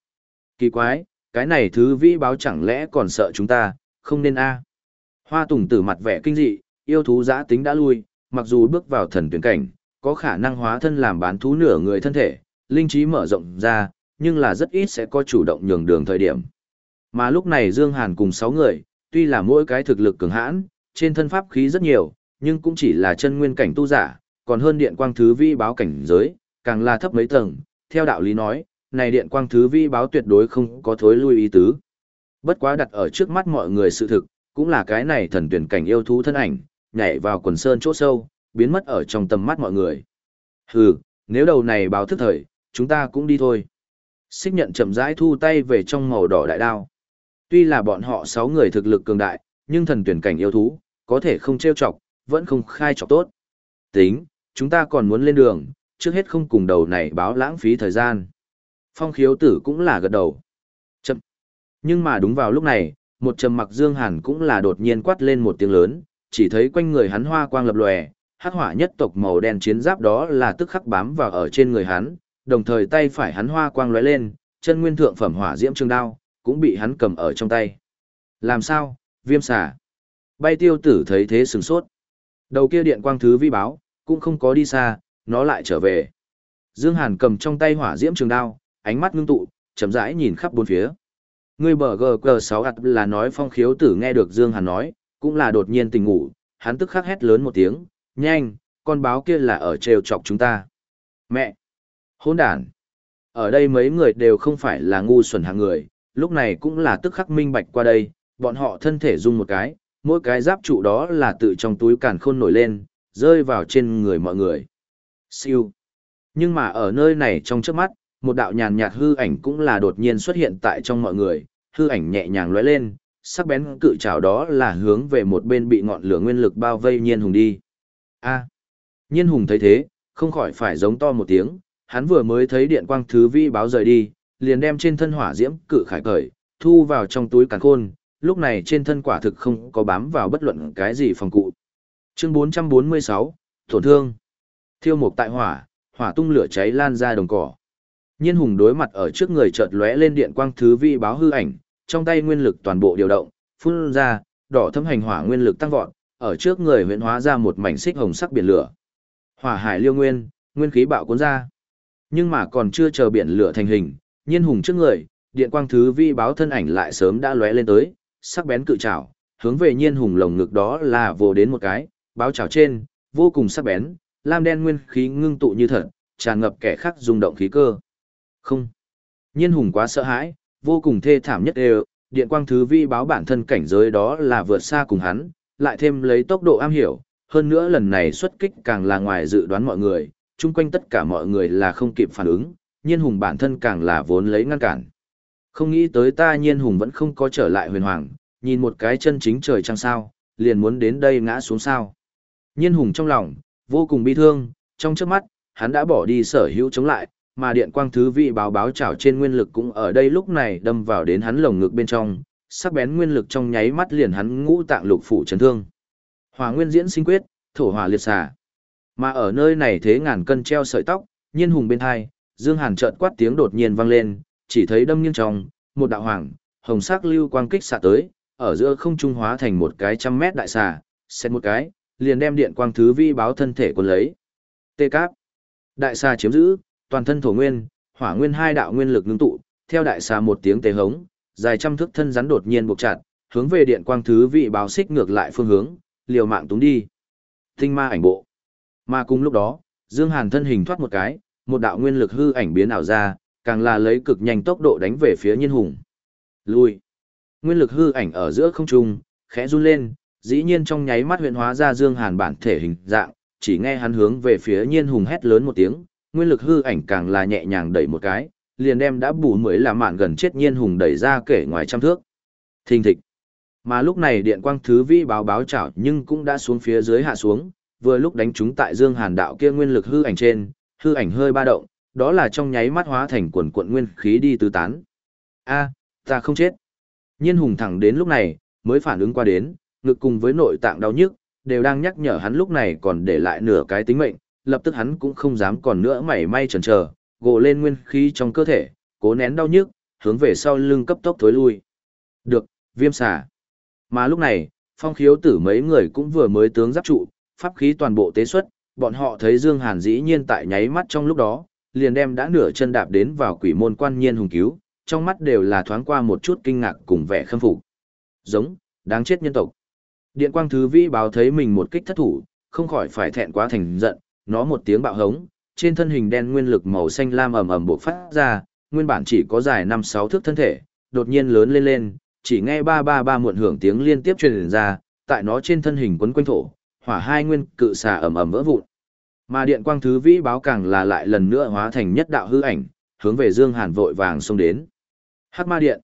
Kỳ quái, cái này thứ vi báo chẳng lẽ còn sợ chúng ta, không nên a Hoa tùng tử mặt vẻ kinh dị, yêu thú giã tính đã lui, mặc dù bước vào thần tuyển cảnh, có khả năng hóa thân làm bán thú nửa người thân thể, linh trí mở rộng ra, nhưng là rất ít sẽ có chủ động nhường đường thời điểm. Mà lúc này Dương Hàn cùng 6 người, tuy là mỗi cái thực lực cường hãn, trên thân pháp khí rất nhiều, nhưng cũng chỉ là chân nguyên cảnh tu giả, còn hơn điện quang thứ vi báo cảnh giới, càng là thấp mấy tầng, theo đạo lý nói, này điện quang thứ vi báo tuyệt đối không có thối lui ý tứ. Bất quá đặt ở trước mắt mọi người sự thực, cũng là cái này thần tuyển cảnh yêu thú thân ảnh, nhảy vào quần sơn chỗ sâu, biến mất ở trong tầm mắt mọi người. Hừ, nếu đầu này báo thức thời, chúng ta cũng đi thôi. Xích nhận chậm rãi thu tay về trong màu đỏ đại đao. Tuy là bọn họ sáu người thực lực cường đại, nhưng thần tuyển cảnh yêu thú, có thể không trêu chọc, vẫn không khai chọc tốt. Tính, chúng ta còn muốn lên đường, trước hết không cùng đầu này báo lãng phí thời gian. Phong khiếu tử cũng là gật đầu. Chậm. Nhưng mà đúng vào lúc này, một trầm mặc dương hàn cũng là đột nhiên quát lên một tiếng lớn, chỉ thấy quanh người hắn hoa quang lập lòe, hắc hỏa nhất tộc màu đen chiến giáp đó là tức khắc bám vào ở trên người hắn, đồng thời tay phải hắn hoa quang lóe lên, chân nguyên thượng phẩm hỏa diễm trường đao cũng bị hắn cầm ở trong tay. Làm sao? Viêm xà. Bay tiêu tử thấy thế sừng sốt. Đầu kia điện quang thứ vi báo, cũng không có đi xa, nó lại trở về. Dương Hàn cầm trong tay hỏa diễm trường đao, ánh mắt ngưng tụ, chậm rãi nhìn khắp bốn phía. Người bờ GQ6 ạt là nói phong khiếu tử nghe được Dương Hàn nói, cũng là đột nhiên tỉnh ngủ, hắn tức khắc hét lớn một tiếng, nhanh, con báo kia là ở trêu chọc chúng ta. Mẹ! Hỗn đàn! Ở đây mấy người đều không phải là ngu xuẩn hạng người, lúc này cũng là tức khắc minh bạch qua đây, bọn họ thân thể rung một cái, mỗi cái giáp trụ đó là tự trong túi càn khôn nổi lên, rơi vào trên người mọi người. Siêu. Nhưng mà ở nơi này trong trước mắt, một đạo nhàn nhạt hư ảnh cũng là đột nhiên xuất hiện tại trong mọi người, hư ảnh nhẹ nhàng lóe lên, sắc bén cự trảo đó là hướng về một bên bị ngọn lửa nguyên lực bao vây nhiên hùng đi. A. Nhiên hùng thấy thế, không khỏi phải giống to một tiếng, hắn vừa mới thấy điện quang thứ vi báo rời đi, liền đem trên thân hỏa diễm cự khải cởi, thu vào trong túi càn khôn, lúc này trên thân quả thực không có bám vào bất luận cái gì phòng cụ. Chương 446, tổn thương. Thiêu mục tại hỏa, hỏa tung lửa cháy lan ra đồng cỏ. Nhiên hùng đối mặt ở trước người chợt lóe lên điện quang thứ vi báo hư ảnh, trong tay nguyên lực toàn bộ điều động, phun ra, đỏ thâm hành hỏa nguyên lực tăng vọt, ở trước người huyễn hóa ra một mảnh xích hồng sắc biển lửa. Hỏa hải liêu nguyên, nguyên khí bạo cuốn ra. Nhưng mà còn chưa chờ biển lửa thành hình, nhiên hùng trước người, điện quang thứ vi báo thân ảnh lại sớm đã lóe lên tới, sắc bén cự trảo, hướng về nhiên hùng lồng ngực đó là vồ đến một cái, báo trảo trên, vô cùng sắc bén, lam đen nguyên khí ngưng tụ như thật, tràn ngập kẻ khác rung động khí cơ. Không. Nhiên hùng quá sợ hãi, vô cùng thê thảm nhất đều, điện quang thứ vi báo bản thân cảnh giới đó là vượt xa cùng hắn, lại thêm lấy tốc độ am hiểu, hơn nữa lần này xuất kích càng là ngoài dự đoán mọi người, chung quanh tất cả mọi người là không kịp phản ứng, nhiên hùng bản thân càng là vốn lấy ngăn cản. Không nghĩ tới ta nhiên hùng vẫn không có trở lại huyền hoàng, nhìn một cái chân chính trời trăng sao, liền muốn đến đây ngã xuống sao. Nhiên hùng trong lòng, vô cùng bi thương, trong trước mắt, hắn đã bỏ đi sở hữu chống lại, mà điện quang thứ vị báo báo trảo trên nguyên lực cũng ở đây lúc này đâm vào đến hắn lồng ngực bên trong, sắc bén nguyên lực trong nháy mắt liền hắn ngũ tạng lục phủ chấn thương. Hỏa nguyên diễn sinh quyết, thổ hỏa liệt xà. Mà ở nơi này thế ngàn cân treo sợi tóc, nhiên hùng bên hai, Dương Hàn chợt quát tiếng đột nhiên vang lên, chỉ thấy đâm nghiêng trong, một đạo hoàng, hồng sắc lưu quang kích xạ tới, ở giữa không trung hóa thành một cái trăm mét đại xà, xét một cái, liền đem điện quang thứ vi báo thân thể cuốn lấy. Tê cáp. Đại xà chiếm giữ, toàn thân thổ nguyên, hỏa nguyên hai đạo nguyên lực ngưng tụ, theo đại xà một tiếng tê hống, dài trăm thước thân rắn đột nhiên buộc chặt, hướng về điện quang thứ vị báo xích ngược lại phương hướng, liều mạng túng đi. Tinh ma ảnh bộ. Mà cùng lúc đó, Dương Hàn thân hình thoát một cái, một đạo nguyên lực hư ảnh biến ảo ra, càng là lấy cực nhanh tốc độ đánh về phía Nhiên Hùng. Lui. Nguyên lực hư ảnh ở giữa không trung, khẽ run lên, dĩ nhiên trong nháy mắt huyện hóa ra Dương Hàn bản thể hình dạng, chỉ nghe hắn hướng về phía Nhiên Hùng hét lớn một tiếng, nguyên lực hư ảnh càng là nhẹ nhàng đẩy một cái, liền đem đã bù mới là mạn gần chết Nhiên Hùng đẩy ra kể ngoài trăm thước. Thình thịch. Mà lúc này điện quang thứ vi báo báo chảo nhưng cũng đã xuống phía dưới hạ xuống, vừa lúc đánh trúng tại Dương Hàn đạo kia nguyên lực hư ảnh trên, hư ảnh hơi ba động, đó là trong nháy mắt hóa thành quần cuộn nguyên khí đi tứ tán. A, ta không chết. Nhiên hùng thẳng đến lúc này, mới phản ứng qua đến, ngực cùng với nội tạng đau nhức, đều đang nhắc nhở hắn lúc này còn để lại nửa cái tính mệnh, lập tức hắn cũng không dám còn nữa mảy may chần chờ, gồ lên nguyên khí trong cơ thể, cố nén đau nhức, hướng về sau lưng cấp tốc thối lui. Được, viêm xà. Mà lúc này, phong khiếu tử mấy người cũng vừa mới tướng giáp trụ, pháp khí toàn bộ tế xuất, bọn họ thấy Dương Hàn dĩ nhiên tại nháy mắt trong lúc đó, liền đem đã nửa chân đạp đến vào quỷ môn quan nhiên hùng cứu, trong mắt đều là thoáng qua một chút kinh ngạc cùng vẻ khâm phục. Giống, đáng chết nhân tộc. Điện quang thứ vĩ báo thấy mình một kích thất thủ, không khỏi phải thẹn quá thành giận, nó một tiếng bạo hống, trên thân hình đen nguyên lực màu xanh lam ầm ầm bộc phát ra, nguyên bản chỉ có dài 5-6 thước thân thể, đột nhiên lớn lên lên, chỉ nghe ba ba ba muộn hưởng tiếng liên tiếp truyền ra, tại nó trên thân hình quấn quanh thổ, hỏa hai nguyên cự xà ầm ầm vỡ vụn. Mà điện quang thứ vĩ báo càng là lại lần nữa hóa thành nhất đạo hư ảnh, hướng về Dương Hàn vội vàng xông đến. Hắc ma điện.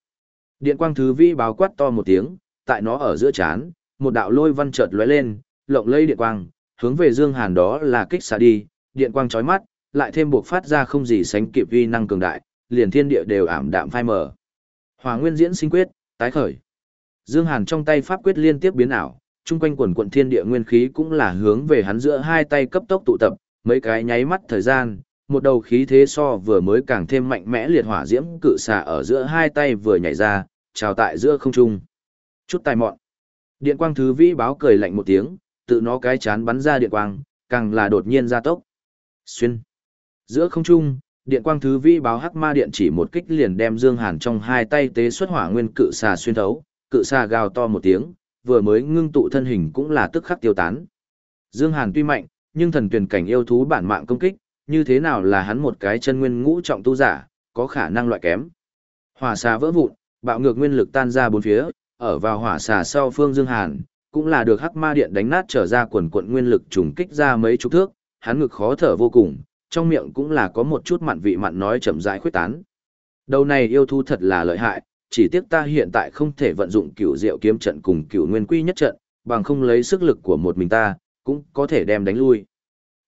Điện quang thứ vĩ báo quát to một tiếng, tại nó ở giữa chán, một đạo lôi văn chợt lóe lên, lộng lây điện quang, hướng về Dương Hàn đó là kích xạ đi, điện quang chói mắt, lại thêm buộc phát ra không gì sánh kịp uy năng cường đại, liền thiên địa đều ảm đạm phai mờ. Hỏa Nguyên diễn sinh quyết, tái khởi. Dương Hàn trong tay pháp quyết liên tiếp biến ảo, chung quanh quần quận thiên địa nguyên khí cũng là hướng về hắn giữa hai tay cấp tốc tụ tập, mấy cái nháy mắt thời gian, một đầu khí thế so vừa mới càng thêm mạnh mẽ liệt hỏa diễm cự xà ở giữa hai tay vừa nhảy ra, trào tại giữa không trung. Chút tài mọn. Điện quang thứ vĩ báo cười lạnh một tiếng, tự nó cái chán bắn ra điện quang, càng là đột nhiên gia tốc. Xuyên. Giữa không trung, điện quang thứ vĩ báo hắc ma điện chỉ một kích liền đem Dương Hàn trong hai tay tế xuất hỏa nguyên cự xà xuyên thấu, cự xà gào to một tiếng, vừa mới ngưng tụ thân hình cũng là tức khắc tiêu tán. Dương Hàn tuy mạnh, nhưng thần tuyển cảnh yêu thú bản mạng công kích, như thế nào là hắn một cái chân nguyên ngũ trọng tu giả, có khả năng loại kém. Hỏa xà vỡ vụn, bạo ngược nguyên lực tan ra bốn phía, ở vào hỏa xà sau phương Dương Hàn, cũng là được hắc ma điện đánh nát trở ra quần quận nguyên lực trùng kích ra mấy chục thước, hắn ngực khó thở vô cùng, trong miệng cũng là có một chút mặn vị mặn nói chậm rãi khuyết tán. Đầu này yêu thú thật là lợi hại, chỉ tiếc ta hiện tại không thể vận dụng cửu diệu kiếm trận cùng cửu nguyên quy nhất trận, bằng không lấy sức lực của một mình ta, cũng có thể đem đánh lui.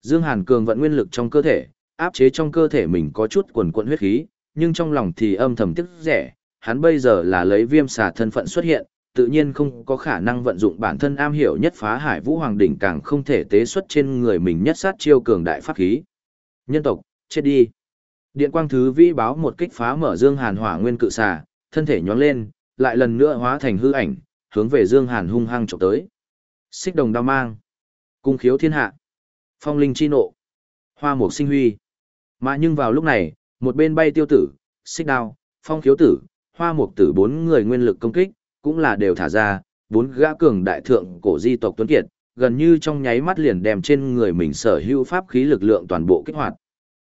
Dương Hàn cường vận nguyên lực trong cơ thể, áp chế trong cơ thể mình có chút quần quận huyết khí, nhưng trong lòng thì âm thầm tiếc rẻ, hắn bây giờ là lấy viêm xà thân phận xuất hiện, tự nhiên không có khả năng vận dụng bản thân am hiểu nhất phá hải vũ hoàng đỉnh càng không thể tế xuất trên người mình nhất sát chiêu cường đại pháp khí. Nhân tộc, chết đi. Điện quang thứ vĩ báo một kích phá mở Dương Hàn hỏa nguyên cự xà, thân thể nhón lên, lại lần nữa hóa thành hư ảnh, hướng về Dương Hàn hung hăng chụp tới. Xích đồng đao mang, cung khiếu thiên hạ, phong linh chi nộ, hoa mục sinh huy. Mà nhưng vào lúc này, một bên bay tiêu tử, xích đao, phong khiếu tử, hoa mục tử bốn người nguyên lực công kích, cũng là đều thả ra, bốn gã cường đại thượng cổ di tộc tuấn kiệt, gần như trong nháy mắt liền đem trên người mình sở hữu pháp khí lực lượng toàn bộ kích hoạt.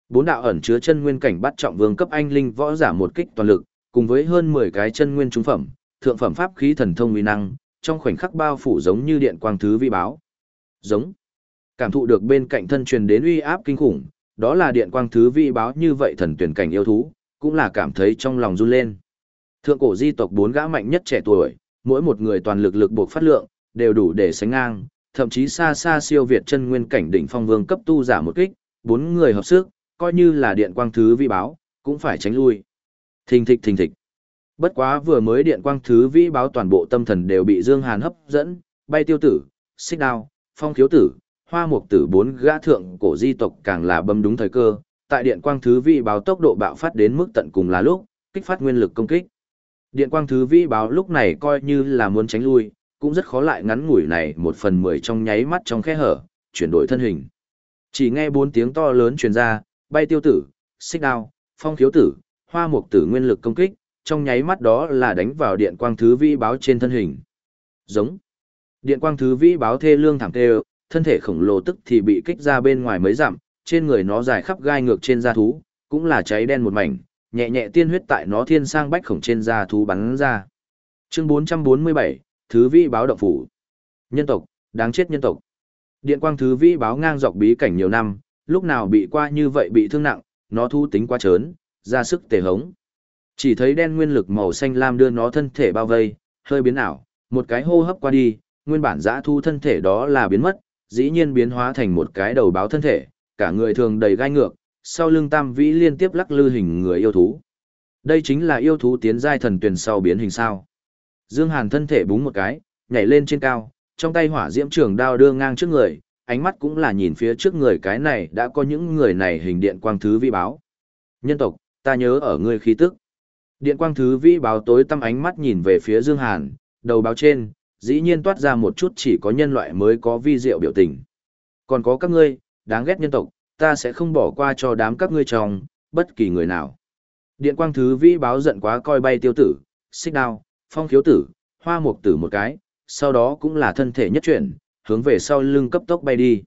Bốn đạo ẩn chứa chân nguyên cảnh bắt trọng vương cấp anh linh võ giả một kích toàn lực, cùng với hơn 10 cái chân nguyên trung phẩm, thượng phẩm pháp khí thần thông uy năng, trong khoảnh khắc bao phủ giống như điện quang thứ vi báo. Giống. Cảm thụ được bên cạnh thân truyền đến uy áp kinh khủng, đó là điện quang thứ vi báo như vậy thần tuyển cảnh yêu thú, cũng là cảm thấy trong lòng run lên. Thượng cổ di tộc bốn gã mạnh nhất trẻ tuổi, mỗi một người toàn lực lực buộc phát lượng, đều đủ để sánh ngang, thậm chí xa xa siêu việt chân nguyên cảnh đỉnh phong vương cấp tu giả một kích, bốn người hợp sức, coi như là điện quang thứ vi báo, cũng phải tránh lui. Thình thịch thình thịch. Bất quá vừa mới điện quang thứ vĩ báo toàn bộ tâm thần đều bị Dương Hàn hấp dẫn, bay tiêu tử, xích đao, phong khiếu tử, hoa mục tử bốn gã thượng cổ di tộc càng là bấm đúng thời cơ. Tại điện quang thứ vĩ báo tốc độ bạo phát đến mức tận cùng là lúc, kích phát nguyên lực công kích. Điện quang thứ vĩ báo lúc này coi như là muốn tránh lui, cũng rất khó lại ngắn ngủi này một phần mười trong nháy mắt trong khe hở, chuyển đổi thân hình. Chỉ nghe bốn tiếng to lớn truyền ra, bay tiêu tử, xích đao, phong khiếu tử, hoa mục tử nguyên lực công kích, trong nháy mắt đó là đánh vào điện quang thứ vĩ báo trên thân hình. Giống. Điện quang thứ vĩ báo thê lương thẳng tê, thân thể khổng lồ tức thì bị kích ra bên ngoài mấy dặm, trên người nó dài khắp gai ngược trên da thú, cũng là cháy đen một mảnh, nhẹ nhẹ tiên huyết tại nó thiên sang bách khổng trên da thú bắn ra. Chương 447, Thứ vĩ báo động phủ. Nhân tộc, đáng chết nhân tộc. Điện quang thứ vĩ báo ngang dọc bí cảnh nhiều năm, lúc nào bị qua như vậy bị thương nặng, nó thu tính quá trớn, ra sức tề hống. Chỉ thấy đen nguyên lực màu xanh lam đưa nó thân thể bao vây, hơi biến ảo, một cái hô hấp qua đi, nguyên bản dã thu thân thể đó là biến mất, dĩ nhiên biến hóa thành một cái đầu báo thân thể, cả người thường đầy gai ngược, sau lưng tam vĩ liên tiếp lắc lư hình người yêu thú. Đây chính là yêu thú tiến giai thần tuyển sau biến hình sao. Dương Hàn thân thể búng một cái, nhảy lên trên cao, trong tay hỏa diễm trường đao đưa ngang trước người, ánh mắt cũng là nhìn phía trước người cái này đã có những người này hình điện quang thứ vi báo. Nhân tộc, ta nhớ ở ngươi khí tức. Điện quang thứ vĩ báo tối tăm ánh mắt nhìn về phía Dương Hàn, đầu báo trên, dĩ nhiên toát ra một chút chỉ có nhân loại mới có vi diệu biểu tình. Còn có các ngươi, đáng ghét nhân tộc, ta sẽ không bỏ qua cho đám các ngươi trong, bất kỳ người nào. Điện quang thứ vĩ báo giận quá coi bay tiêu tử, xích đao, phong khiếu tử, hoa mục tử một cái, sau đó cũng là thân thể nhất chuyển, hướng về sau lưng cấp tốc bay đi.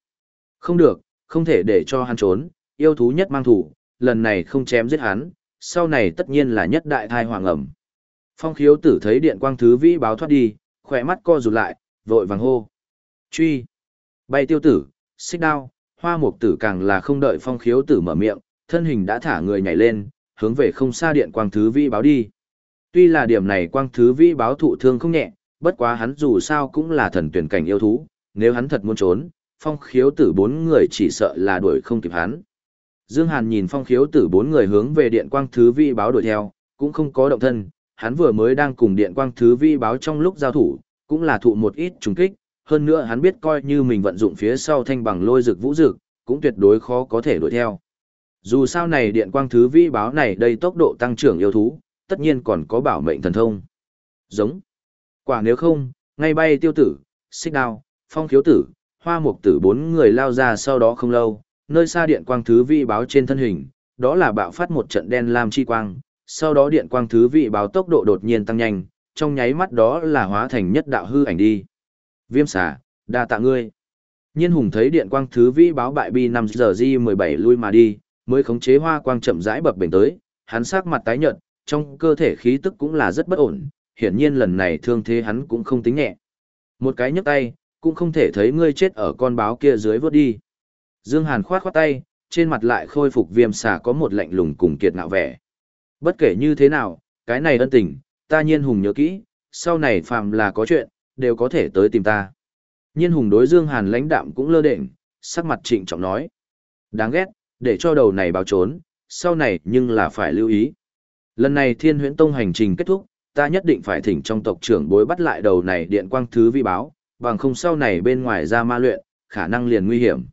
Không được, không thể để cho hắn trốn, yêu thú nhất mang thủ, lần này không chém giết hắn, sau này tất nhiên là nhất đại thai hoàng ẩm. Phong khiếu tử thấy điện quang thứ vĩ báo thoát đi, khỏe mắt co rụt lại, vội vàng hô. Truy! Bay tiêu tử, xích đao, hoa mục tử càng là không đợi phong khiếu tử mở miệng, thân hình đã thả người nhảy lên, hướng về không xa điện quang thứ vĩ báo đi. Tuy là điểm này quang thứ vĩ báo thụ thương không nhẹ, bất quá hắn dù sao cũng là thần tuyển cảnh yêu thú, nếu hắn thật muốn trốn, phong khiếu tử bốn người chỉ sợ là đuổi không kịp hắn. Dương Hàn nhìn phong khiếu tử bốn người hướng về điện quang thứ Vi báo đuổi theo, cũng không có động thân, hắn vừa mới đang cùng điện quang thứ Vi báo trong lúc giao thủ, cũng là thụ một ít trùng kích, hơn nữa hắn biết coi như mình vận dụng phía sau thanh bằng lôi dược vũ dược, cũng tuyệt đối khó có thể đuổi theo. Dù sao này điện quang thứ Vi báo này đây tốc độ tăng trưởng yêu thú, tất nhiên còn có bảo mệnh thần thông. Giống. Quả nếu không, ngay bay tiêu tử, xích đao, phong khiếu tử, hoa mục tử bốn người lao ra sau đó không lâu, nơi xa điện quang thứ vị báo trên thân hình, đó là bạo phát một trận đen lam chi quang, sau đó điện quang thứ vị báo tốc độ đột nhiên tăng nhanh, trong nháy mắt đó là hóa thành nhất đạo hư ảnh đi. Viêm xà, đa tạ ngươi. Nhiên hùng thấy điện quang thứ vĩ báo bại bi 5 giờ di 17 lui mà đi, mới khống chế hoa quang chậm rãi bập bềnh tới, hắn sắc mặt tái nhợt, trong cơ thể khí tức cũng là rất bất ổn, hiển nhiên lần này thương thế hắn cũng không tính nhẹ. Một cái nhấc tay, cũng không thể thấy ngươi chết ở con báo kia dưới vớt đi. Dương Hàn khoát khoát tay, trên mặt lại khôi phục viêm xà có một lạnh lùng cùng kiệt ngạo vẻ. Bất kể như thế nào, cái này ân tình, ta nhiên hùng nhớ kỹ, sau này phàm là có chuyện, đều có thể tới tìm ta. Nhiên hùng đối Dương Hàn lãnh đạm cũng lơ đễnh, sắc mặt trịnh trọng nói. Đáng ghét, để cho đầu này báo trốn, sau này nhưng là phải lưu ý. Lần này thiên huyễn tông hành trình kết thúc, ta nhất định phải thỉnh trong tộc trưởng bối bắt lại đầu này điện quang thứ vi báo, bằng không sau này bên ngoài ra ma luyện, khả năng liền nguy hiểm.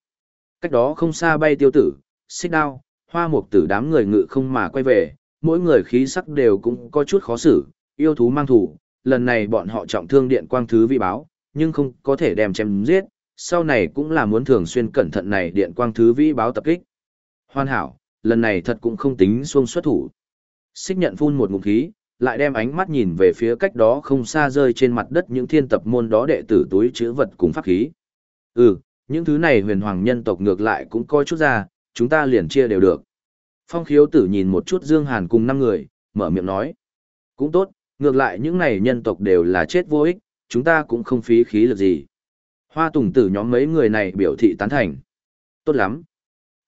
Cách đó không xa bay tiêu tử, xích đao, hoa mục tử đám người ngự không mà quay về, mỗi người khí sắc đều cũng có chút khó xử, yêu thú mang thủ, lần này bọn họ trọng thương điện quang thứ vi báo, nhưng không có thể đem chém giết, sau này cũng là muốn thường xuyên cẩn thận này điện quang thứ vi báo tập kích. Hoàn hảo, lần này thật cũng không tính xuông xuất thủ. Xích nhận phun một ngụm khí, lại đem ánh mắt nhìn về phía cách đó không xa rơi trên mặt đất những thiên tập môn đó đệ tử túi chữ vật cùng pháp khí. Ừ, những thứ này huyền hoàng nhân tộc ngược lại cũng coi chút ra, chúng ta liền chia đều được. Phong khiếu tử nhìn một chút Dương Hàn cùng năm người, mở miệng nói. Cũng tốt, ngược lại những này nhân tộc đều là chết vô ích, chúng ta cũng không phí khí lực gì. Hoa tùng tử nhóm mấy người này biểu thị tán thành. Tốt lắm.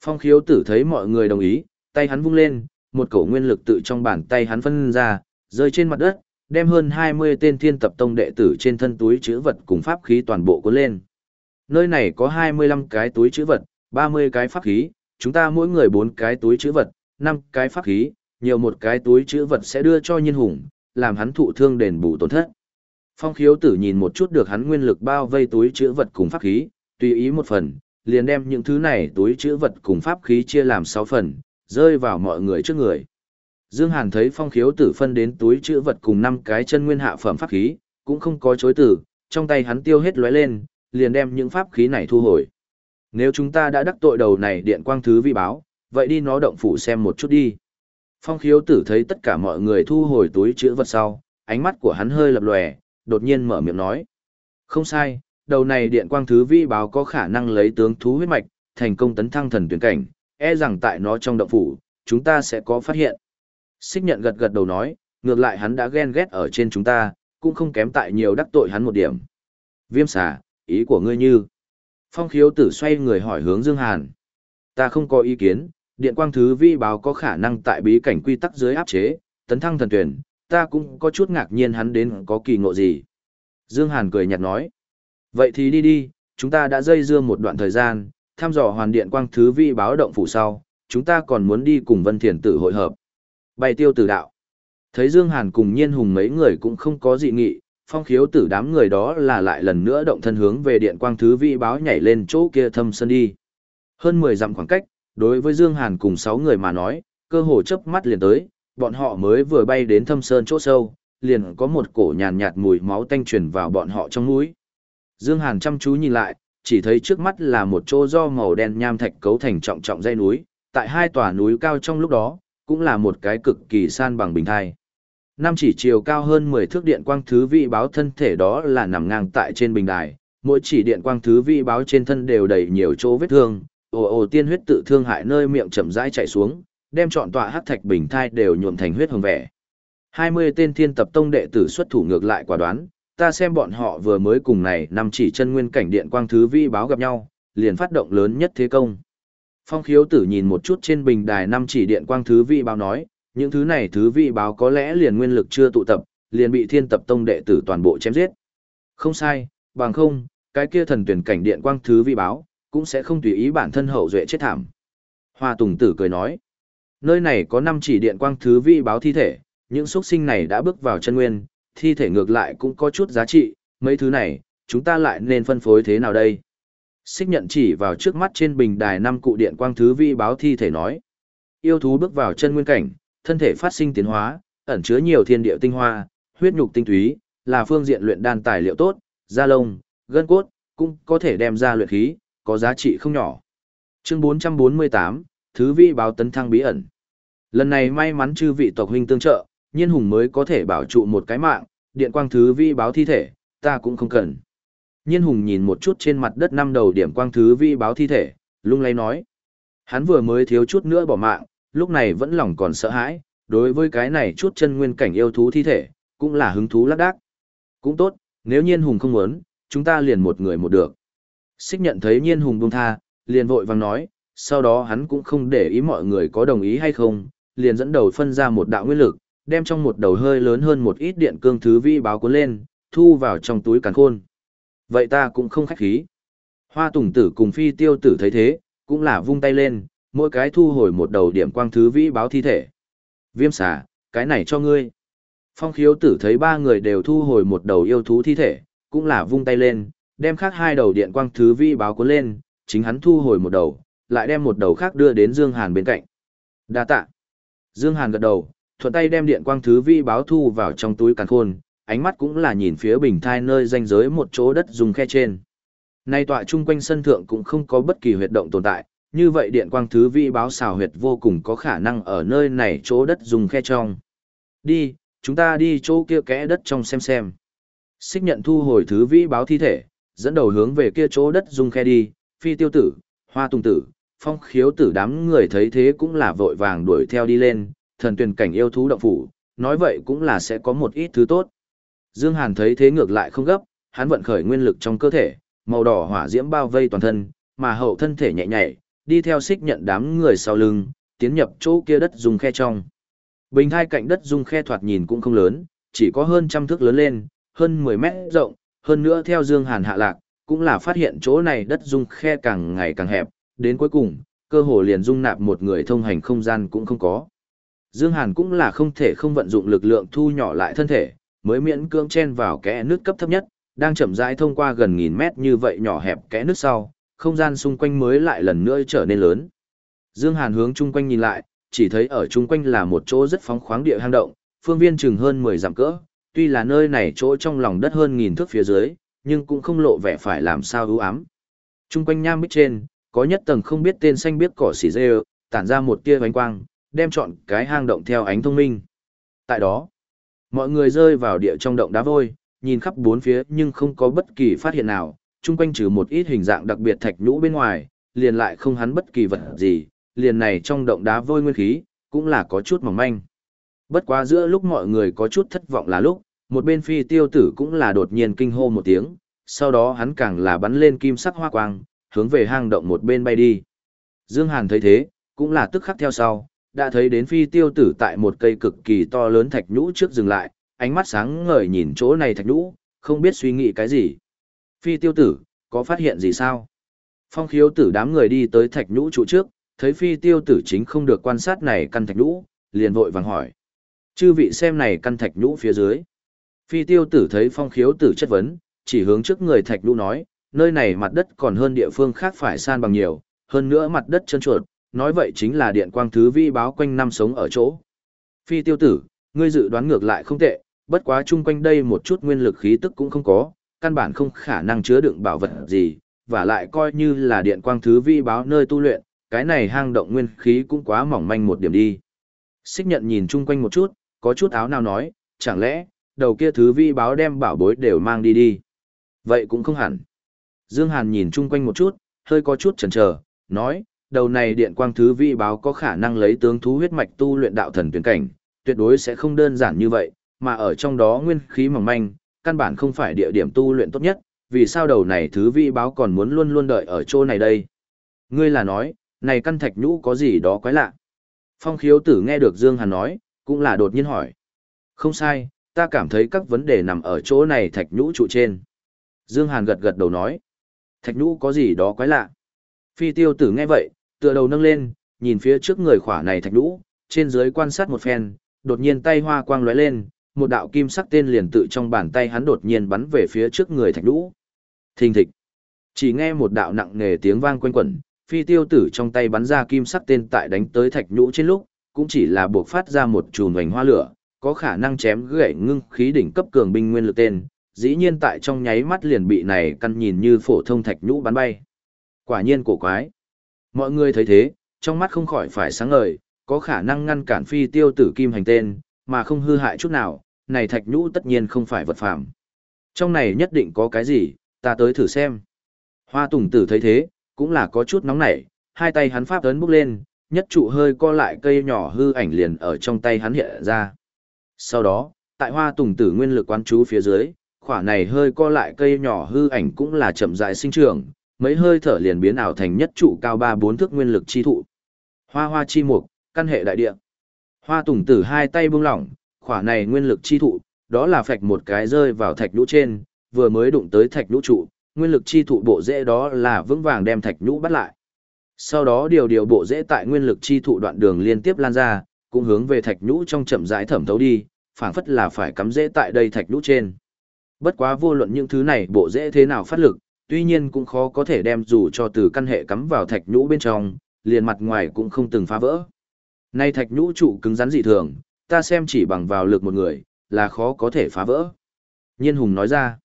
Phong khiếu tử thấy mọi người đồng ý, tay hắn vung lên, một cổ nguyên lực tự trong bàn tay hắn phân ra, rơi trên mặt đất, đem hơn 20 tên thiên tập tông đệ tử trên thân túi chữ vật cùng pháp khí toàn bộ cuốn lên. Nơi này có 25 cái túi chữ vật, 30 cái pháp khí, chúng ta mỗi người 4 cái túi chữ vật, 5 cái pháp khí, nhiều một cái túi chữ vật sẽ đưa cho nhiên hùng, làm hắn thụ thương đền bù tổn thất. Phong khiếu tử nhìn một chút được hắn nguyên lực bao vây túi chữ vật cùng pháp khí, tùy ý một phần, liền đem những thứ này túi chữ vật cùng pháp khí chia làm 6 phần, rơi vào mọi người trước người. Dương Hàn thấy phong khiếu tử phân đến túi chữ vật cùng năm cái chân nguyên hạ phẩm pháp khí, cũng không có chối từ, trong tay hắn tiêu hết lóe lên, liền đem những pháp khí này thu hồi. Nếu chúng ta đã đắc tội đầu này điện quang thứ vi báo, vậy đi nó động phủ xem một chút đi. Phong khiếu tử thấy tất cả mọi người thu hồi túi chữ vật sau, ánh mắt của hắn hơi lập lòe, đột nhiên mở miệng nói. Không sai, đầu này điện quang thứ vi báo có khả năng lấy tướng thú huyết mạch, thành công tấn thăng thần tuyển cảnh, e rằng tại nó trong động phủ, chúng ta sẽ có phát hiện. Xích nhận gật gật đầu nói, ngược lại hắn đã ghen ghét ở trên chúng ta, cũng không kém tại nhiều đắc tội hắn một điểm. Viêm xà, ý của ngươi như. Phong khiếu tử xoay người hỏi hướng Dương Hàn. Ta không có ý kiến, điện quang thứ vi báo có khả năng tại bí cảnh quy tắc dưới áp chế, tấn thăng thần tuyển, ta cũng có chút ngạc nhiên hắn đến có kỳ ngộ gì. Dương Hàn cười nhạt nói. Vậy thì đi đi, chúng ta đã dây dưa một đoạn thời gian, thăm dò hoàn điện quang thứ vi báo động phủ sau, chúng ta còn muốn đi cùng Vân Thiền tử hội hợp. Bày tiêu tử đạo. Thấy Dương Hàn cùng nhiên hùng mấy người cũng không có dị nghị, phong khiếu tử đám người đó là lại lần nữa động thân hướng về điện quang thứ vị báo nhảy lên chỗ kia thâm sân đi. Hơn 10 dặm khoảng cách, đối với Dương Hàn cùng 6 người mà nói, cơ hồ chớp mắt liền tới, bọn họ mới vừa bay đến thâm sơn chỗ sâu, liền có một cổ nhàn nhạt mùi máu tanh truyền vào bọn họ trong mũi. Dương Hàn chăm chú nhìn lại, chỉ thấy trước mắt là một chỗ do màu đen nham thạch cấu thành trọng trọng dãy núi, tại hai tòa núi cao trong lúc đó, cũng là một cái cực kỳ san bằng bình thai. Năm chỉ chiều cao hơn 10 thước điện quang thứ vị báo thân thể đó là nằm ngang tại trên bình đài, mỗi chỉ điện quang thứ vị báo trên thân đều đầy nhiều chỗ vết thương, ồ ồ tiên huyết tự thương hại nơi miệng chậm rãi chảy xuống, đem trọn tọa hắc thạch bình thai đều nhuộm thành huyết hồng vẻ. 20 tên thiên tập tông đệ tử xuất thủ ngược lại quả đoán, ta xem bọn họ vừa mới cùng này năm chỉ chân nguyên cảnh điện quang thứ vi báo gặp nhau, liền phát động lớn nhất thế công. Phong khiếu tử nhìn một chút trên bình đài năm chỉ điện quang thứ vi báo nói, những thứ này thứ vị báo có lẽ liền nguyên lực chưa tụ tập, liền bị thiên tập tông đệ tử toàn bộ chém giết. Không sai, bằng không, cái kia thần tuyển cảnh điện quang thứ vị báo, cũng sẽ không tùy ý bản thân hậu duệ chết thảm. Hoa Tùng Tử cười nói, nơi này có năm chỉ điện quang thứ vị báo thi thể, những xuất sinh này đã bước vào chân nguyên, thi thể ngược lại cũng có chút giá trị, mấy thứ này, chúng ta lại nên phân phối thế nào đây? Xích nhận chỉ vào trước mắt trên bình đài năm cụ điện quang thứ vị báo thi thể nói. Yêu thú bước vào chân nguyên cảnh, thân thể phát sinh tiến hóa, ẩn chứa nhiều thiên địa tinh hoa, huyết nhục tinh túy, là phương diện luyện đan tài liệu tốt, da lông, gân cốt, cũng có thể đem ra luyện khí, có giá trị không nhỏ. Chương 448, Thứ vi báo tấn thăng bí ẩn. Lần này may mắn chư vị tộc huynh tương trợ, nhiên hùng mới có thể bảo trụ một cái mạng, điện quang thứ vi báo thi thể, ta cũng không cần. Nhiên hùng nhìn một chút trên mặt đất năm đầu điểm quang thứ vi báo thi thể, lung lay nói. Hắn vừa mới thiếu chút nữa bỏ mạng, lúc này vẫn lòng còn sợ hãi, đối với cái này chút chân nguyên cảnh yêu thú thi thể, cũng là hứng thú lác đác. Cũng tốt, nếu nhiên hùng không muốn, chúng ta liền một người một được. Xích nhận thấy nhiên hùng buông tha, liền vội vàng nói, sau đó hắn cũng không để ý mọi người có đồng ý hay không, liền dẫn đầu phân ra một đạo nguyên lực, đem trong một đầu hơi lớn hơn một ít điện cương thứ vi báo cuốn lên, thu vào trong túi càn khôn. Vậy ta cũng không khách khí. Hoa tùng tử cùng phi tiêu tử thấy thế, cũng là vung tay lên, mỗi cái thu hồi một đầu điểm quang thứ vĩ báo thi thể. Viêm xà, cái này cho ngươi. Phong khiếu tử thấy ba người đều thu hồi một đầu yêu thú thi thể, cũng là vung tay lên, đem khác hai đầu điện quang thứ vĩ báo cuốn lên, chính hắn thu hồi một đầu, lại đem một đầu khác đưa đến Dương Hàn bên cạnh. Đa tạ. Dương Hàn gật đầu, thuận tay đem điện quang thứ vĩ báo thu vào trong túi càn khôn, ánh mắt cũng là nhìn phía bình thai nơi danh giới một chỗ đất dùng khe trên. Nay tọa chung quanh sân thượng cũng không có bất kỳ huyệt động tồn tại, như vậy điện quang thứ vi báo xào huyệt vô cùng có khả năng ở nơi này chỗ đất dùng khe trong. Đi, chúng ta đi chỗ kia kẽ đất trong xem xem. Xích nhận thu hồi thứ vi báo thi thể, dẫn đầu hướng về kia chỗ đất dùng khe đi, phi tiêu tử, hoa tùng tử, phong khiếu tử đám người thấy thế cũng là vội vàng đuổi theo đi lên, thần tuyển cảnh yêu thú động phủ, nói vậy cũng là sẽ có một ít thứ tốt. Dương Hàn thấy thế ngược lại không gấp, hắn vận khởi nguyên lực trong cơ thể, màu đỏ hỏa diễm bao vây toàn thân, mà hậu thân thể nhẹ nhảy, đi theo xích nhận đám người sau lưng, tiến nhập chỗ kia đất dùng khe trong. Bình thai cạnh đất dùng khe thoạt nhìn cũng không lớn, chỉ có hơn trăm thước lớn lên, hơn 10 mét rộng, hơn nữa theo Dương Hàn hạ lạc, cũng là phát hiện chỗ này đất dung khe càng ngày càng hẹp, đến cuối cùng, cơ hồ liền dung nạp một người thông hành không gian cũng không có. Dương Hàn cũng là không thể không vận dụng lực lượng thu nhỏ lại thân thể, mới miễn cưỡng chen vào kẽ nước cấp thấp nhất, đang chậm rãi thông qua gần nghìn mét như vậy nhỏ hẹp kẽ nước sau, không gian xung quanh mới lại lần nữa trở nên lớn. Dương Hàn hướng chung quanh nhìn lại, chỉ thấy ở chung quanh là một chỗ rất phóng khoáng địa hang động, phương viên chừng hơn 10 dặm cỡ, tuy là nơi này chỗ trong lòng đất hơn nghìn thước phía dưới, nhưng cũng không lộ vẻ phải làm sao ưu ám. Trung quanh nham bích trên, có nhất tầng không biết tên xanh biết cỏ xỉ rêu, tản ra một tia ánh quang, đem chọn cái hang động theo ánh thông minh. Tại đó, mọi người rơi vào địa trong động đá vôi, nhìn khắp bốn phía nhưng không có bất kỳ phát hiện nào, chung quanh trừ một ít hình dạng đặc biệt thạch nhũ bên ngoài, liền lại không hắn bất kỳ vật gì, liền này trong động đá vôi nguyên khí, cũng là có chút mỏng manh. Bất quá giữa lúc mọi người có chút thất vọng là lúc, một bên phi tiêu tử cũng là đột nhiên kinh hô một tiếng, sau đó hắn càng là bắn lên kim sắc hoa quang, hướng về hang động một bên bay đi. Dương Hàn thấy thế, cũng là tức khắc theo sau, đã thấy đến phi tiêu tử tại một cây cực kỳ to lớn thạch nhũ trước dừng lại, ánh mắt sáng ngời nhìn chỗ này thạch nhũ, không biết suy nghĩ cái gì. Phi tiêu tử, có phát hiện gì sao? Phong khiếu tử đám người đi tới thạch nhũ trụ trước, thấy phi tiêu tử chính không được quan sát này căn thạch nhũ, liền vội vàng hỏi. Chư vị xem này căn thạch nhũ phía dưới. Phi tiêu tử thấy phong khiếu tử chất vấn, chỉ hướng trước người thạch nhũ nói, nơi này mặt đất còn hơn địa phương khác phải san bằng nhiều, hơn nữa mặt đất chân chuột, nói vậy chính là điện quang thứ vi báo quanh năm sống ở chỗ. Phi tiêu tử, ngươi dự đoán ngược lại không tệ, bất quá chung quanh đây một chút nguyên lực khí tức cũng không có, căn bản không khả năng chứa đựng bảo vật gì, và lại coi như là điện quang thứ vi báo nơi tu luyện, cái này hang động nguyên khí cũng quá mỏng manh một điểm đi. Xích nhận nhìn chung quanh một chút, có chút áo nào nói, chẳng lẽ, đầu kia thứ vi báo đem bảo bối đều mang đi đi. Vậy cũng không hẳn. Dương Hàn nhìn chung quanh một chút, hơi có chút chần chờ, nói, đầu này điện quang thứ vi báo có khả năng lấy tướng thú huyết mạch tu luyện đạo thần tuyển cảnh, tuyệt đối sẽ không đơn giản như vậy, mà ở trong đó nguyên khí mỏng manh, căn bản không phải địa điểm tu luyện tốt nhất, vì sao đầu này thứ vi báo còn muốn luôn luôn đợi ở chỗ này đây? Ngươi là nói, này căn thạch nhũ có gì đó quái lạ. Phong khiếu tử nghe được Dương Hàn nói, cũng là đột nhiên hỏi. Không sai, ta cảm thấy các vấn đề nằm ở chỗ này thạch nhũ trụ trên. Dương Hàn gật gật đầu nói. Thạch nhũ có gì đó quái lạ. Phi tiêu tử nghe vậy, tựa đầu nâng lên, nhìn phía trước người khỏa này thạch nhũ, trên dưới quan sát một phen, đột nhiên tay hoa quang lóe lên, một đạo kim sắc tên liền tự trong bàn tay hắn đột nhiên bắn về phía trước người thạch nhũ. Thình thịch. Chỉ nghe một đạo nặng nề tiếng vang quanh quẩn, phi tiêu tử trong tay bắn ra kim sắc tên tại đánh tới thạch nhũ trên lúc, cũng chỉ là buộc phát ra một chùm vành hoa lửa, có khả năng chém gãy ngưng khí đỉnh cấp cường binh nguyên lực tên, dĩ nhiên tại trong nháy mắt liền bị này căn nhìn như phổ thông thạch nhũ bắn bay. Quả nhiên cổ quái. Mọi người thấy thế, trong mắt không khỏi phải sáng ngời, có khả năng ngăn cản phi tiêu tử kim hành tên, mà không hư hại chút nào, này thạch nhũ tất nhiên không phải vật phàm. Trong này nhất định có cái gì, ta tới thử xem. Hoa tùng tử thấy thế, cũng là có chút nóng nảy, hai tay hắn pháp ấn bốc lên, nhất trụ hơi co lại cây nhỏ hư ảnh liền ở trong tay hắn hiện ra. Sau đó, tại hoa tùng tử nguyên lực quán chú phía dưới, khỏa này hơi co lại cây nhỏ hư ảnh cũng là chậm rãi sinh trưởng, mấy hơi thở liền biến ảo thành nhất trụ cao ba bốn thước nguyên lực chi thụ. Hoa hoa chi mục, căn hệ đại địa. Hoa tùng tử hai tay buông lỏng, khỏa này nguyên lực chi thụ, đó là phạch một cái rơi vào thạch nhũ trên, vừa mới đụng tới thạch nhũ trụ, nguyên lực chi thụ bộ rễ đó là vững vàng đem thạch nhũ bắt lại. Sau đó điều điều bộ rễ tại nguyên lực chi thụ đoạn đường liên tiếp lan ra, cũng hướng về thạch nhũ trong chậm rãi thẩm thấu đi, phảng phất là phải cắm rễ tại đây thạch nhũ trên. Bất quá vô luận những thứ này bộ rễ thế nào phát lực, tuy nhiên cũng khó có thể đem dù cho từ căn hệ cắm vào thạch nhũ bên trong, liền mặt ngoài cũng không từng phá vỡ. Nay thạch nhũ trụ cứng rắn dị thường, ta xem chỉ bằng vào lực một người, là khó có thể phá vỡ. Nhiên Hùng nói ra,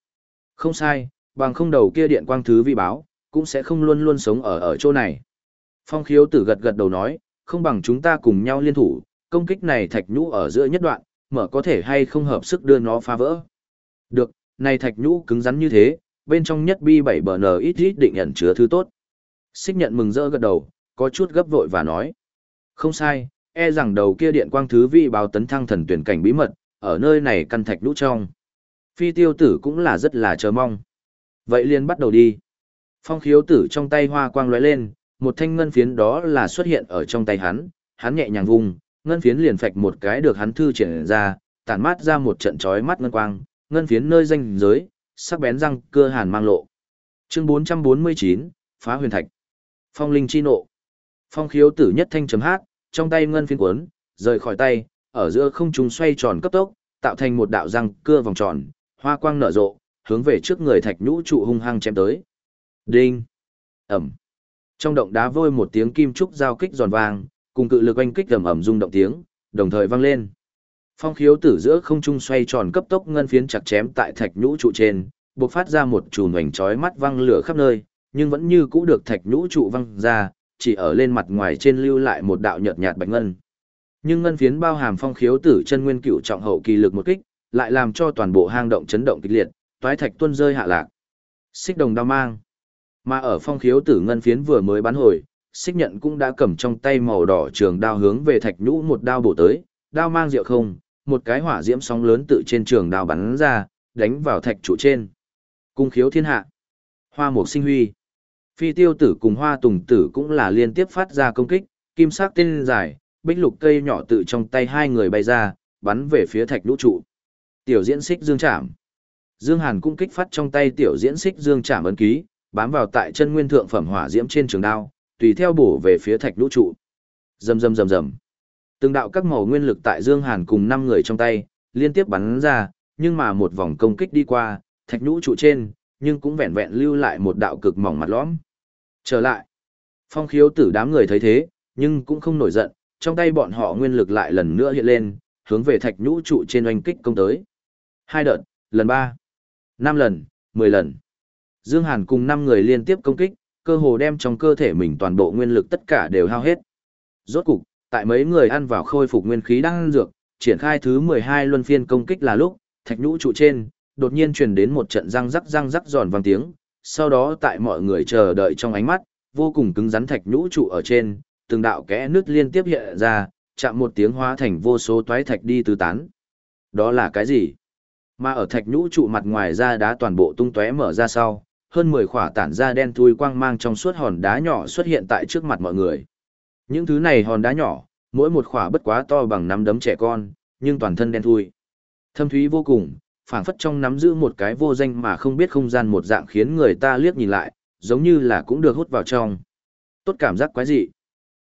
không sai, bằng không đầu kia điện quang thứ vi báo, cũng sẽ không luôn luôn sống ở ở chỗ này. Phong khiếu tử gật gật đầu nói, không bằng chúng ta cùng nhau liên thủ, công kích này thạch nhũ ở giữa nhất đoạn, mở có thể hay không hợp sức đưa nó phá vỡ. Được, này thạch nhũ cứng rắn như thế, bên trong nhất bi bảy bờ n ít ít định nhận chứa thứ tốt. Xích nhận mừng rỡ gật đầu, có chút gấp vội và nói. Không sai, e rằng đầu kia điện quang thứ vi báo tấn thăng thần tuyển cảnh bí mật, ở nơi này căn thạch lũ trong. Phi tiêu tử cũng là rất là chờ mong. Vậy liền bắt đầu đi. Phong khiếu tử trong tay hoa quang lóe lên, một thanh ngân phiến đó là xuất hiện ở trong tay hắn, hắn nhẹ nhàng vùng, ngân phiến liền phạch một cái được hắn thư triển ra, tản mát ra một trận chói mắt ngân quang, ngân phiến nơi danh giới, sắc bén răng cưa hàn mang lộ. Chương 449, phá huyền thạch. Phong linh chi nộ. Phong khiếu tử nhất thanh chấm hát, trong tay ngân phiến cuốn, rời khỏi tay, ở giữa không trung xoay tròn cấp tốc, tạo thành một đạo răng cưa vòng tròn, hoa quang nở rộ, hướng về trước người thạch nhũ trụ hung hăng chém tới. Đinh! Ẩm! Trong động đá vôi một tiếng kim trúc giao kích giòn vang, cùng cự lực oanh kích ầm ầm rung động tiếng, đồng thời vang lên. Phong khiếu tử giữa không trung xoay tròn cấp tốc ngân phiến chặt chém tại thạch nhũ trụ trên, bộc phát ra một chùm hoành chói mắt văng lửa khắp nơi, nhưng vẫn như cũ được thạch nhũ trụ văng ra, chỉ ở lên mặt ngoài trên lưu lại một đạo nhợt nhạt bạch ngân. Nhưng ngân phiến bao hàm phong khiếu tử chân nguyên cựu trọng hậu kỳ lực một kích, lại làm cho toàn bộ hang động chấn động kịch liệt, toái thạch tuôn rơi hạ lạc. Xích đồng đao mang. Mà ở phong khiếu tử ngân phiến vừa mới bắn hồi, xích nhận cũng đã cầm trong tay màu đỏ trường đao hướng về thạch nhũ một đao bổ tới, đao mang diệu không, một cái hỏa diễm sóng lớn tự trên trường đao bắn ra, đánh vào thạch trụ trên. Cung khiếu thiên hạ. Hoa mục sinh huy. Phi tiêu tử cùng hoa tùng tử cũng là liên tiếp phát ra công kích, kim sắc tên dài, bích lục cây nhỏ tự trong tay hai người bay ra, bắn về phía thạch lũ trụ. Tiểu diễn xích dương chạm. Dương Hàn cũng kích phát trong tay tiểu diễn xích dương chạm ấn ký, bám vào tại chân nguyên thượng phẩm hỏa diễm trên trường đao, tùy theo bổ về phía thạch lũ trụ. Rầm rầm rầm rầm. Từng đạo các màu nguyên lực tại Dương Hàn cùng năm người trong tay, liên tiếp bắn ra, nhưng mà một vòng công kích đi qua, thạch lũ trụ trên, nhưng cũng vẹn vẹn lưu lại một đạo cực mỏng mặt lõm. Trở lại. Phong khiếu tử đám người thấy thế, nhưng cũng không nổi giận, trong tay bọn họ nguyên lực lại lần nữa hiện lên, hướng về thạch nhũ trụ trên oanh kích công tới. Hai đợt, lần ba, năm lần, mười lần. Dương Hàn cùng năm người liên tiếp công kích, cơ hồ đem trong cơ thể mình toàn bộ nguyên lực tất cả đều hao hết. Rốt cục, tại mấy người ăn vào khôi phục nguyên khí đang dược, triển khai thứ 12 luân phiên công kích là lúc, thạch nhũ trụ trên, đột nhiên truyền đến một trận răng rắc răng rắc giòn vang tiếng, sau đó tại mọi người chờ đợi trong ánh mắt, vô cùng cứng rắn thạch nhũ trụ ở trên, từng đạo kẽ nước liên tiếp hiện ra, chạm một tiếng hóa thành vô số toái thạch đi tứ tán. Đó là cái gì? Mà ở thạch nhũ trụ mặt ngoài ra đá toàn bộ tung tóe mở ra sau, hơn 10 khỏa tản ra đen thui quang mang trong suốt hòn đá nhỏ xuất hiện tại trước mặt mọi người. Những thứ này hòn đá nhỏ, mỗi một khỏa bất quá to bằng nắm đấm trẻ con, nhưng toàn thân đen thui. Thâm thúy vô cùng, phảng phất trong nắm giữ một cái vô danh mà không biết không gian một dạng khiến người ta liếc nhìn lại, giống như là cũng được hút vào trong. Tốt cảm giác quái dị.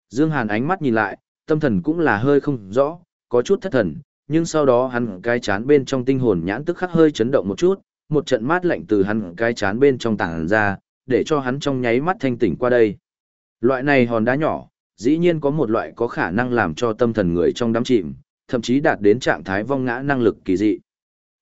Dương Hàn ánh mắt nhìn lại, tâm thần cũng là hơi không rõ, có chút thất thần, nhưng sau đó hắn cái chán bên trong tinh hồn nhãn tức khắc hơi chấn động một chút, một trận mát lạnh từ hắn cái chán bên trong tảng ra, để cho hắn trong nháy mắt thanh tỉnh qua đây. Loại này hòn đá nhỏ, dĩ nhiên có một loại có khả năng làm cho tâm thần người trong đám chìm, thậm chí đạt đến trạng thái vong ngã năng lực kỳ dị.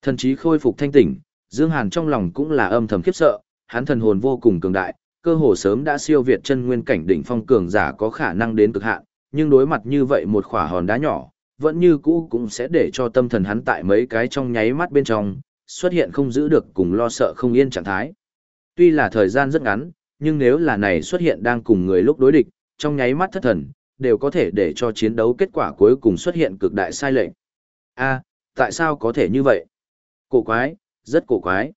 Thần trí khôi phục thanh tỉnh, Dương Hàn trong lòng cũng là âm thầm khiếp sợ, hắn thần hồn vô cùng cường đại, cơ hồ sớm đã siêu việt chân nguyên cảnh đỉnh phong cường giả có khả năng đến cực hạn, nhưng đối mặt như vậy một khỏa hòn đá nhỏ, vẫn như cũ cũng sẽ để cho tâm thần hắn tại mấy cái trong nháy mắt bên trong, xuất hiện không giữ được cùng lo sợ không yên trạng thái. Tuy là thời gian rất ngắn, nhưng nếu là này xuất hiện đang cùng người lúc đối địch, trong nháy mắt thất thần, đều có thể để cho chiến đấu kết quả cuối cùng xuất hiện cực đại sai lệch. A, tại sao có thể như vậy? Cổ quái, rất cổ quái.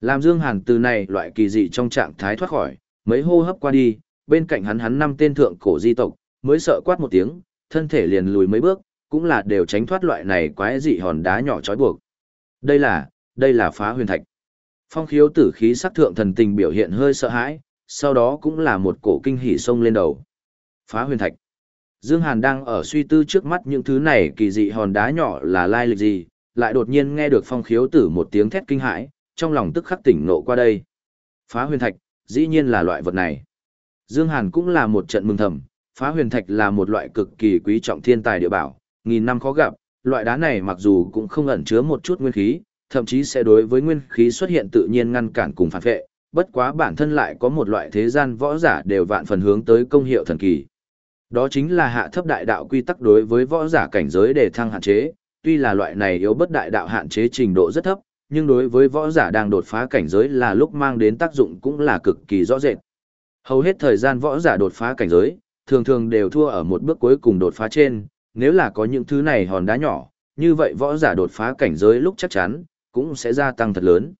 Làm Dương Hàn từ này loại kỳ dị trong trạng thái thoát khỏi, mấy hô hấp qua đi, bên cạnh hắn hắn năm tên thượng cổ di tộc, mới sợ quát một tiếng, thân thể liền lùi mấy bước, cũng là đều tránh thoát loại này quái dị hòn đá nhỏ trói buộc. Đây là, đây là phá huyền thạch. Phong khiếu tử khí sắc thượng thần tình biểu hiện hơi sợ hãi, sau đó cũng là một cổ kinh hỉ sông lên đầu. Phá huyền thạch. Dương Hàn đang ở suy tư trước mắt những thứ này kỳ dị hòn đá nhỏ là lai lịch gì, lại đột nhiên nghe được phong khiếu tử một tiếng thét kinh hãi, trong lòng tức khắc tỉnh nộ qua đây. Phá huyền thạch, dĩ nhiên là loại vật này. Dương Hàn cũng là một trận mừng thầm, phá huyền thạch là một loại cực kỳ quý trọng thiên tài địa bảo, nghìn năm khó gặp, loại đá này mặc dù cũng không ẩn chứa một chút nguyên khí, thậm chí sẽ đối với nguyên khí xuất hiện tự nhiên ngăn cản cùng phản vệ, bất quá bản thân lại có một loại thế gian võ giả đều vạn phần hướng tới công hiệu thần kỳ. Đó chính là hạ thấp đại đạo quy tắc đối với võ giả cảnh giới để thăng hạn chế, tuy là loại này yếu bất đại đạo hạn chế trình độ rất thấp, nhưng đối với võ giả đang đột phá cảnh giới là lúc mang đến tác dụng cũng là cực kỳ rõ rệt. Hầu hết thời gian võ giả đột phá cảnh giới, thường thường đều thua ở một bước cuối cùng đột phá trên, nếu là có những thứ này hòn đá nhỏ, như vậy võ giả đột phá cảnh giới lúc chắc chắn, cũng sẽ gia tăng thật lớn.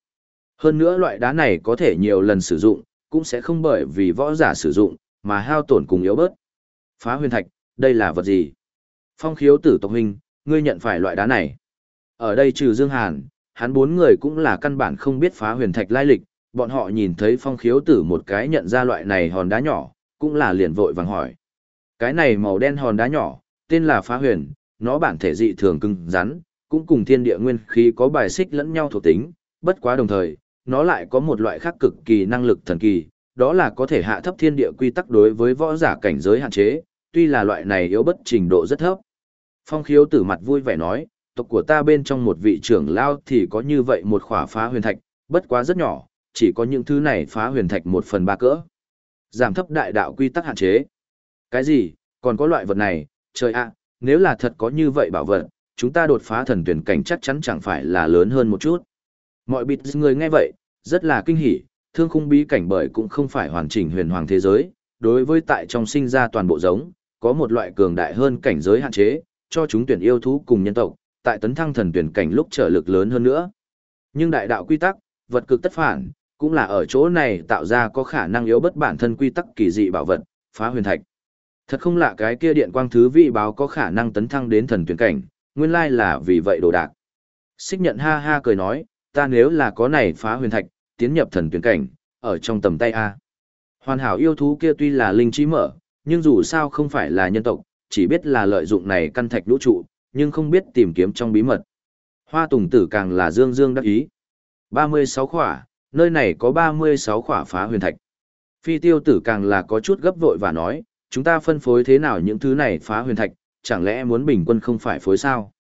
Hơn nữa loại đá này có thể nhiều lần sử dụng, cũng sẽ không bởi vì võ giả sử dụng, mà hao tổn cùng yếu bớt. Phá huyền thạch, đây là vật gì? Phong khiếu tử tộc hình ngươi nhận phải loại đá này. Ở đây trừ Dương Hàn, hắn bốn người cũng là căn bản không biết phá huyền thạch lai lịch, bọn họ nhìn thấy phong khiếu tử một cái nhận ra loại này hòn đá nhỏ, cũng là liền vội vàng hỏi. Cái này màu đen hòn đá nhỏ, tên là phá huyền, nó bản thể dị thường cứng rắn, cũng cùng thiên địa nguyên khí có bài xích lẫn nhau thuộc tính, bất quá đồng thời, nó lại có một loại khác cực kỳ năng lực thần kỳ, đó là có thể hạ thấp thiên địa quy tắc đối với võ giả cảnh giới hạn chế, tuy là loại này yếu bất trình độ rất thấp. Phong khiếu tử mặt vui vẻ nói, tộc của ta bên trong một vị trưởng lao thì có như vậy một khỏa phá huyền thạch, bất quá rất nhỏ, chỉ có những thứ này phá huyền thạch một phần ba cỡ. Giảm thấp đại đạo quy tắc hạn chế. Cái gì, còn có loại vật này, trời ạ, nếu là thật có như vậy bảo vật, chúng ta đột phá thần tuyển cảnh chắc chắn chẳng phải là lớn hơn một chút. Mọi bịt người nghe vậy, rất là kinh hỉ, thương khung bí cảnh bởi cũng không phải hoàn chỉnh huyền hoàng thế giới, đối với tại trong sinh ra toàn bộ giống, có một loại cường đại hơn cảnh giới hạn chế, cho chúng tuyển yêu thú cùng nhân tộc, tại tấn thăng thần tuyển cảnh lúc trở lực lớn hơn nữa. Nhưng đại đạo quy tắc, vật cực tất phản, cũng là ở chỗ này tạo ra có khả năng yếu bất bản thân quy tắc kỳ dị bảo vật, phá huyền thạch. Thật không lạ cái kia điện quang thứ vị báo có khả năng tấn thăng đến thần tuyển cảnh, nguyên lai là vì vậy đồ đạc. Xích nhận ha ha cười nói, ta nếu là có này phá huyền thạch, tiến nhập thần tuyển cảnh, ở trong tầm tay A. Hoàn hảo yêu thú kia tuy là linh trí mở, nhưng dù sao không phải là nhân tộc, chỉ biết là lợi dụng này căn thạch lũ trụ, nhưng không biết tìm kiếm trong bí mật. Hoa tùng tử càng là dương dương đắc ý. 36 khỏa, nơi này có 36 khỏa phá huyền thạch. Phi tiêu tử càng là có chút gấp vội và nói, chúng ta phân phối thế nào những thứ này phá huyền thạch, chẳng lẽ muốn bình quân không phải phối sao?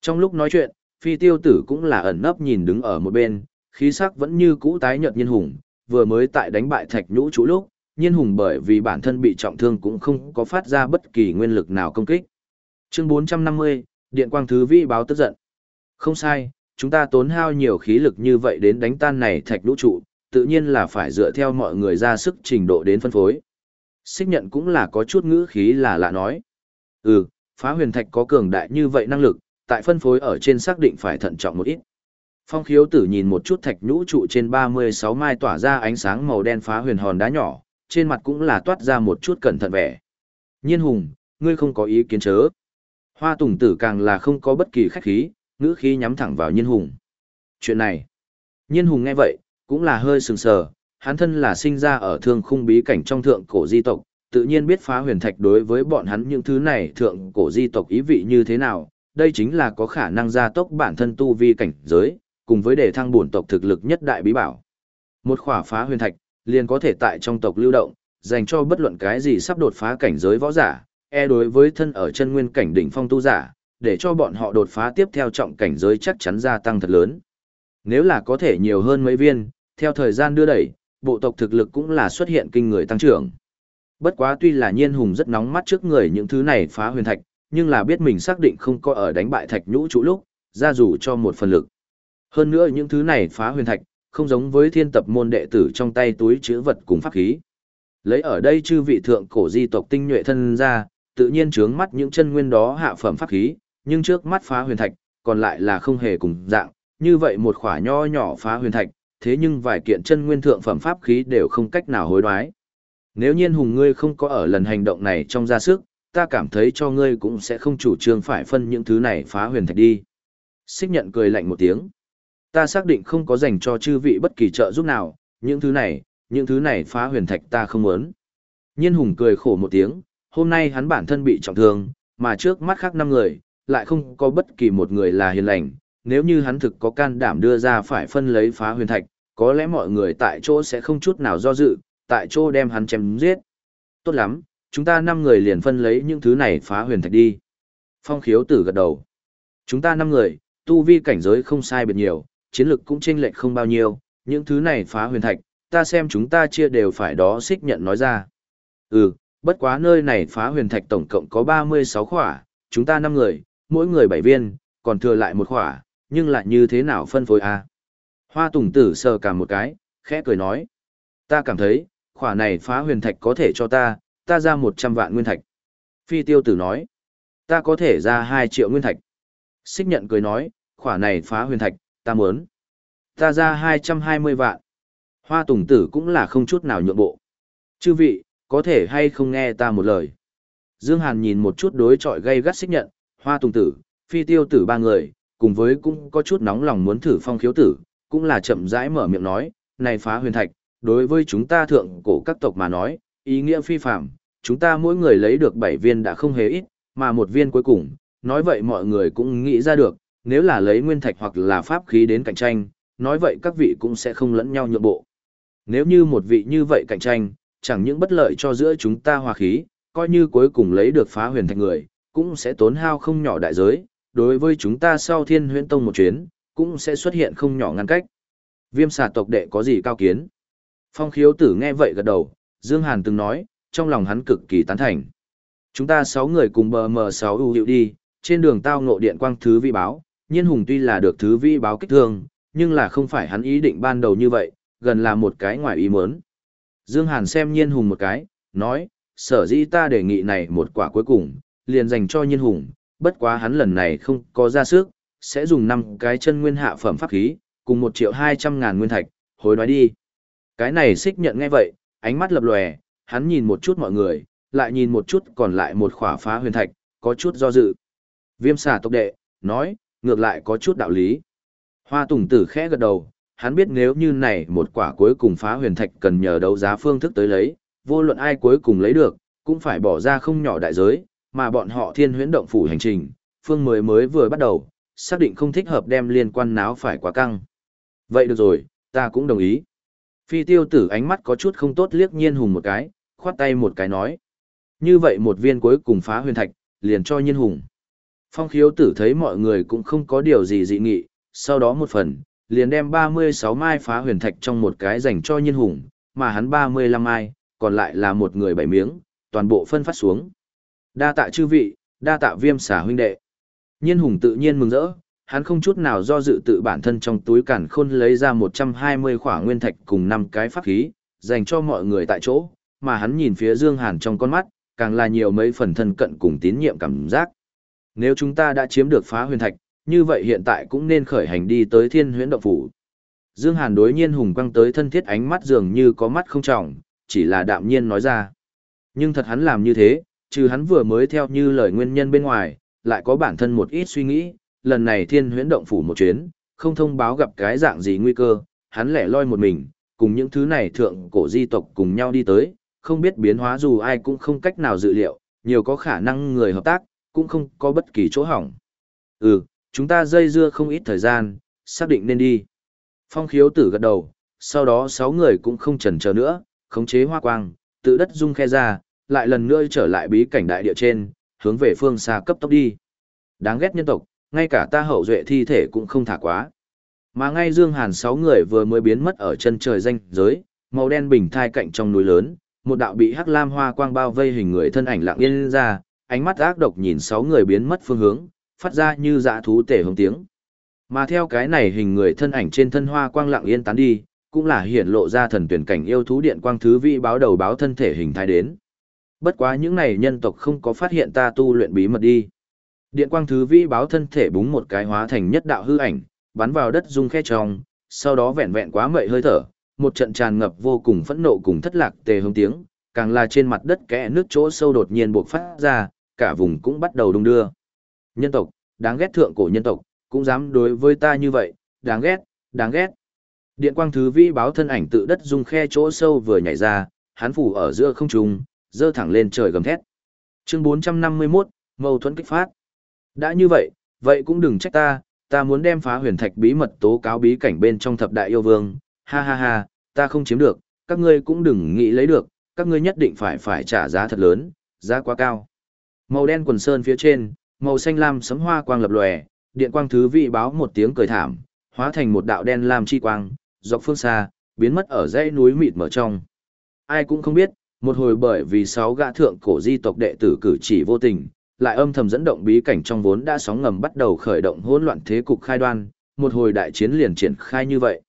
Trong lúc nói chuyện, phi tiêu tử cũng là ẩn nấp nhìn đứng ở một bên, khí sắc vẫn như cũ tái nhợt nhiên hùng, vừa mới tại đánh bại thạch nhũ chủ lúc, nhiên hùng bởi vì bản thân bị trọng thương cũng không có phát ra bất kỳ nguyên lực nào công kích. Chương 450, Điện Quang Thứ Vĩ báo tức giận. Không sai, chúng ta tốn hao nhiều khí lực như vậy đến đánh tan này thạch lũ trụ, tự nhiên là phải dựa theo mọi người ra sức trình độ đến phân phối. Xích nhận cũng là có chút ngữ khí là lạ nói. Ừ, phá huyền thạch có cường đại như vậy năng lực, tại phân phối ở trên xác định phải thận trọng một ít. Phong khiếu tử nhìn một chút thạch nhũ trụ trên 36 mai tỏa ra ánh sáng màu đen phá huyền hòn đá nhỏ, trên mặt cũng là toát ra một chút cẩn thận vẻ. Nhiên hùng, ngươi không có ý kiến chớ. Hoa tùng tử càng là không có bất kỳ khách khí, ngữ khí nhắm thẳng vào nhiên hùng. Chuyện này, nhiên hùng nghe vậy, cũng là hơi sừng sờ, hắn thân là sinh ra ở thương khung bí cảnh trong thượng cổ di tộc, tự nhiên biết phá huyền thạch đối với bọn hắn những thứ này thượng cổ di tộc ý vị như thế nào, đây chính là có khả năng gia tốc bản thân tu vi cảnh giới, cùng với đề thăng bổn tộc thực lực nhất đại bí bảo. Một khỏa phá huyền thạch, liền có thể tại trong tộc lưu động, dành cho bất luận cái gì sắp đột phá cảnh giới võ giả, e đối với thân ở chân nguyên cảnh đỉnh phong tu giả, để cho bọn họ đột phá tiếp theo trọng cảnh giới chắc chắn gia tăng thật lớn. Nếu là có thể nhiều hơn mấy viên, theo thời gian đưa đẩy, bộ tộc thực lực cũng là xuất hiện kinh người tăng trưởng. Bất quá tuy là nhiên hùng rất nóng mắt trước người những thứ này phá huyền thạch, nhưng là biết mình xác định không có ở đánh bại thạch nhũ chủ lúc, ra dù cho một phần lực. Hơn nữa những thứ này phá huyền thạch, không giống với thiên tập môn đệ tử trong tay túi chứa vật cùng pháp khí. Lấy ở đây chư vị thượng cổ di tộc tinh nhuệ thân ra, tự nhiên trướng mắt những chân nguyên đó hạ phẩm pháp khí, nhưng trước mắt phá huyền thạch, còn lại là không hề cùng dạng, như vậy một khỏa nho nhỏ phá huyền thạch, thế nhưng vài kiện chân nguyên thượng phẩm pháp khí đều không cách nào hối đoái. Nếu nhiên hùng ngươi không có ở lần hành động này trong ra sức, ta cảm thấy cho ngươi cũng sẽ không chủ trương phải phân những thứ này phá huyền thạch đi. Xích nhận cười lạnh một tiếng. Ta xác định không có dành cho chư vị bất kỳ trợ giúp nào, những thứ này, những thứ này phá huyền thạch ta không muốn. Nhiên hùng cười khổ một tiếng, hôm nay hắn bản thân bị trọng thương, mà trước mắt khác năm người, lại không có bất kỳ một người là hiền lành. Nếu như hắn thực có can đảm đưa ra phải phân lấy phá huyền thạch, có lẽ mọi người tại chỗ sẽ không chút nào do dự, tại chỗ đem hắn chém giết. Tốt lắm, chúng ta năm người liền phân lấy những thứ này phá huyền thạch đi. Phong khiếu tử gật đầu. Chúng ta năm người, tu vi cảnh giới không sai biệt nhiều, chiến lực cũng chênh lệch không bao nhiêu, những thứ này phá huyền thạch, ta xem chúng ta chia đều phải đó xích nhận nói ra. Ừ, bất quá nơi này phá huyền thạch tổng cộng có 36 khỏa, chúng ta 5 người, mỗi người 7 viên, còn thừa lại một khỏa, nhưng lại như thế nào phân phối a? À? Hoa Tùng Tử sờ cả một cái, khẽ cười nói: "Ta cảm thấy, khỏa này phá huyền thạch có thể cho ta, ta ra 100 vạn nguyên thạch." Phi Tiêu Tử nói: "Ta có thể ra 2 triệu nguyên thạch." Xích Nhận cười nói: "Khỏa này phá huyền thạch, ta muốn. Ta ra 220 vạn." Hoa Tùng Tử cũng là không chút nào nhượng bộ. "Chư vị, có thể hay không nghe ta một lời?" Dương Hàn nhìn một chút đối chọi gây gắt Xích Nhận, Hoa Tùng Tử, Phi Tiêu Tử ba người, cùng với cũng có chút nóng lòng muốn thử phong khiếu tử, cũng là chậm rãi mở miệng nói, này phá huyền thạch, đối với chúng ta thượng cổ các tộc mà nói, ý nghĩa phi phạm, chúng ta mỗi người lấy được 7 viên đã không hề ít, mà một viên cuối cùng, nói vậy mọi người cũng nghĩ ra được, nếu là lấy nguyên thạch hoặc là pháp khí đến cạnh tranh, nói vậy các vị cũng sẽ không lẫn nhau nhượng bộ. Nếu như một vị như vậy cạnh tranh, chẳng những bất lợi cho giữa chúng ta hòa khí, coi như cuối cùng lấy được phá huyền thạch người, cũng sẽ tốn hao không nhỏ đại giới, đối với chúng ta sau thiên huyễn tông một chuyến, cũng sẽ xuất hiện không nhỏ ngăn cách. Viêm xà tộc đệ có gì cao kiến? Phong khiếu tử nghe vậy gật đầu, Dương Hàn từng nói, trong lòng hắn cực kỳ tán thành. Chúng ta sáu người cùng bờ mờ 6 ưu hiệu đi, trên đường tao ngộ điện quang thứ vi báo, nhiên hùng tuy là được thứ vi báo kích thương, nhưng là không phải hắn ý định ban đầu như vậy, gần là một cái ngoài ý muốn. Dương Hàn xem nhiên hùng một cái, nói, sở dĩ ta đề nghị này một quả cuối cùng, liền dành cho nhiên hùng, bất quá hắn lần này không có ra sức, sẽ dùng năm cái chân nguyên hạ phẩm pháp khí, cùng 1 triệu 200 ngàn nguyên thạch, hối nói đi. Cái này xích nhận nghe vậy, ánh mắt lập lòe, hắn nhìn một chút mọi người, lại nhìn một chút còn lại một khỏa phá huyền thạch, có chút do dự. Viêm xà tộc đệ, nói, ngược lại có chút đạo lý. Hoa tùng tử khẽ gật đầu, hắn biết nếu như này một quả cuối cùng phá huyền thạch cần nhờ đấu giá phương thức tới lấy, vô luận ai cuối cùng lấy được, cũng phải bỏ ra không nhỏ đại giới, mà bọn họ thiên huyễn động phủ hành trình, phương mới mới vừa bắt đầu, xác định không thích hợp đem liên quan náo phải quá căng. Vậy được rồi, ta cũng đồng ý. Phi tiêu tử ánh mắt có chút không tốt liếc nhiên hùng một cái, khoát tay một cái nói. Như vậy một viên cuối cùng phá huyền thạch, liền cho nhiên hùng. Phong khiếu tử thấy mọi người cũng không có điều gì dị nghị, sau đó một phần, liền đem 36 mai phá huyền thạch trong một cái dành cho nhiên hùng, mà hắn 35 mai, còn lại là một người bảy miếng, toàn bộ phân phát xuống. Đa tạ chư vị, đa tạ viêm xả huynh đệ. Nhiên hùng tự nhiên mừng rỡ, hắn không chút nào do dự tự bản thân trong túi cản khôn lấy ra 120 khỏa nguyên thạch cùng 5 cái pháp khí, dành cho mọi người tại chỗ, mà hắn nhìn phía Dương Hàn trong con mắt, càng là nhiều mấy phần thân cận cùng tín nhiệm cảm giác. Nếu chúng ta đã chiếm được phá huyền thạch, như vậy hiện tại cũng nên khởi hành đi tới thiên huyễn động phủ. Dương Hàn đối nhiên hùng quăng tới thân thiết ánh mắt dường như có mắt không trọng, chỉ là đạm nhiên nói ra. Nhưng thật hắn làm như thế, trừ hắn vừa mới theo như lời nguyên nhân bên ngoài, lại có bản thân một ít suy nghĩ, lần này thiên huyễn động phủ một chuyến, không thông báo gặp cái dạng gì nguy cơ, hắn lẻ loi một mình, cùng những thứ này thượng cổ di tộc cùng nhau đi tới, không biết biến hóa dù ai cũng không cách nào dự liệu, nhiều có khả năng người hợp tác, cũng không có bất kỳ chỗ hỏng. Ừ, chúng ta dây dưa không ít thời gian, xác định nên đi. Phong khiếu tử gật đầu, sau đó sáu người cũng không chần chờ nữa, khống chế hoa quang, tự đất dung khe ra, lại lần nữa trở lại bí cảnh đại địa trên, hướng về phương xa cấp tốc đi. Đáng ghét nhân tộc, ngay cả ta hậu duệ thi thể cũng không thả quá. Mà ngay Dương Hàn sáu người vừa mới biến mất ở chân trời danh giới, màu đen bình thai cạnh trong núi lớn, một đạo bị hắc lam hoa quang bao vây hình người thân ảnh lặng yên ra, ánh mắt ác độc nhìn sáu người biến mất phương hướng, phát ra như dã thú tể hống tiếng. Mà theo cái này hình người thân ảnh trên thân hoa quang lặng yên tán đi, cũng là hiện lộ ra thần tuyển cảnh yêu thú điện quang thứ vị báo đầu báo thân thể hình thái đến. Bất quá những này nhân tộc không có phát hiện ta tu luyện bí mật đi. Điện quang thứ vĩ báo thân thể búng một cái hóa thành nhất đạo hư ảnh, bắn vào đất dung khe trong, sau đó vẹn vẹn quá mậy hơi thở, một trận tràn ngập vô cùng phẫn nộ cùng thất lạc tề hống tiếng, càng là trên mặt đất kẽ nước chỗ sâu đột nhiên buộc phát ra, cả vùng cũng bắt đầu đung đưa. Nhân tộc, đáng ghét thượng cổ nhân tộc, cũng dám đối với ta như vậy, đáng ghét, đáng ghét. Điện quang thứ vĩ báo thân ảnh tự đất dung khe chỗ sâu vừa nhảy ra, hắn phủ ở giữa không trung, dơ thẳng lên trời gầm thét. Chương 451, mâu thuẫn kích phát. Đã như vậy, vậy cũng đừng trách ta, ta muốn đem phá huyền thạch bí mật tố cáo bí cảnh bên trong thập đại yêu vương, ha ha ha, ta không chiếm được, các ngươi cũng đừng nghĩ lấy được, các ngươi nhất định phải phải trả giá thật lớn, giá quá cao. Màu đen quần sơn phía trên, màu xanh lam sấm hoa quang lập lòe, điện quang thứ vị báo một tiếng cười thảm, hóa thành một đạo đen lam chi quang, dọc phương xa, biến mất ở dãy núi mịt mở trong. Ai cũng không biết, một hồi bởi vì sáu gã thượng cổ di tộc đệ tử cử chỉ vô tình, lại âm thầm dẫn động bí cảnh trong vốn đã sóng ngầm bắt đầu khởi động hỗn loạn thế cục khai đoan, một hồi đại chiến liền triển khai như vậy.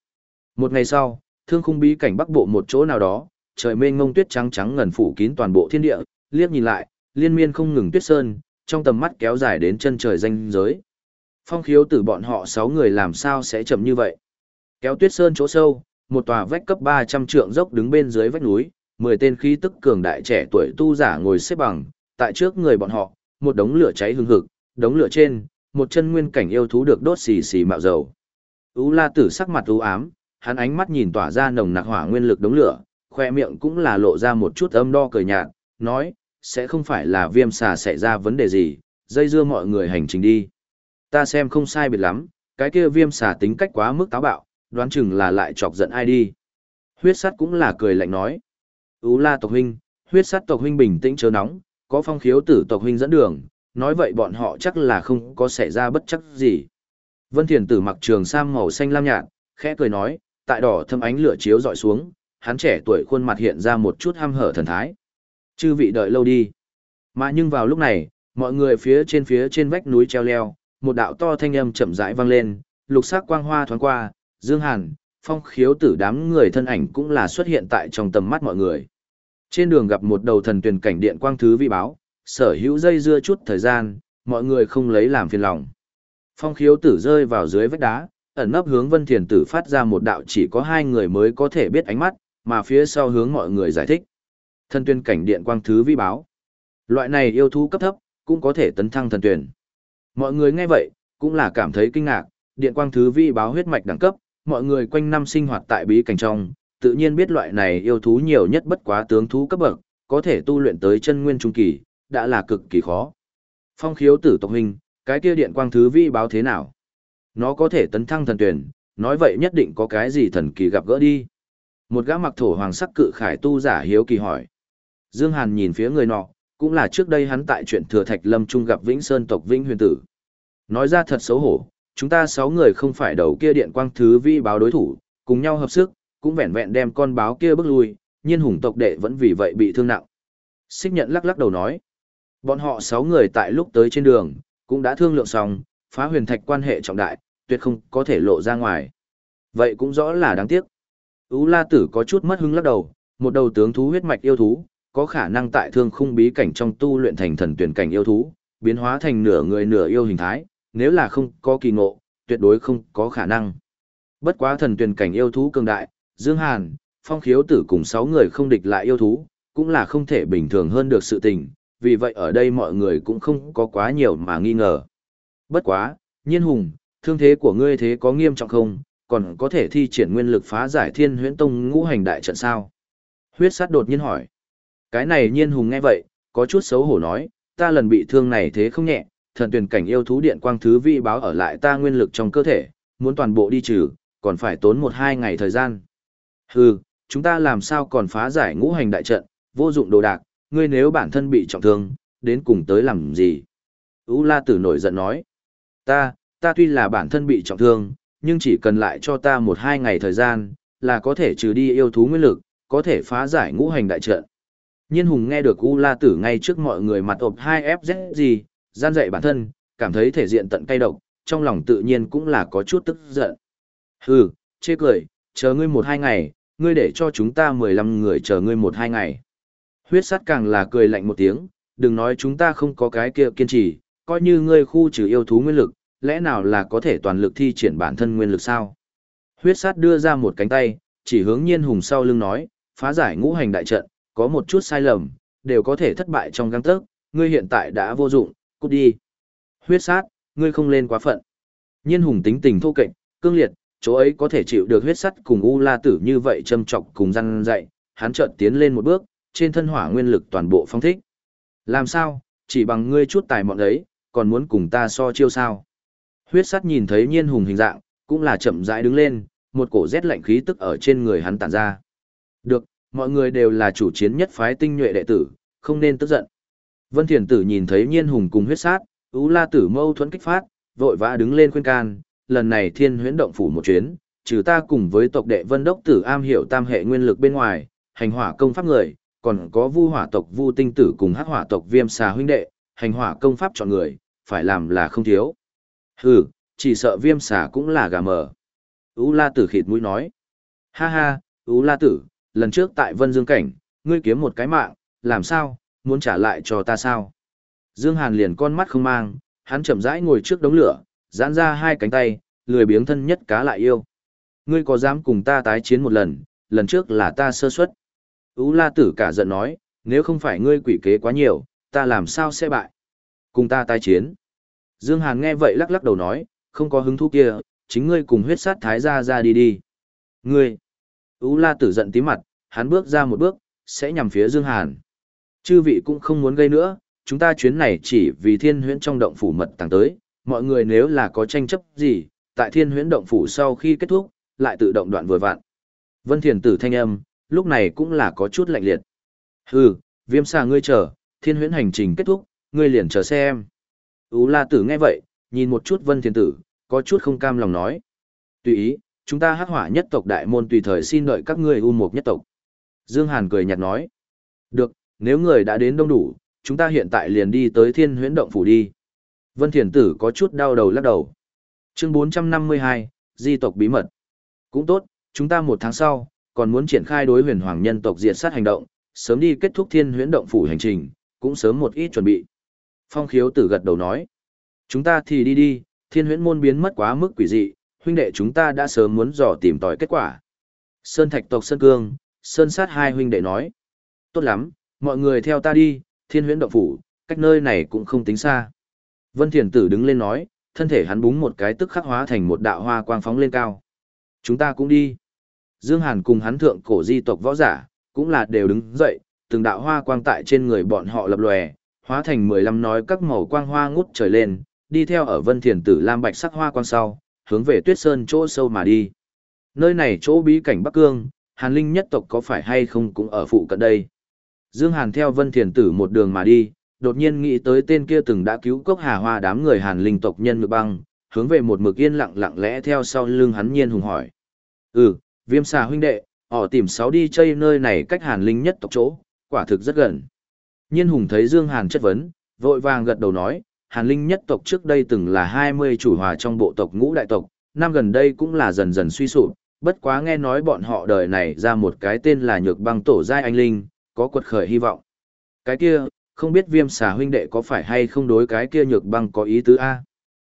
Một ngày sau, thương khung bí cảnh bắc bộ một chỗ nào đó, trời mênh ngông tuyết trắng trắng ngần phủ kín toàn bộ thiên địa, liếc nhìn lại, liên miên không ngừng tuyết sơn, trong tầm mắt kéo dài đến chân trời danh giới. Phong khiếu tử bọn họ sáu người làm sao sẽ chậm như vậy. Kéo tuyết sơn chỗ sâu, một tòa vách cấp 300 trượng dốc đứng bên dưới vách núi, 10 tên khí tức cường đại trẻ tuổi tu giả ngồi xếp bằng, tại trước người bọn họ, một đống lửa cháy hừng hực, đống lửa trên, một chân nguyên cảnh yêu thú được đốt xì xì mạo dầu. U La Tử sắc mặt u ám, hắn ánh mắt nhìn tỏa ra nồng nặc hỏa nguyên lực đống lửa, khoe miệng cũng là lộ ra một chút âm đo cười nhạt, nói, sẽ không phải là viêm xà xảy ra vấn đề gì, dây dưa mọi người hành trình đi. Ta xem không sai biệt lắm, cái kia viêm xà tính cách quá mức táo bạo, đoán chừng là lại chọc giận ai đi. Huyết sắt cũng là cười lạnh nói. Ú la tộc huynh, huyết sắt tộc huynh bình tĩnh chớ nóng, có phong khiếu tử tộc huynh dẫn đường, nói vậy bọn họ chắc là không có xảy ra bất chắc gì. Vân Thiền tử mặc trường sam màu xanh lam nhạt, khẽ cười nói, tại đỏ thâm ánh lửa chiếu dọi xuống, hắn trẻ tuổi khuôn mặt hiện ra một chút ham hở thần thái. Chư vị đợi lâu đi. Mà nhưng vào lúc này, mọi người phía trên phía trên vách núi treo leo, một đạo to thanh âm chậm rãi vang lên, lục sắc quang hoa thoáng qua, Dương Hàn, phong khiếu tử đám người thân ảnh cũng là xuất hiện tại trong tầm mắt mọi người. Trên đường gặp một đầu thần tuyển cảnh điện quang thứ vi báo, sở hữu dây dưa chút thời gian, mọi người không lấy làm phiền lòng. Phong khiếu tử rơi vào dưới vách đá, ẩn nấp hướng vân thiền tử phát ra một đạo chỉ có hai người mới có thể biết ánh mắt, mà phía sau hướng mọi người giải thích. Thần tuyển cảnh điện quang thứ vi báo. Loại này yêu thú cấp thấp, cũng có thể tấn thăng thần tuyển. Mọi người nghe vậy, cũng là cảm thấy kinh ngạc, điện quang thứ vi báo huyết mạch đẳng cấp, mọi người quanh năm sinh hoạt tại bí cảnh trong, tự nhiên biết loại này yêu thú nhiều nhất bất quá tướng thú cấp bậc, có thể tu luyện tới chân nguyên trung kỳ, đã là cực kỳ khó. Phong khiếu tử tộc Hình cái kia điện quang thứ vi báo thế nào? Nó có thể tấn thăng thần tuyển, nói vậy nhất định có cái gì thần kỳ gặp gỡ đi. Một gã mặc thổ hoàng sắc cự khải tu giả hiếu kỳ hỏi. Dương Hàn nhìn phía người nọ, cũng là trước đây hắn tại chuyện thừa thạch lâm trung gặp Vĩnh Sơn tộc Vĩnh Huyền Tử. Nói ra thật xấu hổ, chúng ta sáu người không phải đầu kia điện quang thứ vi báo đối thủ, cùng nhau hợp sức, cũng vẹn vẹn đem con báo kia bước lui, nhiên hùng tộc đệ vẫn vì vậy bị thương nặng. Xích nhận lắc lắc đầu nói, bọn họ sáu người tại lúc tới trên đường, cũng đã thương lượng xong, phá huyền thạch quan hệ trọng đại, tuyệt không có thể lộ ra ngoài. Vậy cũng rõ là đáng tiếc. Ú la tử có chút mất hứng lắc đầu, Một đầu tướng thú huyết mạch yêu thú, có khả năng tại thương khung bí cảnh trong tu luyện thành thần tuyển cảnh yêu thú, biến hóa thành nửa người nửa yêu hình thái, nếu là không có kỳ ngộ, tuyệt đối không có khả năng. Bất quá thần tuyển cảnh yêu thú cường đại, Dương Hàn, Phong Khiếu Tử cùng 6 người không địch lại yêu thú, cũng là không thể bình thường hơn được sự tình, vì vậy ở đây mọi người cũng không có quá nhiều mà nghi ngờ. Bất quá, Nhiên Hùng, thương thế của ngươi thế có nghiêm trọng không, còn có thể thi triển nguyên lực phá giải thiên huyễn tông ngũ hành đại trận sao? Huyết sát đột nhiên hỏi. Cái này Nhiên Hùng nghe vậy, có chút xấu hổ nói, ta lần bị thương này thế không nhẹ, thần tuyển cảnh yêu thú điện quang thứ vi báo ở lại ta nguyên lực trong cơ thể, muốn toàn bộ đi trừ, còn phải tốn một hai ngày thời gian. Hừ, chúng ta làm sao còn phá giải ngũ hành đại trận, vô dụng đồ đạc, ngươi nếu bản thân bị trọng thương, đến cùng tới làm gì? U La Tử nổi giận nói, ta, ta tuy là bản thân bị trọng thương, nhưng chỉ cần lại cho ta một hai ngày thời gian, là có thể trừ đi yêu thú nguyên lực, có thể phá giải ngũ hành đại trận. Nhiên Hùng nghe được U La Tử ngay trước mọi người mặt ộp 2FZ gì, gian dạy bản thân, cảm thấy thể diện tận cay độc, trong lòng tự nhiên cũng là có chút tức giận. Hừ, chê cười, chờ ngươi một hai ngày, ngươi để cho chúng ta 15 người chờ ngươi một hai ngày. Huyết Sát càng là cười lạnh một tiếng, đừng nói chúng ta không có cái kia kiên trì, coi như ngươi khu trừ yêu thú nguyên lực, lẽ nào là có thể toàn lực thi triển bản thân nguyên lực sao? Huyết sát đưa ra một cánh tay, chỉ hướng nhiên hùng sau lưng nói, phá giải ngũ hành đại trận, có một chút sai lầm, đều có thể thất bại trong găng tớc, ngươi hiện tại đã vô dụng, cút đi. Huyết sát, ngươi không lên quá phận. Nhiên hùng tính tình thô kệch, cương liệt, chỗ ấy có thể chịu được huyết sắt cùng U La Tử như vậy châm chọc cùng răn dạy, hắn chợt tiến lên một bước, trên thân hỏa nguyên lực toàn bộ phong thích. Làm sao, chỉ bằng ngươi chút tài mọn ấy, còn muốn cùng ta so chiêu sao? Huyết sắt nhìn thấy nhiên hùng hình dạng, cũng là chậm rãi đứng lên, một cổ rét lạnh khí tức ở trên người hắn tản ra. Được, mọi người đều là chủ chiến nhất phái tinh nhuệ đệ tử, không nên tức giận. Vân Thiền Tử nhìn thấy nhiên hùng cùng huyết sát, Ú La Tử mâu thuẫn kích phát, vội vã đứng lên khuyên can, lần này thiên huyễn động phủ một chuyến, trừ ta cùng với tộc đệ Vân Đốc Tử am hiểu tam hệ nguyên lực bên ngoài, hành hỏa công pháp người, còn có vu hỏa tộc vu tinh tử cùng hắc hỏa tộc viêm xà huynh đệ, hành hỏa công pháp chọn người, phải làm là không thiếu. Hừ, chỉ sợ viêm xà cũng là gà mờ. Ú La Tử khịt mũi nói. Ha ha, Ú La Tử, lần trước tại Vân Dương Cảnh, ngươi kiếm một cái mạng, làm sao, muốn trả lại cho ta sao? Dương Hàn liền con mắt không mang, hắn chậm rãi ngồi trước đống lửa, giãn ra hai cánh tay, lười biếng thân nhất cá lại yêu. Ngươi có dám cùng ta tái chiến một lần, lần trước là ta sơ suất. Ú La Tử cả giận nói, nếu không phải ngươi quỷ kế quá nhiều, ta làm sao sẽ bại? Cùng ta tái chiến. Dương Hàn nghe vậy lắc lắc đầu nói, không có hứng thú kia, chính ngươi cùng huyết sát thái gia ra đi đi. Ngươi! Ú La Tử giận tí mặt, hắn bước ra một bước, sẽ nhằm phía Dương Hàn. Chư vị cũng không muốn gây nữa, chúng ta chuyến này chỉ vì thiên huyễn trong động phủ mật tàng tới, mọi người nếu là có tranh chấp gì, tại thiên huyễn động phủ sau khi kết thúc, lại tự động đoạn vừa vạn. Vân Thiền Tử thanh âm, lúc này cũng là có chút lạnh liệt. Hừ, viêm xà ngươi chờ, thiên huyễn hành trình kết thúc, ngươi liền chờ xem. Ú La Tử nghe vậy, nhìn một chút Vân Thiền Tử, có chút không cam lòng nói. Tùy ý, chúng ta hắc hỏa nhất tộc đại môn tùy thời xin đợi các ngươi u mục nhất tộc. Dương Hàn cười nhạt nói. Được, nếu người đã đến đông đủ, chúng ta hiện tại liền đi tới thiên huyễn động phủ đi. Vân Thiền Tử có chút đau đầu lắc đầu. Chương 452, Di tộc bí mật. Cũng tốt, chúng ta một tháng sau, còn muốn triển khai đối huyền hoàng nhân tộc diệt sát hành động, sớm đi kết thúc thiên huyễn động phủ hành trình, cũng sớm một ít chuẩn bị. Phong khiếu tử gật đầu nói. Chúng ta thì đi đi, thiên huyễn môn biến mất quá mức quỷ dị, huynh đệ chúng ta đã sớm muốn dò tìm tòi kết quả. Sơn thạch tộc Sơn Cương, Sơn sát hai huynh đệ nói. Tốt lắm, mọi người theo ta đi, thiên huyễn động phủ, cách nơi này cũng không tính xa. Vân Thiền Tử đứng lên nói, thân thể hắn búng một cái tức khắc hóa thành một đạo hoa quang phóng lên cao. Chúng ta cũng đi. Dương Hàn cùng hắn thượng cổ di tộc võ giả, cũng là đều đứng dậy, từng đạo hoa quang tại trên người bọn họ lập lòe, hóa thành 15 nói các màu quang hoa ngút trời lên, đi theo ở Vân Thiền Tử lam bạch sắc hoa quang sau, hướng về Tuyết Sơn chỗ sâu mà đi. Nơi này chỗ bí cảnh Bắc Cương, Hàn Linh nhất tộc có phải hay không cũng ở phụ cận đây. Dương Hàn theo Vân Thiền Tử một đường mà đi, đột nhiên nghĩ tới tên kia từng đã cứu cốc hà hoa đám người Hàn Linh tộc nhân ngược băng, hướng về một mực yên lặng lặng lẽ theo sau lưng hắn nhiên hùng hỏi. Ừ, viêm xà huynh đệ, họ tìm sáu đi chơi nơi này cách Hàn Linh nhất tộc chỗ, quả thực rất gần. Nhiên hùng thấy Dương Hàn chất vấn, vội vàng gật đầu nói, Hàn Linh nhất tộc trước đây từng là 20 chủ hòa trong bộ tộc ngũ đại tộc, năm gần đây cũng là dần dần suy sụp, bất quá nghe nói bọn họ đời này ra một cái tên là Nhược Băng Tổ Giai Anh Linh, có quật khởi hy vọng. Cái kia, không biết viêm xà huynh đệ có phải hay không đối cái kia Nhược Băng có ý tứ A.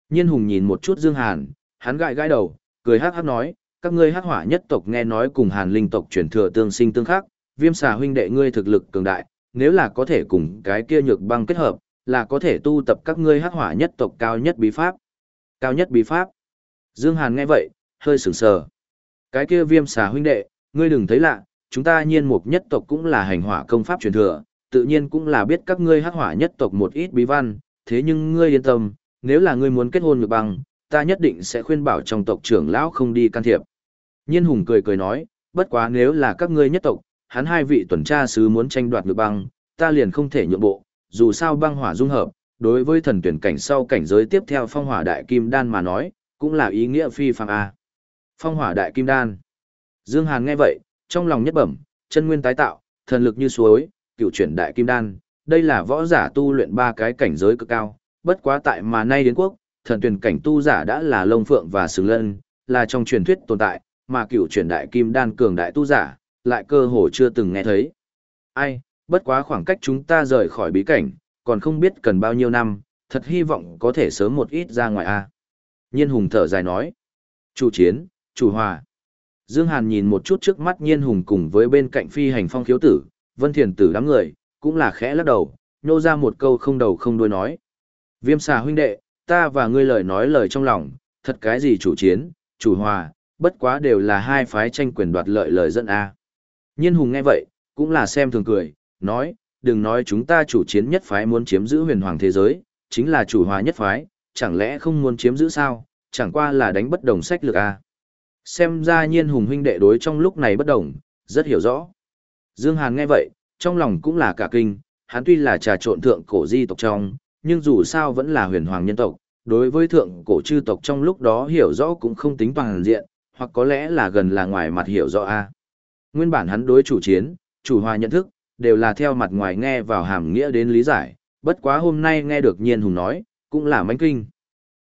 Nhiên Hùng nhìn một chút Dương Hàn, hắn gãi gãi đầu, cười hát hát nói, các ngươi hắc hỏa nhất tộc nghe nói cùng Hàn Linh tộc truyền thừa tương sinh tương khắc, viêm xà huynh đệ ngươi thực lực cường đại, nếu là có thể cùng cái kia Nhược Băng kết hợp, là có thể tu tập các ngươi hắc hỏa nhất tộc cao nhất bí pháp. Cao nhất bí pháp. Dương Hàn nghe vậy, hơi sửng sờ. Cái kia viêm xà huynh đệ, ngươi đừng thấy lạ, chúng ta nhiên mục nhất tộc cũng là hành hỏa công pháp truyền thừa, tự nhiên cũng là biết các ngươi hắc hỏa nhất tộc một ít bí văn, thế nhưng ngươi yên tâm, nếu là ngươi muốn kết hôn nhược băng, ta nhất định sẽ khuyên bảo trong tộc trưởng lão không đi can thiệp. Nhiên hùng cười cười nói, bất quá nếu là các ngươi nhất tộc, hắn hai vị tuần tra sứ muốn tranh đoạt nhược băng, ta liền không thể nhượng bộ, dù sao băng hỏa dung hợp, đối với thần tuyển cảnh sau cảnh giới tiếp theo phong hỏa đại kim đan mà nói, cũng là ý nghĩa phi phàm a. Phong hỏa đại kim đan. Dương Hàn nghe vậy, trong lòng nhất bẩm, chân nguyên tái tạo, thần lực như suối, cựu chuyển đại kim đan, đây là võ giả tu luyện ba cái cảnh giới cực cao, bất quá tại mà nay đến quốc, thần tuyển cảnh tu giả đã là lông phượng và sừng lân, là trong truyền thuyết tồn tại, mà cựu chuyển đại kim đan cường đại tu giả, lại cơ hồ chưa từng nghe thấy. Ai, bất quá khoảng cách chúng ta rời khỏi bí cảnh, còn không biết cần bao nhiêu năm, thật hy vọng có thể sớm một ít ra ngoài a. Nhiên hùng thở dài nói. Chủ chiến, chủ hòa. Dương Hàn nhìn một chút trước mắt nhiên hùng cùng với bên cạnh phi hành phong khiếu tử, vân thiền tử đám người, cũng là khẽ lắc đầu, nhô ra một câu không đầu không đuôi nói. Viêm xà huynh đệ, ta và ngươi lời nói lời trong lòng, thật cái gì chủ chiến, chủ hòa, bất quá đều là hai phái tranh quyền đoạt lợi lời dẫn a. Nhiên hùng nghe vậy, cũng là xem thường cười, nói, đừng nói chúng ta chủ chiến nhất phái muốn chiếm giữ huyền hoàng thế giới, chính là chủ hòa nhất phái, chẳng lẽ không muốn chiếm giữ sao, chẳng qua là đánh bất đồng sách lược à? Xem ra nhiên hùng huynh đệ đối trong lúc này bất đồng, rất hiểu rõ. Dương Hàn nghe vậy, trong lòng cũng là cả kinh, hắn tuy là trà trộn thượng cổ di tộc trong, nhưng dù sao vẫn là huyền hoàng nhân tộc, đối với thượng cổ chư tộc trong lúc đó hiểu rõ cũng không tính bằng diện, hoặc có lẽ là gần là ngoài mặt hiểu rõ a. Nguyên bản hắn đối chủ chiến, chủ hòa nhận thức, đều là theo mặt ngoài nghe vào hàm nghĩa đến lý giải, bất quá hôm nay nghe được nhiên hùng nói, cũng là mánh kinh.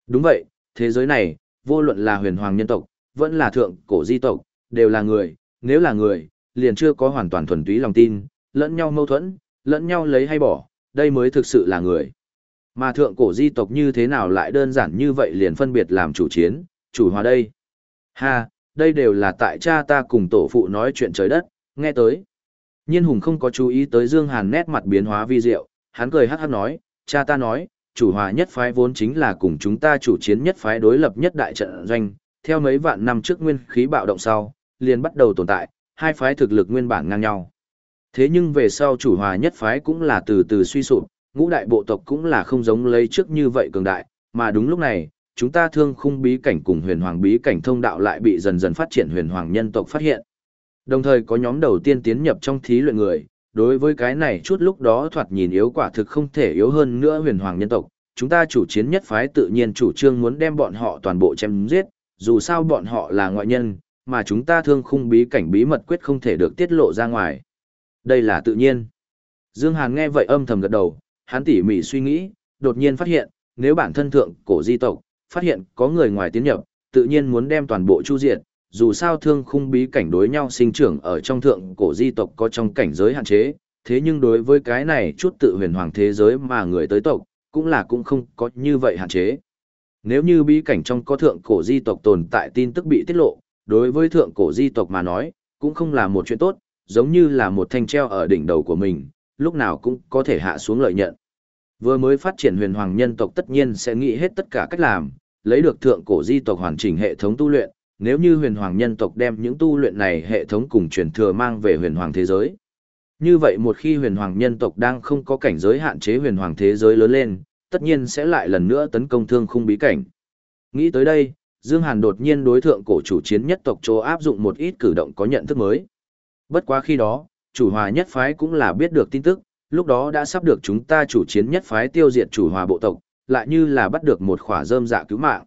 Đúng vậy, thế giới này, vô luận là huyền hoàng nhân tộc, vẫn là thượng cổ di tộc, đều là người, nếu là người, liền chưa có hoàn toàn thuần túy lòng tin, lẫn nhau mâu thuẫn, lẫn nhau lấy hay bỏ, đây mới thực sự là người. Mà thượng cổ di tộc như thế nào lại đơn giản như vậy liền phân biệt làm chủ chiến, chủ hòa đây. Ha, đây đều là tại cha ta cùng tổ phụ nói chuyện trời đất, nghe tới. Nhiên hùng không có chú ý tới Dương Hàn nét mặt biến hóa vi diệu, hắn cười hát hát nói, cha ta nói, chủ hòa nhất phái vốn chính là cùng chúng ta chủ chiến nhất phái đối lập nhất đại trận doanh, theo mấy vạn năm trước nguyên khí bạo động sau, liền bắt đầu tồn tại, hai phái thực lực nguyên bản ngang nhau. Thế nhưng về sau chủ hòa nhất phái cũng là từ từ suy sụp, ngũ đại bộ tộc cũng là không giống lấy trước như vậy cường đại, mà đúng lúc này, chúng ta thương khung bí cảnh cùng huyền hoàng bí cảnh thông đạo lại bị dần dần phát triển huyền hoàng nhân tộc phát hiện. Đồng thời có nhóm đầu tiên tiến nhập trong thí luyện người, đối với cái này chút lúc đó thoạt nhìn yếu quả thực không thể yếu hơn nữa huyền hoàng nhân tộc, chúng ta chủ chiến nhất phái tự nhiên chủ trương muốn đem bọn họ toàn bộ chém giết, dù sao bọn họ là ngoại nhân, mà chúng ta thương khung bí cảnh bí mật quyết không thể được tiết lộ ra ngoài. Đây là tự nhiên. Dương Hàn nghe vậy âm thầm gật đầu, hắn tỉ mỉ suy nghĩ, đột nhiên phát hiện, nếu bản thân thượng cổ di tộc, phát hiện có người ngoài tiến nhập, tự nhiên muốn đem toàn bộ chu diệt, dù sao thương khung bí cảnh đối nhau sinh trưởng ở trong thượng cổ di tộc có trong cảnh giới hạn chế, thế nhưng đối với cái này chút tự huyền hoàng thế giới mà người tới tộc, cũng là cũng không có như vậy hạn chế. Nếu như bí cảnh trong có thượng cổ di tộc tồn tại tin tức bị tiết lộ, đối với thượng cổ di tộc mà nói, cũng không là một chuyện tốt, giống như là một thanh treo ở đỉnh đầu của mình, lúc nào cũng có thể hạ xuống lợi nhận. Vừa mới phát triển huyền hoàng nhân tộc tất nhiên sẽ nghĩ hết tất cả cách làm, lấy được thượng cổ di tộc hoàn chỉnh hệ thống tu luyện, nếu như huyền hoàng nhân tộc đem những tu luyện này hệ thống cùng truyền thừa mang về huyền hoàng thế giới. Như vậy một khi huyền hoàng nhân tộc đang không có cảnh giới hạn chế huyền hoàng thế giới lớn lên, tất nhiên sẽ lại lần nữa tấn công thương khung bí cảnh. Nghĩ tới đây, Dương Hàn đột nhiên đối thượng cổ chủ chiến nhất tộc chỗ áp dụng một ít cử động có nhận thức mới. Bất quá khi đó, chủ hòa nhất phái cũng là biết được tin tức, lúc đó đã sắp được chúng ta chủ chiến nhất phái tiêu diệt chủ hòa bộ tộc, lại như là bắt được một khỏa rơm dạ cứu mạng.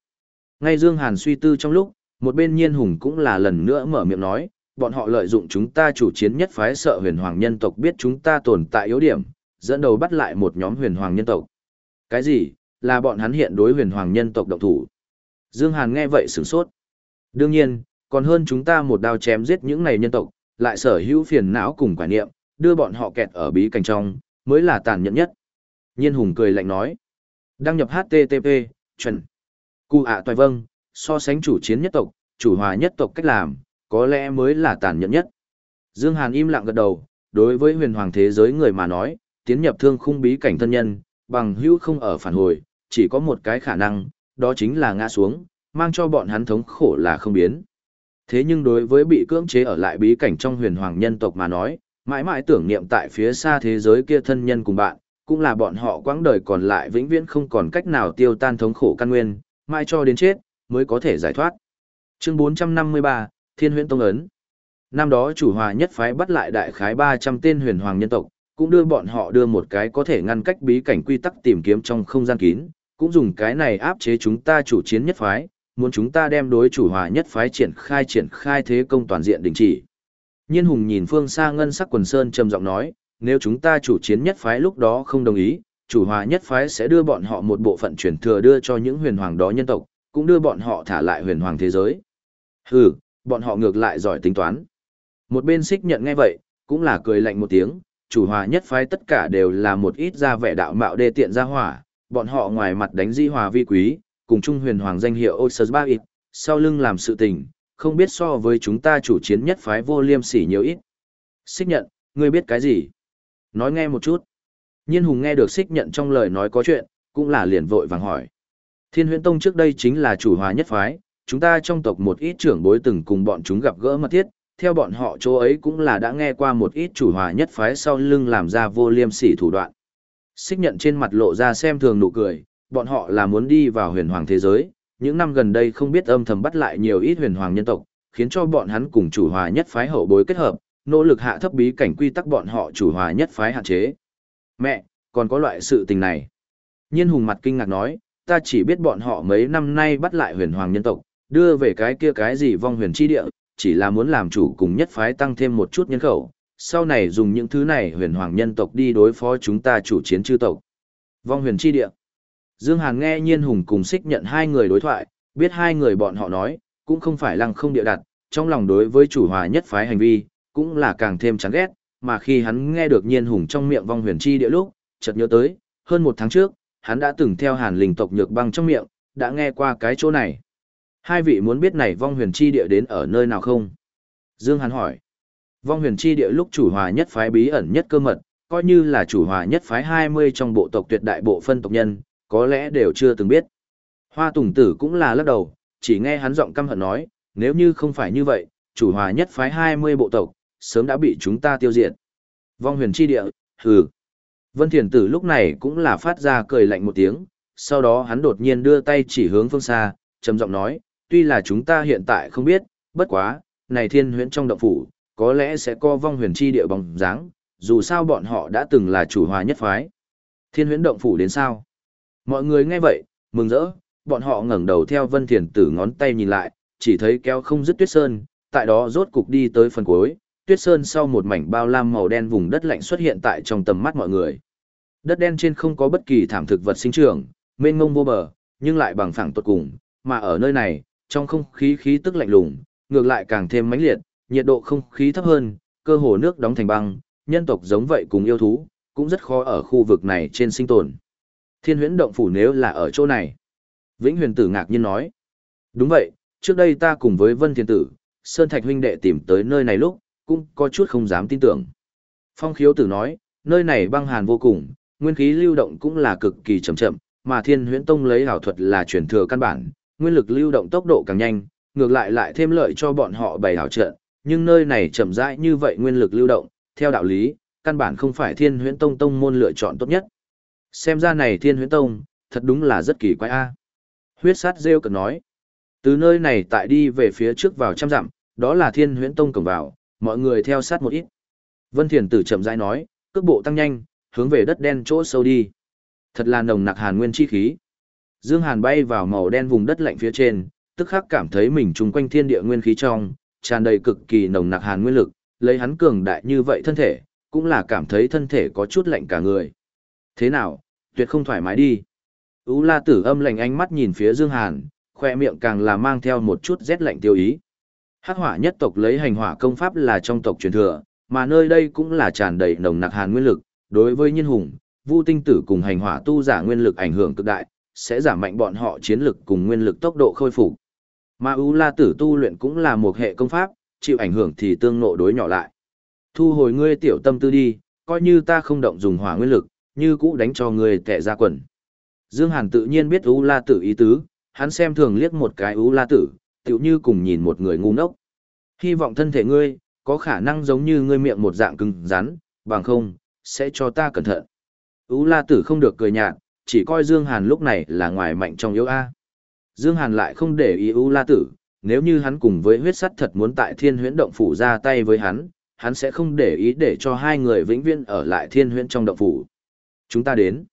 Ngay Dương Hàn suy tư trong lúc, một bên nhiên hùng cũng là lần nữa mở miệng nói, bọn họ lợi dụng chúng ta chủ chiến nhất phái sợ huyền hoàng nhân tộc biết chúng ta tồn tại yếu điểm, dẫn đầu bắt lại một nhóm huyền hoàng nhân tộc. Cái gì, là bọn hắn hiện đối huyền hoàng nhân tộc động thủ. Dương Hàn nghe vậy sửng sốt. Đương nhiên, Còn hơn chúng ta một đao chém giết những này nhân tộc, lại sở hữu phiền não cùng quả niệm, đưa bọn họ kẹt ở bí cảnh trong, mới là tàn nhẫn nhất. Nhiên Hùng cười lạnh nói. Đăng nhập HTTP, chuẩn. Cụ ạ toài vâng, so sánh chủ chiến nhất tộc, chủ hòa nhất tộc cách làm, có lẽ mới là tàn nhẫn nhất. Dương Hàn im lặng gật đầu, đối với huyền hoàng thế giới người mà nói, tiến nhập thương khung bí cảnh thân nhân, bằng hữu không ở phản hồi, chỉ có một cái khả năng, đó chính là ngã xuống, mang cho bọn hắn thống khổ là không biến. Thế nhưng đối với bị cưỡng chế ở lại bí cảnh trong huyền hoàng nhân tộc mà nói, mãi mãi tưởng niệm tại phía xa thế giới kia thân nhân cùng bạn, cũng là bọn họ quãng đời còn lại vĩnh viễn không còn cách nào tiêu tan thống khổ căn nguyên, mãi cho đến chết, mới có thể giải thoát. Chương 453, Thiên huyễn Tông Ấn Năm đó chủ hòa nhất phái bắt lại đại khái 300 tên huyền hoàng nhân tộc, cũng đưa bọn họ đưa một cái có thể ngăn cách bí cảnh quy tắc tìm kiếm trong không gian kín, cũng dùng cái này áp chế chúng ta chủ chiến nhất phái, muốn chúng ta đem đối chủ hòa nhất phái triển khai triển khai thế công toàn diện đình chỉ. Nhiên hùng nhìn phương xa ngân sắc quần sơn trầm giọng nói, nếu chúng ta chủ chiến nhất phái lúc đó không đồng ý, chủ hòa nhất phái sẽ đưa bọn họ một bộ phận chuyển thừa đưa cho những huyền hoàng đó nhân tộc, cũng đưa bọn họ thả lại huyền hoàng thế giới. Hừ, bọn họ ngược lại giỏi tính toán. Một bên xích nhận nghe vậy, cũng là cười lạnh một tiếng, chủ hòa nhất phái tất cả đều là một ít ra vẻ đạo mạo đê tiện ra hỏa, bọn họ ngoài mặt đánh di hòa vi quý, cùng chung huyền hoàng danh hiệu Oxus ít, sau lưng làm sự tình, không biết so với chúng ta chủ chiến nhất phái vô liêm sỉ nhiều ít. Xích nhận, ngươi biết cái gì? Nói nghe một chút. Nhiên hùng nghe được xích nhận trong lời nói có chuyện, cũng là liền vội vàng hỏi. Thiên huyễn tông trước đây chính là chủ hòa nhất phái, chúng ta trong tộc một ít trưởng bối từng cùng bọn chúng gặp gỡ mật thiết, theo bọn họ chỗ ấy cũng là đã nghe qua một ít chủ hòa nhất phái sau lưng làm ra vô liêm sỉ thủ đoạn. Xích nhận trên mặt lộ ra xem thường nụ cười, bọn họ là muốn đi vào huyền hoàng thế giới, những năm gần đây không biết âm thầm bắt lại nhiều ít huyền hoàng nhân tộc, khiến cho bọn hắn cùng chủ hòa nhất phái hậu bối kết hợp, nỗ lực hạ thấp bí cảnh quy tắc bọn họ chủ hòa nhất phái hạn chế. Mẹ, còn có loại sự tình này. Nhiên hùng mặt kinh ngạc nói, ta chỉ biết bọn họ mấy năm nay bắt lại huyền hoàng nhân tộc, đưa về cái kia cái gì vong huyền chi địa, chỉ là muốn làm chủ cùng nhất phái tăng thêm một chút nhân khẩu, sau này dùng những thứ này huyền hoàng nhân tộc đi đối phó chúng ta chủ chiến chư tộc. Vong huyền chi địa. Dương Hàn nghe Nhiên Hùng cùng xích nhận hai người đối thoại, biết hai người bọn họ nói, cũng không phải lăng không địa đặt, trong lòng đối với chủ hòa nhất phái hành vi, cũng là càng thêm chán ghét, mà khi hắn nghe được Nhiên Hùng trong miệng vong huyền chi địa lúc, chợt nhớ tới, hơn một tháng trước, hắn đã từng theo hàn linh tộc nhược băng trong miệng, đã nghe qua cái chỗ này. Hai vị muốn biết này vong huyền chi địa đến ở nơi nào không? Dương Hàn hỏi. Vong huyền chi địa lúc chủ hòa nhất phái bí ẩn nhất cơ mật, coi như là chủ hòa nhất phái 20 trong bộ tộc tuyệt đại bộ phân tộc nhân, có lẽ đều chưa từng biết. Hoa Tùng Tử cũng là lắc đầu, chỉ nghe hắn giọng căm hận nói, nếu như không phải như vậy, chủ hòa nhất phái 20 bộ tộc, sớm đã bị chúng ta tiêu diệt. Vong huyền chi địa, hừ. Vân Thiền Tử lúc này cũng là phát ra cười lạnh một tiếng, sau đó hắn đột nhiên đưa tay chỉ hướng phương xa, trầm giọng nói, tuy là chúng ta hiện tại không biết, bất quá, này thiên huyễn trong động phủ, có lẽ sẽ co vong huyền chi địa bóng dáng, dù sao bọn họ đã từng là chủ hòa nhất phái. Thiên huyễn động phủ đến sao? Mọi người nghe vậy, mừng rỡ, bọn họ ngẩng đầu theo Vân Thiền Tử ngón tay nhìn lại, chỉ thấy kéo không dứt tuyết sơn, tại đó rốt cục đi tới phần cuối, tuyết sơn sau một mảnh bao lam màu đen vùng đất lạnh xuất hiện tại trong tầm mắt mọi người. Đất đen trên không có bất kỳ thảm thực vật sinh trưởng, mênh mông vô bờ, nhưng lại bằng phẳng tuyệt cùng, mà ở nơi này, trong không khí khí tức lạnh lùng, ngược lại càng thêm mãnh liệt, nhiệt độ không khí thấp hơn, cơ hồ nước đóng thành băng, nhân tộc giống vậy cùng yêu thú, cũng rất khó ở khu vực này trên sinh tồn. Thiên huyễn động phủ nếu là ở chỗ này. Vĩnh huyền tử ngạc nhiên nói. Đúng vậy, trước đây ta cùng với Vân Thiên Tử, Sơn Thạch huynh đệ tìm tới nơi này lúc, cũng có chút không dám tin tưởng. Phong khiếu tử nói, nơi này băng hàn vô cùng, nguyên khí lưu động cũng là cực kỳ chậm chậm, mà thiên huyễn tông lấy hảo thuật là truyền thừa căn bản, nguyên lực lưu động tốc độ càng nhanh, ngược lại lại thêm lợi cho bọn họ bày hảo trận, nhưng nơi này chậm rãi như vậy nguyên lực lưu động, theo đạo lý, căn bản không phải thiên huyễn tông tông môn lựa chọn tốt nhất. Xem ra này thiên huyễn tông, thật đúng là rất kỳ quái a. Huyết sát rêu cực nói, từ nơi này tại đi về phía trước vào trăm dặm, đó là thiên huyễn tông cổng vào, mọi người theo sát một ít. Vân Thiền Tử chậm rãi nói, cước bộ tăng nhanh, hướng về đất đen chỗ sâu đi. Thật là nồng nặc hàn nguyên chi khí. Dương Hàn bay vào màu đen vùng đất lạnh phía trên, tức khắc cảm thấy mình trùng quanh thiên địa nguyên khí trong, tràn đầy cực kỳ nồng nặc hàn nguyên lực, lấy hắn cường đại như vậy thân thể, cũng là cảm thấy thân thể có chút lạnh cả người. Thế nào, tuyệt không thoải mái đi. Ú la tử âm lạnh ánh mắt nhìn phía Dương Hàn, khoe miệng càng là mang theo một chút rét lạnh tiêu ý. Hắc hỏa nhất tộc lấy hành hỏa công pháp là trong tộc truyền thừa, mà nơi đây cũng là tràn đầy nồng nặc hàn nguyên lực, đối với nhân hùng, vu tinh tử cùng hành hỏa tu giả nguyên lực ảnh hưởng cực đại, sẽ giảm mạnh bọn họ chiến lực cùng nguyên lực tốc độ khôi phục. Mà U La Tử tu luyện cũng là một hệ công pháp, chịu ảnh hưởng thì tương nộ đối nhỏ lại. Thu hồi ngươi tiểu tâm tư đi, coi như ta không động dùng hỏa nguyên lực, như cũ đánh cho ngươi tệ ra quần. Dương Hàn tự nhiên biết U La Tử ý tứ, hắn xem thường liếc một cái U La Tử, tựu như cùng nhìn một người ngu ngốc. Hy vọng thân thể ngươi, có khả năng giống như ngươi miệng một dạng cứng rắn, bằng không, sẽ cho ta cẩn thận. U La Tử không được cười nhạt, chỉ coi Dương Hàn lúc này là ngoài mạnh trong yếu A. Dương Hàn lại không để ý U La Tử, nếu như hắn cùng với huyết sắt thật muốn tại thiên huyễn động phủ ra tay với hắn, hắn sẽ không để ý để cho hai người vĩnh viễn ở lại thiên huyễn trong động phủ. Chúng ta đến.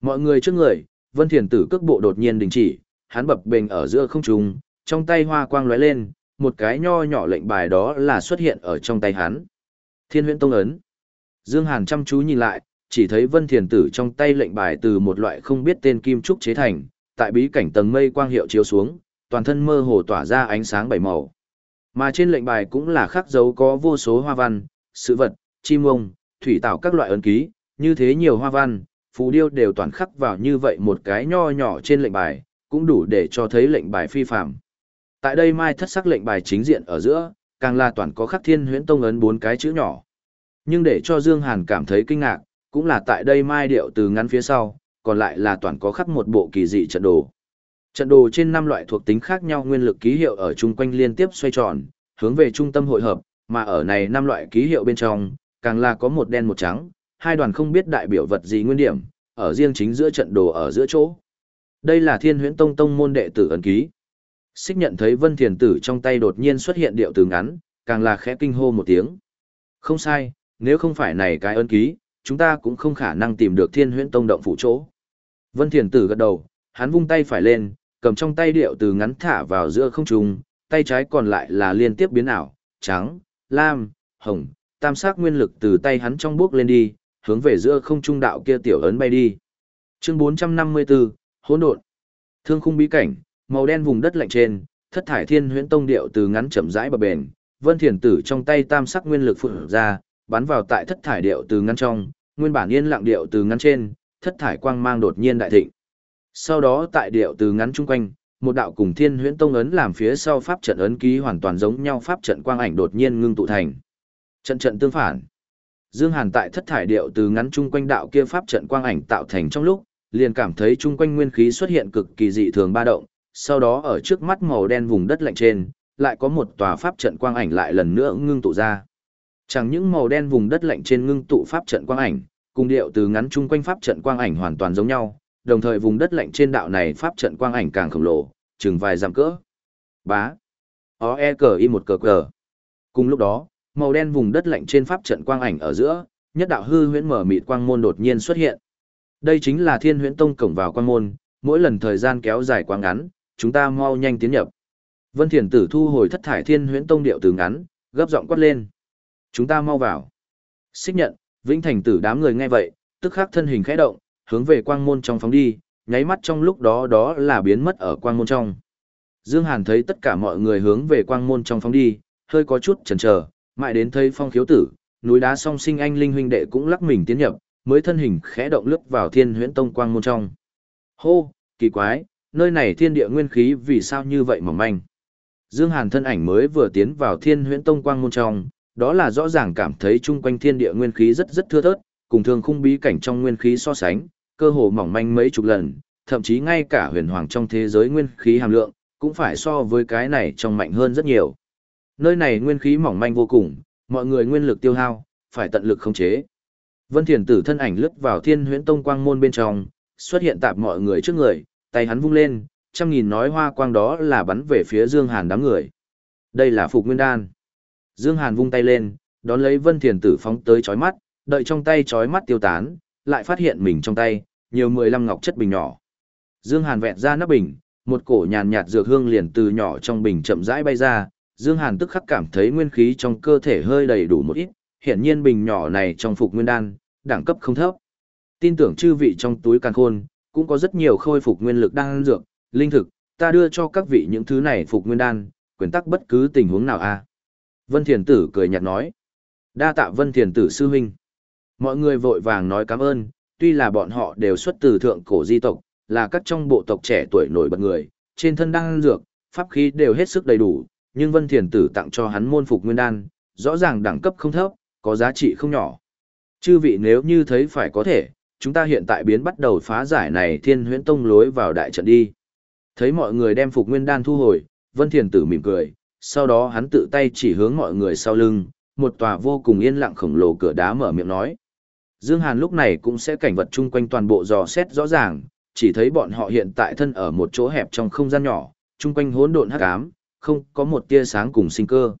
Mọi người trước người, Vân Thiền Tử cước bộ đột nhiên đình chỉ, hắn bập bềnh ở giữa không trung, trong tay hoa quang lóe lên, một cái nho nhỏ lệnh bài đó là xuất hiện ở trong tay hắn. Thiên huyễn tông ấn. Dương Hàn chăm chú nhìn lại, chỉ thấy Vân Thiền Tử trong tay lệnh bài từ một loại không biết tên kim trúc chế thành, tại bí cảnh tầng mây quang hiệu chiếu xuống, toàn thân mơ hồ tỏa ra ánh sáng bảy màu. Mà trên lệnh bài cũng là khắc dấu có vô số hoa văn, sự vật, chim ông, thủy tạo các loại ấn ký, như thế nhiều hoa văn, phù điêu đều toàn khắc vào như vậy một cái nho nhỏ trên lệnh bài, cũng đủ để cho thấy lệnh bài phi phạm. Tại đây mai thất sắc lệnh bài chính diện ở giữa, càng là toàn có khắc thiên huyễn tông ấn bốn cái chữ nhỏ. Nhưng để cho Dương Hàn cảm thấy kinh ngạc, cũng là tại đây mai điệu từ ngắn phía sau, còn lại là toàn có khắc một bộ kỳ dị trận đồ. Trận đồ trên năm loại thuộc tính khác nhau nguyên lực ký hiệu ở chung quanh liên tiếp xoay tròn, hướng về trung tâm hội hợp, mà ở này năm loại ký hiệu bên trong, càng là có một đen một trắng, hai đoàn không biết đại biểu vật gì nguyên điểm, ở riêng chính giữa trận đồ ở giữa chỗ. Đây là Thiên Huyễn Tông tông môn đệ tử ấn ký. Xích nhận thấy Vân Thiền Tử trong tay đột nhiên xuất hiện điệu từ ngắn, càng là khẽ kinh hô một tiếng. Không sai, nếu không phải này cái ấn ký, chúng ta cũng không khả năng tìm được Thiên Huyễn Tông động phủ chỗ. Vân Thiền Tử gật đầu, hắn vung tay phải lên, cầm trong tay điệu từ ngắn thả vào giữa không trung, tay trái còn lại là liên tiếp biến ảo, trắng, lam, hồng, tam sắc nguyên lực từ tay hắn trong bước lên đi, hướng về giữa không trung đạo kia tiểu ấn bay đi. Chương 454, hỗn độn. Thương khung bí cảnh, màu đen vùng đất lạnh trên, thất thải thiên huyễn tông điệu từ ngắn chậm rãi bờ bền, Vân Thiền Tử trong tay tam sắc nguyên lực phượng ra, bắn vào tại thất thải điệu từ ngắn trong, nguyên bản yên lặng điệu từ ngắn trên, thất thải quang mang đột nhiên đại thịnh. Sau đó tại điệu từ ngắn chung quanh, một đạo cùng thiên huyễn tông ấn làm phía sau pháp trận ấn ký hoàn toàn giống nhau pháp trận quang ảnh đột nhiên ngưng tụ thành. Trận trận tương phản. Dương Hàn tại thất thải điệu từ ngắn chung quanh đạo kia pháp trận quang ảnh tạo thành trong lúc, liền cảm thấy chung quanh nguyên khí xuất hiện cực kỳ dị thường ba động, sau đó ở trước mắt màu đen vùng đất lạnh trên, lại có một tòa pháp trận quang ảnh lại lần nữa ngưng tụ ra. Chẳng những màu đen vùng đất lạnh trên ngưng tụ pháp trận quang ảnh, cùng điệu từ ngắn chung quanh pháp trận quang ảnh hoàn toàn giống nhau, đồng thời vùng đất lạnh trên đạo này pháp trận quang ảnh càng khổng lồ, chừng vài dặm cỡ. Bá. O e cờ y một cờ cờ. Cùng lúc đó, màu đen vùng đất lạnh trên pháp trận quang ảnh ở giữa, nhất đạo hư huyễn mở mịt quang môn đột nhiên xuất hiện. Đây chính là Thiên Huyễn Tông cổng vào quang môn, mỗi lần thời gian kéo dài quá ngắn, chúng ta mau nhanh tiến nhập. Vân Thiền Tử thu hồi thất thải Thiên Huyễn Tông điệu từ ngắn, gấp giọng quát lên. Chúng ta mau vào. Xích nhận, Vĩnh Thành Tử đám người nghe vậy, tức khắc thân hình khẽ động, hướng về quang môn trong phóng đi, nháy mắt trong lúc đó đó là biến mất ở quang môn trong. Dương Hàn thấy tất cả mọi người hướng về quang môn trong phóng đi, hơi có chút chần chờ, mãi đến thấy phong khiếu tử, núi đá song sinh anh linh huynh đệ cũng lắc mình tiến nhập, mới thân hình khẽ động lướt vào thiên huyễn tông quang môn trong. Hô, kỳ quái, nơi này thiên địa nguyên khí vì sao như vậy mỏng manh. Dương Hàn thân ảnh mới vừa tiến vào thiên huyễn tông quang môn trong, đó là rõ ràng cảm thấy chung quanh thiên địa nguyên khí rất rất thưa thớt, cùng thường khung bí cảnh trong nguyên khí so sánh, cơ hồ mỏng manh mấy chục lần, thậm chí ngay cả huyền hoàng trong thế giới nguyên khí hàm lượng, cũng phải so với cái này trong mạnh hơn rất nhiều. Nơi này nguyên khí mỏng manh vô cùng, mọi người nguyên lực tiêu hao, phải tận lực khống chế. Vân Thiền Tử thân ảnh lướt vào Thiên Huyễn Tông quang môn bên trong, xuất hiện tạp mọi người trước người, tay hắn vung lên, trăm nghìn nói hoa quang đó là bắn về phía Dương Hàn đám người. Đây là Phục Nguyên Đan. Dương Hàn vung tay lên, đón lấy Vân Thiền Tử phóng tới chói mắt, đợi trong tay chói mắt tiêu tán, lại phát hiện mình trong tay, nhiều mười lăm ngọc chất bình nhỏ. Dương Hàn vẹn ra nắp bình, một cổ nhàn nhạt dược hương liền từ nhỏ trong bình chậm rãi bay ra, Dương Hàn tức khắc cảm thấy nguyên khí trong cơ thể hơi đầy đủ một ít, hiển nhiên bình nhỏ này trong phục nguyên đan, đẳng cấp không thấp. Tin tưởng chư vị trong túi càn khôn, cũng có rất nhiều khôi phục nguyên lực đan dược, linh thực, ta đưa cho các vị những thứ này phục nguyên đan, quyền tắc bất cứ tình huống nào a Vân Thiền Tử cười nhạt nói. Đa tạ Vân Thiền Tử sư huynh. Mọi người vội vàng nói cảm ơn, tuy là bọn họ đều xuất từ thượng cổ di tộc, là các trong bộ tộc trẻ tuổi nổi bật người, trên thân đang dược, pháp khí đều hết sức đầy đủ, nhưng Vân Thiền Tử tặng cho hắn môn phục nguyên đan, rõ ràng đẳng cấp không thấp, có giá trị không nhỏ. Chư vị nếu như thấy phải có thể, chúng ta hiện tại biến bắt đầu phá giải này thiên huyễn tông lối vào đại trận đi. Thấy mọi người đem phục nguyên đan thu hồi, Vân Thiền Tử mỉm cười, sau đó hắn tự tay chỉ hướng mọi người sau lưng, một tòa vô cùng yên lặng khổng lồ cửa đá mở miệng nói. Dương Hàn lúc này cũng sẽ cảnh vật chung quanh toàn bộ dò xét rõ ràng, chỉ thấy bọn họ hiện tại thân ở một chỗ hẹp trong không gian nhỏ, chung quanh hỗn độn hắc ám, không có một tia sáng cùng sinh cơ.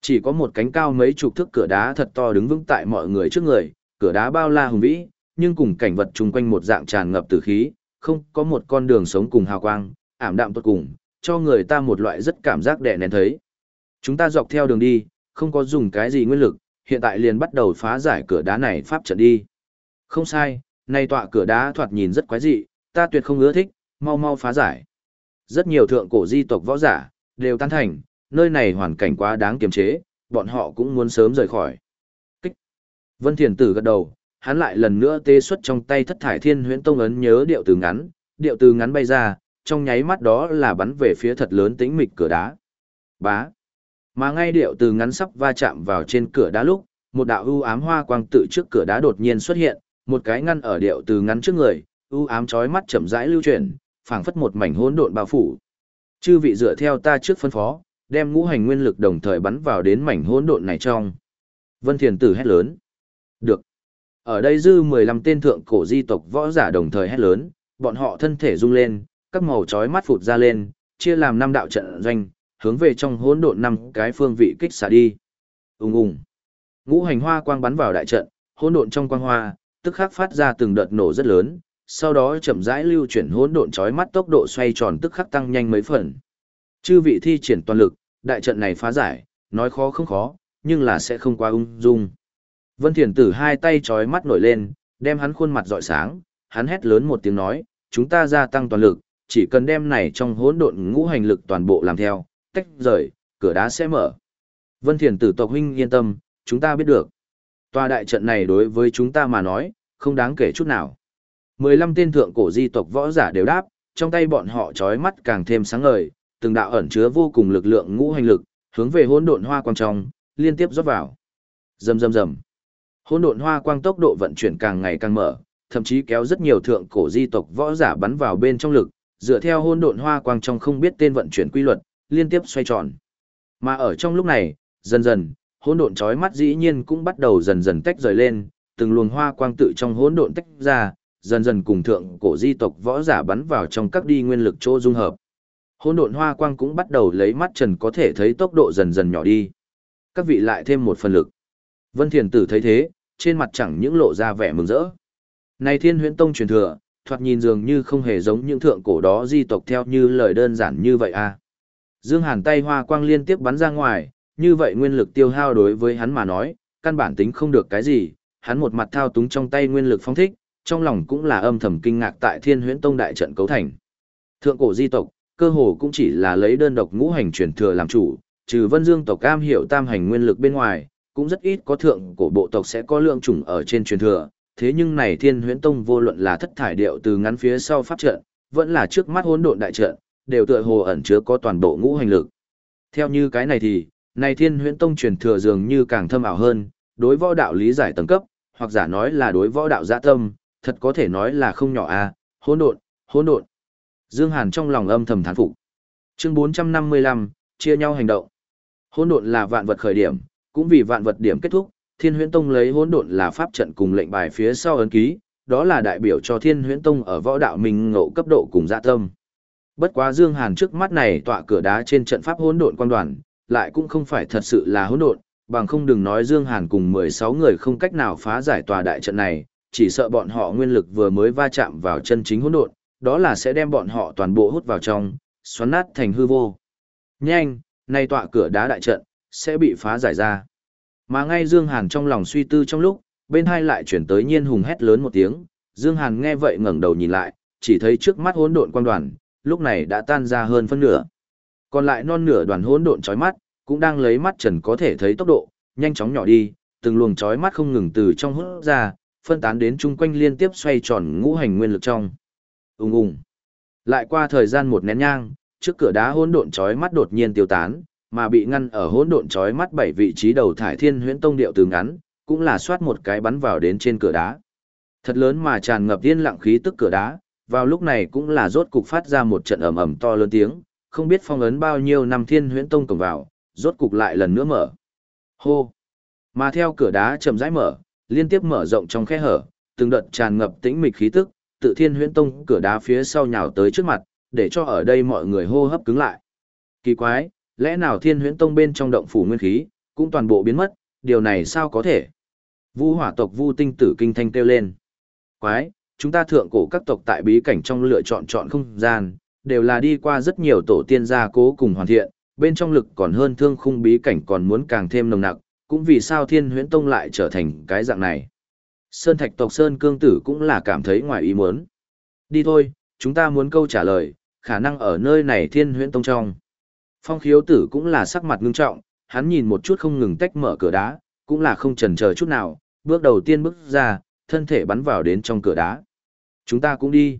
Chỉ có một cánh cao mấy chục thước cửa đá thật to đứng vững tại mọi người trước người, cửa đá bao la hùng vĩ, nhưng cùng cảnh vật chung quanh một dạng tràn ngập tử khí, không có một con đường sống cùng hào quang, ảm đạm tốt cùng, cho người ta một loại rất cảm giác đè nén thấy. Chúng ta dọc theo đường đi, không có dùng cái gì nguyên lực, hiện tại liền bắt đầu phá giải cửa đá này pháp trận đi. Không sai, nay tọa cửa đá thoạt nhìn rất quái dị, ta tuyệt không ưa thích, mau mau phá giải. Rất nhiều thượng cổ di tộc võ giả, đều tán thành, nơi này hoàn cảnh quá đáng kiềm chế, bọn họ cũng muốn sớm rời khỏi. Kích. Vân Thiền Tử gật đầu, hắn lại lần nữa tê xuất trong tay thất thải thiên huyễn tông ấn nhớ điệu từ ngắn, điệu từ ngắn bay ra, trong nháy mắt đó là bắn về phía thật lớn tĩnh mịch cửa đá. Bá. Mà ngay điệu từ ngắn sắp va chạm vào trên cửa đá lúc, một đạo ưu ám hoa quang tự trước cửa đá đột nhiên xuất hiện, một cái ngăn ở điệu từ ngắn trước người, ưu ám chói mắt chậm rãi lưu chuyển, phảng phất một mảnh hỗn độn bao phủ. Chư vị dựa theo ta trước phân phó, đem ngũ hành nguyên lực đồng thời bắn vào đến mảnh hỗn độn này trong. Vân Thiền Tử hét lớn. Được. Ở đây dư 15 tên thượng cổ di tộc võ giả đồng thời hét lớn, bọn họ thân thể rung lên, các màu chói mắt phụt ra lên, chia làm năm đạo trận doanh, hướng về trong hỗn độn năm cái phương vị kích xả đi. Ùng ùng. Ngũ hành hoa quang bắn vào đại trận, hỗn độn trong quang hoa, tức khắc phát ra từng đợt nổ rất lớn, sau đó chậm rãi lưu chuyển hỗn độn chói mắt tốc độ xoay tròn tức khắc tăng nhanh mấy phần. Chư vị thi triển toàn lực, đại trận này phá giải, nói khó không khó, nhưng là sẽ không quá ung dung. Vân Thiền Tử hai tay chói mắt nổi lên, đem hắn khuôn mặt rọi sáng, hắn hét lớn một tiếng nói, chúng ta gia tăng toàn lực, chỉ cần đem này trong hỗn độn ngũ hành lực toàn bộ làm theo, tách rời, cửa đá sẽ mở. Vân Thiền Tử tộc huynh yên tâm, chúng ta biết được. Tòa đại trận này đối với chúng ta mà nói, không đáng kể chút nào. 15 tên thượng cổ di tộc võ giả đều đáp, trong tay bọn họ chói mắt càng thêm sáng ngời, từng đạo ẩn chứa vô cùng lực lượng ngũ hành lực, hướng về hỗn độn hoa quang trong, liên tiếp rót vào. Rầm rầm rầm. Hỗn độn hoa quang tốc độ vận chuyển càng ngày càng mở, thậm chí kéo rất nhiều thượng cổ di tộc võ giả bắn vào bên trong lực, dựa theo hỗn độn hoa quang trong không biết tên vận chuyển quy luật, liên tiếp xoay tròn. Mà ở trong lúc này, dần dần, hỗn độn chói mắt dĩ nhiên cũng bắt đầu dần dần tách rời lên, từng luồng hoa quang tự trong hỗn độn tách ra, dần dần cùng thượng cổ di tộc võ giả bắn vào trong các đi nguyên lực chỗ dung hợp. Hỗn độn hoa quang cũng bắt đầu lấy mắt trần có thể thấy tốc độ dần dần nhỏ đi. Các vị lại thêm một phần lực. Vân Thiền Tử thấy thế, trên mặt chẳng những lộ ra vẻ mừng rỡ. Này Thiên Huyễn Tông truyền thừa, thoạt nhìn dường như không hề giống những thượng cổ đó di tộc theo như lời đơn giản như vậy à. Dương Hàn tay hoa quang liên tiếp bắn ra ngoài, như vậy nguyên lực tiêu hao đối với hắn mà nói, căn bản tính không được cái gì, hắn một mặt thao túng trong tay nguyên lực phong thích, trong lòng cũng là âm thầm kinh ngạc tại Thiên Huyễn Tông đại trận cấu thành. Thượng cổ di tộc, cơ hồ cũng chỉ là lấy đơn độc ngũ hành truyền thừa làm chủ, trừ Vân Dương tộc cam hiểu tam hành nguyên lực bên ngoài, cũng rất ít có thượng cổ bộ tộc sẽ có lượng chủng ở trên truyền thừa. Thế nhưng này Thiên Huyễn Tông vô luận là thất thải điệu từ ngắn phía sau pháp trận, vẫn là trước mắt hỗn độn đại trận, đều tựa hồ ẩn chứa có toàn bộ ngũ hành lực. Theo như cái này thì, này Thiên Huyễn Tông truyền thừa dường như càng thâm ảo hơn, đối võ đạo lý giải tầng cấp, hoặc giả nói là đối võ đạo dạ tâm, thật có thể nói là không nhỏ a, à, hỗn độn, hỗn độn. Dương Hàn trong lòng âm thầm thán phục. Chương 455, chia nhau hành động. Hỗn độn là vạn vật khởi điểm, cũng vì vạn vật điểm kết thúc, Thiên Huyễn Tông lấy hỗn độn là pháp trận cùng lệnh bài phía sau ấn ký, đó là đại biểu cho Thiên Huyễn Tông ở võ đạo mình ngộ cấp độ cùng dạ tâm. Bất quá Dương Hàn trước mắt này tọa cửa đá trên trận pháp hỗn độn quan đoàn, lại cũng không phải thật sự là hỗn độn, bằng không đừng nói Dương Hàn cùng 16 người không cách nào phá giải tòa đại trận này, chỉ sợ bọn họ nguyên lực vừa mới va chạm vào chân chính hỗn độn, đó là sẽ đem bọn họ toàn bộ hút vào trong, xoắn nát thành hư vô. Nhanh, nay tọa cửa đá đại trận, sẽ bị phá giải ra. Mà ngay Dương Hàn trong lòng suy tư trong lúc, bên hai lại chuyển tới nhiên hùng hét lớn một tiếng, Dương Hàn nghe vậy ngẩng đầu nhìn lại, chỉ thấy trước mắt hỗn độn quang đoàn, lúc này đã tan ra hơn phân nửa. Còn lại non nửa đoàn hỗn độn chói mắt, cũng đang lấy mắt trần có thể thấy tốc độ, nhanh chóng nhỏ đi, từng luồng chói mắt không ngừng từ trong hút ra, phân tán đến chung quanh liên tiếp xoay tròn ngũ hành nguyên lực trong. Ùng ùng. Lại qua thời gian một nén nhang, trước cửa đá hỗn độn chói mắt đột nhiên tiêu tán, mà bị ngăn ở hỗn độn chói mắt bảy vị trí đầu thải thiên huyễn tông điệu từ ngắn, cũng là xoát một cái bắn vào đến trên cửa đá. Thật lớn mà tràn ngập yên lặng khí tức cửa đá, vào lúc này cũng là rốt cục phát ra một trận ầm ầm to lớn tiếng, không biết phong ấn bao nhiêu năm thiên huyễn tông cổng vào, rốt cục lại lần nữa mở. Hô! Mà theo cửa đá chậm rãi mở, liên tiếp mở rộng trong khe hở, từng đợt tràn ngập tĩnh mịch khí tức, tự thiên huyễn tông cửa đá phía sau nhào tới trước mặt, để cho ở đây mọi người hô hấp cứng lại. Kỳ quái, lẽ nào thiên huyễn tông bên trong động phủ nguyên khí, cũng toàn bộ biến mất, điều này sao có thể? Vu hỏa tộc Vu tinh tử kinh thanh kêu lên. Quái, chúng ta thượng cổ các tộc tại bí cảnh trong lựa chọn chọn không gian, đều là đi qua rất nhiều tổ tiên gia cố cùng hoàn thiện, bên trong lực còn hơn thương khung bí cảnh còn muốn càng thêm nồng nặc, cũng vì sao thiên huyễn tông lại trở thành cái dạng này. Sơn thạch tộc Sơn cương tử cũng là cảm thấy ngoài ý muốn. Đi thôi, chúng ta muốn câu trả lời, khả năng ở nơi này thiên huyễn tông trong. Phong khiếu tử cũng là sắc mặt ngưng trọng, hắn nhìn một chút không ngừng tách mở cửa đá, cũng là không chần chờ chút nào, bước đầu tiên bước ra, thân thể bắn vào đến trong cửa đá. Chúng ta cũng đi.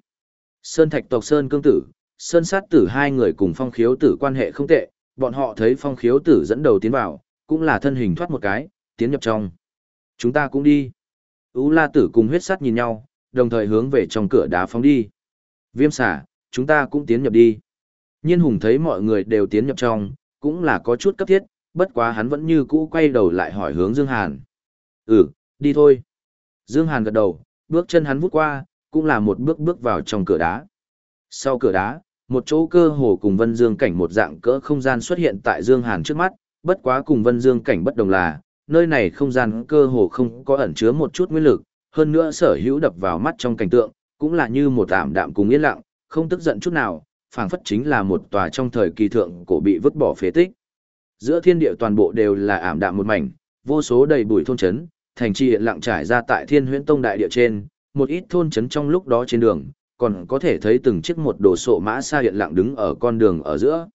Sơn thạch tộc Sơn cương tử, Sơn sát tử hai người cùng phong khiếu tử quan hệ không tệ, bọn họ thấy phong khiếu tử dẫn đầu tiến vào, cũng là thân hình thoát một cái, tiến nhập trong. Chúng ta cũng đi. Ú la tử cùng huyết sát nhìn nhau, đồng thời hướng về trong cửa đá phóng đi. Viêm xả, chúng ta cũng tiến nhập đi. Nhiên hùng thấy mọi người đều tiến nhập trong, cũng là có chút cấp thiết, bất quá hắn vẫn như cũ quay đầu lại hỏi hướng Dương Hàn. Ừ, đi thôi. Dương Hàn gật đầu, bước chân hắn vút qua, cũng là một bước bước vào trong cửa đá. Sau cửa đá, một chỗ cơ hồ cùng Vân Dương cảnh một dạng cỡ không gian xuất hiện tại Dương Hàn trước mắt, bất quá cùng Vân Dương cảnh bất đồng là, nơi này không gian cơ hồ không có ẩn chứa một chút nguyên lực, hơn nữa sở hữu đập vào mắt trong cảnh tượng, cũng là như một ảm đạm cùng yên lặng, không tức giận chút nào, phảng phất chính là một tòa trong thời kỳ thượng cổ bị vứt bỏ phế tích. Giữa thiên địa toàn bộ đều là ảm đạm một mảnh, vô số đầy bụi thôn trấn, thành trì hiện lặng trải ra tại Thiên Huyễn Tông đại địa trên, một ít thôn trấn trong lúc đó trên đường, còn có thể thấy từng chiếc một đồ sộ mã xa hiện lặng đứng ở con đường ở giữa.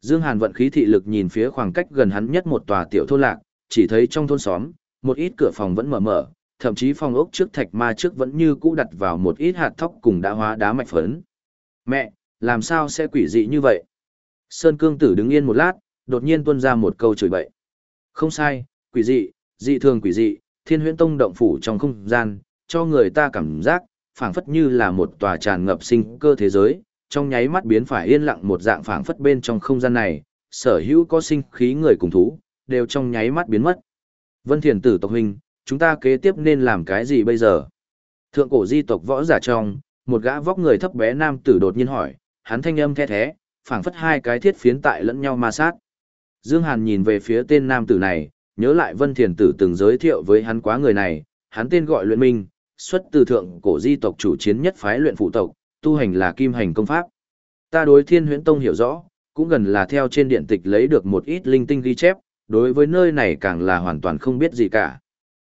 Dương Hàn vận khí thị lực nhìn phía khoảng cách gần hắn nhất một tòa tiểu thôn lạc, chỉ thấy trong thôn xóm, một ít cửa phòng vẫn mở mở, thậm chí phòng ốc trước thạch ma trước vẫn như cũ đặt vào một ít hạt thóc cùng đã hóa đá mạch phấn. Mẹ, làm sao sẽ quỷ dị như vậy? Sơn Cương Tử đứng yên một lát, đột nhiên tuôn ra một câu chửi bậy. Không sai, quỷ dị, dị thường quỷ dị, thiên huyễn tông động phủ trong không gian, cho người ta cảm giác, phảng phất như là một tòa tràn ngập sinh cơ thế giới, trong nháy mắt biến phải yên lặng một dạng phảng phất bên trong không gian này, sở hữu có sinh khí người cùng thú, đều trong nháy mắt biến mất. Vân Thiền Tử tộc huynh, chúng ta kế tiếp nên làm cái gì bây giờ? Thượng cổ di tộc võ giả trong, một gã vóc người thấp bé nam tử đột nhiên hỏi, hắn thanh âm the thé, phảng phất hai cái thiết phiến tại lẫn nhau ma sát. Dương Hàn nhìn về phía tên nam tử này, nhớ lại Vân Thiền Tử từng giới thiệu với hắn quá người này, hắn tên gọi Luyện Minh, xuất từ thượng cổ di tộc chủ chiến nhất phái luyện phụ tộc, tu hành là kim hành công pháp. Ta đối Thiên Huyễn Tông hiểu rõ, cũng gần là theo trên điện tịch lấy được một ít linh tinh ghi chép, đối với nơi này càng là hoàn toàn không biết gì cả.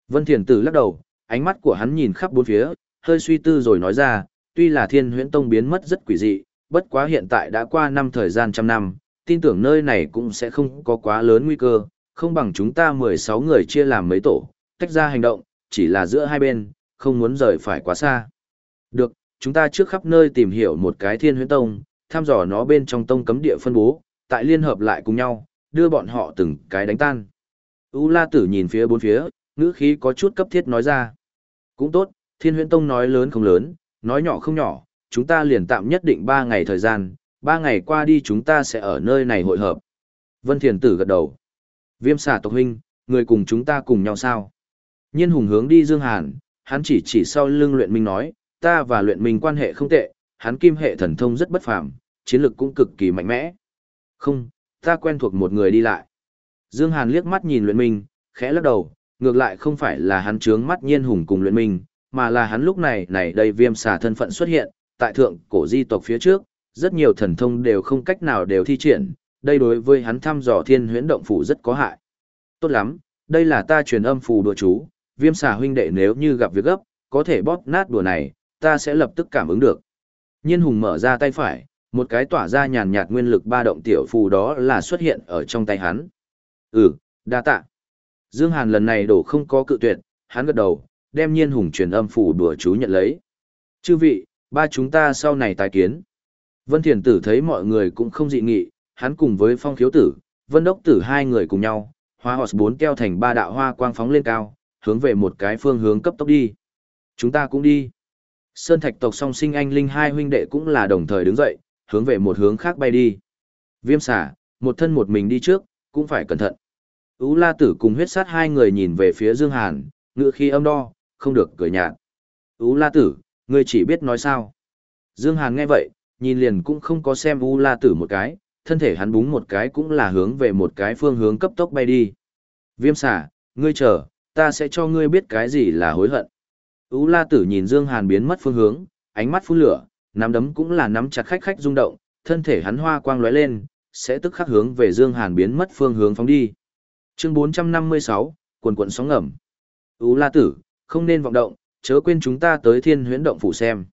Vân Thiền Tử lắc đầu, ánh mắt của hắn nhìn khắp bốn phía, hơi suy tư rồi nói ra, tuy là Thiên Huyễn Tông biến mất rất quỷ dị, bất quá hiện tại đã qua năm thời gian trăm năm, tin tưởng nơi này cũng sẽ không có quá lớn nguy cơ, không bằng chúng ta 16 người chia làm mấy tổ, tách ra hành động, chỉ là giữa hai bên, không muốn rời phải quá xa. Được, chúng ta trước khắp nơi tìm hiểu một cái thiên huyễn tông, thăm dò nó bên trong tông cấm địa phân bố, tại liên hợp lại cùng nhau, đưa bọn họ từng cái đánh tan. U La Tử nhìn phía bốn phía, ngữ khí có chút cấp thiết nói ra. Cũng tốt, thiên huyễn tông nói lớn không lớn, nói nhỏ không nhỏ, chúng ta liền tạm nhất định 3 ngày thời gian, 3 ngày qua đi chúng ta sẽ ở nơi này hội hợp. Vân Thiền Tử gật đầu. Viêm xà tộc huynh, người cùng chúng ta cùng nhau sao? Nhiên hùng hướng đi Dương Hàn, hắn chỉ chỉ sau lưng luyện minh nói, ta và luyện minh quan hệ không tệ, hắn kim hệ thần thông rất bất phàm, chiến lực cũng cực kỳ mạnh mẽ. Không, ta quen thuộc một người đi lại. Dương Hàn liếc mắt nhìn luyện minh, khẽ lắc đầu, ngược lại không phải là hắn trướng mắt nhiên hùng cùng luyện minh, mà là hắn lúc này này đây viêm xà thân phận xuất hiện, tại thượng cổ di tộc phía trước, rất nhiều thần thông đều không cách nào đều thi triển, đây đối với hắn thăm dò thiên huyễn động phủ rất có hại. Tốt lắm, đây là ta truyền âm phù đùa chú, viêm xà huynh đệ nếu như gặp việc gấp, có thể bóp nát đùa này, ta sẽ lập tức cảm ứng được. Nhiên hùng mở ra tay phải, một cái tỏa ra nhàn nhạt nguyên lực ba động tiểu phù đó là xuất hiện ở trong tay hắn. Ừ, đa tạ. Dương Hàn lần này đổ không có cự tuyệt, hắn gật đầu, đem nhiên hùng truyền âm phù đùa chú nhận lấy. Chư vị, ba chúng ta sau này tái kiến. Vân Thiền Tử thấy mọi người cũng không dị nghị, hắn cùng với Phong Khiếu Tử, Vân Đốc Tử hai người cùng nhau, hóa họt bốn keo thành ba đạo hoa quang phóng lên cao, hướng về một cái phương hướng cấp tốc đi. Chúng ta cũng đi. Sơn Thạch tộc song sinh anh linh hai huynh đệ cũng là đồng thời đứng dậy, hướng về một hướng khác bay đi. Viêm xả, một thân một mình đi trước, cũng phải cẩn thận. Ú La Tử cùng huyết sát hai người nhìn về phía Dương Hàn, ngựa khi âm đo, không được cười nhạt. Ú La Tử, ngươi chỉ biết nói sao. Dương Hàn nghe vậy, nhìn liền cũng không có xem U La Tử một cái, thân thể hắn búng một cái cũng là hướng về một cái phương hướng cấp tốc bay đi. Viêm xả, ngươi chờ, ta sẽ cho ngươi biết cái gì là hối hận. U La Tử nhìn Dương Hàn biến mất phương hướng, ánh mắt phun lửa, nắm đấm cũng là nắm chặt khách khách rung động, thân thể hắn hoa quang lóe lên, sẽ tức khắc hướng về Dương Hàn biến mất phương hướng phóng đi. Chương 456, quần quần sóng ngầm. U La Tử, không nên vọng động, chớ quên chúng ta tới Thiên Huyễn động phủ xem.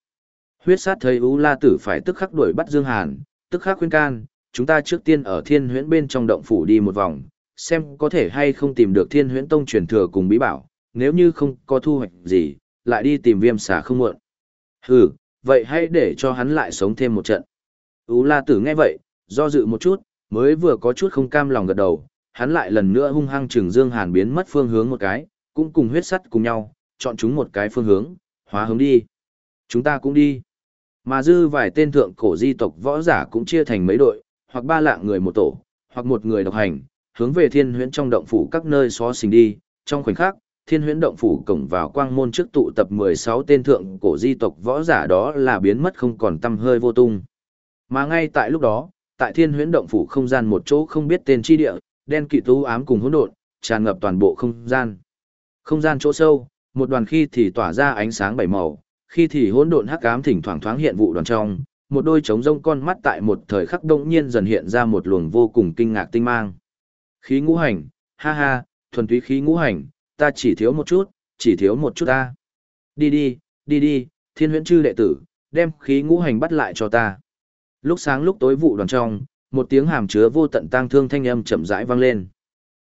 Huyết sát thấy Ú La Tử phải tức khắc đuổi bắt Dương Hàn, tức khắc khuyên can, chúng ta trước tiên ở Thiên Huyễn bên trong động phủ đi một vòng, xem có thể hay không tìm được Thiên Huyễn tông truyền thừa cùng bí bảo, nếu như không có thu hoạch gì, lại đi tìm Viêm xà không muộn. Hừ, vậy hãy để cho hắn lại sống thêm một trận. Ú La Tử nghe vậy, do dự một chút, mới vừa có chút không cam lòng gật đầu, hắn lại lần nữa hung hăng trừng Dương Hàn biến mất phương hướng một cái, cũng cùng huyết sắt cùng nhau, chọn chúng một cái phương hướng, hóa hướng đi. Chúng ta cũng đi. Mà dư vài tên thượng cổ di tộc võ giả cũng chia thành mấy đội, hoặc ba lạng người một tổ, hoặc một người độc hành, hướng về thiên huyễn trong động phủ các nơi xó xình đi. Trong khoảnh khắc, thiên huyễn động phủ cổng vào quang môn trước tụ tập 16 tên thượng cổ di tộc võ giả đó là biến mất không còn tâm hơi vô tung. Mà ngay tại lúc đó, tại thiên huyễn động phủ không gian một chỗ không biết tên chi địa, đen kỵ tú ám cùng hỗn độn, tràn ngập toàn bộ không gian. Không gian chỗ sâu, một đoàn khi thì tỏa ra ánh sáng bảy màu, khi thì hỗn độn hắc ám thỉnh thoảng thoáng hiện vụ đoàn trong, một đôi trống rông con mắt tại một thời khắc đông nhiên dần hiện ra một luồng vô cùng kinh ngạc tinh mang. Khí ngũ hành, ha ha, thuần túy khí ngũ hành, ta chỉ thiếu một chút, chỉ thiếu một chút ta. Đi đi, đi đi, thiên huyễn chư đệ tử, đem khí ngũ hành bắt lại cho ta. Lúc sáng lúc tối vụ đoàn trong, một tiếng hàm chứa vô tận tang thương thanh âm chậm rãi vang lên.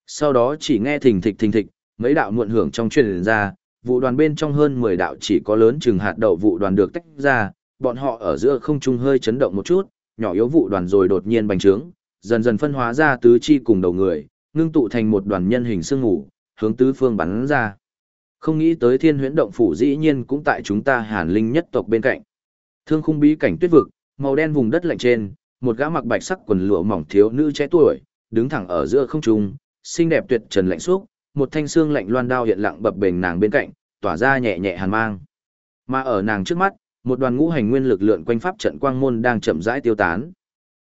Sau đó chỉ nghe thình thịch thình thịch, mấy đạo muộn hưởng trong truyền ra, vụ đoàn bên trong hơn 10 đạo chỉ có lớn chừng hạt đậu vụ đoàn được tách ra, bọn họ ở giữa không trung hơi chấn động một chút, nhỏ yếu vụ đoàn rồi đột nhiên bành trướng, dần dần phân hóa ra tứ chi cùng đầu người, ngưng tụ thành một đoàn nhân hình sương ngủ, hướng tứ phương bắn ra. Không nghĩ tới thiên huyễn động phủ dĩ nhiên cũng tại chúng ta hàn linh nhất tộc bên cạnh. Thương khung bí cảnh tuyết vực, màu đen vùng đất lạnh trên, một gã mặc bạch sắc quần lụa mỏng thiếu nữ trẻ tuổi, đứng thẳng ở giữa không trung, xinh đẹp tuyệt trần lạnh suốt một thanh xương lạnh loan đao hiện lặng bập bềnh nàng bên cạnh, tỏa ra nhẹ nhẹ hàn mang. Mà ở nàng trước mắt, một đoàn ngũ hành nguyên lực lượng quanh pháp trận quang môn đang chậm rãi tiêu tán.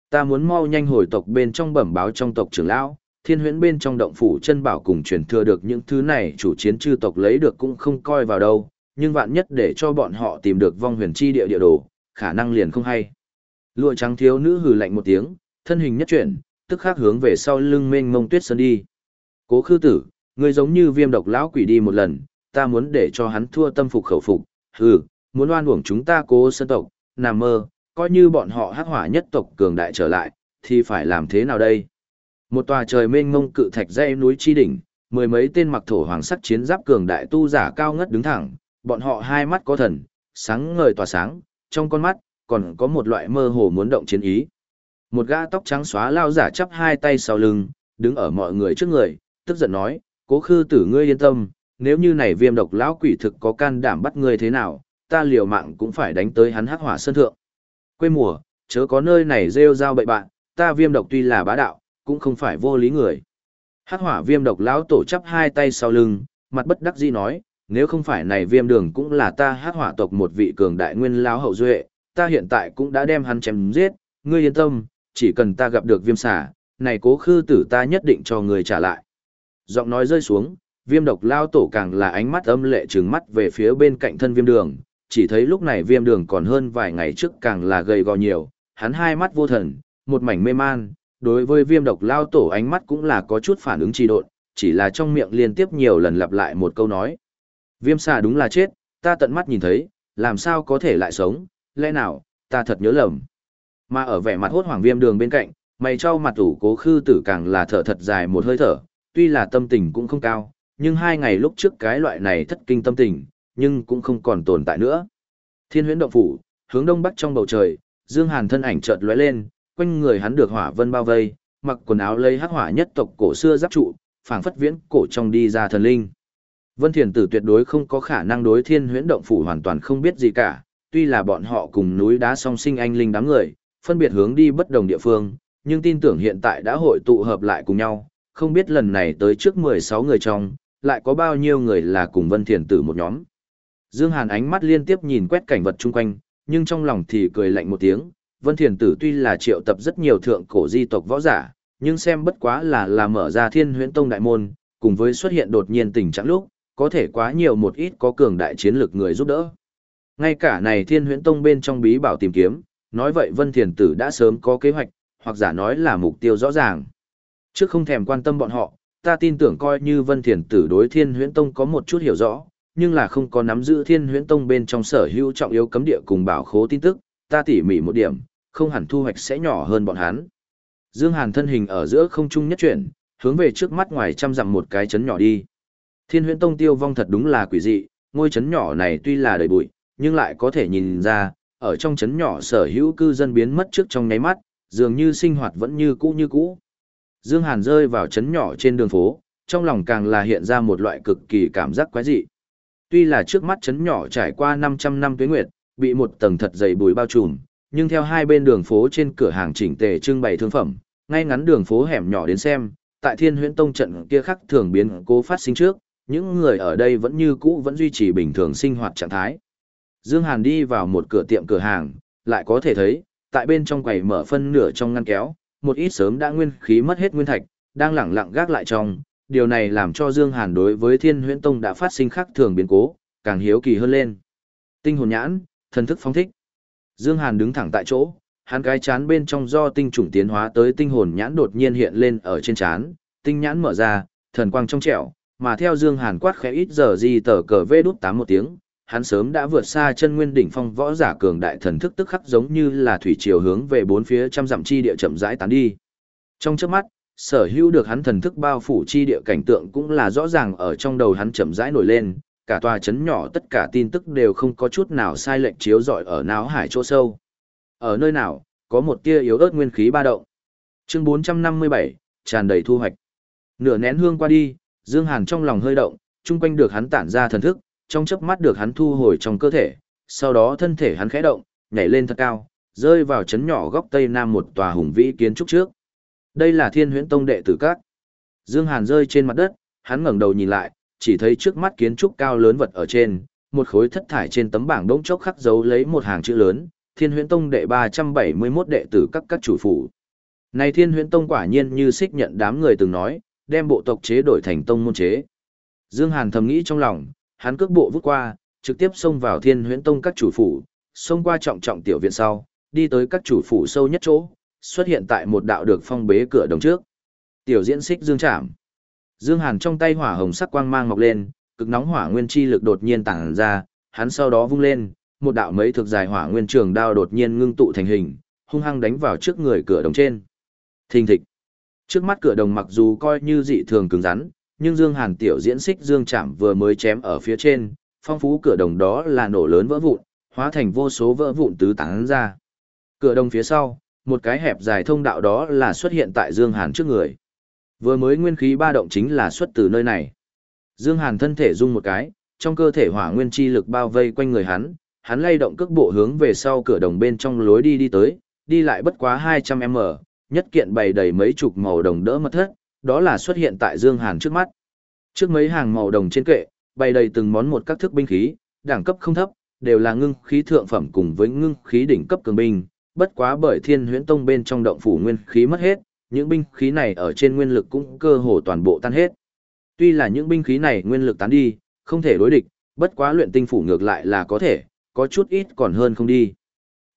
Ta muốn mau nhanh hồi tộc bên trong bẩm báo trong tộc trưởng lão, thiên huyễn bên trong động phủ chân bảo cùng truyền thừa được những thứ này chủ chiến chư tộc lấy được cũng không coi vào đâu, nhưng vạn nhất để cho bọn họ tìm được vong huyền chi địa địa đồ, khả năng liền không hay. Lụa trắng thiếu nữ hừ lạnh một tiếng, thân hình nhất chuyển, tức khắc hướng về sau lưng mênh mông tuyết sơn đi. Cố khư tử, ngươi giống như viêm độc lão quỷ đi một lần, ta muốn để cho hắn thua tâm phục khẩu phục, hừ, muốn oan uổng chúng ta cố sơn tộc, nằm mơ, coi như bọn họ hắc hỏa nhất tộc cường đại trở lại, thì phải làm thế nào đây? Một tòa trời mênh mông cự thạch dây núi chi đỉnh, mười mấy tên mặc thổ hoàng sắc chiến giáp cường đại tu giả cao ngất đứng thẳng, bọn họ hai mắt có thần, sáng ngời tỏa sáng, trong con mắt còn có một loại mơ hồ muốn động chiến ý. Một gã tóc trắng xóa lao giả chắp hai tay sau lưng, đứng ở mọi người trước người, tức giận nói, cố khư tử ngươi yên tâm, nếu như này viêm độc lão quỷ thực có can đảm bắt ngươi thế nào, ta liều mạng cũng phải đánh tới hắn hắc hỏa sơn thượng. Quê mùa, chớ có nơi này rêu rao bậy bạn, ta viêm độc tuy là bá đạo, cũng không phải vô lý người. Hắc hỏa viêm độc lão tổ chắp hai tay sau lưng, mặt bất đắc dĩ nói, nếu không phải này viêm đường cũng là ta hắc hỏa tộc một vị cường đại nguyên lão hậu duệ, ta hiện tại cũng đã đem hắn chém giết, ngươi yên tâm, chỉ cần ta gặp được viêm xà, này cố khư tử ta nhất định cho người trả lại. Giọng nói rơi xuống, viêm độc lao tổ càng là ánh mắt âm lệ trừng mắt về phía bên cạnh thân viêm đường, chỉ thấy lúc này viêm đường còn hơn vài ngày trước càng là gầy gò nhiều, hắn hai mắt vô thần, một mảnh mê man, đối với viêm độc lao tổ ánh mắt cũng là có chút phản ứng trì độn, chỉ là trong miệng liên tiếp nhiều lần lặp lại một câu nói. Viêm xà đúng là chết, ta tận mắt nhìn thấy, làm sao có thể lại sống, lẽ nào, ta thật nhớ lầm. Mà ở vẻ mặt hốt hoảng viêm đường bên cạnh, mày trao mặt ủ cố khư tử càng là thở thật dài một hơi thở, tuy là tâm tình cũng không cao, nhưng hai ngày lúc trước cái loại này thất kinh tâm tình, nhưng cũng không còn tồn tại nữa. Thiên huyễn động phủ, hướng đông bắc trong bầu trời, Dương Hàn thân ảnh chợt lóe lên, quanh người hắn được hỏa vân bao vây, mặc quần áo lấy hắc hỏa nhất tộc cổ xưa giáp trụ, phảng phất viễn cổ trong đi ra thần linh. Vân Thiền Tử tuyệt đối không có khả năng đối Thiên Huyễn động phủ hoàn toàn không biết gì cả, tuy là bọn họ cùng núi đá song sinh anh linh đám người, phân biệt hướng đi bất đồng địa phương, nhưng tin tưởng hiện tại đã hội tụ hợp lại cùng nhau, không biết lần này tới trước 16 người trong, lại có bao nhiêu người là cùng Vân Thiền Tử một nhóm. Dương Hàn ánh mắt liên tiếp nhìn quét cảnh vật chung quanh, nhưng trong lòng thì cười lạnh một tiếng, Vân Thiền Tử tuy là triệu tập rất nhiều thượng cổ di tộc võ giả, nhưng xem bất quá là là mở ra thiên huyễn tông đại môn, cùng với xuất hiện đột nhiên tình trạng lúc, có thể quá nhiều một ít có cường đại chiến lực người giúp đỡ. Ngay cả này thiên huyễn tông bên trong bí bảo tìm kiếm, nói vậy Vân Thiền Tử đã sớm có kế hoạch, hoặc giả nói là mục tiêu rõ ràng. Trước không thèm quan tâm bọn họ, ta tin tưởng coi như Vân Thiền Tử đối thiên huyễn tông có một chút hiểu rõ, nhưng là không có nắm giữ thiên huyễn tông bên trong sở hữu trọng yếu cấm địa cùng bảo khố tin tức, ta tỉ mỉ một điểm, không hẳn thu hoạch sẽ nhỏ hơn bọn hắn. Dương Hàn thân hình ở giữa không trung nhất chuyển, hướng về trước mắt ngoài trăm dặm một cái chấn nhỏ đi. Thiên huyễn tông tiêu vong thật đúng là quỷ dị, ngôi chấn nhỏ này tuy là đầy bụi, nhưng lại có thể nhìn ra, ở trong chấn nhỏ sở hữu cư dân biến mất trước trong nháy mắt, dường như sinh hoạt vẫn như cũ như cũ. Dương Hàn rơi vào chấn nhỏ trên đường phố, trong lòng càng là hiện ra một loại cực kỳ cảm giác quái dị. Tuy là trước mắt chấn nhỏ trải qua 500 năm tuế nguyệt, bị một tầng thật dày bụi bao trùm, nhưng theo hai bên đường phố trên cửa hàng chỉnh tề trưng bày thương phẩm, ngay ngắn đường phố hẻm nhỏ đến xem, tại Thiên Huyễn Tông trận kia khắc thường biến cố phát sinh trước, những người ở đây vẫn như cũ vẫn duy trì bình thường sinh hoạt trạng thái. Dương Hàn đi vào một cửa tiệm cửa hàng, lại có thể thấy, tại bên trong quầy mở phân nửa trong ngăn kéo, một ít sớm đã nguyên khí mất hết nguyên thạch, đang lẳng lặng gác lại trong, điều này làm cho Dương Hàn đối với Thiên Huyễn Tông đã phát sinh khắc thường biến cố, càng hiếu kỳ hơn lên. Tinh hồn nhãn, thần thức phóng thích. Dương Hàn đứng thẳng tại chỗ, hắn cái chán bên trong do tinh trùng tiến hóa tới tinh hồn nhãn đột nhiên hiện lên ở trên chán, tinh nhãn mở ra, thần quang trong trẻo, mà theo Dương Hàn quát khẽ ít giờ gì tờ cờ vê đút tám một tiếng, hắn sớm đã vượt xa chân nguyên đỉnh phong võ giả cường đại thần thức tức khắc giống như là thủy triều hướng về bốn phía trăm dặm chi địa chậm rãi tán đi. Trong chớp mắt, sở hữu được hắn thần thức bao phủ chi địa cảnh tượng cũng là rõ ràng ở trong đầu hắn chậm rãi nổi lên, cả tòa chấn nhỏ tất cả tin tức đều không có chút nào sai lệch chiếu rọi ở não hải chỗ sâu. Ở nơi nào, có một tia yếu ớt nguyên khí ba động. Chương 457, tràn đầy thu hoạch. Nửa nén hương qua đi, Dương Hàn trong lòng hơi động, chung quanh được hắn tản ra thần thức, trong chớp mắt được hắn thu hồi trong cơ thể, sau đó thân thể hắn khẽ động, nhảy lên thật cao, rơi vào chấn nhỏ góc tây nam một tòa hùng vĩ kiến trúc trước. Đây là Thiên Huyễn Tông đệ tử các. Dương Hàn rơi trên mặt đất, hắn ngẩng đầu nhìn lại, chỉ thấy trước mắt kiến trúc cao lớn vật ở trên, một khối thất thải trên tấm bảng đống chốc khắc dấu lấy một hàng chữ lớn, Thiên Huyễn Tông đệ 371 đệ tử các các chủ phủ. Này Thiên Huyễn Tông quả nhiên như xích nhận đám người từng nói, đem bộ tộc chế đổi thành tông môn chế. Dương Hàn thầm nghĩ trong lòng, hắn cước bộ vút qua, trực tiếp xông vào Thiên Huyễn Tông các chủ phủ, xông qua trọng trọng tiểu viện sau, đi tới các chủ phủ sâu nhất chỗ, xuất hiện tại một đạo được phong bế cửa đồng trước. Tiểu diễn xích dương chạm. Dương Hàn trong tay hỏa hồng sắc quang mang ngọc lên, cực nóng hỏa nguyên chi lực đột nhiên tản ra, hắn sau đó vung lên, một đạo mấy thực dài hỏa nguyên trường đao đột nhiên ngưng tụ thành hình, hung hăng đánh vào trước người cửa đồng trên. Thình thịch. Trước mắt cửa đồng mặc dù coi như dị thường cứng rắn, nhưng Dương Hàn tiểu diễn xích dương chạm vừa mới chém ở phía trên, phong phú cửa đồng đó là nổ lớn vỡ vụn, hóa thành vô số vỡ vụn tứ tán ra. Cửa đồng phía sau, một cái hẹp dài thông đạo đó là xuất hiện tại Dương Hàn trước người. Vừa mới nguyên khí ba động chính là xuất từ nơi này. Dương Hàn thân thể rung một cái, trong cơ thể hỏa nguyên chi lực bao vây quanh người hắn, hắn lay động cước bộ hướng về sau cửa đồng bên trong lối đi đi tới, đi lại bất quá 200m, nhất kiện bày đầy mấy chục màu đồng đỡ mất thất, đó là xuất hiện tại Dương Hàn trước mắt. Trước mấy hàng màu đồng trên kệ, bày đầy từng món một các thức binh khí, đẳng cấp không thấp, đều là ngưng khí thượng phẩm cùng với ngưng khí đỉnh cấp cường binh, bất quá bởi Thiên Huyễn Tông bên trong động phủ nguyên khí mất hết, những binh khí này ở trên nguyên lực cũng cơ hồ toàn bộ tan hết. Tuy là những binh khí này nguyên lực tán đi, không thể đối địch, bất quá luyện tinh phủ ngược lại là có thể, có chút ít còn hơn không đi.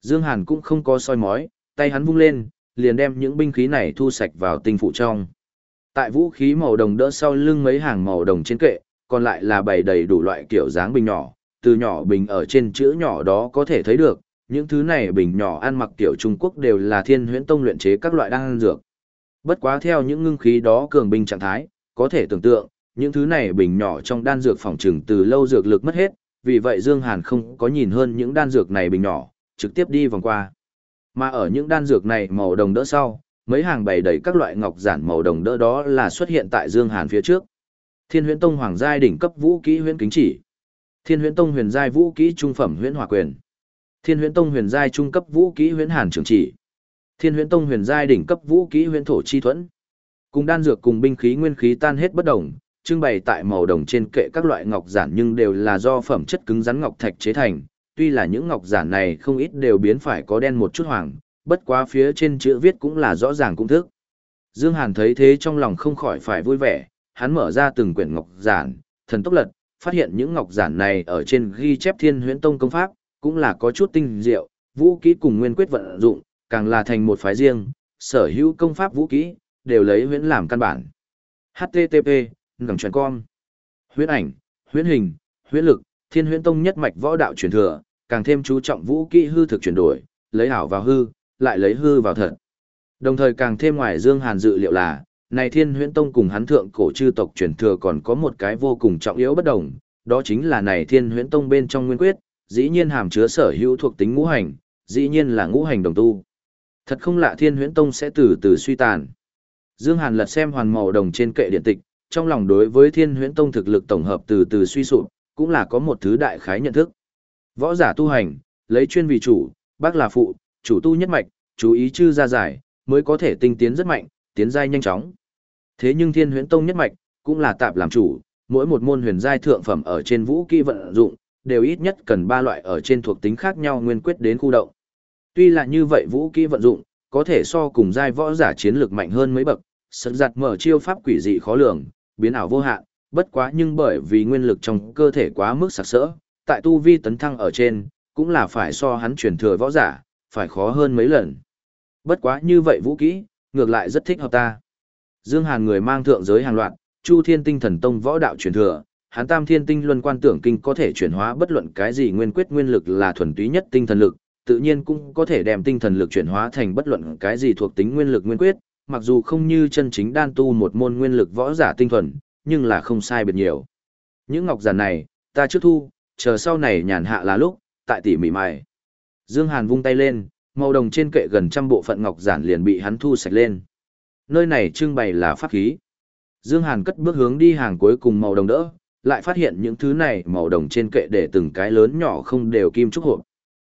Dương Hàn cũng không có soi mói, tay hắn vung lên, liền đem những binh khí này thu sạch vào tinh phủ trong. Tại vũ khí màu đồng đỡ sau lưng mấy hàng màu đồng trên kệ, còn lại là bày đầy đủ loại kiểu dáng bình nhỏ, từ nhỏ bình ở trên chữ nhỏ đó có thể thấy được, những thứ này bình nhỏ ăn mặc tiểu Trung Quốc đều là thiên huyễn tông luyện chế các loại đan dược. Bất quá theo những ngưng khí đó cường binh trạng thái, có thể tưởng tượng, những thứ này bình nhỏ trong đan dược phòng trừng từ lâu dược lực mất hết, vì vậy Dương Hàn không có nhìn hơn những đan dược này bình nhỏ, trực tiếp đi vòng qua. Mà ở những đan dược này màu đồng đỡ sau, mấy hàng bày đầy các loại ngọc giản màu đồng đỡ đó là xuất hiện tại Dương Hàn phía trước. Thiên Huyễn Tông Hoàng giai đỉnh cấp vũ kỹ huyễn kính chỉ. Thiên Huyễn Tông huyền giai vũ kỹ trung phẩm huyễn hỏa quyền. Thiên Huyễn Tông huyền giai trung cấp vũ kỹ huyễn hàn trường chỉ. Thiên Huyễn Tông huyền giai đỉnh cấp vũ kỹ huyễn thổ chi thuẫn. Cùng đan dược cùng binh khí nguyên khí tan hết bất động, trưng bày tại màu đồng trên kệ các loại ngọc giản nhưng đều là do phẩm chất cứng rắn ngọc thạch chế thành, tuy là những ngọc giản này không ít đều biến phải có đen một chút hoàng, bất quá phía trên chữ viết cũng là rõ ràng cũng thức. Dương Hàn thấy thế trong lòng không khỏi phải vui vẻ, hắn mở ra từng quyển ngọc giản, thần tốc lật, phát hiện những ngọc giản này ở trên ghi chép Thiên Huyễn Tông công pháp, cũng là có chút tinh diệu, vũ kỹ cùng nguyên quyết vận dụng, càng là thành một phái riêng, sở hữu công pháp vũ kỹ đều lấy huyễn làm căn bản. http ngầm truyền con huyễn ảnh huyễn hình huyễn lực thiên huyễn tông nhất mạch võ đạo truyền thừa càng thêm chú trọng vũ kỹ hư thực chuyển đổi lấy ảo vào hư lại lấy hư vào thật. Đồng thời càng thêm ngoài dương hàn dự liệu là này thiên huyễn tông cùng hắn thượng cổ chư tộc truyền thừa còn có một cái vô cùng trọng yếu bất đồng đó chính là này thiên huyễn tông bên trong nguyên quyết dĩ nhiên hàm chứa sở hữu thuộc tính ngũ hành dĩ nhiên là ngũ hành đồng tu. Thật không lạ thiên huyễn tông sẽ từ từ suy tàn. Dương hàn lật xem hoàn màu đồng trên kệ điện tịch trong lòng đối với thiên huyễn tông thực lực tổng hợp từ từ suy sụp, cũng là có một thứ đại khái nhận thức. Võ giả tu hành, lấy chuyên vì chủ, bác là phụ, chủ tu nhất mạch, chú ý chư ra giải, mới có thể tinh tiến rất mạnh, tiến giai nhanh chóng. Thế nhưng thiên huyễn tông nhất mạch, cũng là tạp làm chủ, mỗi một môn huyền giai thượng phẩm ở trên vũ kỹ vận dụng, đều ít nhất cần ba loại ở trên thuộc tính khác nhau nguyên quyết đến khu động. Tuy là như vậy vũ kỹ vận dụng, có thể so cùng giai võ giả chiến lược mạnh hơn mấy bậc, sật giặt mở chiêu pháp quỷ dị khó lường, biến ảo vô hạn, bất quá nhưng bởi vì nguyên lực trong cơ thể quá mức sặc sỡ, tại tu vi tấn thăng ở trên, cũng là phải so hắn truyền thừa võ giả, phải khó hơn mấy lần. Bất quá như vậy vũ kỹ, ngược lại rất thích hợp ta. Dương Hàn người mang thượng giới hàng loạt, Chu Thiên Tinh Thần Tông võ đạo truyền thừa, hắn Tam Thiên Tinh Luân Quan Tưởng Kinh có thể chuyển hóa bất luận cái gì nguyên quyết nguyên lực là thuần túy nhất tinh thần lực, tự nhiên cũng có thể đem tinh thần lực chuyển hóa thành bất luận cái gì thuộc tính nguyên lực nguyên quyết, mặc dù không như chân chính đan tu một môn nguyên lực võ giả tinh thuần, nhưng là không sai biệt nhiều. Những ngọc giản này, ta trước thu, chờ sau này nhàn hạ là lúc, tại tỉ mỉ mài. Dương Hàn vung tay lên, màu đồng trên kệ gần trăm bộ phận ngọc giản liền bị hắn thu sạch lên. Nơi này trưng bày là pháp khí. Dương Hàn cất bước hướng đi hàng cuối cùng màu đồng đỡ, lại phát hiện những thứ này màu đồng trên kệ để từng cái lớn nhỏ không đều kim trúc hộp.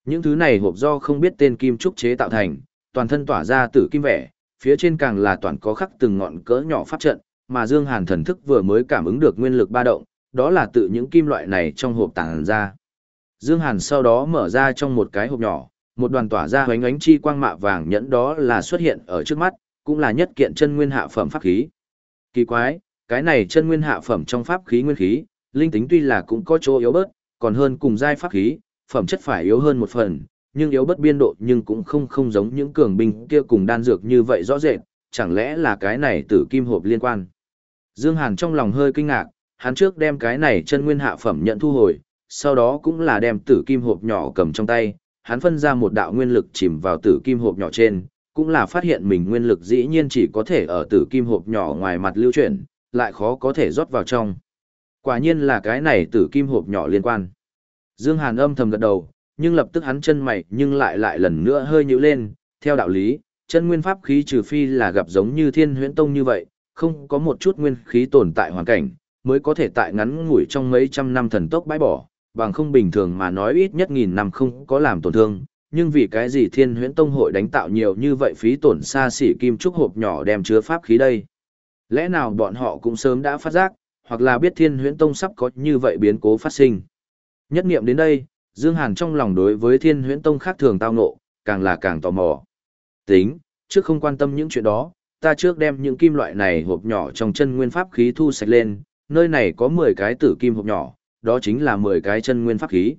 Những thứ này hộp do không biết tên kim trúc chế tạo thành, toàn thân tỏa ra tử kim vẻ, phía trên càng là toàn có khắc từng ngọn cỡ nhỏ pháp trận, mà Dương Hàn thần thức vừa mới cảm ứng được nguyên lực ba động, đó là tự những kim loại này trong hộp tàng ra. Dương Hàn sau đó mở ra trong một cái hộp nhỏ, một đoàn tỏa ra hoánh ánh chi quang mạ vàng nhẫn đó là xuất hiện ở trước mắt, cũng là nhất kiện chân nguyên hạ phẩm pháp khí. Kỳ quái, cái này chân nguyên hạ phẩm trong pháp khí nguyên khí, linh tính tuy là cũng có chỗ yếu bớt, còn hơn cùng giai pháp khí, phẩm chất phải yếu hơn một phần, nhưng yếu bất biên độ nhưng cũng không không giống những cường binh kia cùng đan dược như vậy rõ rệt, chẳng lẽ là cái này tử kim hộp liên quan. Dương Hàn trong lòng hơi kinh ngạc, hắn trước đem cái này chân nguyên hạ phẩm nhận thu hồi, sau đó cũng là đem tử kim hộp nhỏ cầm trong tay, hắn phân ra một đạo nguyên lực chìm vào tử kim hộp nhỏ trên, cũng là phát hiện mình nguyên lực dĩ nhiên chỉ có thể ở tử kim hộp nhỏ ngoài mặt lưu chuyển, lại khó có thể rót vào trong. Quả nhiên là cái này tử kim hộp nhỏ liên quan. Dương Hàn âm thầm gật đầu, nhưng lập tức hắn chân mày nhưng lại lại lần nữa hơi nhíu lên, theo đạo lý, chân nguyên pháp khí trừ phi là gặp giống như thiên huyễn tông như vậy, không có một chút nguyên khí tồn tại hoàn cảnh, mới có thể tại ngắn ngủi trong mấy trăm năm thần tốc bãi bỏ, bằng không bình thường mà nói ít nhất nghìn năm không có làm tổn thương, nhưng vì cái gì thiên huyễn tông hội đánh tạo nhiều như vậy phí tổn xa xỉ kim trúc hộp nhỏ đem chứa pháp khí đây. Lẽ nào bọn họ cũng sớm đã phát giác, hoặc là biết thiên huyễn tông sắp có như vậy biến cố phát sinh. Nhất niệm đến đây, Dương Hàn trong lòng đối với thiên huyễn tông khác thường tao ngộ, càng là càng tò mò. Tính, trước không quan tâm những chuyện đó, ta trước đem những kim loại này hộp nhỏ trong chân nguyên pháp khí thu sạch lên, nơi này có 10 cái tử kim hộp nhỏ, đó chính là 10 cái chân nguyên pháp khí.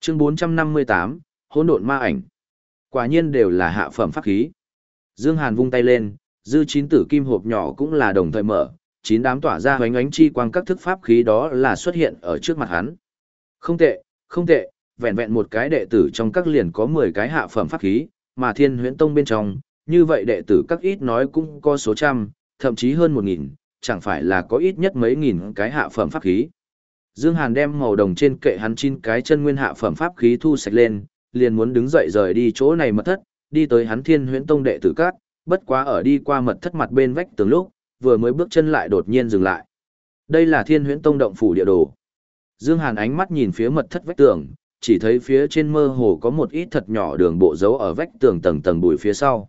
Chương 458, hỗn độn ma ảnh. Quả nhiên đều là hạ phẩm pháp khí. Dương Hàn vung tay lên, dư chín tử kim hộp nhỏ cũng là đồng thời mở, chín đám tỏa ra hoánh ánh chi quang các thức pháp khí đó là xuất hiện ở trước mặt hắn. Không tệ, không tệ, vẹn vẹn một cái đệ tử trong các liền có 10 cái hạ phẩm pháp khí, mà Thiên Huyễn Tông bên trong, như vậy đệ tử các ít nói cũng có số trăm, thậm chí hơn 1000, chẳng phải là có ít nhất mấy nghìn cái hạ phẩm pháp khí. Dương Hàn đem màu đồng trên kệ hắn chín cái chân nguyên hạ phẩm pháp khí thu sạch lên, liền muốn đứng dậy rời đi chỗ này mật thất, đi tới hắn Thiên Huyễn Tông đệ tử các, bất quá ở đi qua mật thất mặt bên vách tường lúc, vừa mới bước chân lại đột nhiên dừng lại. Đây là Thiên Huyễn Tông động phủ địa đồ. Dương Hàn ánh mắt nhìn phía mật thất vách tường, chỉ thấy phía trên mơ hồ có một ít thật nhỏ đường bộ dấu ở vách tường tầng tầng bụi phía sau.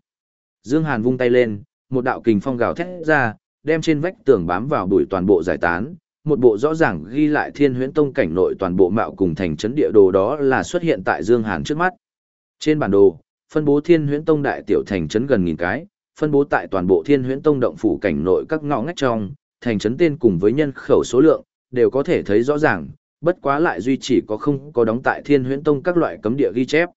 Dương Hàn vung tay lên, một đạo kình phong gào thét ra, đem trên vách tường bám vào bụi toàn bộ giải tán, một bộ rõ ràng ghi lại Thiên Huyễn Tông cảnh nội toàn bộ mạo cùng thành trấn địa đồ đó là xuất hiện tại Dương Hàn trước mắt. Trên bản đồ, phân bố Thiên Huyễn Tông đại tiểu thành trấn gần nghìn cái, phân bố tại toàn bộ Thiên Huyễn Tông động phủ cảnh nội các ngõ ngách trong, thành trấn tên cùng với nhân khẩu số lượng đều có thể thấy rõ ràng, bất quá lại duy chỉ có không có đóng tại Thiên Huyễn Tông các loại cấm địa ghi chép.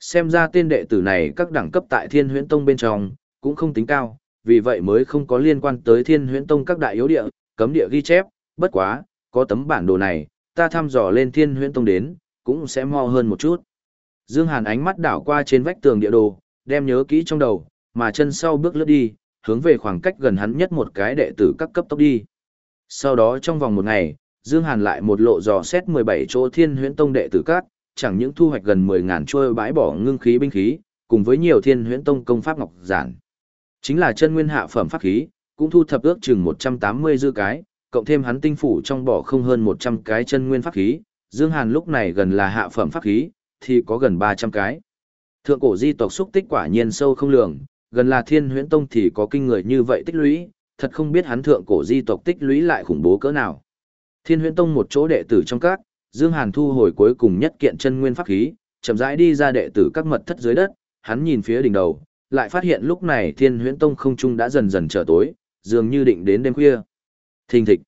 Xem ra tên đệ tử này các đẳng cấp tại Thiên Huyễn Tông bên trong cũng không tính cao, vì vậy mới không có liên quan tới Thiên Huyễn Tông các đại yếu địa, cấm địa ghi chép, bất quá, có tấm bản đồ này, ta thăm dò lên Thiên Huyễn Tông đến, cũng sẽ mo hơn một chút. Dương Hàn ánh mắt đảo qua trên vách tường địa đồ, đem nhớ kỹ trong đầu, mà chân sau bước lướt đi, hướng về khoảng cách gần hắn nhất một cái đệ tử các cấp tốc đi. Sau đó trong vòng một ngày, Dương Hàn lại một lộ dò xét 17 chỗ thiên huyễn tông đệ tử các, chẳng những thu hoạch gần 10.000 trôi bãi bỏ ngưng khí binh khí, cùng với nhiều thiên huyễn tông công pháp ngọc giản. Chính là chân nguyên hạ phẩm pháp khí, cũng thu thập ước chừng 180 dư cái, cộng thêm hắn tinh phủ trong bỏ không hơn 100 cái chân nguyên pháp khí, Dương Hàn lúc này gần là hạ phẩm pháp khí, thì có gần 300 cái. Thượng cổ di tộc xúc tích quả nhiên sâu không lường, gần là thiên huyễn tông thì có kinh người như vậy tích lũy, thật không biết hắn thượng cổ di tộc tích lũy lại khủng bố cỡ nào. Thiên huyễn tông một chỗ đệ tử trong các, Dương Hàn thu hồi cuối cùng nhất kiện chân nguyên pháp khí, chậm rãi đi ra đệ tử các mật thất dưới đất, hắn nhìn phía đỉnh đầu, lại phát hiện lúc này thiên huyễn tông không trung đã dần dần trở tối, dường như định đến đêm khuya. Thình thịch.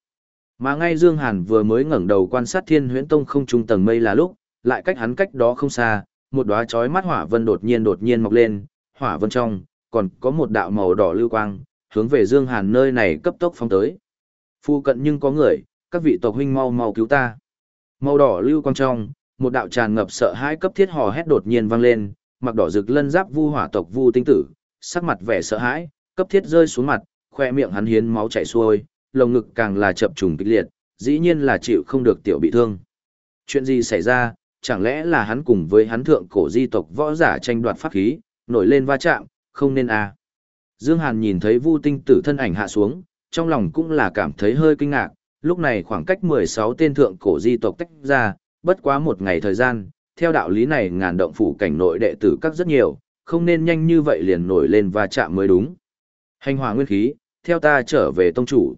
Mà ngay Dương Hàn vừa mới ngẩng đầu quan sát thiên huyễn tông không trung tầng mây là lúc, lại cách hắn cách đó không xa, một đóa chói mắt hỏa vân đột nhiên đột nhiên mọc lên, hỏa vân trong, còn có một đạo màu đỏ lưu quang, hướng về Dương Hàn nơi này cấp tốc phóng tới. Phu cận nhưng có người, các vị tộc huynh mau mau cứu ta. Màu đỏ lưu quang trong, một đạo tràn ngập sợ hãi cấp thiết hò hét đột nhiên vang lên, mặc đỏ rực lân giáp vu hỏa tộc vu tinh tử, sắc mặt vẻ sợ hãi, cấp thiết rơi xuống mặt, khoe miệng hắn hiến máu chảy xuôi, lồng ngực càng là chập trùng kịch liệt, dĩ nhiên là chịu không được tiểu bị thương. Chuyện gì xảy ra, chẳng lẽ là hắn cùng với hắn thượng cổ di tộc võ giả tranh đoạt pháp khí, nổi lên va chạm, không nên à. Dương Hàn nhìn thấy Vu Tinh Tử thân ảnh hạ xuống, trong lòng cũng là cảm thấy hơi kinh ngạc, lúc này khoảng cách 16 tên thượng cổ di tộc tách ra, bất quá một ngày thời gian, theo đạo lý này ngàn động phủ cảnh nội đệ tử các rất nhiều, không nên nhanh như vậy liền nổi lên va chạm mới đúng. Hành hỏa nguyên khí, theo ta trở về tông chủ.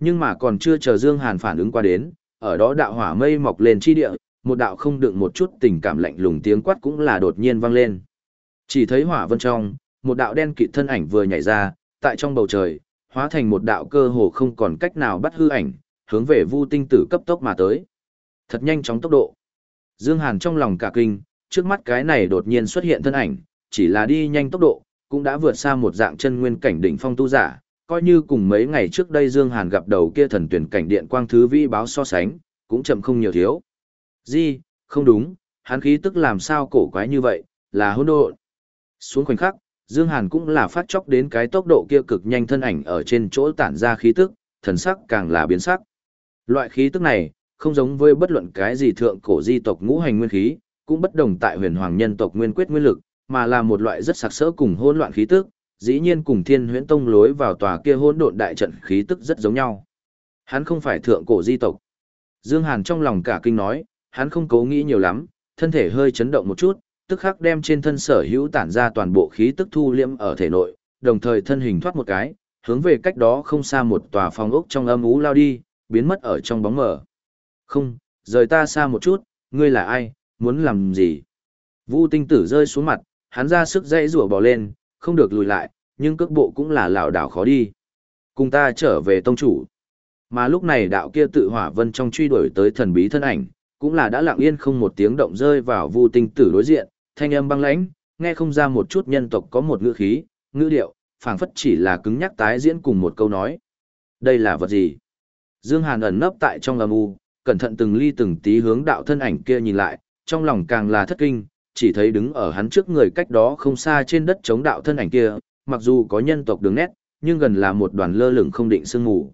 Nhưng mà còn chưa chờ Dương Hàn phản ứng qua đến, ở đó đạo hỏa mây mọc lên chi địa, một đạo không đựng một chút tình cảm lạnh lùng tiếng quát cũng là đột nhiên vang lên. Chỉ thấy hỏa vân trong, một đạo đen kịt thân ảnh vừa nhảy ra, tại trong bầu trời, hóa thành một đạo cơ hồ không còn cách nào bắt hư ảnh, hướng về Vu Tinh Tử cấp tốc mà tới. Thật nhanh chóng tốc độ. Dương Hàn trong lòng cả kinh, trước mắt cái này đột nhiên xuất hiện thân ảnh, chỉ là đi nhanh tốc độ, cũng đã vượt xa một dạng chân nguyên cảnh đỉnh phong tu giả, coi như cùng mấy ngày trước đây Dương Hàn gặp đầu kia thần tuyển cảnh điện quang thứ vi báo so sánh, cũng chậm không nhiều thiếu. Gì, không đúng, hắn khí tức làm sao cổ quái như vậy, là hỗn độn. Xuống khoảnh khắc, Dương Hàn cũng là phát chốc đến cái tốc độ kia cực nhanh thân ảnh ở trên chỗ tản ra khí tức, thần sắc càng là biến sắc. Loại khí tức này, không giống với bất luận cái gì thượng cổ di tộc ngũ hành nguyên khí, cũng bất đồng tại huyền hoàng nhân tộc nguyên quyết nguyên lực, mà là một loại rất sặc sỡ cùng hỗn loạn khí tức, dĩ nhiên cùng thiên huyễn tông lối vào tòa kia hỗn độn đại trận khí tức rất giống nhau. Hắn không phải thượng cổ di tộc. Dương Hàn trong lòng cả kinh nói, hắn không cố nghĩ nhiều lắm, thân thể hơi chấn động một chút, tức khắc đem trên thân sở hữu tản ra toàn bộ khí tức thu liễm ở thể nội, đồng thời thân hình thoát một cái, hướng về cách đó không xa một tòa phòng ốc trong âm ú lao đi, biến mất ở trong bóng mờ. Không, rời ta xa một chút, ngươi là ai, muốn làm gì? Vu tinh tử rơi xuống mặt, hắn ra sức dãy rủa bò lên, không được lùi lại, nhưng cước bộ cũng là lảo đảo khó đi. Cùng ta trở về tông chủ. Mà lúc này đạo kia tự hỏa vân trong truy đuổi tới thần bí thân ảnh, cũng là đã lặng yên không một tiếng động rơi vào vu tinh tử đối diện, thanh âm băng lãnh, nghe không ra một chút nhân tộc có một ngữ khí, ngữ điệu, phảng phất chỉ là cứng nhắc tái diễn cùng một câu nói. Đây là vật gì? Dương Hàn ẩn nấp tại trong âm u, cẩn thận từng ly từng tí hướng đạo thân ảnh kia nhìn lại, Trong lòng càng là thất kinh, chỉ thấy đứng ở hắn trước người cách đó không xa trên đất chống đạo thân ảnh kia, mặc dù có nhân tộc đường nét, nhưng gần là một đoàn lơ lửng không định sương mù.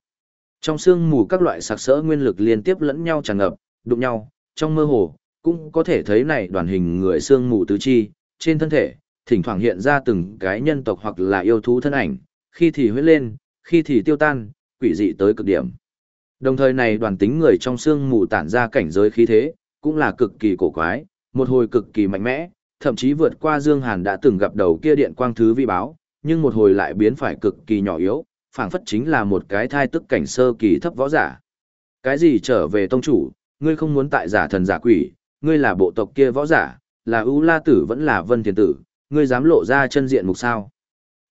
Trong sương mù các loại sặc sỡ nguyên lực liên tiếp lẫn nhau tràn ngập, đụng nhau, trong mơ hồ, cũng có thể thấy này đoàn hình người sương mù tứ chi, trên thân thể, thỉnh thoảng hiện ra từng cái nhân tộc hoặc là yêu thú thân ảnh, khi thì huyết lên, khi thì tiêu tan, quỷ dị tới cực điểm. Đồng thời này đoàn tính người trong sương mù tản ra cảnh giới khí thế, cũng là cực kỳ cổ quái, một hồi cực kỳ mạnh mẽ, thậm chí vượt qua Dương Hàn đã từng gặp đầu kia điện quang thứ vi báo, nhưng một hồi lại biến phải cực kỳ nhỏ yếu, phảng phất chính là một cái thai tức cảnh sơ kỳ thấp võ giả. Cái gì trở về tông chủ, ngươi không muốn tại giả thần giả quỷ, ngươi là bộ tộc kia võ giả, là ưu la tử vẫn là vân thiền tử, ngươi dám lộ ra chân diện mục sao.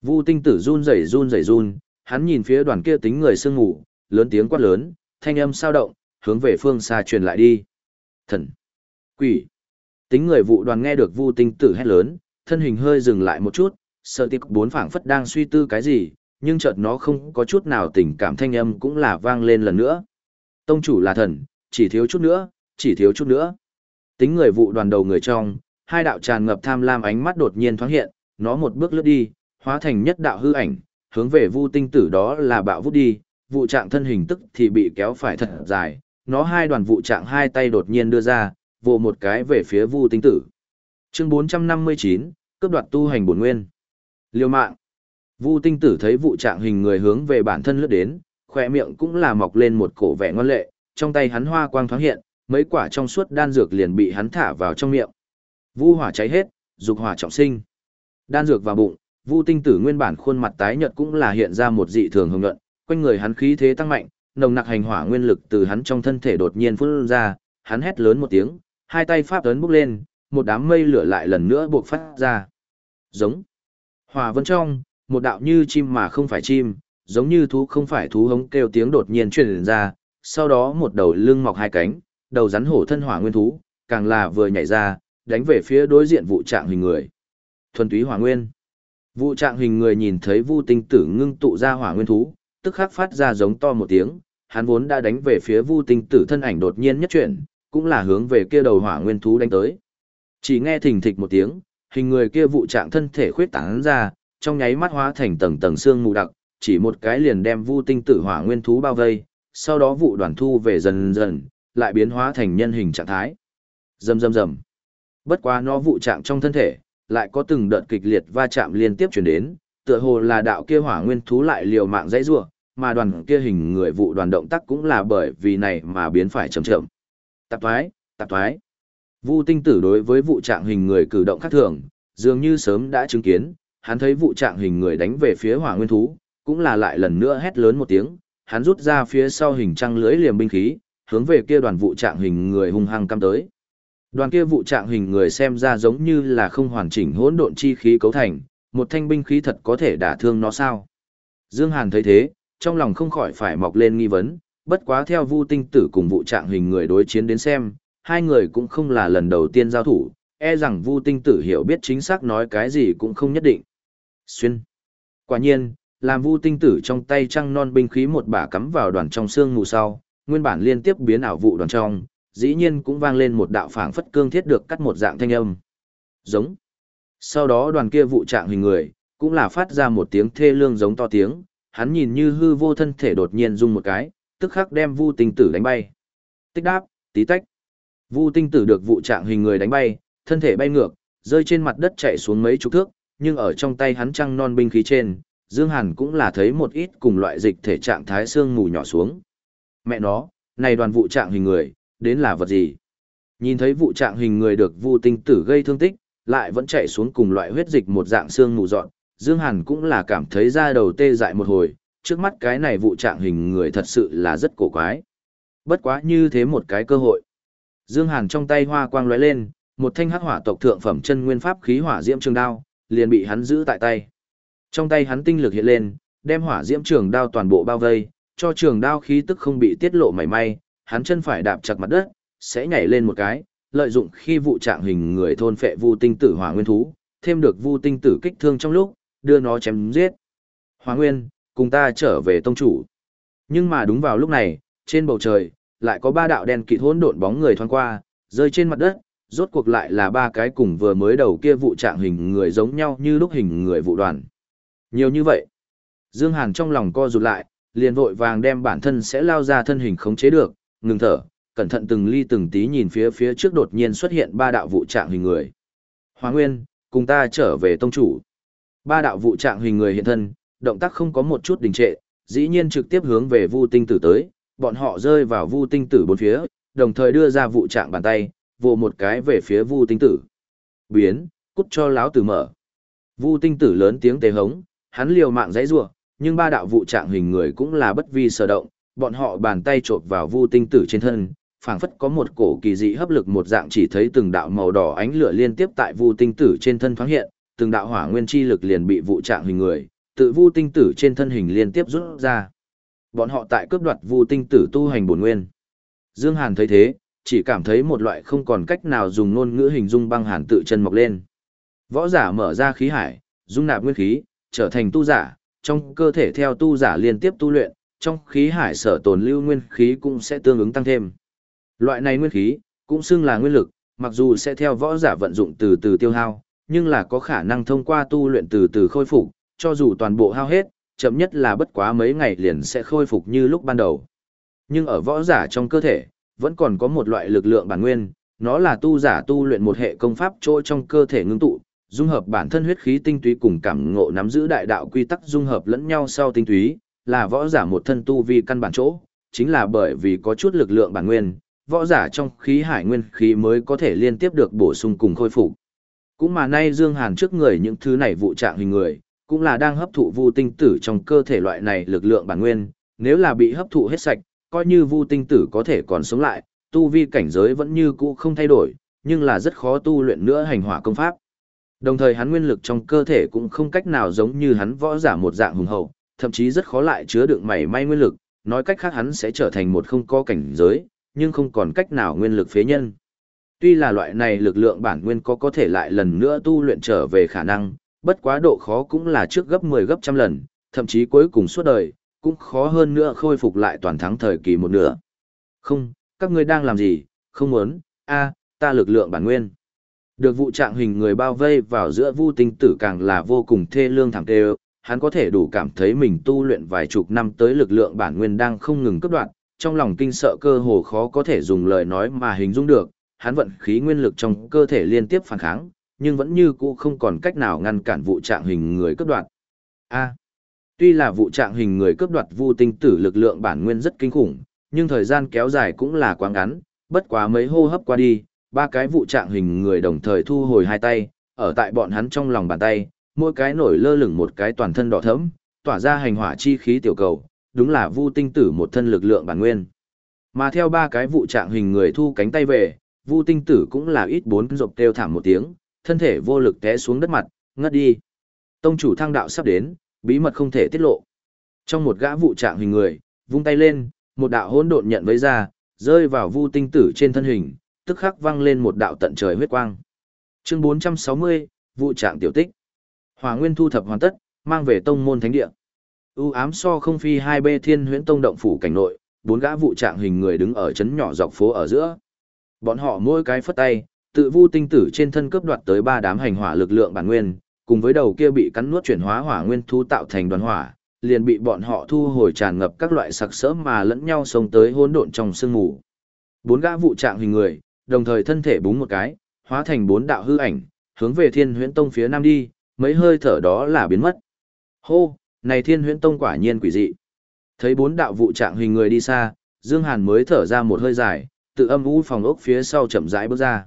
Vu tinh tử run rẩy run rẩy run, hắn nhìn phía đoàn kia tính người sương ngủ, lớn tiếng quát lớn, thanh âm sao động, hướng về phương xa truyền lại đi. Thần! Quỷ! Tính người vụ đoàn nghe được vu tinh tử hét lớn, thân hình hơi dừng lại một chút, sợ tiệc bốn phảng phất đang suy tư cái gì, nhưng chợt nó không có chút nào tình cảm thanh âm cũng là vang lên lần nữa. Tông chủ là thần, chỉ thiếu chút nữa, chỉ thiếu chút nữa. Tính người vụ đoàn đầu người trong, hai đạo tràn ngập tham lam ánh mắt đột nhiên thoáng hiện, nó một bước lướt đi, hóa thành nhất đạo hư ảnh, hướng về Vu Tinh Tử đó là bạo vút đi, vụ trạng thân hình tức thì bị kéo phải thật dài, nó hai đoàn vụ trạng hai tay đột nhiên đưa ra, vồ một cái về phía Vu Tinh Tử. Chương 459, cướp đoạt tu hành bổn nguyên. Liêu mạng. Vu Tinh Tử thấy vụ trạng hình người hướng về bản thân lướt đến, khoe miệng cũng là mọc lên một cổ vẻ ngoan lệ, trong tay hắn hoa quang thoáng hiện, mấy quả trong suốt đan dược liền bị hắn thả vào trong miệng. Vu hỏa cháy hết, dục hỏa trọng sinh. Đan dược vào bụng, Vu Tinh Tử nguyên bản khuôn mặt tái nhợt cũng là hiện ra một dị thường hồng nhuận, quanh người hắn khí thế tăng mạnh, nồng nặc hành hỏa nguyên lực từ hắn trong thân thể đột nhiên phun ra, hắn hét lớn một tiếng, hai tay pháp ấn bốc lên, một đám mây lửa lại lần nữa buộc phát ra. Giống. Hỏa vân trong, một đạo như chim mà không phải chim, giống như thú không phải thú hống kêu tiếng đột nhiên truyền ra, sau đó một đầu lưng mọc hai cánh, đầu rắn hổ thân hỏa nguyên thú, càng là vừa nhảy ra, đánh về phía đối diện vụ trạng hình người. Thuần túy hỏa nguyên. Vụ trạng hình người nhìn thấy Vu Tinh Tử ngưng tụ ra hỏa nguyên thú, tức khắc phát ra giống to một tiếng, hắn vốn đã đánh về phía Vu Tinh Tử thân ảnh đột nhiên nhất chuyển, cũng là hướng về kia đầu hỏa nguyên thú đánh tới. Chỉ nghe thình thịch một tiếng, hình người kia vụ trạng thân thể khuyết tán ra, trong nháy mắt hóa thành tầng tầng xương mù đặc, chỉ một cái liền đem Vu Tinh Tử hỏa nguyên thú bao vây, sau đó vụ đoàn thu về dần dần, lại biến hóa thành nhân hình trạng thái. Rầm rầm rầm. Bất quá nó vụ trạng trong thân thể, lại có từng đợt kịch liệt va chạm liên tiếp chuyển đến, tựa hồ là đạo kia hỏa nguyên thú lại liều mạng dãy rủa, mà đoàn kia hình người vụ đoàn động tác cũng là bởi vì này mà biến phải chậm chậm. Tạp thoái, tạp thoái. Vu tinh tử đối với vụ trạng hình người cử động khác thường, dường như sớm đã chứng kiến, hắn thấy vụ trạng hình người đánh về phía hỏa nguyên thú, cũng là lại lần nữa hét lớn một tiếng, hắn rút ra phía sau hình trăng lưới liềm binh khí, hướng về kia đoàn vụ trạng hình người hung hăng căm tới. Đoàn kia vụ trạng hình người xem ra giống như là không hoàn chỉnh hỗn độn chi khí cấu thành, một thanh binh khí thật có thể đả thương nó sao? Dương Hàn thấy thế, trong lòng không khỏi phải mọc lên nghi vấn, bất quá theo Vu Tinh Tử cùng vụ trạng hình người đối chiến đến xem, hai người cũng không là lần đầu tiên giao thủ, e rằng Vu Tinh Tử hiểu biết chính xác nói cái gì cũng không nhất định. Xuyên. Quả nhiên, làm Vu Tinh Tử trong tay trăng non binh khí một bả cắm vào đoàn trong xương mù sau, nguyên bản liên tiếp biến ảo vụ đoàn trong, dĩ nhiên cũng vang lên một đạo phảng phất cương thiết được cắt một dạng thanh âm. Giống. Sau đó đoàn kia vụ trạng hình người, cũng là phát ra một tiếng thê lương giống to tiếng, hắn nhìn như hư vô thân thể đột nhiên rung một cái, tức khắc đem Vu Tinh Tử đánh bay. Tích đáp, tí tách. Vu Tinh Tử được vụ trạng hình người đánh bay, thân thể bay ngược, rơi trên mặt đất chạy xuống mấy chục thước, nhưng ở trong tay hắn trăng non binh khí trên, Dương Hàn cũng là thấy một ít cùng loại dịch thể trạng thái xương mù nhỏ xuống. Mẹ nó, này đoàn vụ trạng hình người, đến là vật gì? Nhìn thấy vụ trạng hình người được Vu Tinh Tử gây thương tích, lại vẫn chạy xuống cùng loại huyết dịch một dạng xương mù dọn, Dương Hàn cũng là cảm thấy da đầu tê dại một hồi, trước mắt cái này vụ trạng hình người thật sự là rất cổ quái. Bất quá như thế một cái cơ hội. Dương Hàn trong tay hoa quang lóe lên, một thanh hắc hỏa tộc thượng phẩm chân nguyên pháp khí hỏa diễm trường đao, liền bị hắn giữ tại tay. Trong tay hắn tinh lực hiện lên, đem hỏa diễm trường đao toàn bộ bao vây, cho trường đao khí tức không bị tiết lộ mảy may, hắn chân phải đạp chặt mặt đất, sẽ nhảy lên một cái, lợi dụng khi vụ trạng hình người thôn phệ vu tinh tử hỏa nguyên thú, thêm được vu tinh tử kích thương trong lúc, đưa nó chém giết. Hỏa nguyên, cùng ta trở về tông chủ. Nhưng mà đúng vào lúc này, trên bầu trời, lại có ba đạo đen kịt hỗn độn bóng người thoáng qua, rơi trên mặt đất, rốt cuộc lại là ba cái cùng vừa mới đầu kia vụ trạng hình người giống nhau như lúc hình người vụ đoàn. Nhiều như vậy. Dương Hàn trong lòng co rụt lại, liền vội vàng đem bản thân sẽ lao ra thân hình khống chế được, ngừng thở, cẩn thận từng ly từng tí nhìn phía phía trước đột nhiên xuất hiện ba đạo vụ trạng hình người. Hóa Nguyên, cùng ta trở về tông chủ. Ba đạo vụ trạng hình người hiện thân, động tác không có một chút đình trệ, dĩ nhiên trực tiếp hướng về Vu Tinh Tử tới, bọn họ rơi vào Vu Tinh Tử bốn phía, đồng thời đưa ra vụ trạng bàn tay, vồ một cái về phía Vu Tinh Tử. Biến, cút cho láo tử mở. Vu Tinh Tử lớn tiếng tê hống, hắn liều mạng giãy giụa, nhưng ba đạo vụ trạng hình người cũng là bất vi sở động, bọn họ bàn tay chộp vào Vu Tinh Tử trên thân, phảng phất có một cổ kỳ dị hấp lực một dạng chỉ thấy từng đạo màu đỏ ánh lửa liên tiếp tại Vu Tinh Tử trên thân thoáng hiện, từng đạo hỏa nguyên chi lực liền bị vụ trạng hình người, tự Vu Tinh Tử trên thân hình liên tiếp rút ra. Bọn họ tại cướp đoạt Vu Tinh Tử tu hành bổn nguyên. Dương Hàn thấy thế, chỉ cảm thấy một loại không còn cách nào dùng ngôn ngữ hình dung băng hàn tự chân mọc lên. Võ giả mở ra khí hải, dung nạp nguyên khí, trở thành tu giả, trong cơ thể theo tu giả liên tiếp tu luyện, trong khí hải sở tồn lưu nguyên khí cũng sẽ tương ứng tăng thêm. Loại này nguyên khí, cũng xưng là nguyên lực, mặc dù sẽ theo võ giả vận dụng từ từ tiêu hao, nhưng là có khả năng thông qua tu luyện từ từ khôi phục, cho dù toàn bộ hao hết, chậm nhất là bất quá mấy ngày liền sẽ khôi phục như lúc ban đầu. Nhưng ở võ giả trong cơ thể, vẫn còn có một loại lực lượng bản nguyên, nó là tu giả tu luyện một hệ công pháp trôi trong cơ thể ngưng tụ, dung hợp bản thân huyết khí tinh túy cùng cảm ngộ nắm giữ đại đạo quy tắc dung hợp lẫn nhau sau tinh túy, là võ giả một thân tu vi căn bản chỗ, chính là bởi vì có chút lực lượng bản nguyên, võ giả trong khí hải nguyên khí mới có thể liên tiếp được bổ sung cùng khôi phục. Cũng mà nay Dương Hàn trước người những thứ này vụ trạng hình người, cũng là đang hấp thụ vu tinh tử trong cơ thể loại này lực lượng bản nguyên, nếu là bị hấp thụ hết sạch, coi như vu tinh tử có thể còn sống lại, tu vi cảnh giới vẫn như cũ không thay đổi, nhưng là rất khó tu luyện nữa hành hỏa công pháp. Đồng thời hắn nguyên lực trong cơ thể cũng không cách nào giống như hắn võ giả một dạng hùng hậu, thậm chí rất khó lại chứa đựng mảy may nguyên lực, nói cách khác hắn sẽ trở thành một không có cảnh giới, nhưng không còn cách nào nguyên lực phế nhân. Tuy là loại này lực lượng bản nguyên có có thể lại lần nữa tu luyện trở về khả năng, bất quá độ khó cũng là trước gấp 10 gấp trăm lần, thậm chí cuối cùng suốt đời, cũng khó hơn nữa khôi phục lại toàn thắng thời kỳ một nửa. Không, các ngươi đang làm gì, không muốn, a, ta lực lượng bản nguyên. Được vụ trạng hình người bao vây vào giữa vu tinh tử càng là vô cùng thê lương thẳng tê hắn có thể đủ cảm thấy mình tu luyện vài chục năm tới lực lượng bản nguyên đang không ngừng cấp đoạn, trong lòng kinh sợ cơ hồ khó có thể dùng lời nói mà hình dung được, hắn vận khí nguyên lực trong cơ thể liên tiếp phản kháng, nhưng vẫn như cũ không còn cách nào ngăn cản vụ trạng hình người cướp đoạt. A. tuy là vụ trạng hình người cướp đoạt vu tinh tử lực lượng bản nguyên rất kinh khủng, nhưng thời gian kéo dài cũng là quá ngắn, bất quá mấy hô hấp qua đi, ba cái vụ trạng hình người đồng thời thu hồi hai tay, ở tại bọn hắn trong lòng bàn tay, mỗi cái nổi lơ lửng một cái toàn thân đỏ thẫm, tỏa ra hành hỏa chi khí tiểu cầu, đúng là Vu Tinh Tử một thân lực lượng bản nguyên. Mà theo ba cái vụ trạng hình người thu cánh tay về, Vu Tinh Tử cũng là ít bốn rộp kêu thảm một tiếng, thân thể vô lực té xuống đất mặt, ngất đi. Tông chủ thăng đạo sắp đến, bí mật không thể tiết lộ. Trong một gã vụ trạng hình người, vung tay lên, một đạo hỗn độn nhận với ra, rơi vào Vu Tinh Tử trên thân hình, tức khắc văng lên một đạo tận trời huyết quang. Chương 460, vụ trạng tiểu tích. Hỏa Nguyên thu thập hoàn tất, mang về tông môn thánh địa. U ám so không phi hai bê thiên huyễn tông động phủ cảnh nội, bốn gã vụ trạng hình người đứng ở chấn nhỏ dọc phố ở giữa. Bọn họ mỗi cái phất tay, tự vu tinh tử trên thân cướp đoạt tới ba đám hành hỏa lực lượng bản nguyên, cùng với đầu kia bị cắn nuốt chuyển hóa hỏa nguyên thu tạo thành đoàn hỏa, liền bị bọn họ thu hồi tràn ngập các loại sặc sỡ mà lẫn nhau xông tới hỗn độn trong sương mù. Bốn gã vụ trạng hình người, đồng thời thân thể búng một cái, hóa thành bốn đạo hư ảnh, hướng về Thiên Huyễn Tông phía nam đi, mấy hơi thở đó là biến mất. Hô, này Thiên Huyễn Tông quả nhiên quỷ dị. Thấy bốn đạo vụ trạng hình người đi xa, Dương Hàn mới thở ra một hơi dài, tự âm u phòng ốc phía sau chậm rãi bước ra.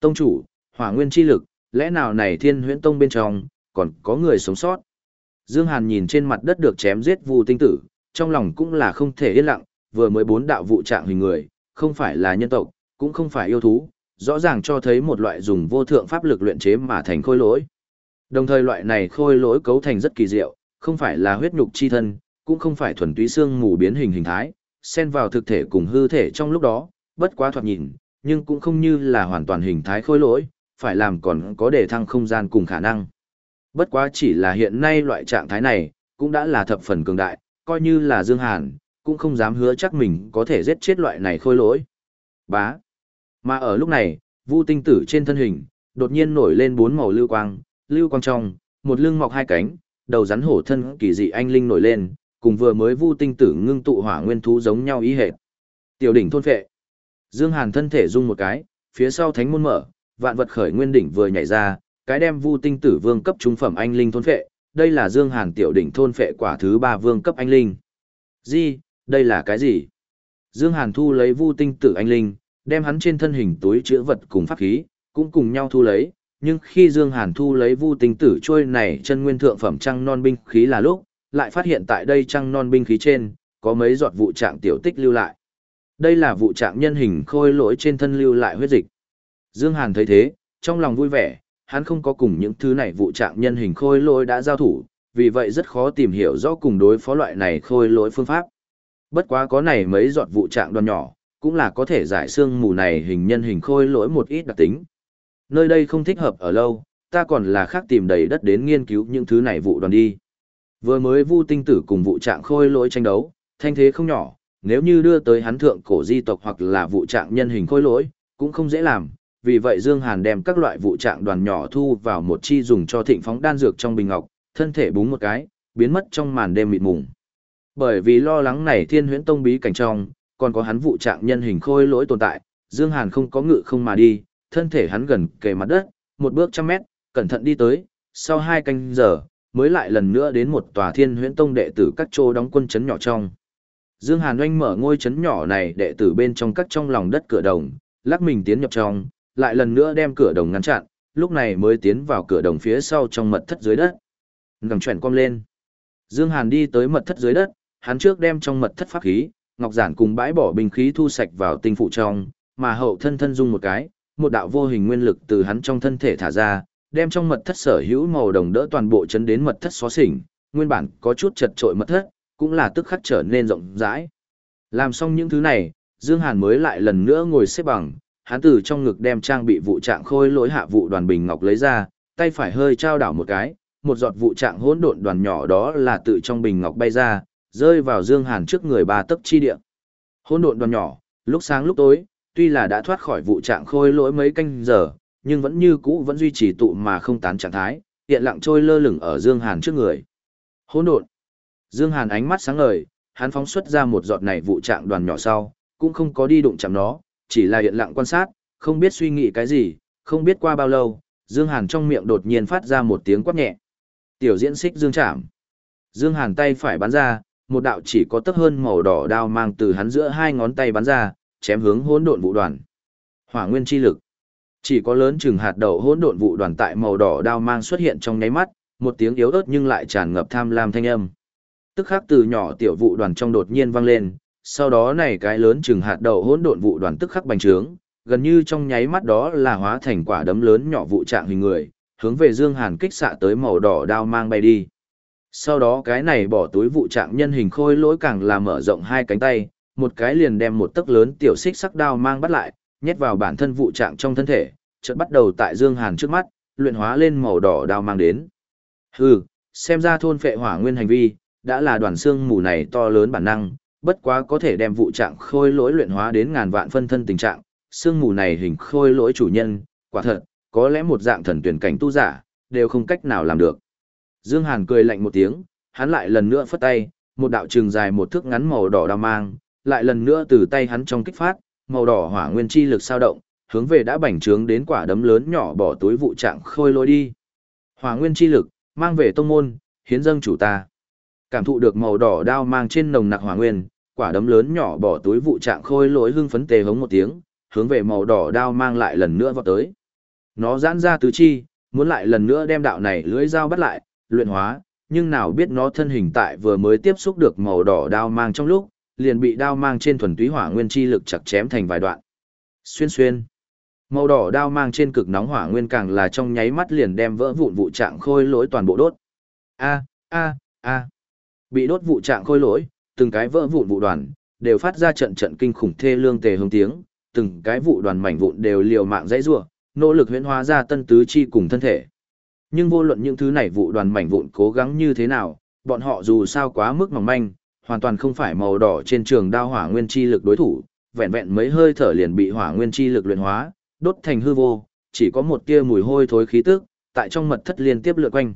Tông chủ, hỏa nguyên chi lực, lẽ nào này Thiên Huyễn Tông bên trong còn có người sống sót? Dương Hàn nhìn trên mặt đất được chém giết Vu Tinh Tử, trong lòng cũng là không thể yên lặng, vừa mới bốn đạo vụ trạng hình người, không phải là nhân tộc, cũng không phải yêu thú, rõ ràng cho thấy một loại dùng vô thượng pháp lực luyện chế mà thành khôi lỗi. Đồng thời loại này khôi lỗi cấu thành rất kỳ diệu, không phải là huyết nhục chi thân, cũng không phải thuần túy xương mù biến hình hình thái, xen vào thực thể cùng hư thể trong lúc đó, bất quá thoạt nhìn, nhưng cũng không như là hoàn toàn hình thái khôi lỗi, phải làm còn có đề thăng không gian cùng khả năng. Bất quá chỉ là hiện nay loại trạng thái này, cũng đã là thập phần cường đại, coi như là Dương Hàn, cũng không dám hứa chắc mình có thể giết chết loại này khôi lỗi. Bá. Mà ở lúc này, Vu tinh tử trên thân hình, đột nhiên nổi lên bốn màu lưu quang, lưu quang trong, một lưng mọc hai cánh, đầu rắn hổ thân kỳ dị anh linh nổi lên, cùng vừa mới Vu tinh tử ngưng tụ hỏa nguyên thú giống nhau ý hệt. Tiểu đỉnh thôn phệ. Dương Hàn thân thể rung một cái, phía sau thánh môn mở, vạn vật khởi nguyên đỉnh vừa nhảy ra, cái đem Vu tinh tử vương cấp trung phẩm anh linh thôn phệ, đây là Dương Hàn tiểu đỉnh thôn phệ quả thứ ba vương cấp anh linh. Gì, đây là cái gì? Dương Hàn thu lấy Vu tinh tử anh linh, đem hắn trên thân hình túi chứa vật cùng pháp khí, cũng cùng nhau thu lấy, nhưng khi Dương Hàn thu lấy Vu tinh tử trôi này chân nguyên thượng phẩm trăng non binh khí là lúc, lại phát hiện tại đây trăng non binh khí trên, có mấy giọt vụ trạng tiểu tích lưu lại. Đây là vụ trạng nhân hình khôi lỗi trên thân lưu lại huyết dịch. Dương Hàn thấy thế, trong lòng vui vẻ, hắn không có cùng những thứ này vụ trạng nhân hình khôi lỗi đã giao thủ, vì vậy rất khó tìm hiểu rõ cùng đối phó loại này khôi lỗi phương pháp. Bất quá có này mấy giọt vụ trạng đoàn nhỏ, cũng là có thể giải xương mù này hình nhân hình khôi lỗi một ít đặc tính. Nơi đây không thích hợp ở lâu, ta còn là khác tìm đầy đất đến nghiên cứu những thứ này vụ đoàn đi. Vừa mới vu tinh tử cùng vụ trạng khôi lỗi tranh đấu, thanh thế không nhỏ, nếu như đưa tới hắn thượng cổ di tộc hoặc là vụ trạng nhân hình khôi lỗi, cũng không dễ làm. Vì vậy Dương Hàn đem các loại vụ trạng đoàn nhỏ thu vào một chi dùng cho thịnh phóng đan dược trong bình ngọc, thân thể búng một cái, biến mất trong màn đêm mịt mùng. Bởi vì lo lắng này thiên huyễn tông bí cảnh trong, còn có hắn vụ trạng nhân hình khôi lỗi tồn tại, Dương Hàn không có ngự không mà đi, thân thể hắn gần kề mặt đất, một bước trăm mét, cẩn thận đi tới, sau hai canh giờ, mới lại lần nữa đến một tòa thiên huyễn tông đệ tử các chỗ đóng quân chấn nhỏ trong. Dương Hàn Oanh mở ngôi chấn nhỏ này đệ tử bên trong các trong lòng đất cửa đồng, lắc mình tiến nhập trong, lại lần nữa đem cửa đồng ngăn chặn, lúc này mới tiến vào cửa đồng phía sau trong mật thất dưới đất. Ngầm chuyển cong lên. Dương Hàn đi tới mật thất dưới đất, hắn trước đem trong mật thất pháp khí, ngọc giản cùng bãi bỏ bình khí thu sạch vào tinh phụ trong, mà hậu thân thân dung một cái, một đạo vô hình nguyên lực từ hắn trong thân thể thả ra, đem trong mật thất sở hữu màu đồng đỡ toàn bộ chấn đến mật thất xóa xỉnh, nguyên bản có chút chật trội mật thất, cũng là tức khắc trở nên rộng rãi. Làm xong những thứ này, Dương Hàn mới lại lần nữa ngồi xếp bằng, hắn từ trong ngực đem trang bị vụ trạng khôi lỗi hạ vụ đoàn bình ngọc lấy ra, tay phải hơi trao đảo một cái, một giọt vụ trạng hỗn độn đoàn nhỏ đó là tự trong bình ngọc bay ra, rơi vào Dương Hàn trước người ba tấc chi địa. Hỗn độn đoàn nhỏ, lúc sáng lúc tối, tuy là đã thoát khỏi vụ trạng khôi lỗi mấy canh giờ, nhưng vẫn như cũ vẫn duy trì tụ mà không tán trạng thái, hiện lặng trôi lơ lửng ở Dương Hàn trước người. Hỗn độn. Dương Hàn ánh mắt sáng ngời, hắn phóng xuất ra một giọt này vụ trạng đoàn nhỏ sau, cũng không có đi đụng chạm nó, chỉ là hiện lặng quan sát, không biết suy nghĩ cái gì, không biết qua bao lâu, Dương Hàn trong miệng đột nhiên phát ra một tiếng quát nhẹ. Tiểu diễn xích Dương chạm. Dương Hàn tay phải bắn ra, một đạo chỉ có tấc hơn màu đỏ đao mang từ hắn giữa hai ngón tay bắn ra, chém hướng hỗn độn vụ đoàn. Hỏa nguyên chi lực. Chỉ có lớn chừng hạt đậu hỗn độn vụ đoàn tại màu đỏ đao mang xuất hiện trong nháy mắt, một tiếng yếu ớt nhưng lại tràn ngập tham lam thanh âm. Tức khắc từ nhỏ tiểu vụ đoàn trong đột nhiên vang lên, sau đó này cái lớn chừng hạt đậu hỗn độn vụ đoàn tức khắc bành trướng, gần như trong nháy mắt đó là hóa thành quả đấm lớn nhỏ vụ trạng hình người, hướng về Dương Hàn kích xạ tới màu đỏ đao mang bay đi. Sau đó cái này bỏ túi vụ trạng nhân hình khôi lỗi càng là mở rộng hai cánh tay, một cái liền đem một tấc lớn tiểu xích sắc đao mang bắt lại, nhét vào bản thân vụ trạng trong thân thể, chợt bắt đầu tại Dương Hàn trước mắt, luyện hóa lên màu đỏ đao mang đến. Hừ, xem ra thôn phệ hỏa nguyên hành vi, đã là đoàn xương mù này to lớn bản năng, bất quá có thể đem vụ trạng khôi lỗi luyện hóa đến ngàn vạn phân thân tình trạng, xương mù này hình khôi lỗi chủ nhân, quả thật, có lẽ một dạng thần tuyển cảnh tu giả, đều không cách nào làm được. Dương Hàn cười lạnh một tiếng, hắn lại lần nữa phất tay, một đạo trường dài một thước ngắn màu đỏ đao mang, lại lần nữa từ tay hắn trong kích phát, màu đỏ hỏa nguyên chi lực sao động, hướng về đã bành trướng đến quả đấm lớn nhỏ bỏ túi vụ trạng khôi lỗi đi. Hỏa nguyên chi lực, mang về tông môn, hiến dâng chủ ta. Cảm thụ được màu đỏ đao mang trên nồng nặc hỏa nguyên, quả đấm lớn nhỏ bỏ túi vụ trạng khôi lỗi hưng phấn tề hống một tiếng, hướng về màu đỏ đao mang lại lần nữa vọt tới. Nó giãn ra tứ chi, muốn lại lần nữa đem đạo này lưỡi dao bắt lại, luyện hóa, nhưng nào biết nó thân hình tại vừa mới tiếp xúc được màu đỏ đao mang trong lúc, liền bị đao mang trên thuần túy hỏa nguyên chi lực chặt chém thành vài đoạn. Xuyên xuyên. Màu đỏ đao mang trên cực nóng hỏa nguyên càng là trong nháy mắt liền đem vỡ vụn vụ trạng khôi lỗi toàn bộ đốt. A, a, a. Bị đốt vụ trạng khôi lỗi, từng cái vỡ vụn vụ đoàn, đều phát ra trận trận kinh khủng thê lương tề hương tiếng, từng cái vụ đoàn mảnh vụn đều liều mạng dãy rủa, nỗ lực huyễn hóa ra tân tứ chi cùng thân thể. Nhưng vô luận những thứ này vụ đoàn mảnh vụn cố gắng như thế nào, bọn họ dù sao quá mức mỏng manh, hoàn toàn không phải màu đỏ trên trường đao hỏa nguyên chi lực đối thủ, vẹn vẹn mấy hơi thở liền bị hỏa nguyên chi lực luyện hóa, đốt thành hư vô, chỉ có một tia mùi hôi thối khí tức, tại trong mật thất liên tiếp lượn quanh.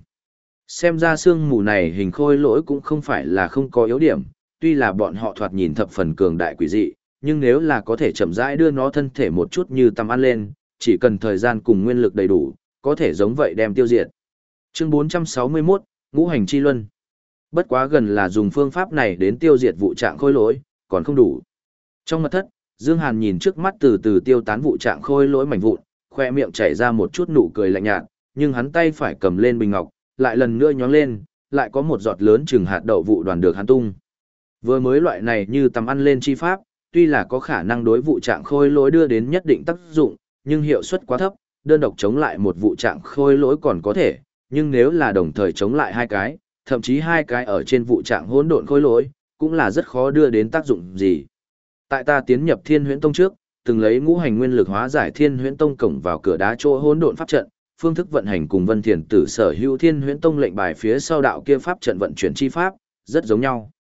Xem ra xương mù này hình khôi lỗi cũng không phải là không có yếu điểm, tuy là bọn họ thoạt nhìn thập phần cường đại quỷ dị, nhưng nếu là có thể chậm rãi đưa nó thân thể một chút như tầm ăn lên, chỉ cần thời gian cùng nguyên lực đầy đủ, có thể giống vậy đem tiêu diệt. Chương 461, Ngũ hành chi luân. Bất quá gần là dùng phương pháp này đến tiêu diệt vụ trạng khôi lỗi, còn không đủ. Trong mật thất, Dương Hàn nhìn trước mắt từ từ tiêu tán vụ trạng khôi lỗi mảnh vụn, khoe miệng chảy ra một chút nụ cười lạnh nhạt, nhưng hắn tay phải cầm lên bình ngọc, lại lần nữa nhóng lên, lại có một giọt lớn chừng hạt đậu vụ đoàn được hắn tung. Vừa mới loại này như tầm ăn lên chi pháp, tuy là có khả năng đối vụ trạng khôi lỗi đưa đến nhất định tác dụng, nhưng hiệu suất quá thấp, đơn độc chống lại một vụ trạng khôi lỗi còn có thể, nhưng nếu là đồng thời chống lại hai cái, thậm chí hai cái ở trên vụ trạng hỗn độn khôi lỗi, cũng là rất khó đưa đến tác dụng gì. Tại ta tiến nhập Thiên Huyễn Tông trước, từng lấy ngũ hành nguyên lực hóa giải Thiên Huyễn Tông cổng vào cửa đá chỗ hỗn độn pháp trận, phương thức vận hành cùng Vân Thiền Tử sở hữu Thiên Huyễn Tông lệnh bài phía sau đạo kia pháp trận vận chuyển chi pháp, rất giống nhau.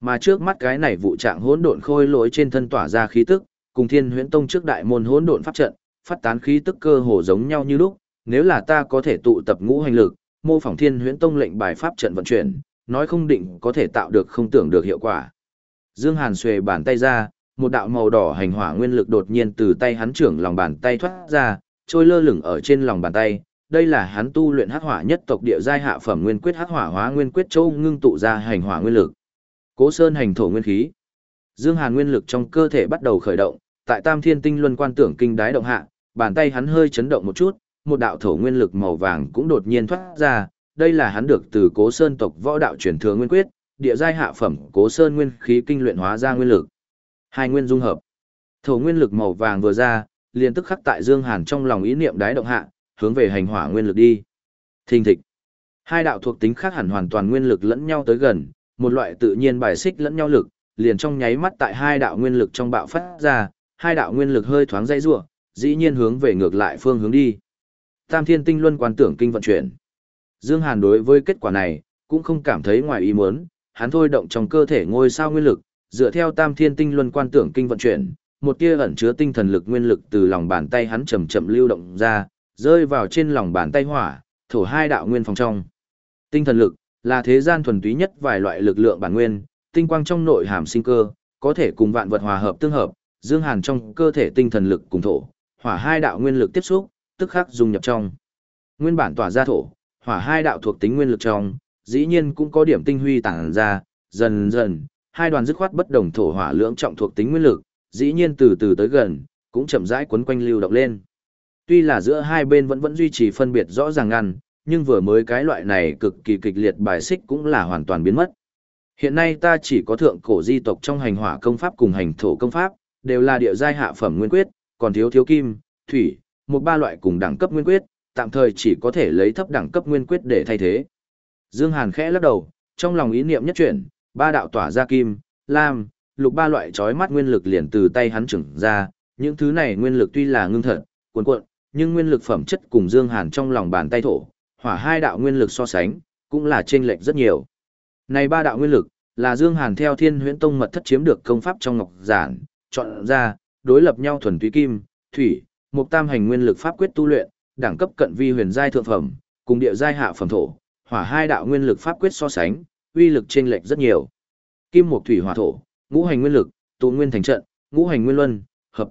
Mà trước mắt cái này vụ trạng hỗn độn khôi lỗi trên thân tỏa ra khí tức, cùng Thiên Huyễn Tông trước đại môn hỗn độn pháp trận, phát tán khí tức cơ hồ giống nhau như lúc, nếu là ta có thể tụ tập ngũ hành lực, mô phỏng Thiên Huyễn Tông lệnh bài pháp trận vận chuyển, nói không định có thể tạo được không tưởng được hiệu quả. Dương Hàn xuề bàn tay ra, một đạo màu đỏ hành hỏa nguyên lực đột nhiên từ tay hắn trưởng lòng bàn tay thoát ra, trôi lơ lửng ở trên lòng bàn tay. Đây là hắn tu luyện hắc hỏa nhất tộc địa giai hạ phẩm nguyên quyết hắc hỏa hóa nguyên quyết châu ngưng tụ ra hành hỏa nguyên lực. Cố Sơn hành thổ nguyên khí. Dương Hàn nguyên lực trong cơ thể bắt đầu khởi động, tại Tam Thiên Tinh Luân Quan Tưởng Kinh đái động hạ, bàn tay hắn hơi chấn động một chút, một đạo thổ nguyên lực màu vàng cũng đột nhiên thoát ra, đây là hắn được từ Cố Sơn tộc võ đạo truyền thừa nguyên quyết, địa giai hạ phẩm Cố Sơn nguyên khí kinh luyện hóa ra nguyên lực. Hai nguyên dung hợp. Thổ nguyên lực màu vàng vừa ra, liền tức khắc tại Dương Hàn trong lòng ý niệm đái động hạ, hướng về hành hỏa nguyên lực đi. Thình thịch. Hai đạo thuộc tính khác hẳn hoàn toàn nguyên lực lẫn nhau tới gần, một loại tự nhiên bài xích lẫn nhau lực, liền trong nháy mắt tại hai đạo nguyên lực trong bạo phát ra, hai đạo nguyên lực hơi thoáng dây rủa, dĩ nhiên hướng về ngược lại phương hướng đi. Tam Thiên Tinh Luân quan tưởng kinh vận chuyển. Dương Hàn đối với kết quả này, cũng không cảm thấy ngoài ý muốn, hắn thôi động trong cơ thể ngôi sao nguyên lực, dựa theo Tam Thiên Tinh Luân quan tưởng kinh vận chuyển, một tia ẩn chứa tinh thần lực nguyên lực từ lòng bàn tay hắn chậm chậm lưu động ra, rơi vào trên lòng bàn tay hỏa, thổ hai đạo nguyên phòng trong. Tinh thần lực là thế gian thuần túy nhất vài loại lực lượng bản nguyên, tinh quang trong nội hàm sinh cơ, có thể cùng vạn vật hòa hợp tương hợp, dương hàn trong cơ thể tinh thần lực cùng thổ, hỏa hai đạo nguyên lực tiếp xúc, tức khắc dung nhập trong. Nguyên bản tỏa ra thổ, hỏa hai đạo thuộc tính nguyên lực trong, dĩ nhiên cũng có điểm tinh huy tản ra, dần dần, hai đoàn dứt khoát bất đồng thổ hỏa lưỡng trọng thuộc tính nguyên lực, dĩ nhiên từ từ tới gần, cũng chậm rãi quấn quanh lưu động lên. Tuy là giữa hai bên vẫn vẫn duy trì phân biệt rõ ràng ngăn, nhưng vừa mới cái loại này cực kỳ kịch liệt bài xích cũng là hoàn toàn biến mất. Hiện nay ta chỉ có thượng cổ di tộc trong hành hỏa công pháp cùng hành thổ công pháp, đều là địa giai hạ phẩm nguyên quyết, còn thiếu thiếu kim, thủy, một ba loại cùng đẳng cấp nguyên quyết, tạm thời chỉ có thể lấy thấp đẳng cấp nguyên quyết để thay thế. Dương Hàn khẽ lắc đầu, trong lòng ý niệm nhất chuyển, ba đạo tỏa ra kim, lam, lục ba loại trói mắt nguyên lực liền từ tay hắn trưởng ra, những thứ này nguyên lực tuy là ngưng thật, cuồn cuộn, nhưng nguyên lực phẩm chất cùng Dương Hàn trong lòng bàn tay thổ, hỏa hai đạo nguyên lực so sánh, cũng là chênh lệch rất nhiều. Này ba đạo nguyên lực, là Dương Hàn theo Thiên Huyễn Tông mật thất chiếm được công pháp trong ngọc giản, chọn ra, đối lập nhau thuần túy kim, thủy, mục tam hành nguyên lực pháp quyết tu luyện, đẳng cấp cận vi huyền giai thượng phẩm, cùng địa giai hạ phẩm thổ, hỏa hai đạo nguyên lực pháp quyết so sánh, uy lực chênh lệch rất nhiều. Kim mục thủy hỏa thổ, ngũ hành nguyên lực, tụ nguyên thành trận, ngũ hành nguyên luân, hợp.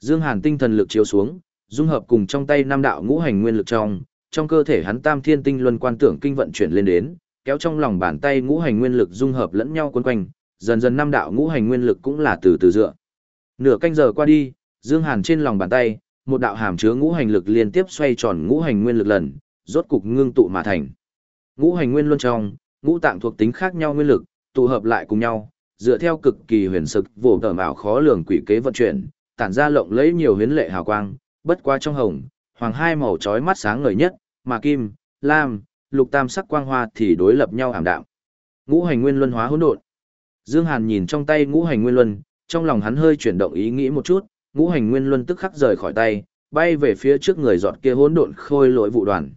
Dương Hàn tinh thần lực chiếu xuống, dung hợp cùng trong tay năm đạo ngũ hành nguyên lực trong, trong cơ thể hắn Tam Thiên Tinh Luân quan tưởng kinh vận chuyển lên đến, kéo trong lòng bàn tay ngũ hành nguyên lực dung hợp lẫn nhau quấn quanh, dần dần năm đạo ngũ hành nguyên lực cũng là từ từ dựa. Nửa canh giờ qua đi, Dương Hàn trên lòng bàn tay, một đạo hàm chứa ngũ hành lực liên tiếp xoay tròn ngũ hành nguyên lực lần, rốt cục ngưng tụ mà thành. Ngũ hành nguyên luân trong, ngũ tạng thuộc tính khác nhau nguyên lực, tụ hợp lại cùng nhau, dựa theo cực kỳ huyền sực, vô tờ mạo khó lường quỷ kế vận chuyển, tản ra lộng lẫy nhiều huyến lệ hào quang, bất qua trong hồng, hoàng hai màu chói mắt sáng ngời nhất, mà kim, lam, lục tam sắc quang hoa thì đối lập nhau ảm đạm. Ngũ hành nguyên luân hóa hỗn độn. Dương Hàn nhìn trong tay ngũ hành nguyên luân, trong lòng hắn hơi chuyển động ý nghĩ một chút, ngũ hành nguyên luân tức khắc rời khỏi tay, bay về phía trước người giọt kia hỗn độn khôi lỗi vụ đoàn.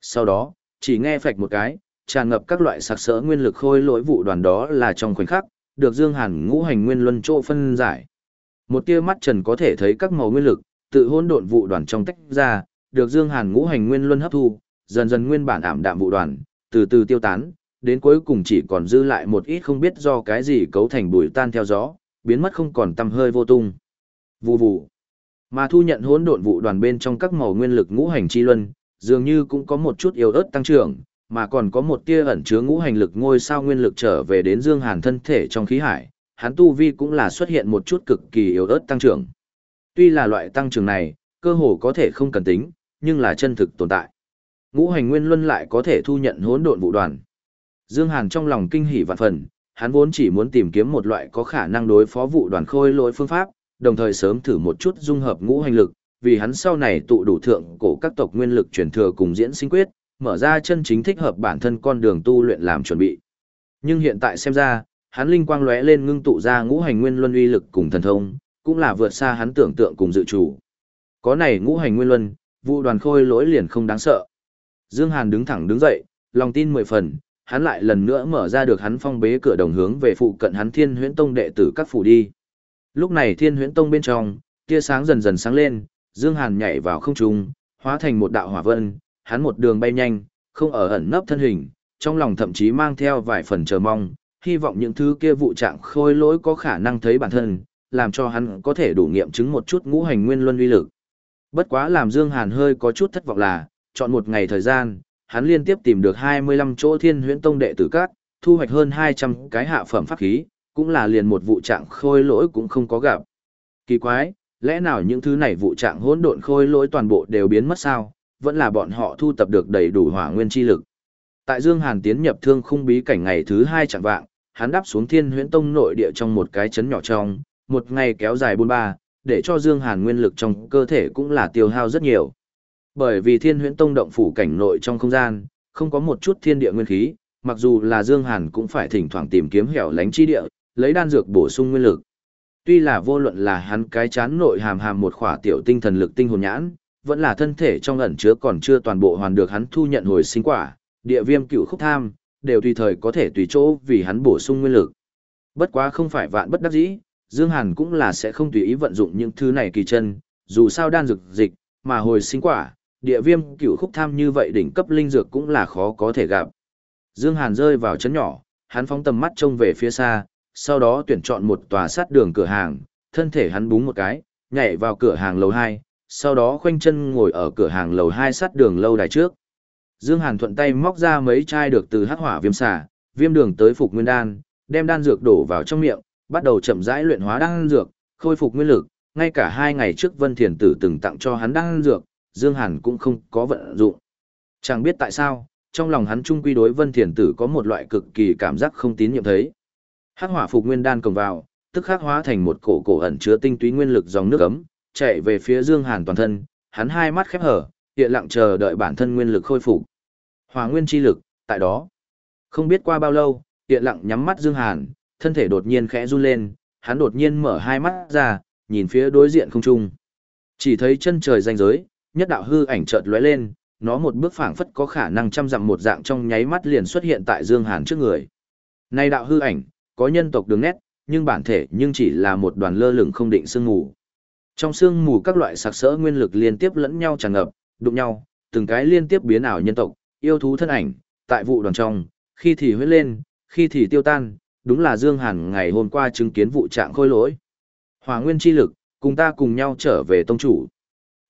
Sau đó, chỉ nghe phạch một cái, tràn ngập các loại sặc sỡ nguyên lực khôi lỗi vụ đoàn đó là trong khoảnh khắc, được Dương Hàn ngũ hành nguyên luân chỗ phân giải. Một tia mắt trần có thể thấy các màu nguyên lực, tự hỗn độn vụ đoàn trong tách ra, được Dương Hàn ngũ hành nguyên luân hấp thu, dần dần nguyên bản ảm đạm vụ đoàn, từ từ tiêu tán, đến cuối cùng chỉ còn dư lại một ít không biết do cái gì cấu thành bụi tan theo gió, biến mất không còn tăm hơi vô tung. Vù vù. Mà thu nhận hỗn độn vụ đoàn bên trong các màu nguyên lực ngũ hành chi luân, dường như cũng có một chút yếu ớt tăng trưởng, mà còn có một tia ẩn chứa ngũ hành lực ngôi sao nguyên lực trở về đến Dương Hàn thân thể trong khí hải, hắn tu vi cũng là xuất hiện một chút cực kỳ yếu ớt tăng trưởng. Tuy là loại tăng trưởng này, cơ hồ có thể không cần tính, nhưng là chân thực tồn tại. Ngũ hành nguyên luân lại có thể thu nhận hỗn độn vụ đoàn. Dương Hàn trong lòng kinh hỉ vạn phần, hắn vốn chỉ muốn tìm kiếm một loại có khả năng đối phó vụ đoàn khôi lỗi phương pháp, đồng thời sớm thử một chút dung hợp ngũ hành lực, vì hắn sau này tụ đủ thượng cổ các tộc nguyên lực truyền thừa cùng diễn sinh quyết, mở ra chân chính thích hợp bản thân con đường tu luyện làm chuẩn bị. Nhưng hiện tại xem ra, hắn linh quang lóe lên ngưng tụ ra ngũ hành nguyên luân uy lực cùng thần thông, cũng là vượt xa hắn tưởng tượng cùng dự chủ. Có này ngũ hành nguyên luân, vụ đoàn khôi lỗi liền không đáng sợ. Dương Hàn đứng thẳng đứng dậy, lòng tin mười phần, hắn lại lần nữa mở ra được hắn phong bế cửa đồng hướng về phụ cận hắn Thiên Huyễn Tông đệ tử các phủ đi. Lúc này Thiên Huyễn Tông bên trong, tia sáng dần dần sáng lên, Dương Hàn nhảy vào không trung, hóa thành một đạo hỏa vân, hắn một đường bay nhanh, không ở ẩn nấp thân hình, trong lòng thậm chí mang theo vài phần chờ mong, hy vọng những thứ kia vụ trạng khôi lỗi có khả năng thấy bản thân, làm cho hắn có thể đủ nghiệm chứng một chút ngũ hành nguyên luân uy lực. Bất quá làm Dương Hàn hơi có chút thất vọng là, chọn một ngày thời gian, hắn liên tiếp tìm được 25 chỗ thiên huyễn tông đệ tử cát, thu hoạch hơn 200 cái hạ phẩm pháp khí, cũng là liền một vụ trạng khôi lỗi cũng không có gặp. Kỳ quái, lẽ nào những thứ này vụ trạng hỗn độn khôi lỗi toàn bộ đều biến mất sao, vẫn là bọn họ thu tập được đầy đủ hỏa nguyên chi lực. Tại Dương Hàn tiến nhập thương khung bí cảnh ngày thứ hai chẳng vạng, hắn đáp xuống thiên huyễn tông nội địa trong một cái chấn nhỏ trong, một ngày kéo dài buôn ba, để cho Dương Hàn nguyên lực trong cơ thể cũng là tiêu hao rất nhiều. Bởi vì thiên huyễn tông động phủ cảnh nội trong không gian, không có một chút thiên địa nguyên khí, mặc dù là Dương Hàn cũng phải thỉnh thoảng tìm kiếm hẻo lánh chi địa, lấy đan dược bổ sung nguyên lực. Tuy là vô luận là hắn cái chán nội hàm hàm một khỏa tiểu tinh thần lực tinh hồn nhãn, vẫn là thân thể trong ẩn chứa còn chưa toàn bộ hoàn được hắn thu nhận hồi sinh quả, địa viêm cựu khúc tham, đều tùy thời có thể tùy chỗ vì hắn bổ sung nguyên lực. Bất quá không phải vạn bất đắc dĩ, Dương Hàn cũng là sẽ không tùy ý vận dụng những thứ này kỳ chân, dù sao đan dược dịch, mà hồi sinh quả, địa viêm cựu khúc tham như vậy đỉnh cấp linh dược cũng là khó có thể gặp. Dương Hàn rơi vào chấn nhỏ, hắn phóng tầm mắt trông về phía xa, sau đó tuyển chọn một tòa sát đường cửa hàng, thân thể hắn búng một cái, nhảy vào cửa hàng lầu 2, sau đó khoanh chân ngồi ở cửa hàng lầu hai sắt đường lâu đài trước. Dương Hàn thuận tay móc ra mấy chai được từ hắc hỏa viêm xả, viêm đường tới phục nguyên đan, đem đan dược đổ vào trong miệng, bắt đầu chậm rãi luyện hóa đan dược, khôi phục nguyên lực, ngay cả hai ngày trước Vân Thiền Tử từng tặng cho hắn đan dược, Dương Hàn cũng không có vận dụng. Chẳng biết tại sao, trong lòng hắn trung quy đối Vân Thiền Tử có một loại cực kỳ cảm giác không tín nhiệm thấy. Hắc hỏa phục nguyên đan cồng vào, tức khắc hóa thành một cổ cổ ẩn chứa tinh túy nguyên lực dòng nước ấm, chạy về phía Dương Hàn toàn thân, hắn hai mắt khép hở, hiện lặng chờ đợi bản thân nguyên lực khôi phục. Hỏa nguyên chi lực, tại đó. Không biết qua bao lâu, hiện lặng nhắm mắt Dương Hàn, thân thể đột nhiên khẽ run lên, hắn đột nhiên mở hai mắt ra, nhìn phía đối diện không trung. Chỉ thấy chân trời ranh giới, nhất đạo hư ảnh chợt lóe lên, nó một bước phảng phất có khả năng trăm dặm một dạng trong nháy mắt liền xuất hiện tại Dương Hàn trước người. Nay đạo hư ảnh, có nhân tộc đường nét, nhưng bản thể nhưng chỉ là một đoàn lơ lửng không định sương mù. Trong sương mù các loại sặc sỡ nguyên lực liên tiếp lẫn nhau tràn ngập, đụng nhau, từng cái liên tiếp biến ảo nhân tộc, yêu thú thân ảnh, tại vụ đoàn trong, khi thì huyết lên, khi thì tiêu tan, đúng là Dương Hàn ngày hôm qua chứng kiến vụ trạng khôi lỗi. Hỏa nguyên chi lực, cùng ta cùng nhau trở về tông chủ.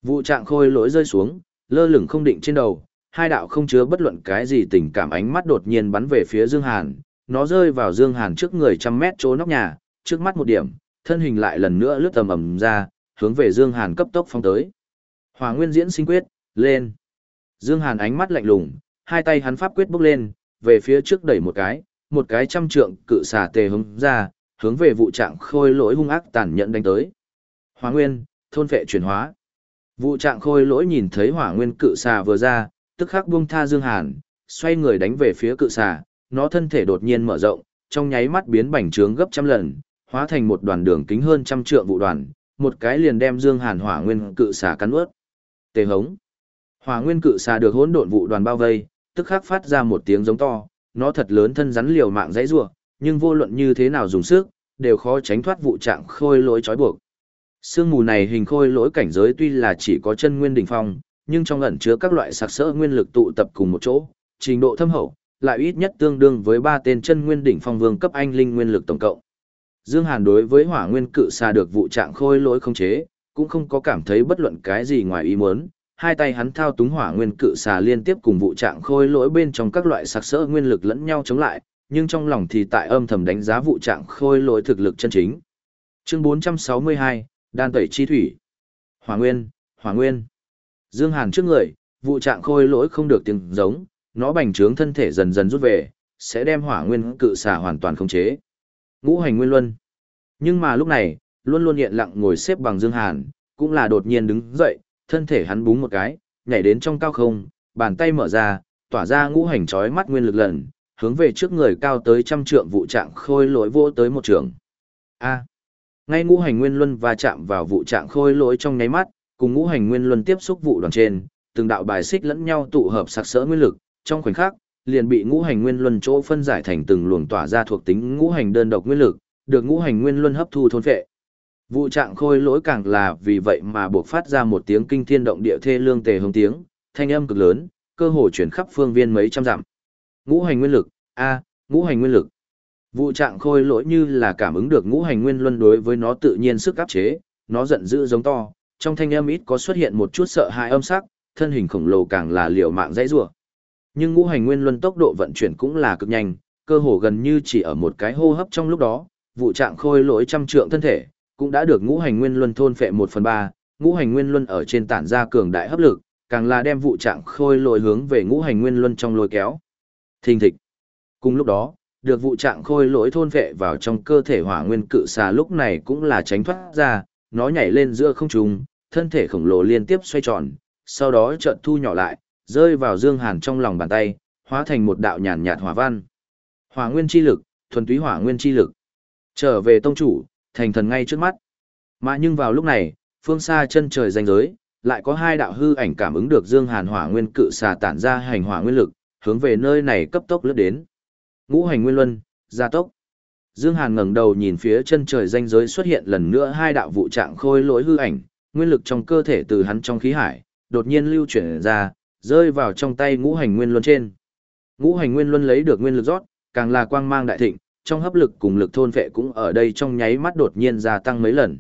Vụ trạng khôi lỗi rơi xuống, lơ lửng không định trên đầu, hai đạo không chứa bất luận cái gì tình cảm ánh mắt đột nhiên bắn về phía Dương Hàn, nó rơi vào Dương Hàn trước người trăm mét chỗ nóc nhà, trước mắt một điểm, thân hình lại lần nữa lướt tầm ầm ra, hướng về Dương Hàn cấp tốc phong tới. Hỏa Nguyên diễn sinh quyết, lên. Dương Hàn ánh mắt lạnh lùng, hai tay hắn pháp quyết bốc lên, về phía trước đẩy một cái, một cái trăm trượng cự xà tề hướng ra, hướng về vụ trạng khôi lỗi hung ác tàn nhẫn đánh tới. Hỏa Nguyên, thôn phệ chuyển hóa. Vụ trạng khôi lỗi nhìn thấy Hỏa Nguyên cự xà vừa ra, tức khắc buông tha Dương Hàn, xoay người đánh về phía cự xà, nó thân thể đột nhiên mở rộng, trong nháy mắt biến bành trướng gấp trăm lần, hóa thành một đoàn đường kính hơn trăm trượng vụ đoàn, một cái liền đem Dương Hàn Hỏa Nguyên cự xà cắn ướt. Tề hống. Hỏa Nguyên cự xà được hỗn độn vụ đoàn bao vây, tức khắc phát ra một tiếng giống to, nó thật lớn thân rắn liều mạng dãy rủa, nhưng vô luận như thế nào dùng sức, đều khó tránh thoát vụ trạng khôi lỗi trói buộc. Sương mù này hình khôi lỗi cảnh giới tuy là chỉ có chân nguyên đỉnh phong, nhưng trong ẩn chứa các loại sạc sỡ nguyên lực tụ tập cùng một chỗ, trình độ thâm hậu, lại ít nhất tương đương với ba tên chân nguyên đỉnh phong vương cấp anh linh nguyên lực tổng cộng. Dương Hàn đối với hỏa nguyên cự xà được vụ trạng khôi lỗi không chế, cũng không có cảm thấy bất luận cái gì ngoài ý muốn. Hai tay hắn thao túng hỏa nguyên cự xà liên tiếp cùng vụ trạng khôi lỗi bên trong các loại sặc sỡ nguyên lực lẫn nhau chống lại, nhưng trong lòng thì tại âm thầm đánh giá vụ trạng khôi lỗi thực lực chân chính. Chương 462, Đan tẩy chi thủy. Hỏa nguyên, hỏa nguyên. Dương Hàn trước người, vụ trạng khôi lỗi không được tiếng giống, nó bành trướng thân thể dần dần rút về, sẽ đem hỏa nguyên cự xà hoàn toàn khống chế. Ngũ hành nguyên luân. Nhưng mà lúc này, luôn luôn hiện lặng ngồi xếp bằng Dương Hàn, cũng là đột nhiên đứng dậy, thân thể hắn búng một cái, nhảy đến trong cao không, bàn tay mở ra, tỏa ra ngũ hành chói mắt nguyên lực lần, hướng về trước người cao tới trăm trượng vụ trạng khôi lỗi vô tới một trường. A. Ngay ngũ hành nguyên luân va chạm vào vụ trạng khôi lỗi trong nháy mắt, cùng ngũ hành nguyên luân tiếp xúc vụ đoàn trên, từng đạo bài xích lẫn nhau tụ hợp sặc sỡ nguyên lực, trong khoảnh khắc, liền bị ngũ hành nguyên luân chỗ phân giải thành từng luồng tỏa ra thuộc tính ngũ hành đơn độc nguyên lực, được ngũ hành nguyên luân hấp thu thôn phệ. Vụ trạng khôi lỗi càng là vì vậy mà buộc phát ra một tiếng kinh thiên động địa thê lương tề hồng tiếng, thanh âm cực lớn, cơ hồ chuyển khắp phương viên mấy trăm dặm. Ngũ hành nguyên lực, a, ngũ hành nguyên lực. Vụ trạng khôi lỗi như là cảm ứng được ngũ hành nguyên luân đối với nó tự nhiên sức áp chế, nó giận dữ giống to, trong thanh âm ít có xuất hiện một chút sợ hãi âm sắc, thân hình khổng lồ càng là liều mạng dãy rủa. Nhưng ngũ hành nguyên luân tốc độ vận chuyển cũng là cực nhanh, cơ hồ gần như chỉ ở một cái hô hấp trong lúc đó, vụ trạng khôi lỗi trăm trượng thân thể, cũng đã được ngũ hành nguyên luân thôn phệ một phần ba, ngũ hành nguyên luân ở trên tản ra cường đại hấp lực, càng là đem vụ trạng khôi lỗi hướng về ngũ hành nguyên luân trong lôi kéo. Thình thịch. Cùng lúc đó, được vụ trạng khôi lỗi thôn phệ vào trong cơ thể hỏa nguyên cự xà lúc này cũng là tránh thoát ra, nó nhảy lên giữa không trung, thân thể khổng lồ liên tiếp xoay tròn, sau đó chợt thu nhỏ lại, rơi vào Dương Hàn trong lòng bàn tay, hóa thành một đạo nhàn nhạt hỏa văn. Hỏa nguyên chi lực, thuần túy hỏa nguyên chi lực. Trở về tông chủ, thành thần ngay trước mắt. Mà nhưng vào lúc này, phương xa chân trời ranh giới, lại có hai đạo hư ảnh cảm ứng được Dương Hàn hỏa nguyên cự xà tản ra hành hỏa nguyên lực, hướng về nơi này cấp tốc lướt đến. Ngũ hành nguyên luân, gia tốc. Dương Hàn ngẩng đầu nhìn phía chân trời ranh giới xuất hiện lần nữa hai đạo vụ trạng khôi lỗi hư ảnh, nguyên lực trong cơ thể từ hắn trong khí hải, đột nhiên lưu chuyển ra, rơi vào trong tay ngũ hành nguyên luân trên. Ngũ hành nguyên luân lấy được nguyên lực rót, càng là quang mang đại thịnh, trong hấp lực cùng lực thôn vệ cũng ở đây trong nháy mắt đột nhiên gia tăng mấy lần.